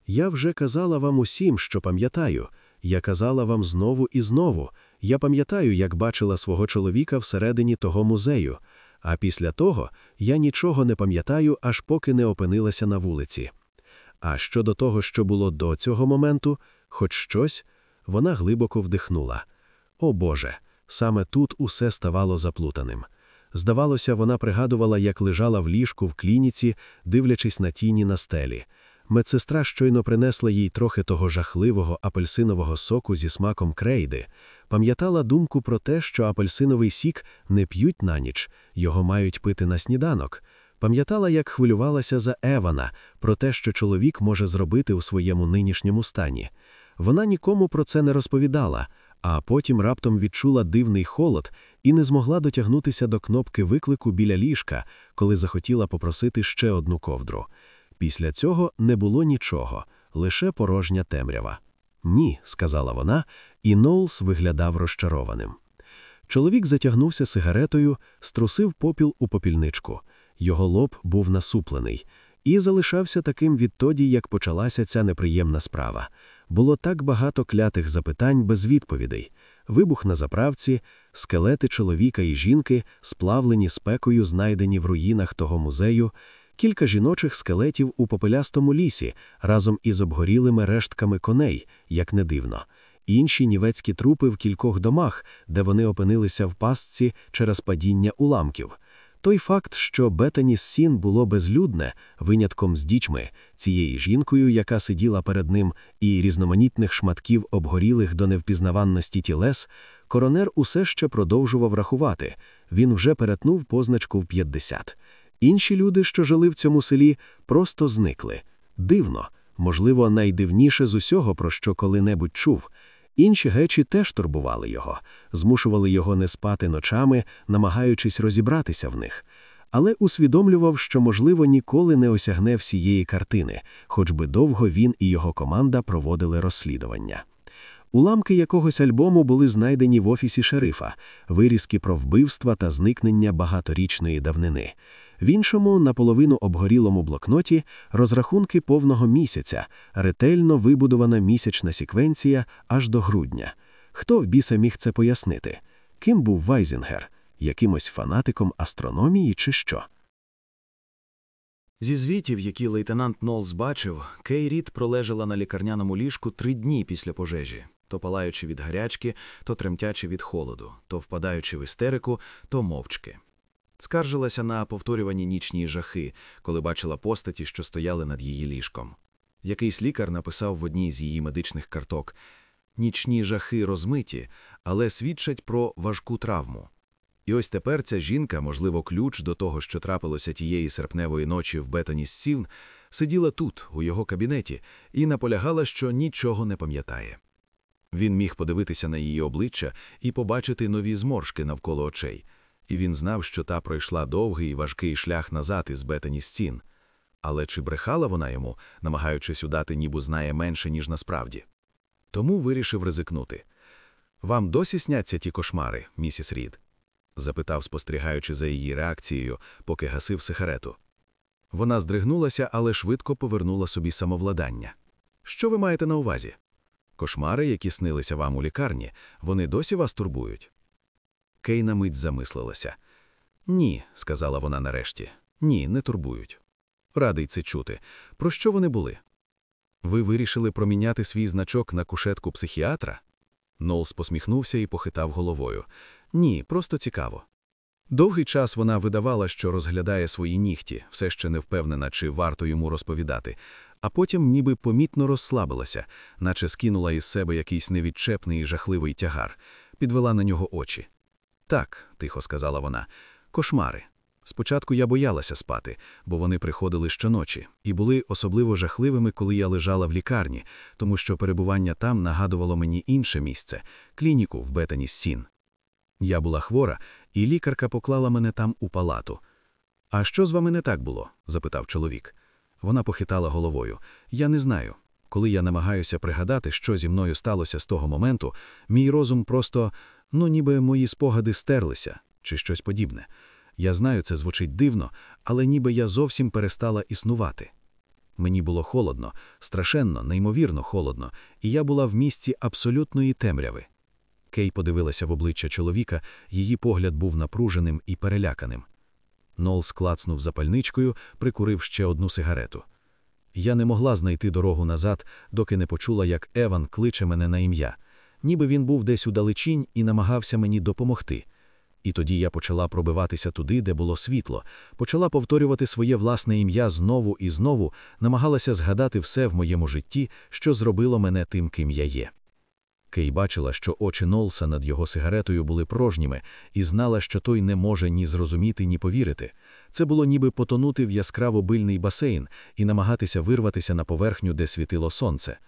Я вже казала вам усім, що пам'ятаю. Я казала вам знову і знову. Я пам'ятаю, як бачила свого чоловіка всередині того музею. А після того я нічого не пам'ятаю, аж поки не опинилася на вулиці. А щодо того, що було до цього моменту, хоч щось, вона глибоко вдихнула. О Боже, саме тут усе ставало заплутаним. Здавалося, вона пригадувала, як лежала в ліжку в клініці, дивлячись на тіні на стелі. Медсестра щойно принесла їй трохи того жахливого апельсинового соку зі смаком крейди, пам'ятала думку про те, що апельсиновий сік не п'ють на ніч, його мають пити на сніданок. Пам'ятала, як хвилювалася за Евана, про те, що чоловік може зробити у своєму нинішньому стані. Вона нікому про це не розповідала, а потім раптом відчула дивний холод і не змогла дотягнутися до кнопки виклику біля ліжка, коли захотіла попросити ще одну ковдру. Після цього не було нічого, лише порожня темрява. Ні, сказала вона, і Ноулс виглядав розчарованим. Чоловік затягнувся сигаретою, струсив попіл у попільничку. Його лоб був насуплений і залишався таким відтоді, як почалася ця неприємна справа. Було так багато клятих запитань без відповідей. Вибух на заправці, скелети чоловіка і жінки, сплавлені спекою, знайдені в руїнах того музею, кілька жіночих скелетів у попелястому лісі разом із обгорілими рештками коней, як не дивно. Інші нівецькі трупи в кількох домах, де вони опинилися в пастці через падіння уламків. Той факт, що Бетані Сін було безлюдне, винятком з дічми, цією жінкою, яка сиділа перед ним, і різноманітних шматків обгорілих до невпізнаванності тілес, коронер усе ще продовжував рахувати. Він вже перетнув позначку в 50. Інші люди, що жили в цьому селі, просто зникли. Дивно, можливо, найдивніше з усього, про що коли-небудь чув. Інші гечі теж турбували його, змушували його не спати ночами, намагаючись розібратися в них, але усвідомлював, що, можливо, ніколи не осягне всієї картини, хоч би довго він і його команда проводили розслідування. Уламки якогось альбому були знайдені в офісі шерифа, вирізки про вбивства та зникнення багаторічної давнини. В іншому, наполовину обгорілому блокноті, розрахунки повного місяця, ретельно вибудована місячна секвенція аж до грудня. Хто біса міг це пояснити? Ким був Вайзінгер? Якимось фанатиком астрономії чи що? Зі звітів, які лейтенант Нолс бачив, Кей Рід пролежала на лікарняному ліжку три дні після пожежі, то палаючи від гарячки, то тремтячи від холоду, то впадаючи в істерику, то мовчки. Скаржилася на повторювані нічні жахи, коли бачила постаті, що стояли над її ліжком. Якийсь лікар написав в одній з її медичних карток нічні жахи розмиті, але свідчать про важку травму. І ось тепер ця жінка, можливо, ключ до того, що трапилося тієї серпневої ночі в Бетоні Сівн, сиділа тут, у його кабінеті, і наполягала, що нічого не пам'ятає. Він міг подивитися на її обличчя і побачити нові зморшки навколо очей, і він знав, що та пройшла довгий і важкий шлях назад із Бетані стін. Але чи брехала вона йому, намагаючись удати, ніби знає менше, ніж насправді? Тому вирішив ризикнути. Вам досі сняться ті кошмари, місіс Рід? запитав, спостерігаючи за її реакцією, поки гасив сигарету. Вона здригнулася, але швидко повернула собі самовладання. Що ви маєте на увазі? Кошмари, які снилися вам у лікарні, вони досі вас турбують? Кей на мить замислилася. Ні, сказала вона нарешті. Ні, не турбують. Радий це чути. Про що вони були? Ви вирішили проміняти свій значок на кушетку психіатра? Нолс посміхнувся і похитав головою. Ні, просто цікаво. Довгий час вона видавала, що розглядає свої нігті, все ще не впевнена, чи варто йому розповідати, а потім ніби помітно розслабилася, наче скинула із себе якийсь невідчепний і жахливий тягар, підвела на нього очі. Так, тихо сказала вона, кошмари. Спочатку я боялася спати, бо вони приходили щоночі, і були особливо жахливими, коли я лежала в лікарні, тому що перебування там нагадувало мені інше місце клініку в Бетані Сін. Я була хвора, і лікарка поклала мене там у палату. А що з вами не так було? запитав чоловік. Вона похитала головою. Я не знаю. Коли я намагаюся пригадати, що зі мною сталося з того моменту, мій розум просто, ну ніби мої спогади стерлися, чи щось подібне. Я знаю, це звучить дивно, але ніби я зовсім перестала існувати. Мені було холодно, страшенно, неймовірно холодно, і я була в місці абсолютної темряви. Кей подивилася в обличчя чоловіка, її погляд був напруженим і переляканим. Нол склацнув запальничкою, прикурив ще одну сигарету. Я не могла знайти дорогу назад, доки не почула, як Еван кличе мене на ім'я, ніби він був десь удалечінь і намагався мені допомогти. І тоді я почала пробиватися туди, де було світло, почала повторювати своє власне ім'я знову і знову, намагалася згадати все в моєму житті, що зробило мене тим, ким я є. Кей бачила, що очі Нолса над його сигаретою були порожніми, і знала, що той не може ні зрозуміти, ні повірити. Це було ніби потонути в яскраво бильний басейн і намагатися вирватися на поверхню, де світило сонце.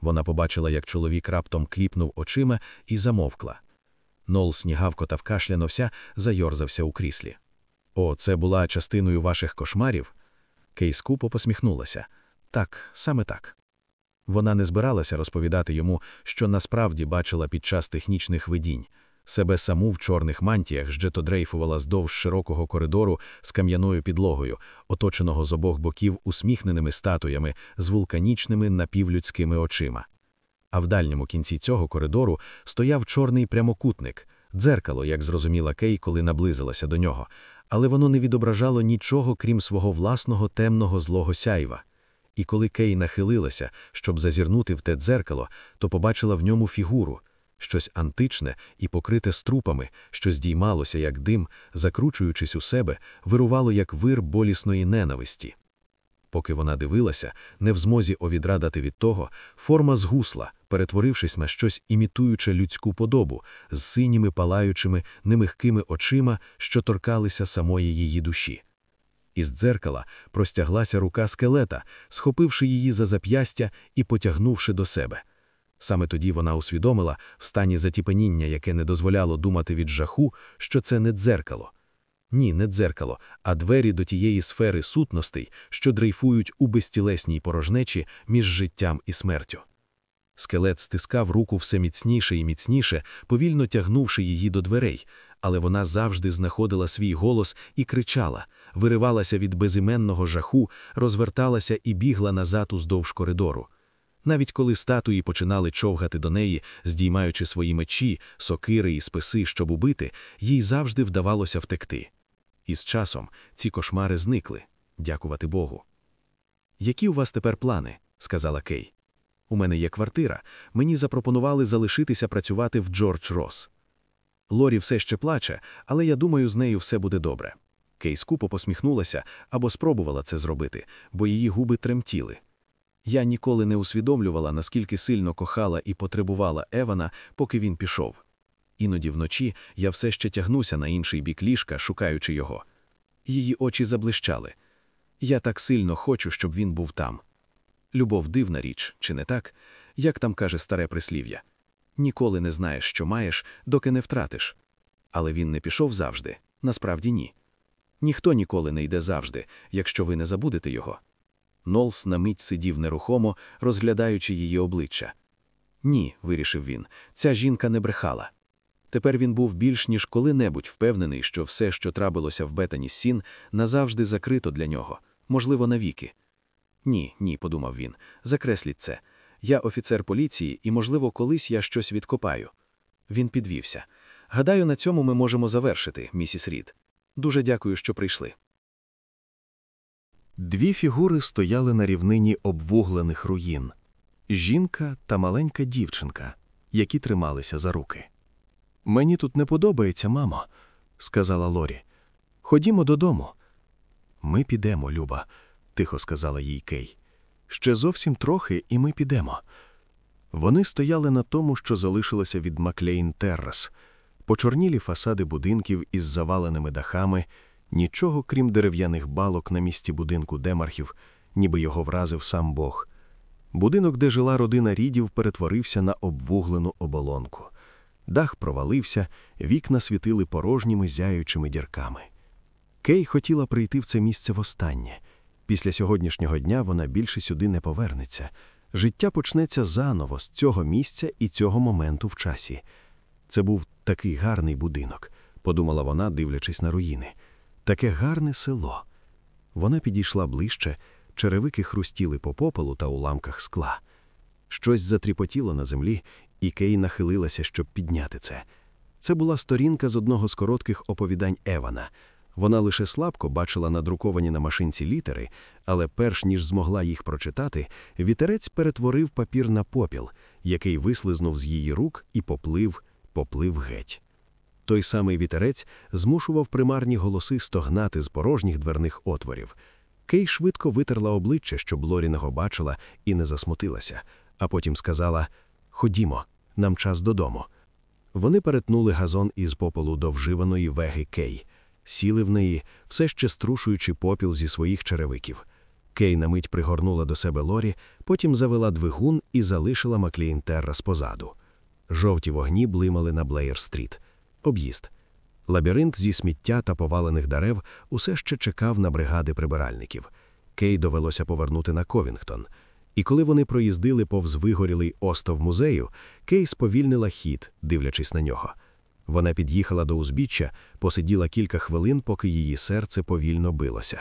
Вона побачила, як чоловік раптом кліпнув очима і замовкла. Нол снігавко та вкашлянувся, зайорзався у кріслі. О, це була частиною ваших кошмарів? Кейс купо посміхнулася. Так, саме так. Вона не збиралася розповідати йому, що насправді бачила під час технічних видінь. Себе саму в чорних мантіях ждетодрейфувала здовж широкого коридору з кам'яною підлогою, оточеного з обох боків усміхненими статуями з вулканічними напівлюдськими очима. А в дальньому кінці цього коридору стояв чорний прямокутник, дзеркало, як зрозуміла Кей, коли наблизилася до нього, але воно не відображало нічого, крім свого власного темного злого сяйва. І коли Кей нахилилася, щоб зазірнути в те дзеркало, то побачила в ньому фігуру, щось античне і покрите струпами, що здіймалося, як дим, закручуючись у себе, вирувало, як вир болісної ненависті. Поки вона дивилася, не в змозі овідрадати від того, форма згусла, перетворившись на щось імітуюче людську подобу, з синіми палаючими, немихкими очима, що торкалися самої її душі. Із дзеркала простяглася рука скелета, схопивши її за зап'ястя і потягнувши до себе. Саме тоді вона усвідомила, в стані затіпеніння, яке не дозволяло думати від жаху, що це не дзеркало. Ні, не дзеркало, а двері до тієї сфери сутностей, що дрейфують у безтілесній порожнечі між життям і смертю. Скелет стискав руку все міцніше і міцніше, повільно тягнувши її до дверей, але вона завжди знаходила свій голос і кричала, виривалася від безіменного жаху, розверталася і бігла назад уздовж коридору. Навіть коли статуї починали човгати до неї, здіймаючи свої мечі, сокири і списи, щоб убити, їй завжди вдавалося втекти. І з часом ці кошмари зникли, дякувати Богу. Які у вас тепер плани? сказала Кей. У мене є квартира. Мені запропонували залишитися працювати в Джордж Рос. Лорі все ще плаче, але я думаю, з нею все буде добре. Кей скупо посміхнулася або спробувала це зробити, бо її губи тремтіли. Я ніколи не усвідомлювала, наскільки сильно кохала і потребувала Евана, поки він пішов. Іноді вночі я все ще тягнуся на інший бік ліжка, шукаючи його. Її очі заблищали. Я так сильно хочу, щоб він був там. Любов дивна річ, чи не так? Як там каже старе прислів'я ніколи не знаєш, що маєш, доки не втратиш. Але він не пішов завжди, насправді ні. Ніхто ніколи не йде завжди, якщо ви не забудете його. Нолс на мить сидів нерухомо, розглядаючи її обличчя. Ні, вирішив він, ця жінка не брехала. Тепер він був більш ніж коли-небудь впевнений, що все, що трапилося в Бетані Сін, назавжди закрито для нього, можливо, навіки. Ні, ні, подумав він, закресліть це. Я офіцер поліції, і, можливо, колись я щось відкопаю. Він підвівся. Гадаю, на цьому ми можемо завершити, місіс Рід. Дуже дякую, що прийшли. Дві фігури стояли на рівнині обвуглених руїн. жінка та маленька дівчинка, які трималися за руки. Мені тут не подобається, мамо, сказала Лорі. Ходімо додому. Ми підемо, Люба, тихо сказала їй Кей. Ще зовсім трохи, і ми підемо. Вони стояли на тому, що залишилося від Маклейн Террас, почорнілі фасади будинків із заваленими дахами, нічого крім дерев'яних балок на місці будинку Демархів, ніби його вразив сам Бог. Будинок, де жила родина рідів, перетворився на обвуглену оболонку. Дах провалився, вікна світили порожніми зяючими дірками. Кей хотіла прийти в це місце востаннє. Після сьогоднішнього дня вона більше сюди не повернеться. Життя почнеться заново з цього місця і цього моменту в часі. Це був такий гарний будинок, подумала вона, дивлячись на руїни. Таке гарне село. Вона підійшла ближче, черевики хрустіли по попелу та уламках скла. Щось затріпотіло на землі, і Кей нахилилася, щоб підняти це. Це була сторінка з одного з коротких оповідань Евана. Вона лише слабко бачила надруковані на машинці літери, але перш ніж змогла їх прочитати, вітерець перетворив папір на попіл, який вислизнув з її рук і поплив, поплив геть. Той самий вітерець змушував примарні голоси стогнати з порожніх дверних отворів. Кей швидко витерла обличчя, щоб Лоріного бачила і не засмутилася, а потім сказала Ходімо, нам час додому. Вони перетнули газон із попелу до вживаної веги Кей, сіли в неї, все ще струшуючи попіл зі своїх черевиків. Кей на мить пригорнула до себе Лорі, потім завела двигун і залишила Маклін Террас позаду. Жовті вогні блимали на Блеєр-стріт. Об'їзд. Лабіринт зі сміття та повалених дерев усе ще чекав на бригади прибиральників. Кей довелося повернути на Ковінгтон. І коли вони проїздили повз вигорілий остов музею, Кей сповільнила хід, дивлячись на нього. Вона під'їхала до узбіччя, посиділа кілька хвилин, поки її серце повільно билося.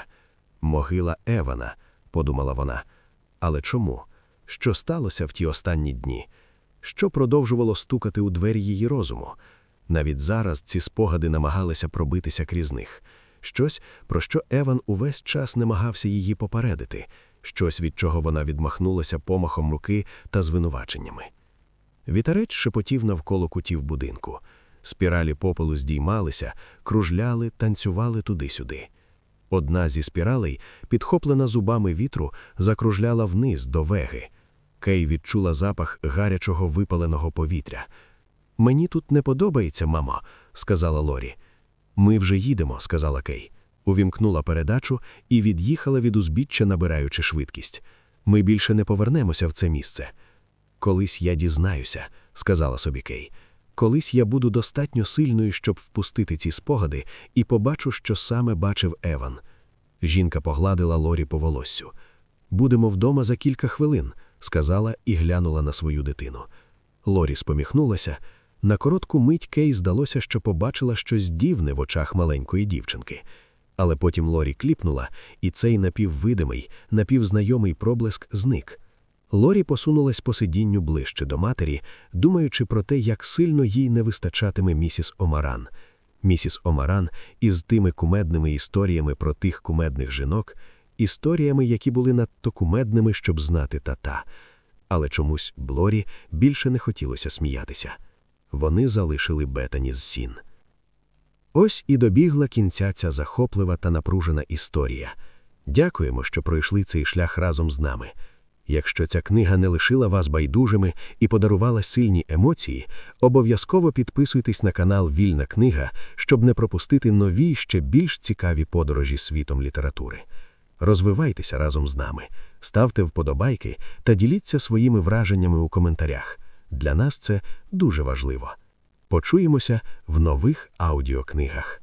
Могила Евана, подумала вона. Але чому? Що сталося в ті останні дні? Що продовжувало стукати у двері її розуму? Навіть зараз ці спогади намагалися пробитися крізь них. Щось, про що Еван увесь час намагався її попередити, щось, від чого вона відмахнулася помахом руки та звинуваченнями. Вітерець шепотів навколо кутів будинку. Спіралі попелу здіймалися, кружляли, танцювали туди-сюди. Одна зі спіралей, підхоплена зубами вітру, закружляла вниз до веги. Кей відчула запах гарячого випаленого повітря. Мені тут не подобається, мамо, сказала Лорі. Ми вже їдемо, сказала Кей. Увімкнула передачу і від'їхала від узбіччя, набираючи швидкість. Ми більше не повернемося в це місце. Колись я дізнаюся, сказала собі Кей. Колись я буду достатньо сильною, щоб впустити ці спогади, і побачу, що саме бачив Еван. Жінка погладила Лорі по волоссю. Будемо вдома за кілька хвилин, сказала і глянула на свою дитину. Лорі споміхнулася. На коротку мить Кей здалося, що побачила щось дивне в очах маленької дівчинки. Але потім Лорі кліпнула, і цей напіввидимий, напівзнайомий проблиск зник. Лорі посунулась по сидінню ближче до матері, думаючи про те, як сильно їй не вистачатиме місіс Омаран. Місіс Омаран із тими кумедними історіями про тих кумедних жінок, історіями, які були надто кумедними, щоб знати тата. Але чомусь Блорі більше не хотілося сміятися. Вони залишили Бетані з сін. Ось і добігла кінця ця захоплива та напружена історія. Дякуємо, що пройшли цей шлях разом з нами. Якщо ця книга не лишила вас байдужими і подарувала сильні емоції, обов'язково підписуйтесь на канал Вільна книга, щоб не пропустити нові, ще більш цікаві подорожі світом літератури. Розвивайтеся разом з нами, ставте вподобайки та діліться своїми враженнями у коментарях. Для нас це дуже важливо. Почуємося в нових аудіокнигах.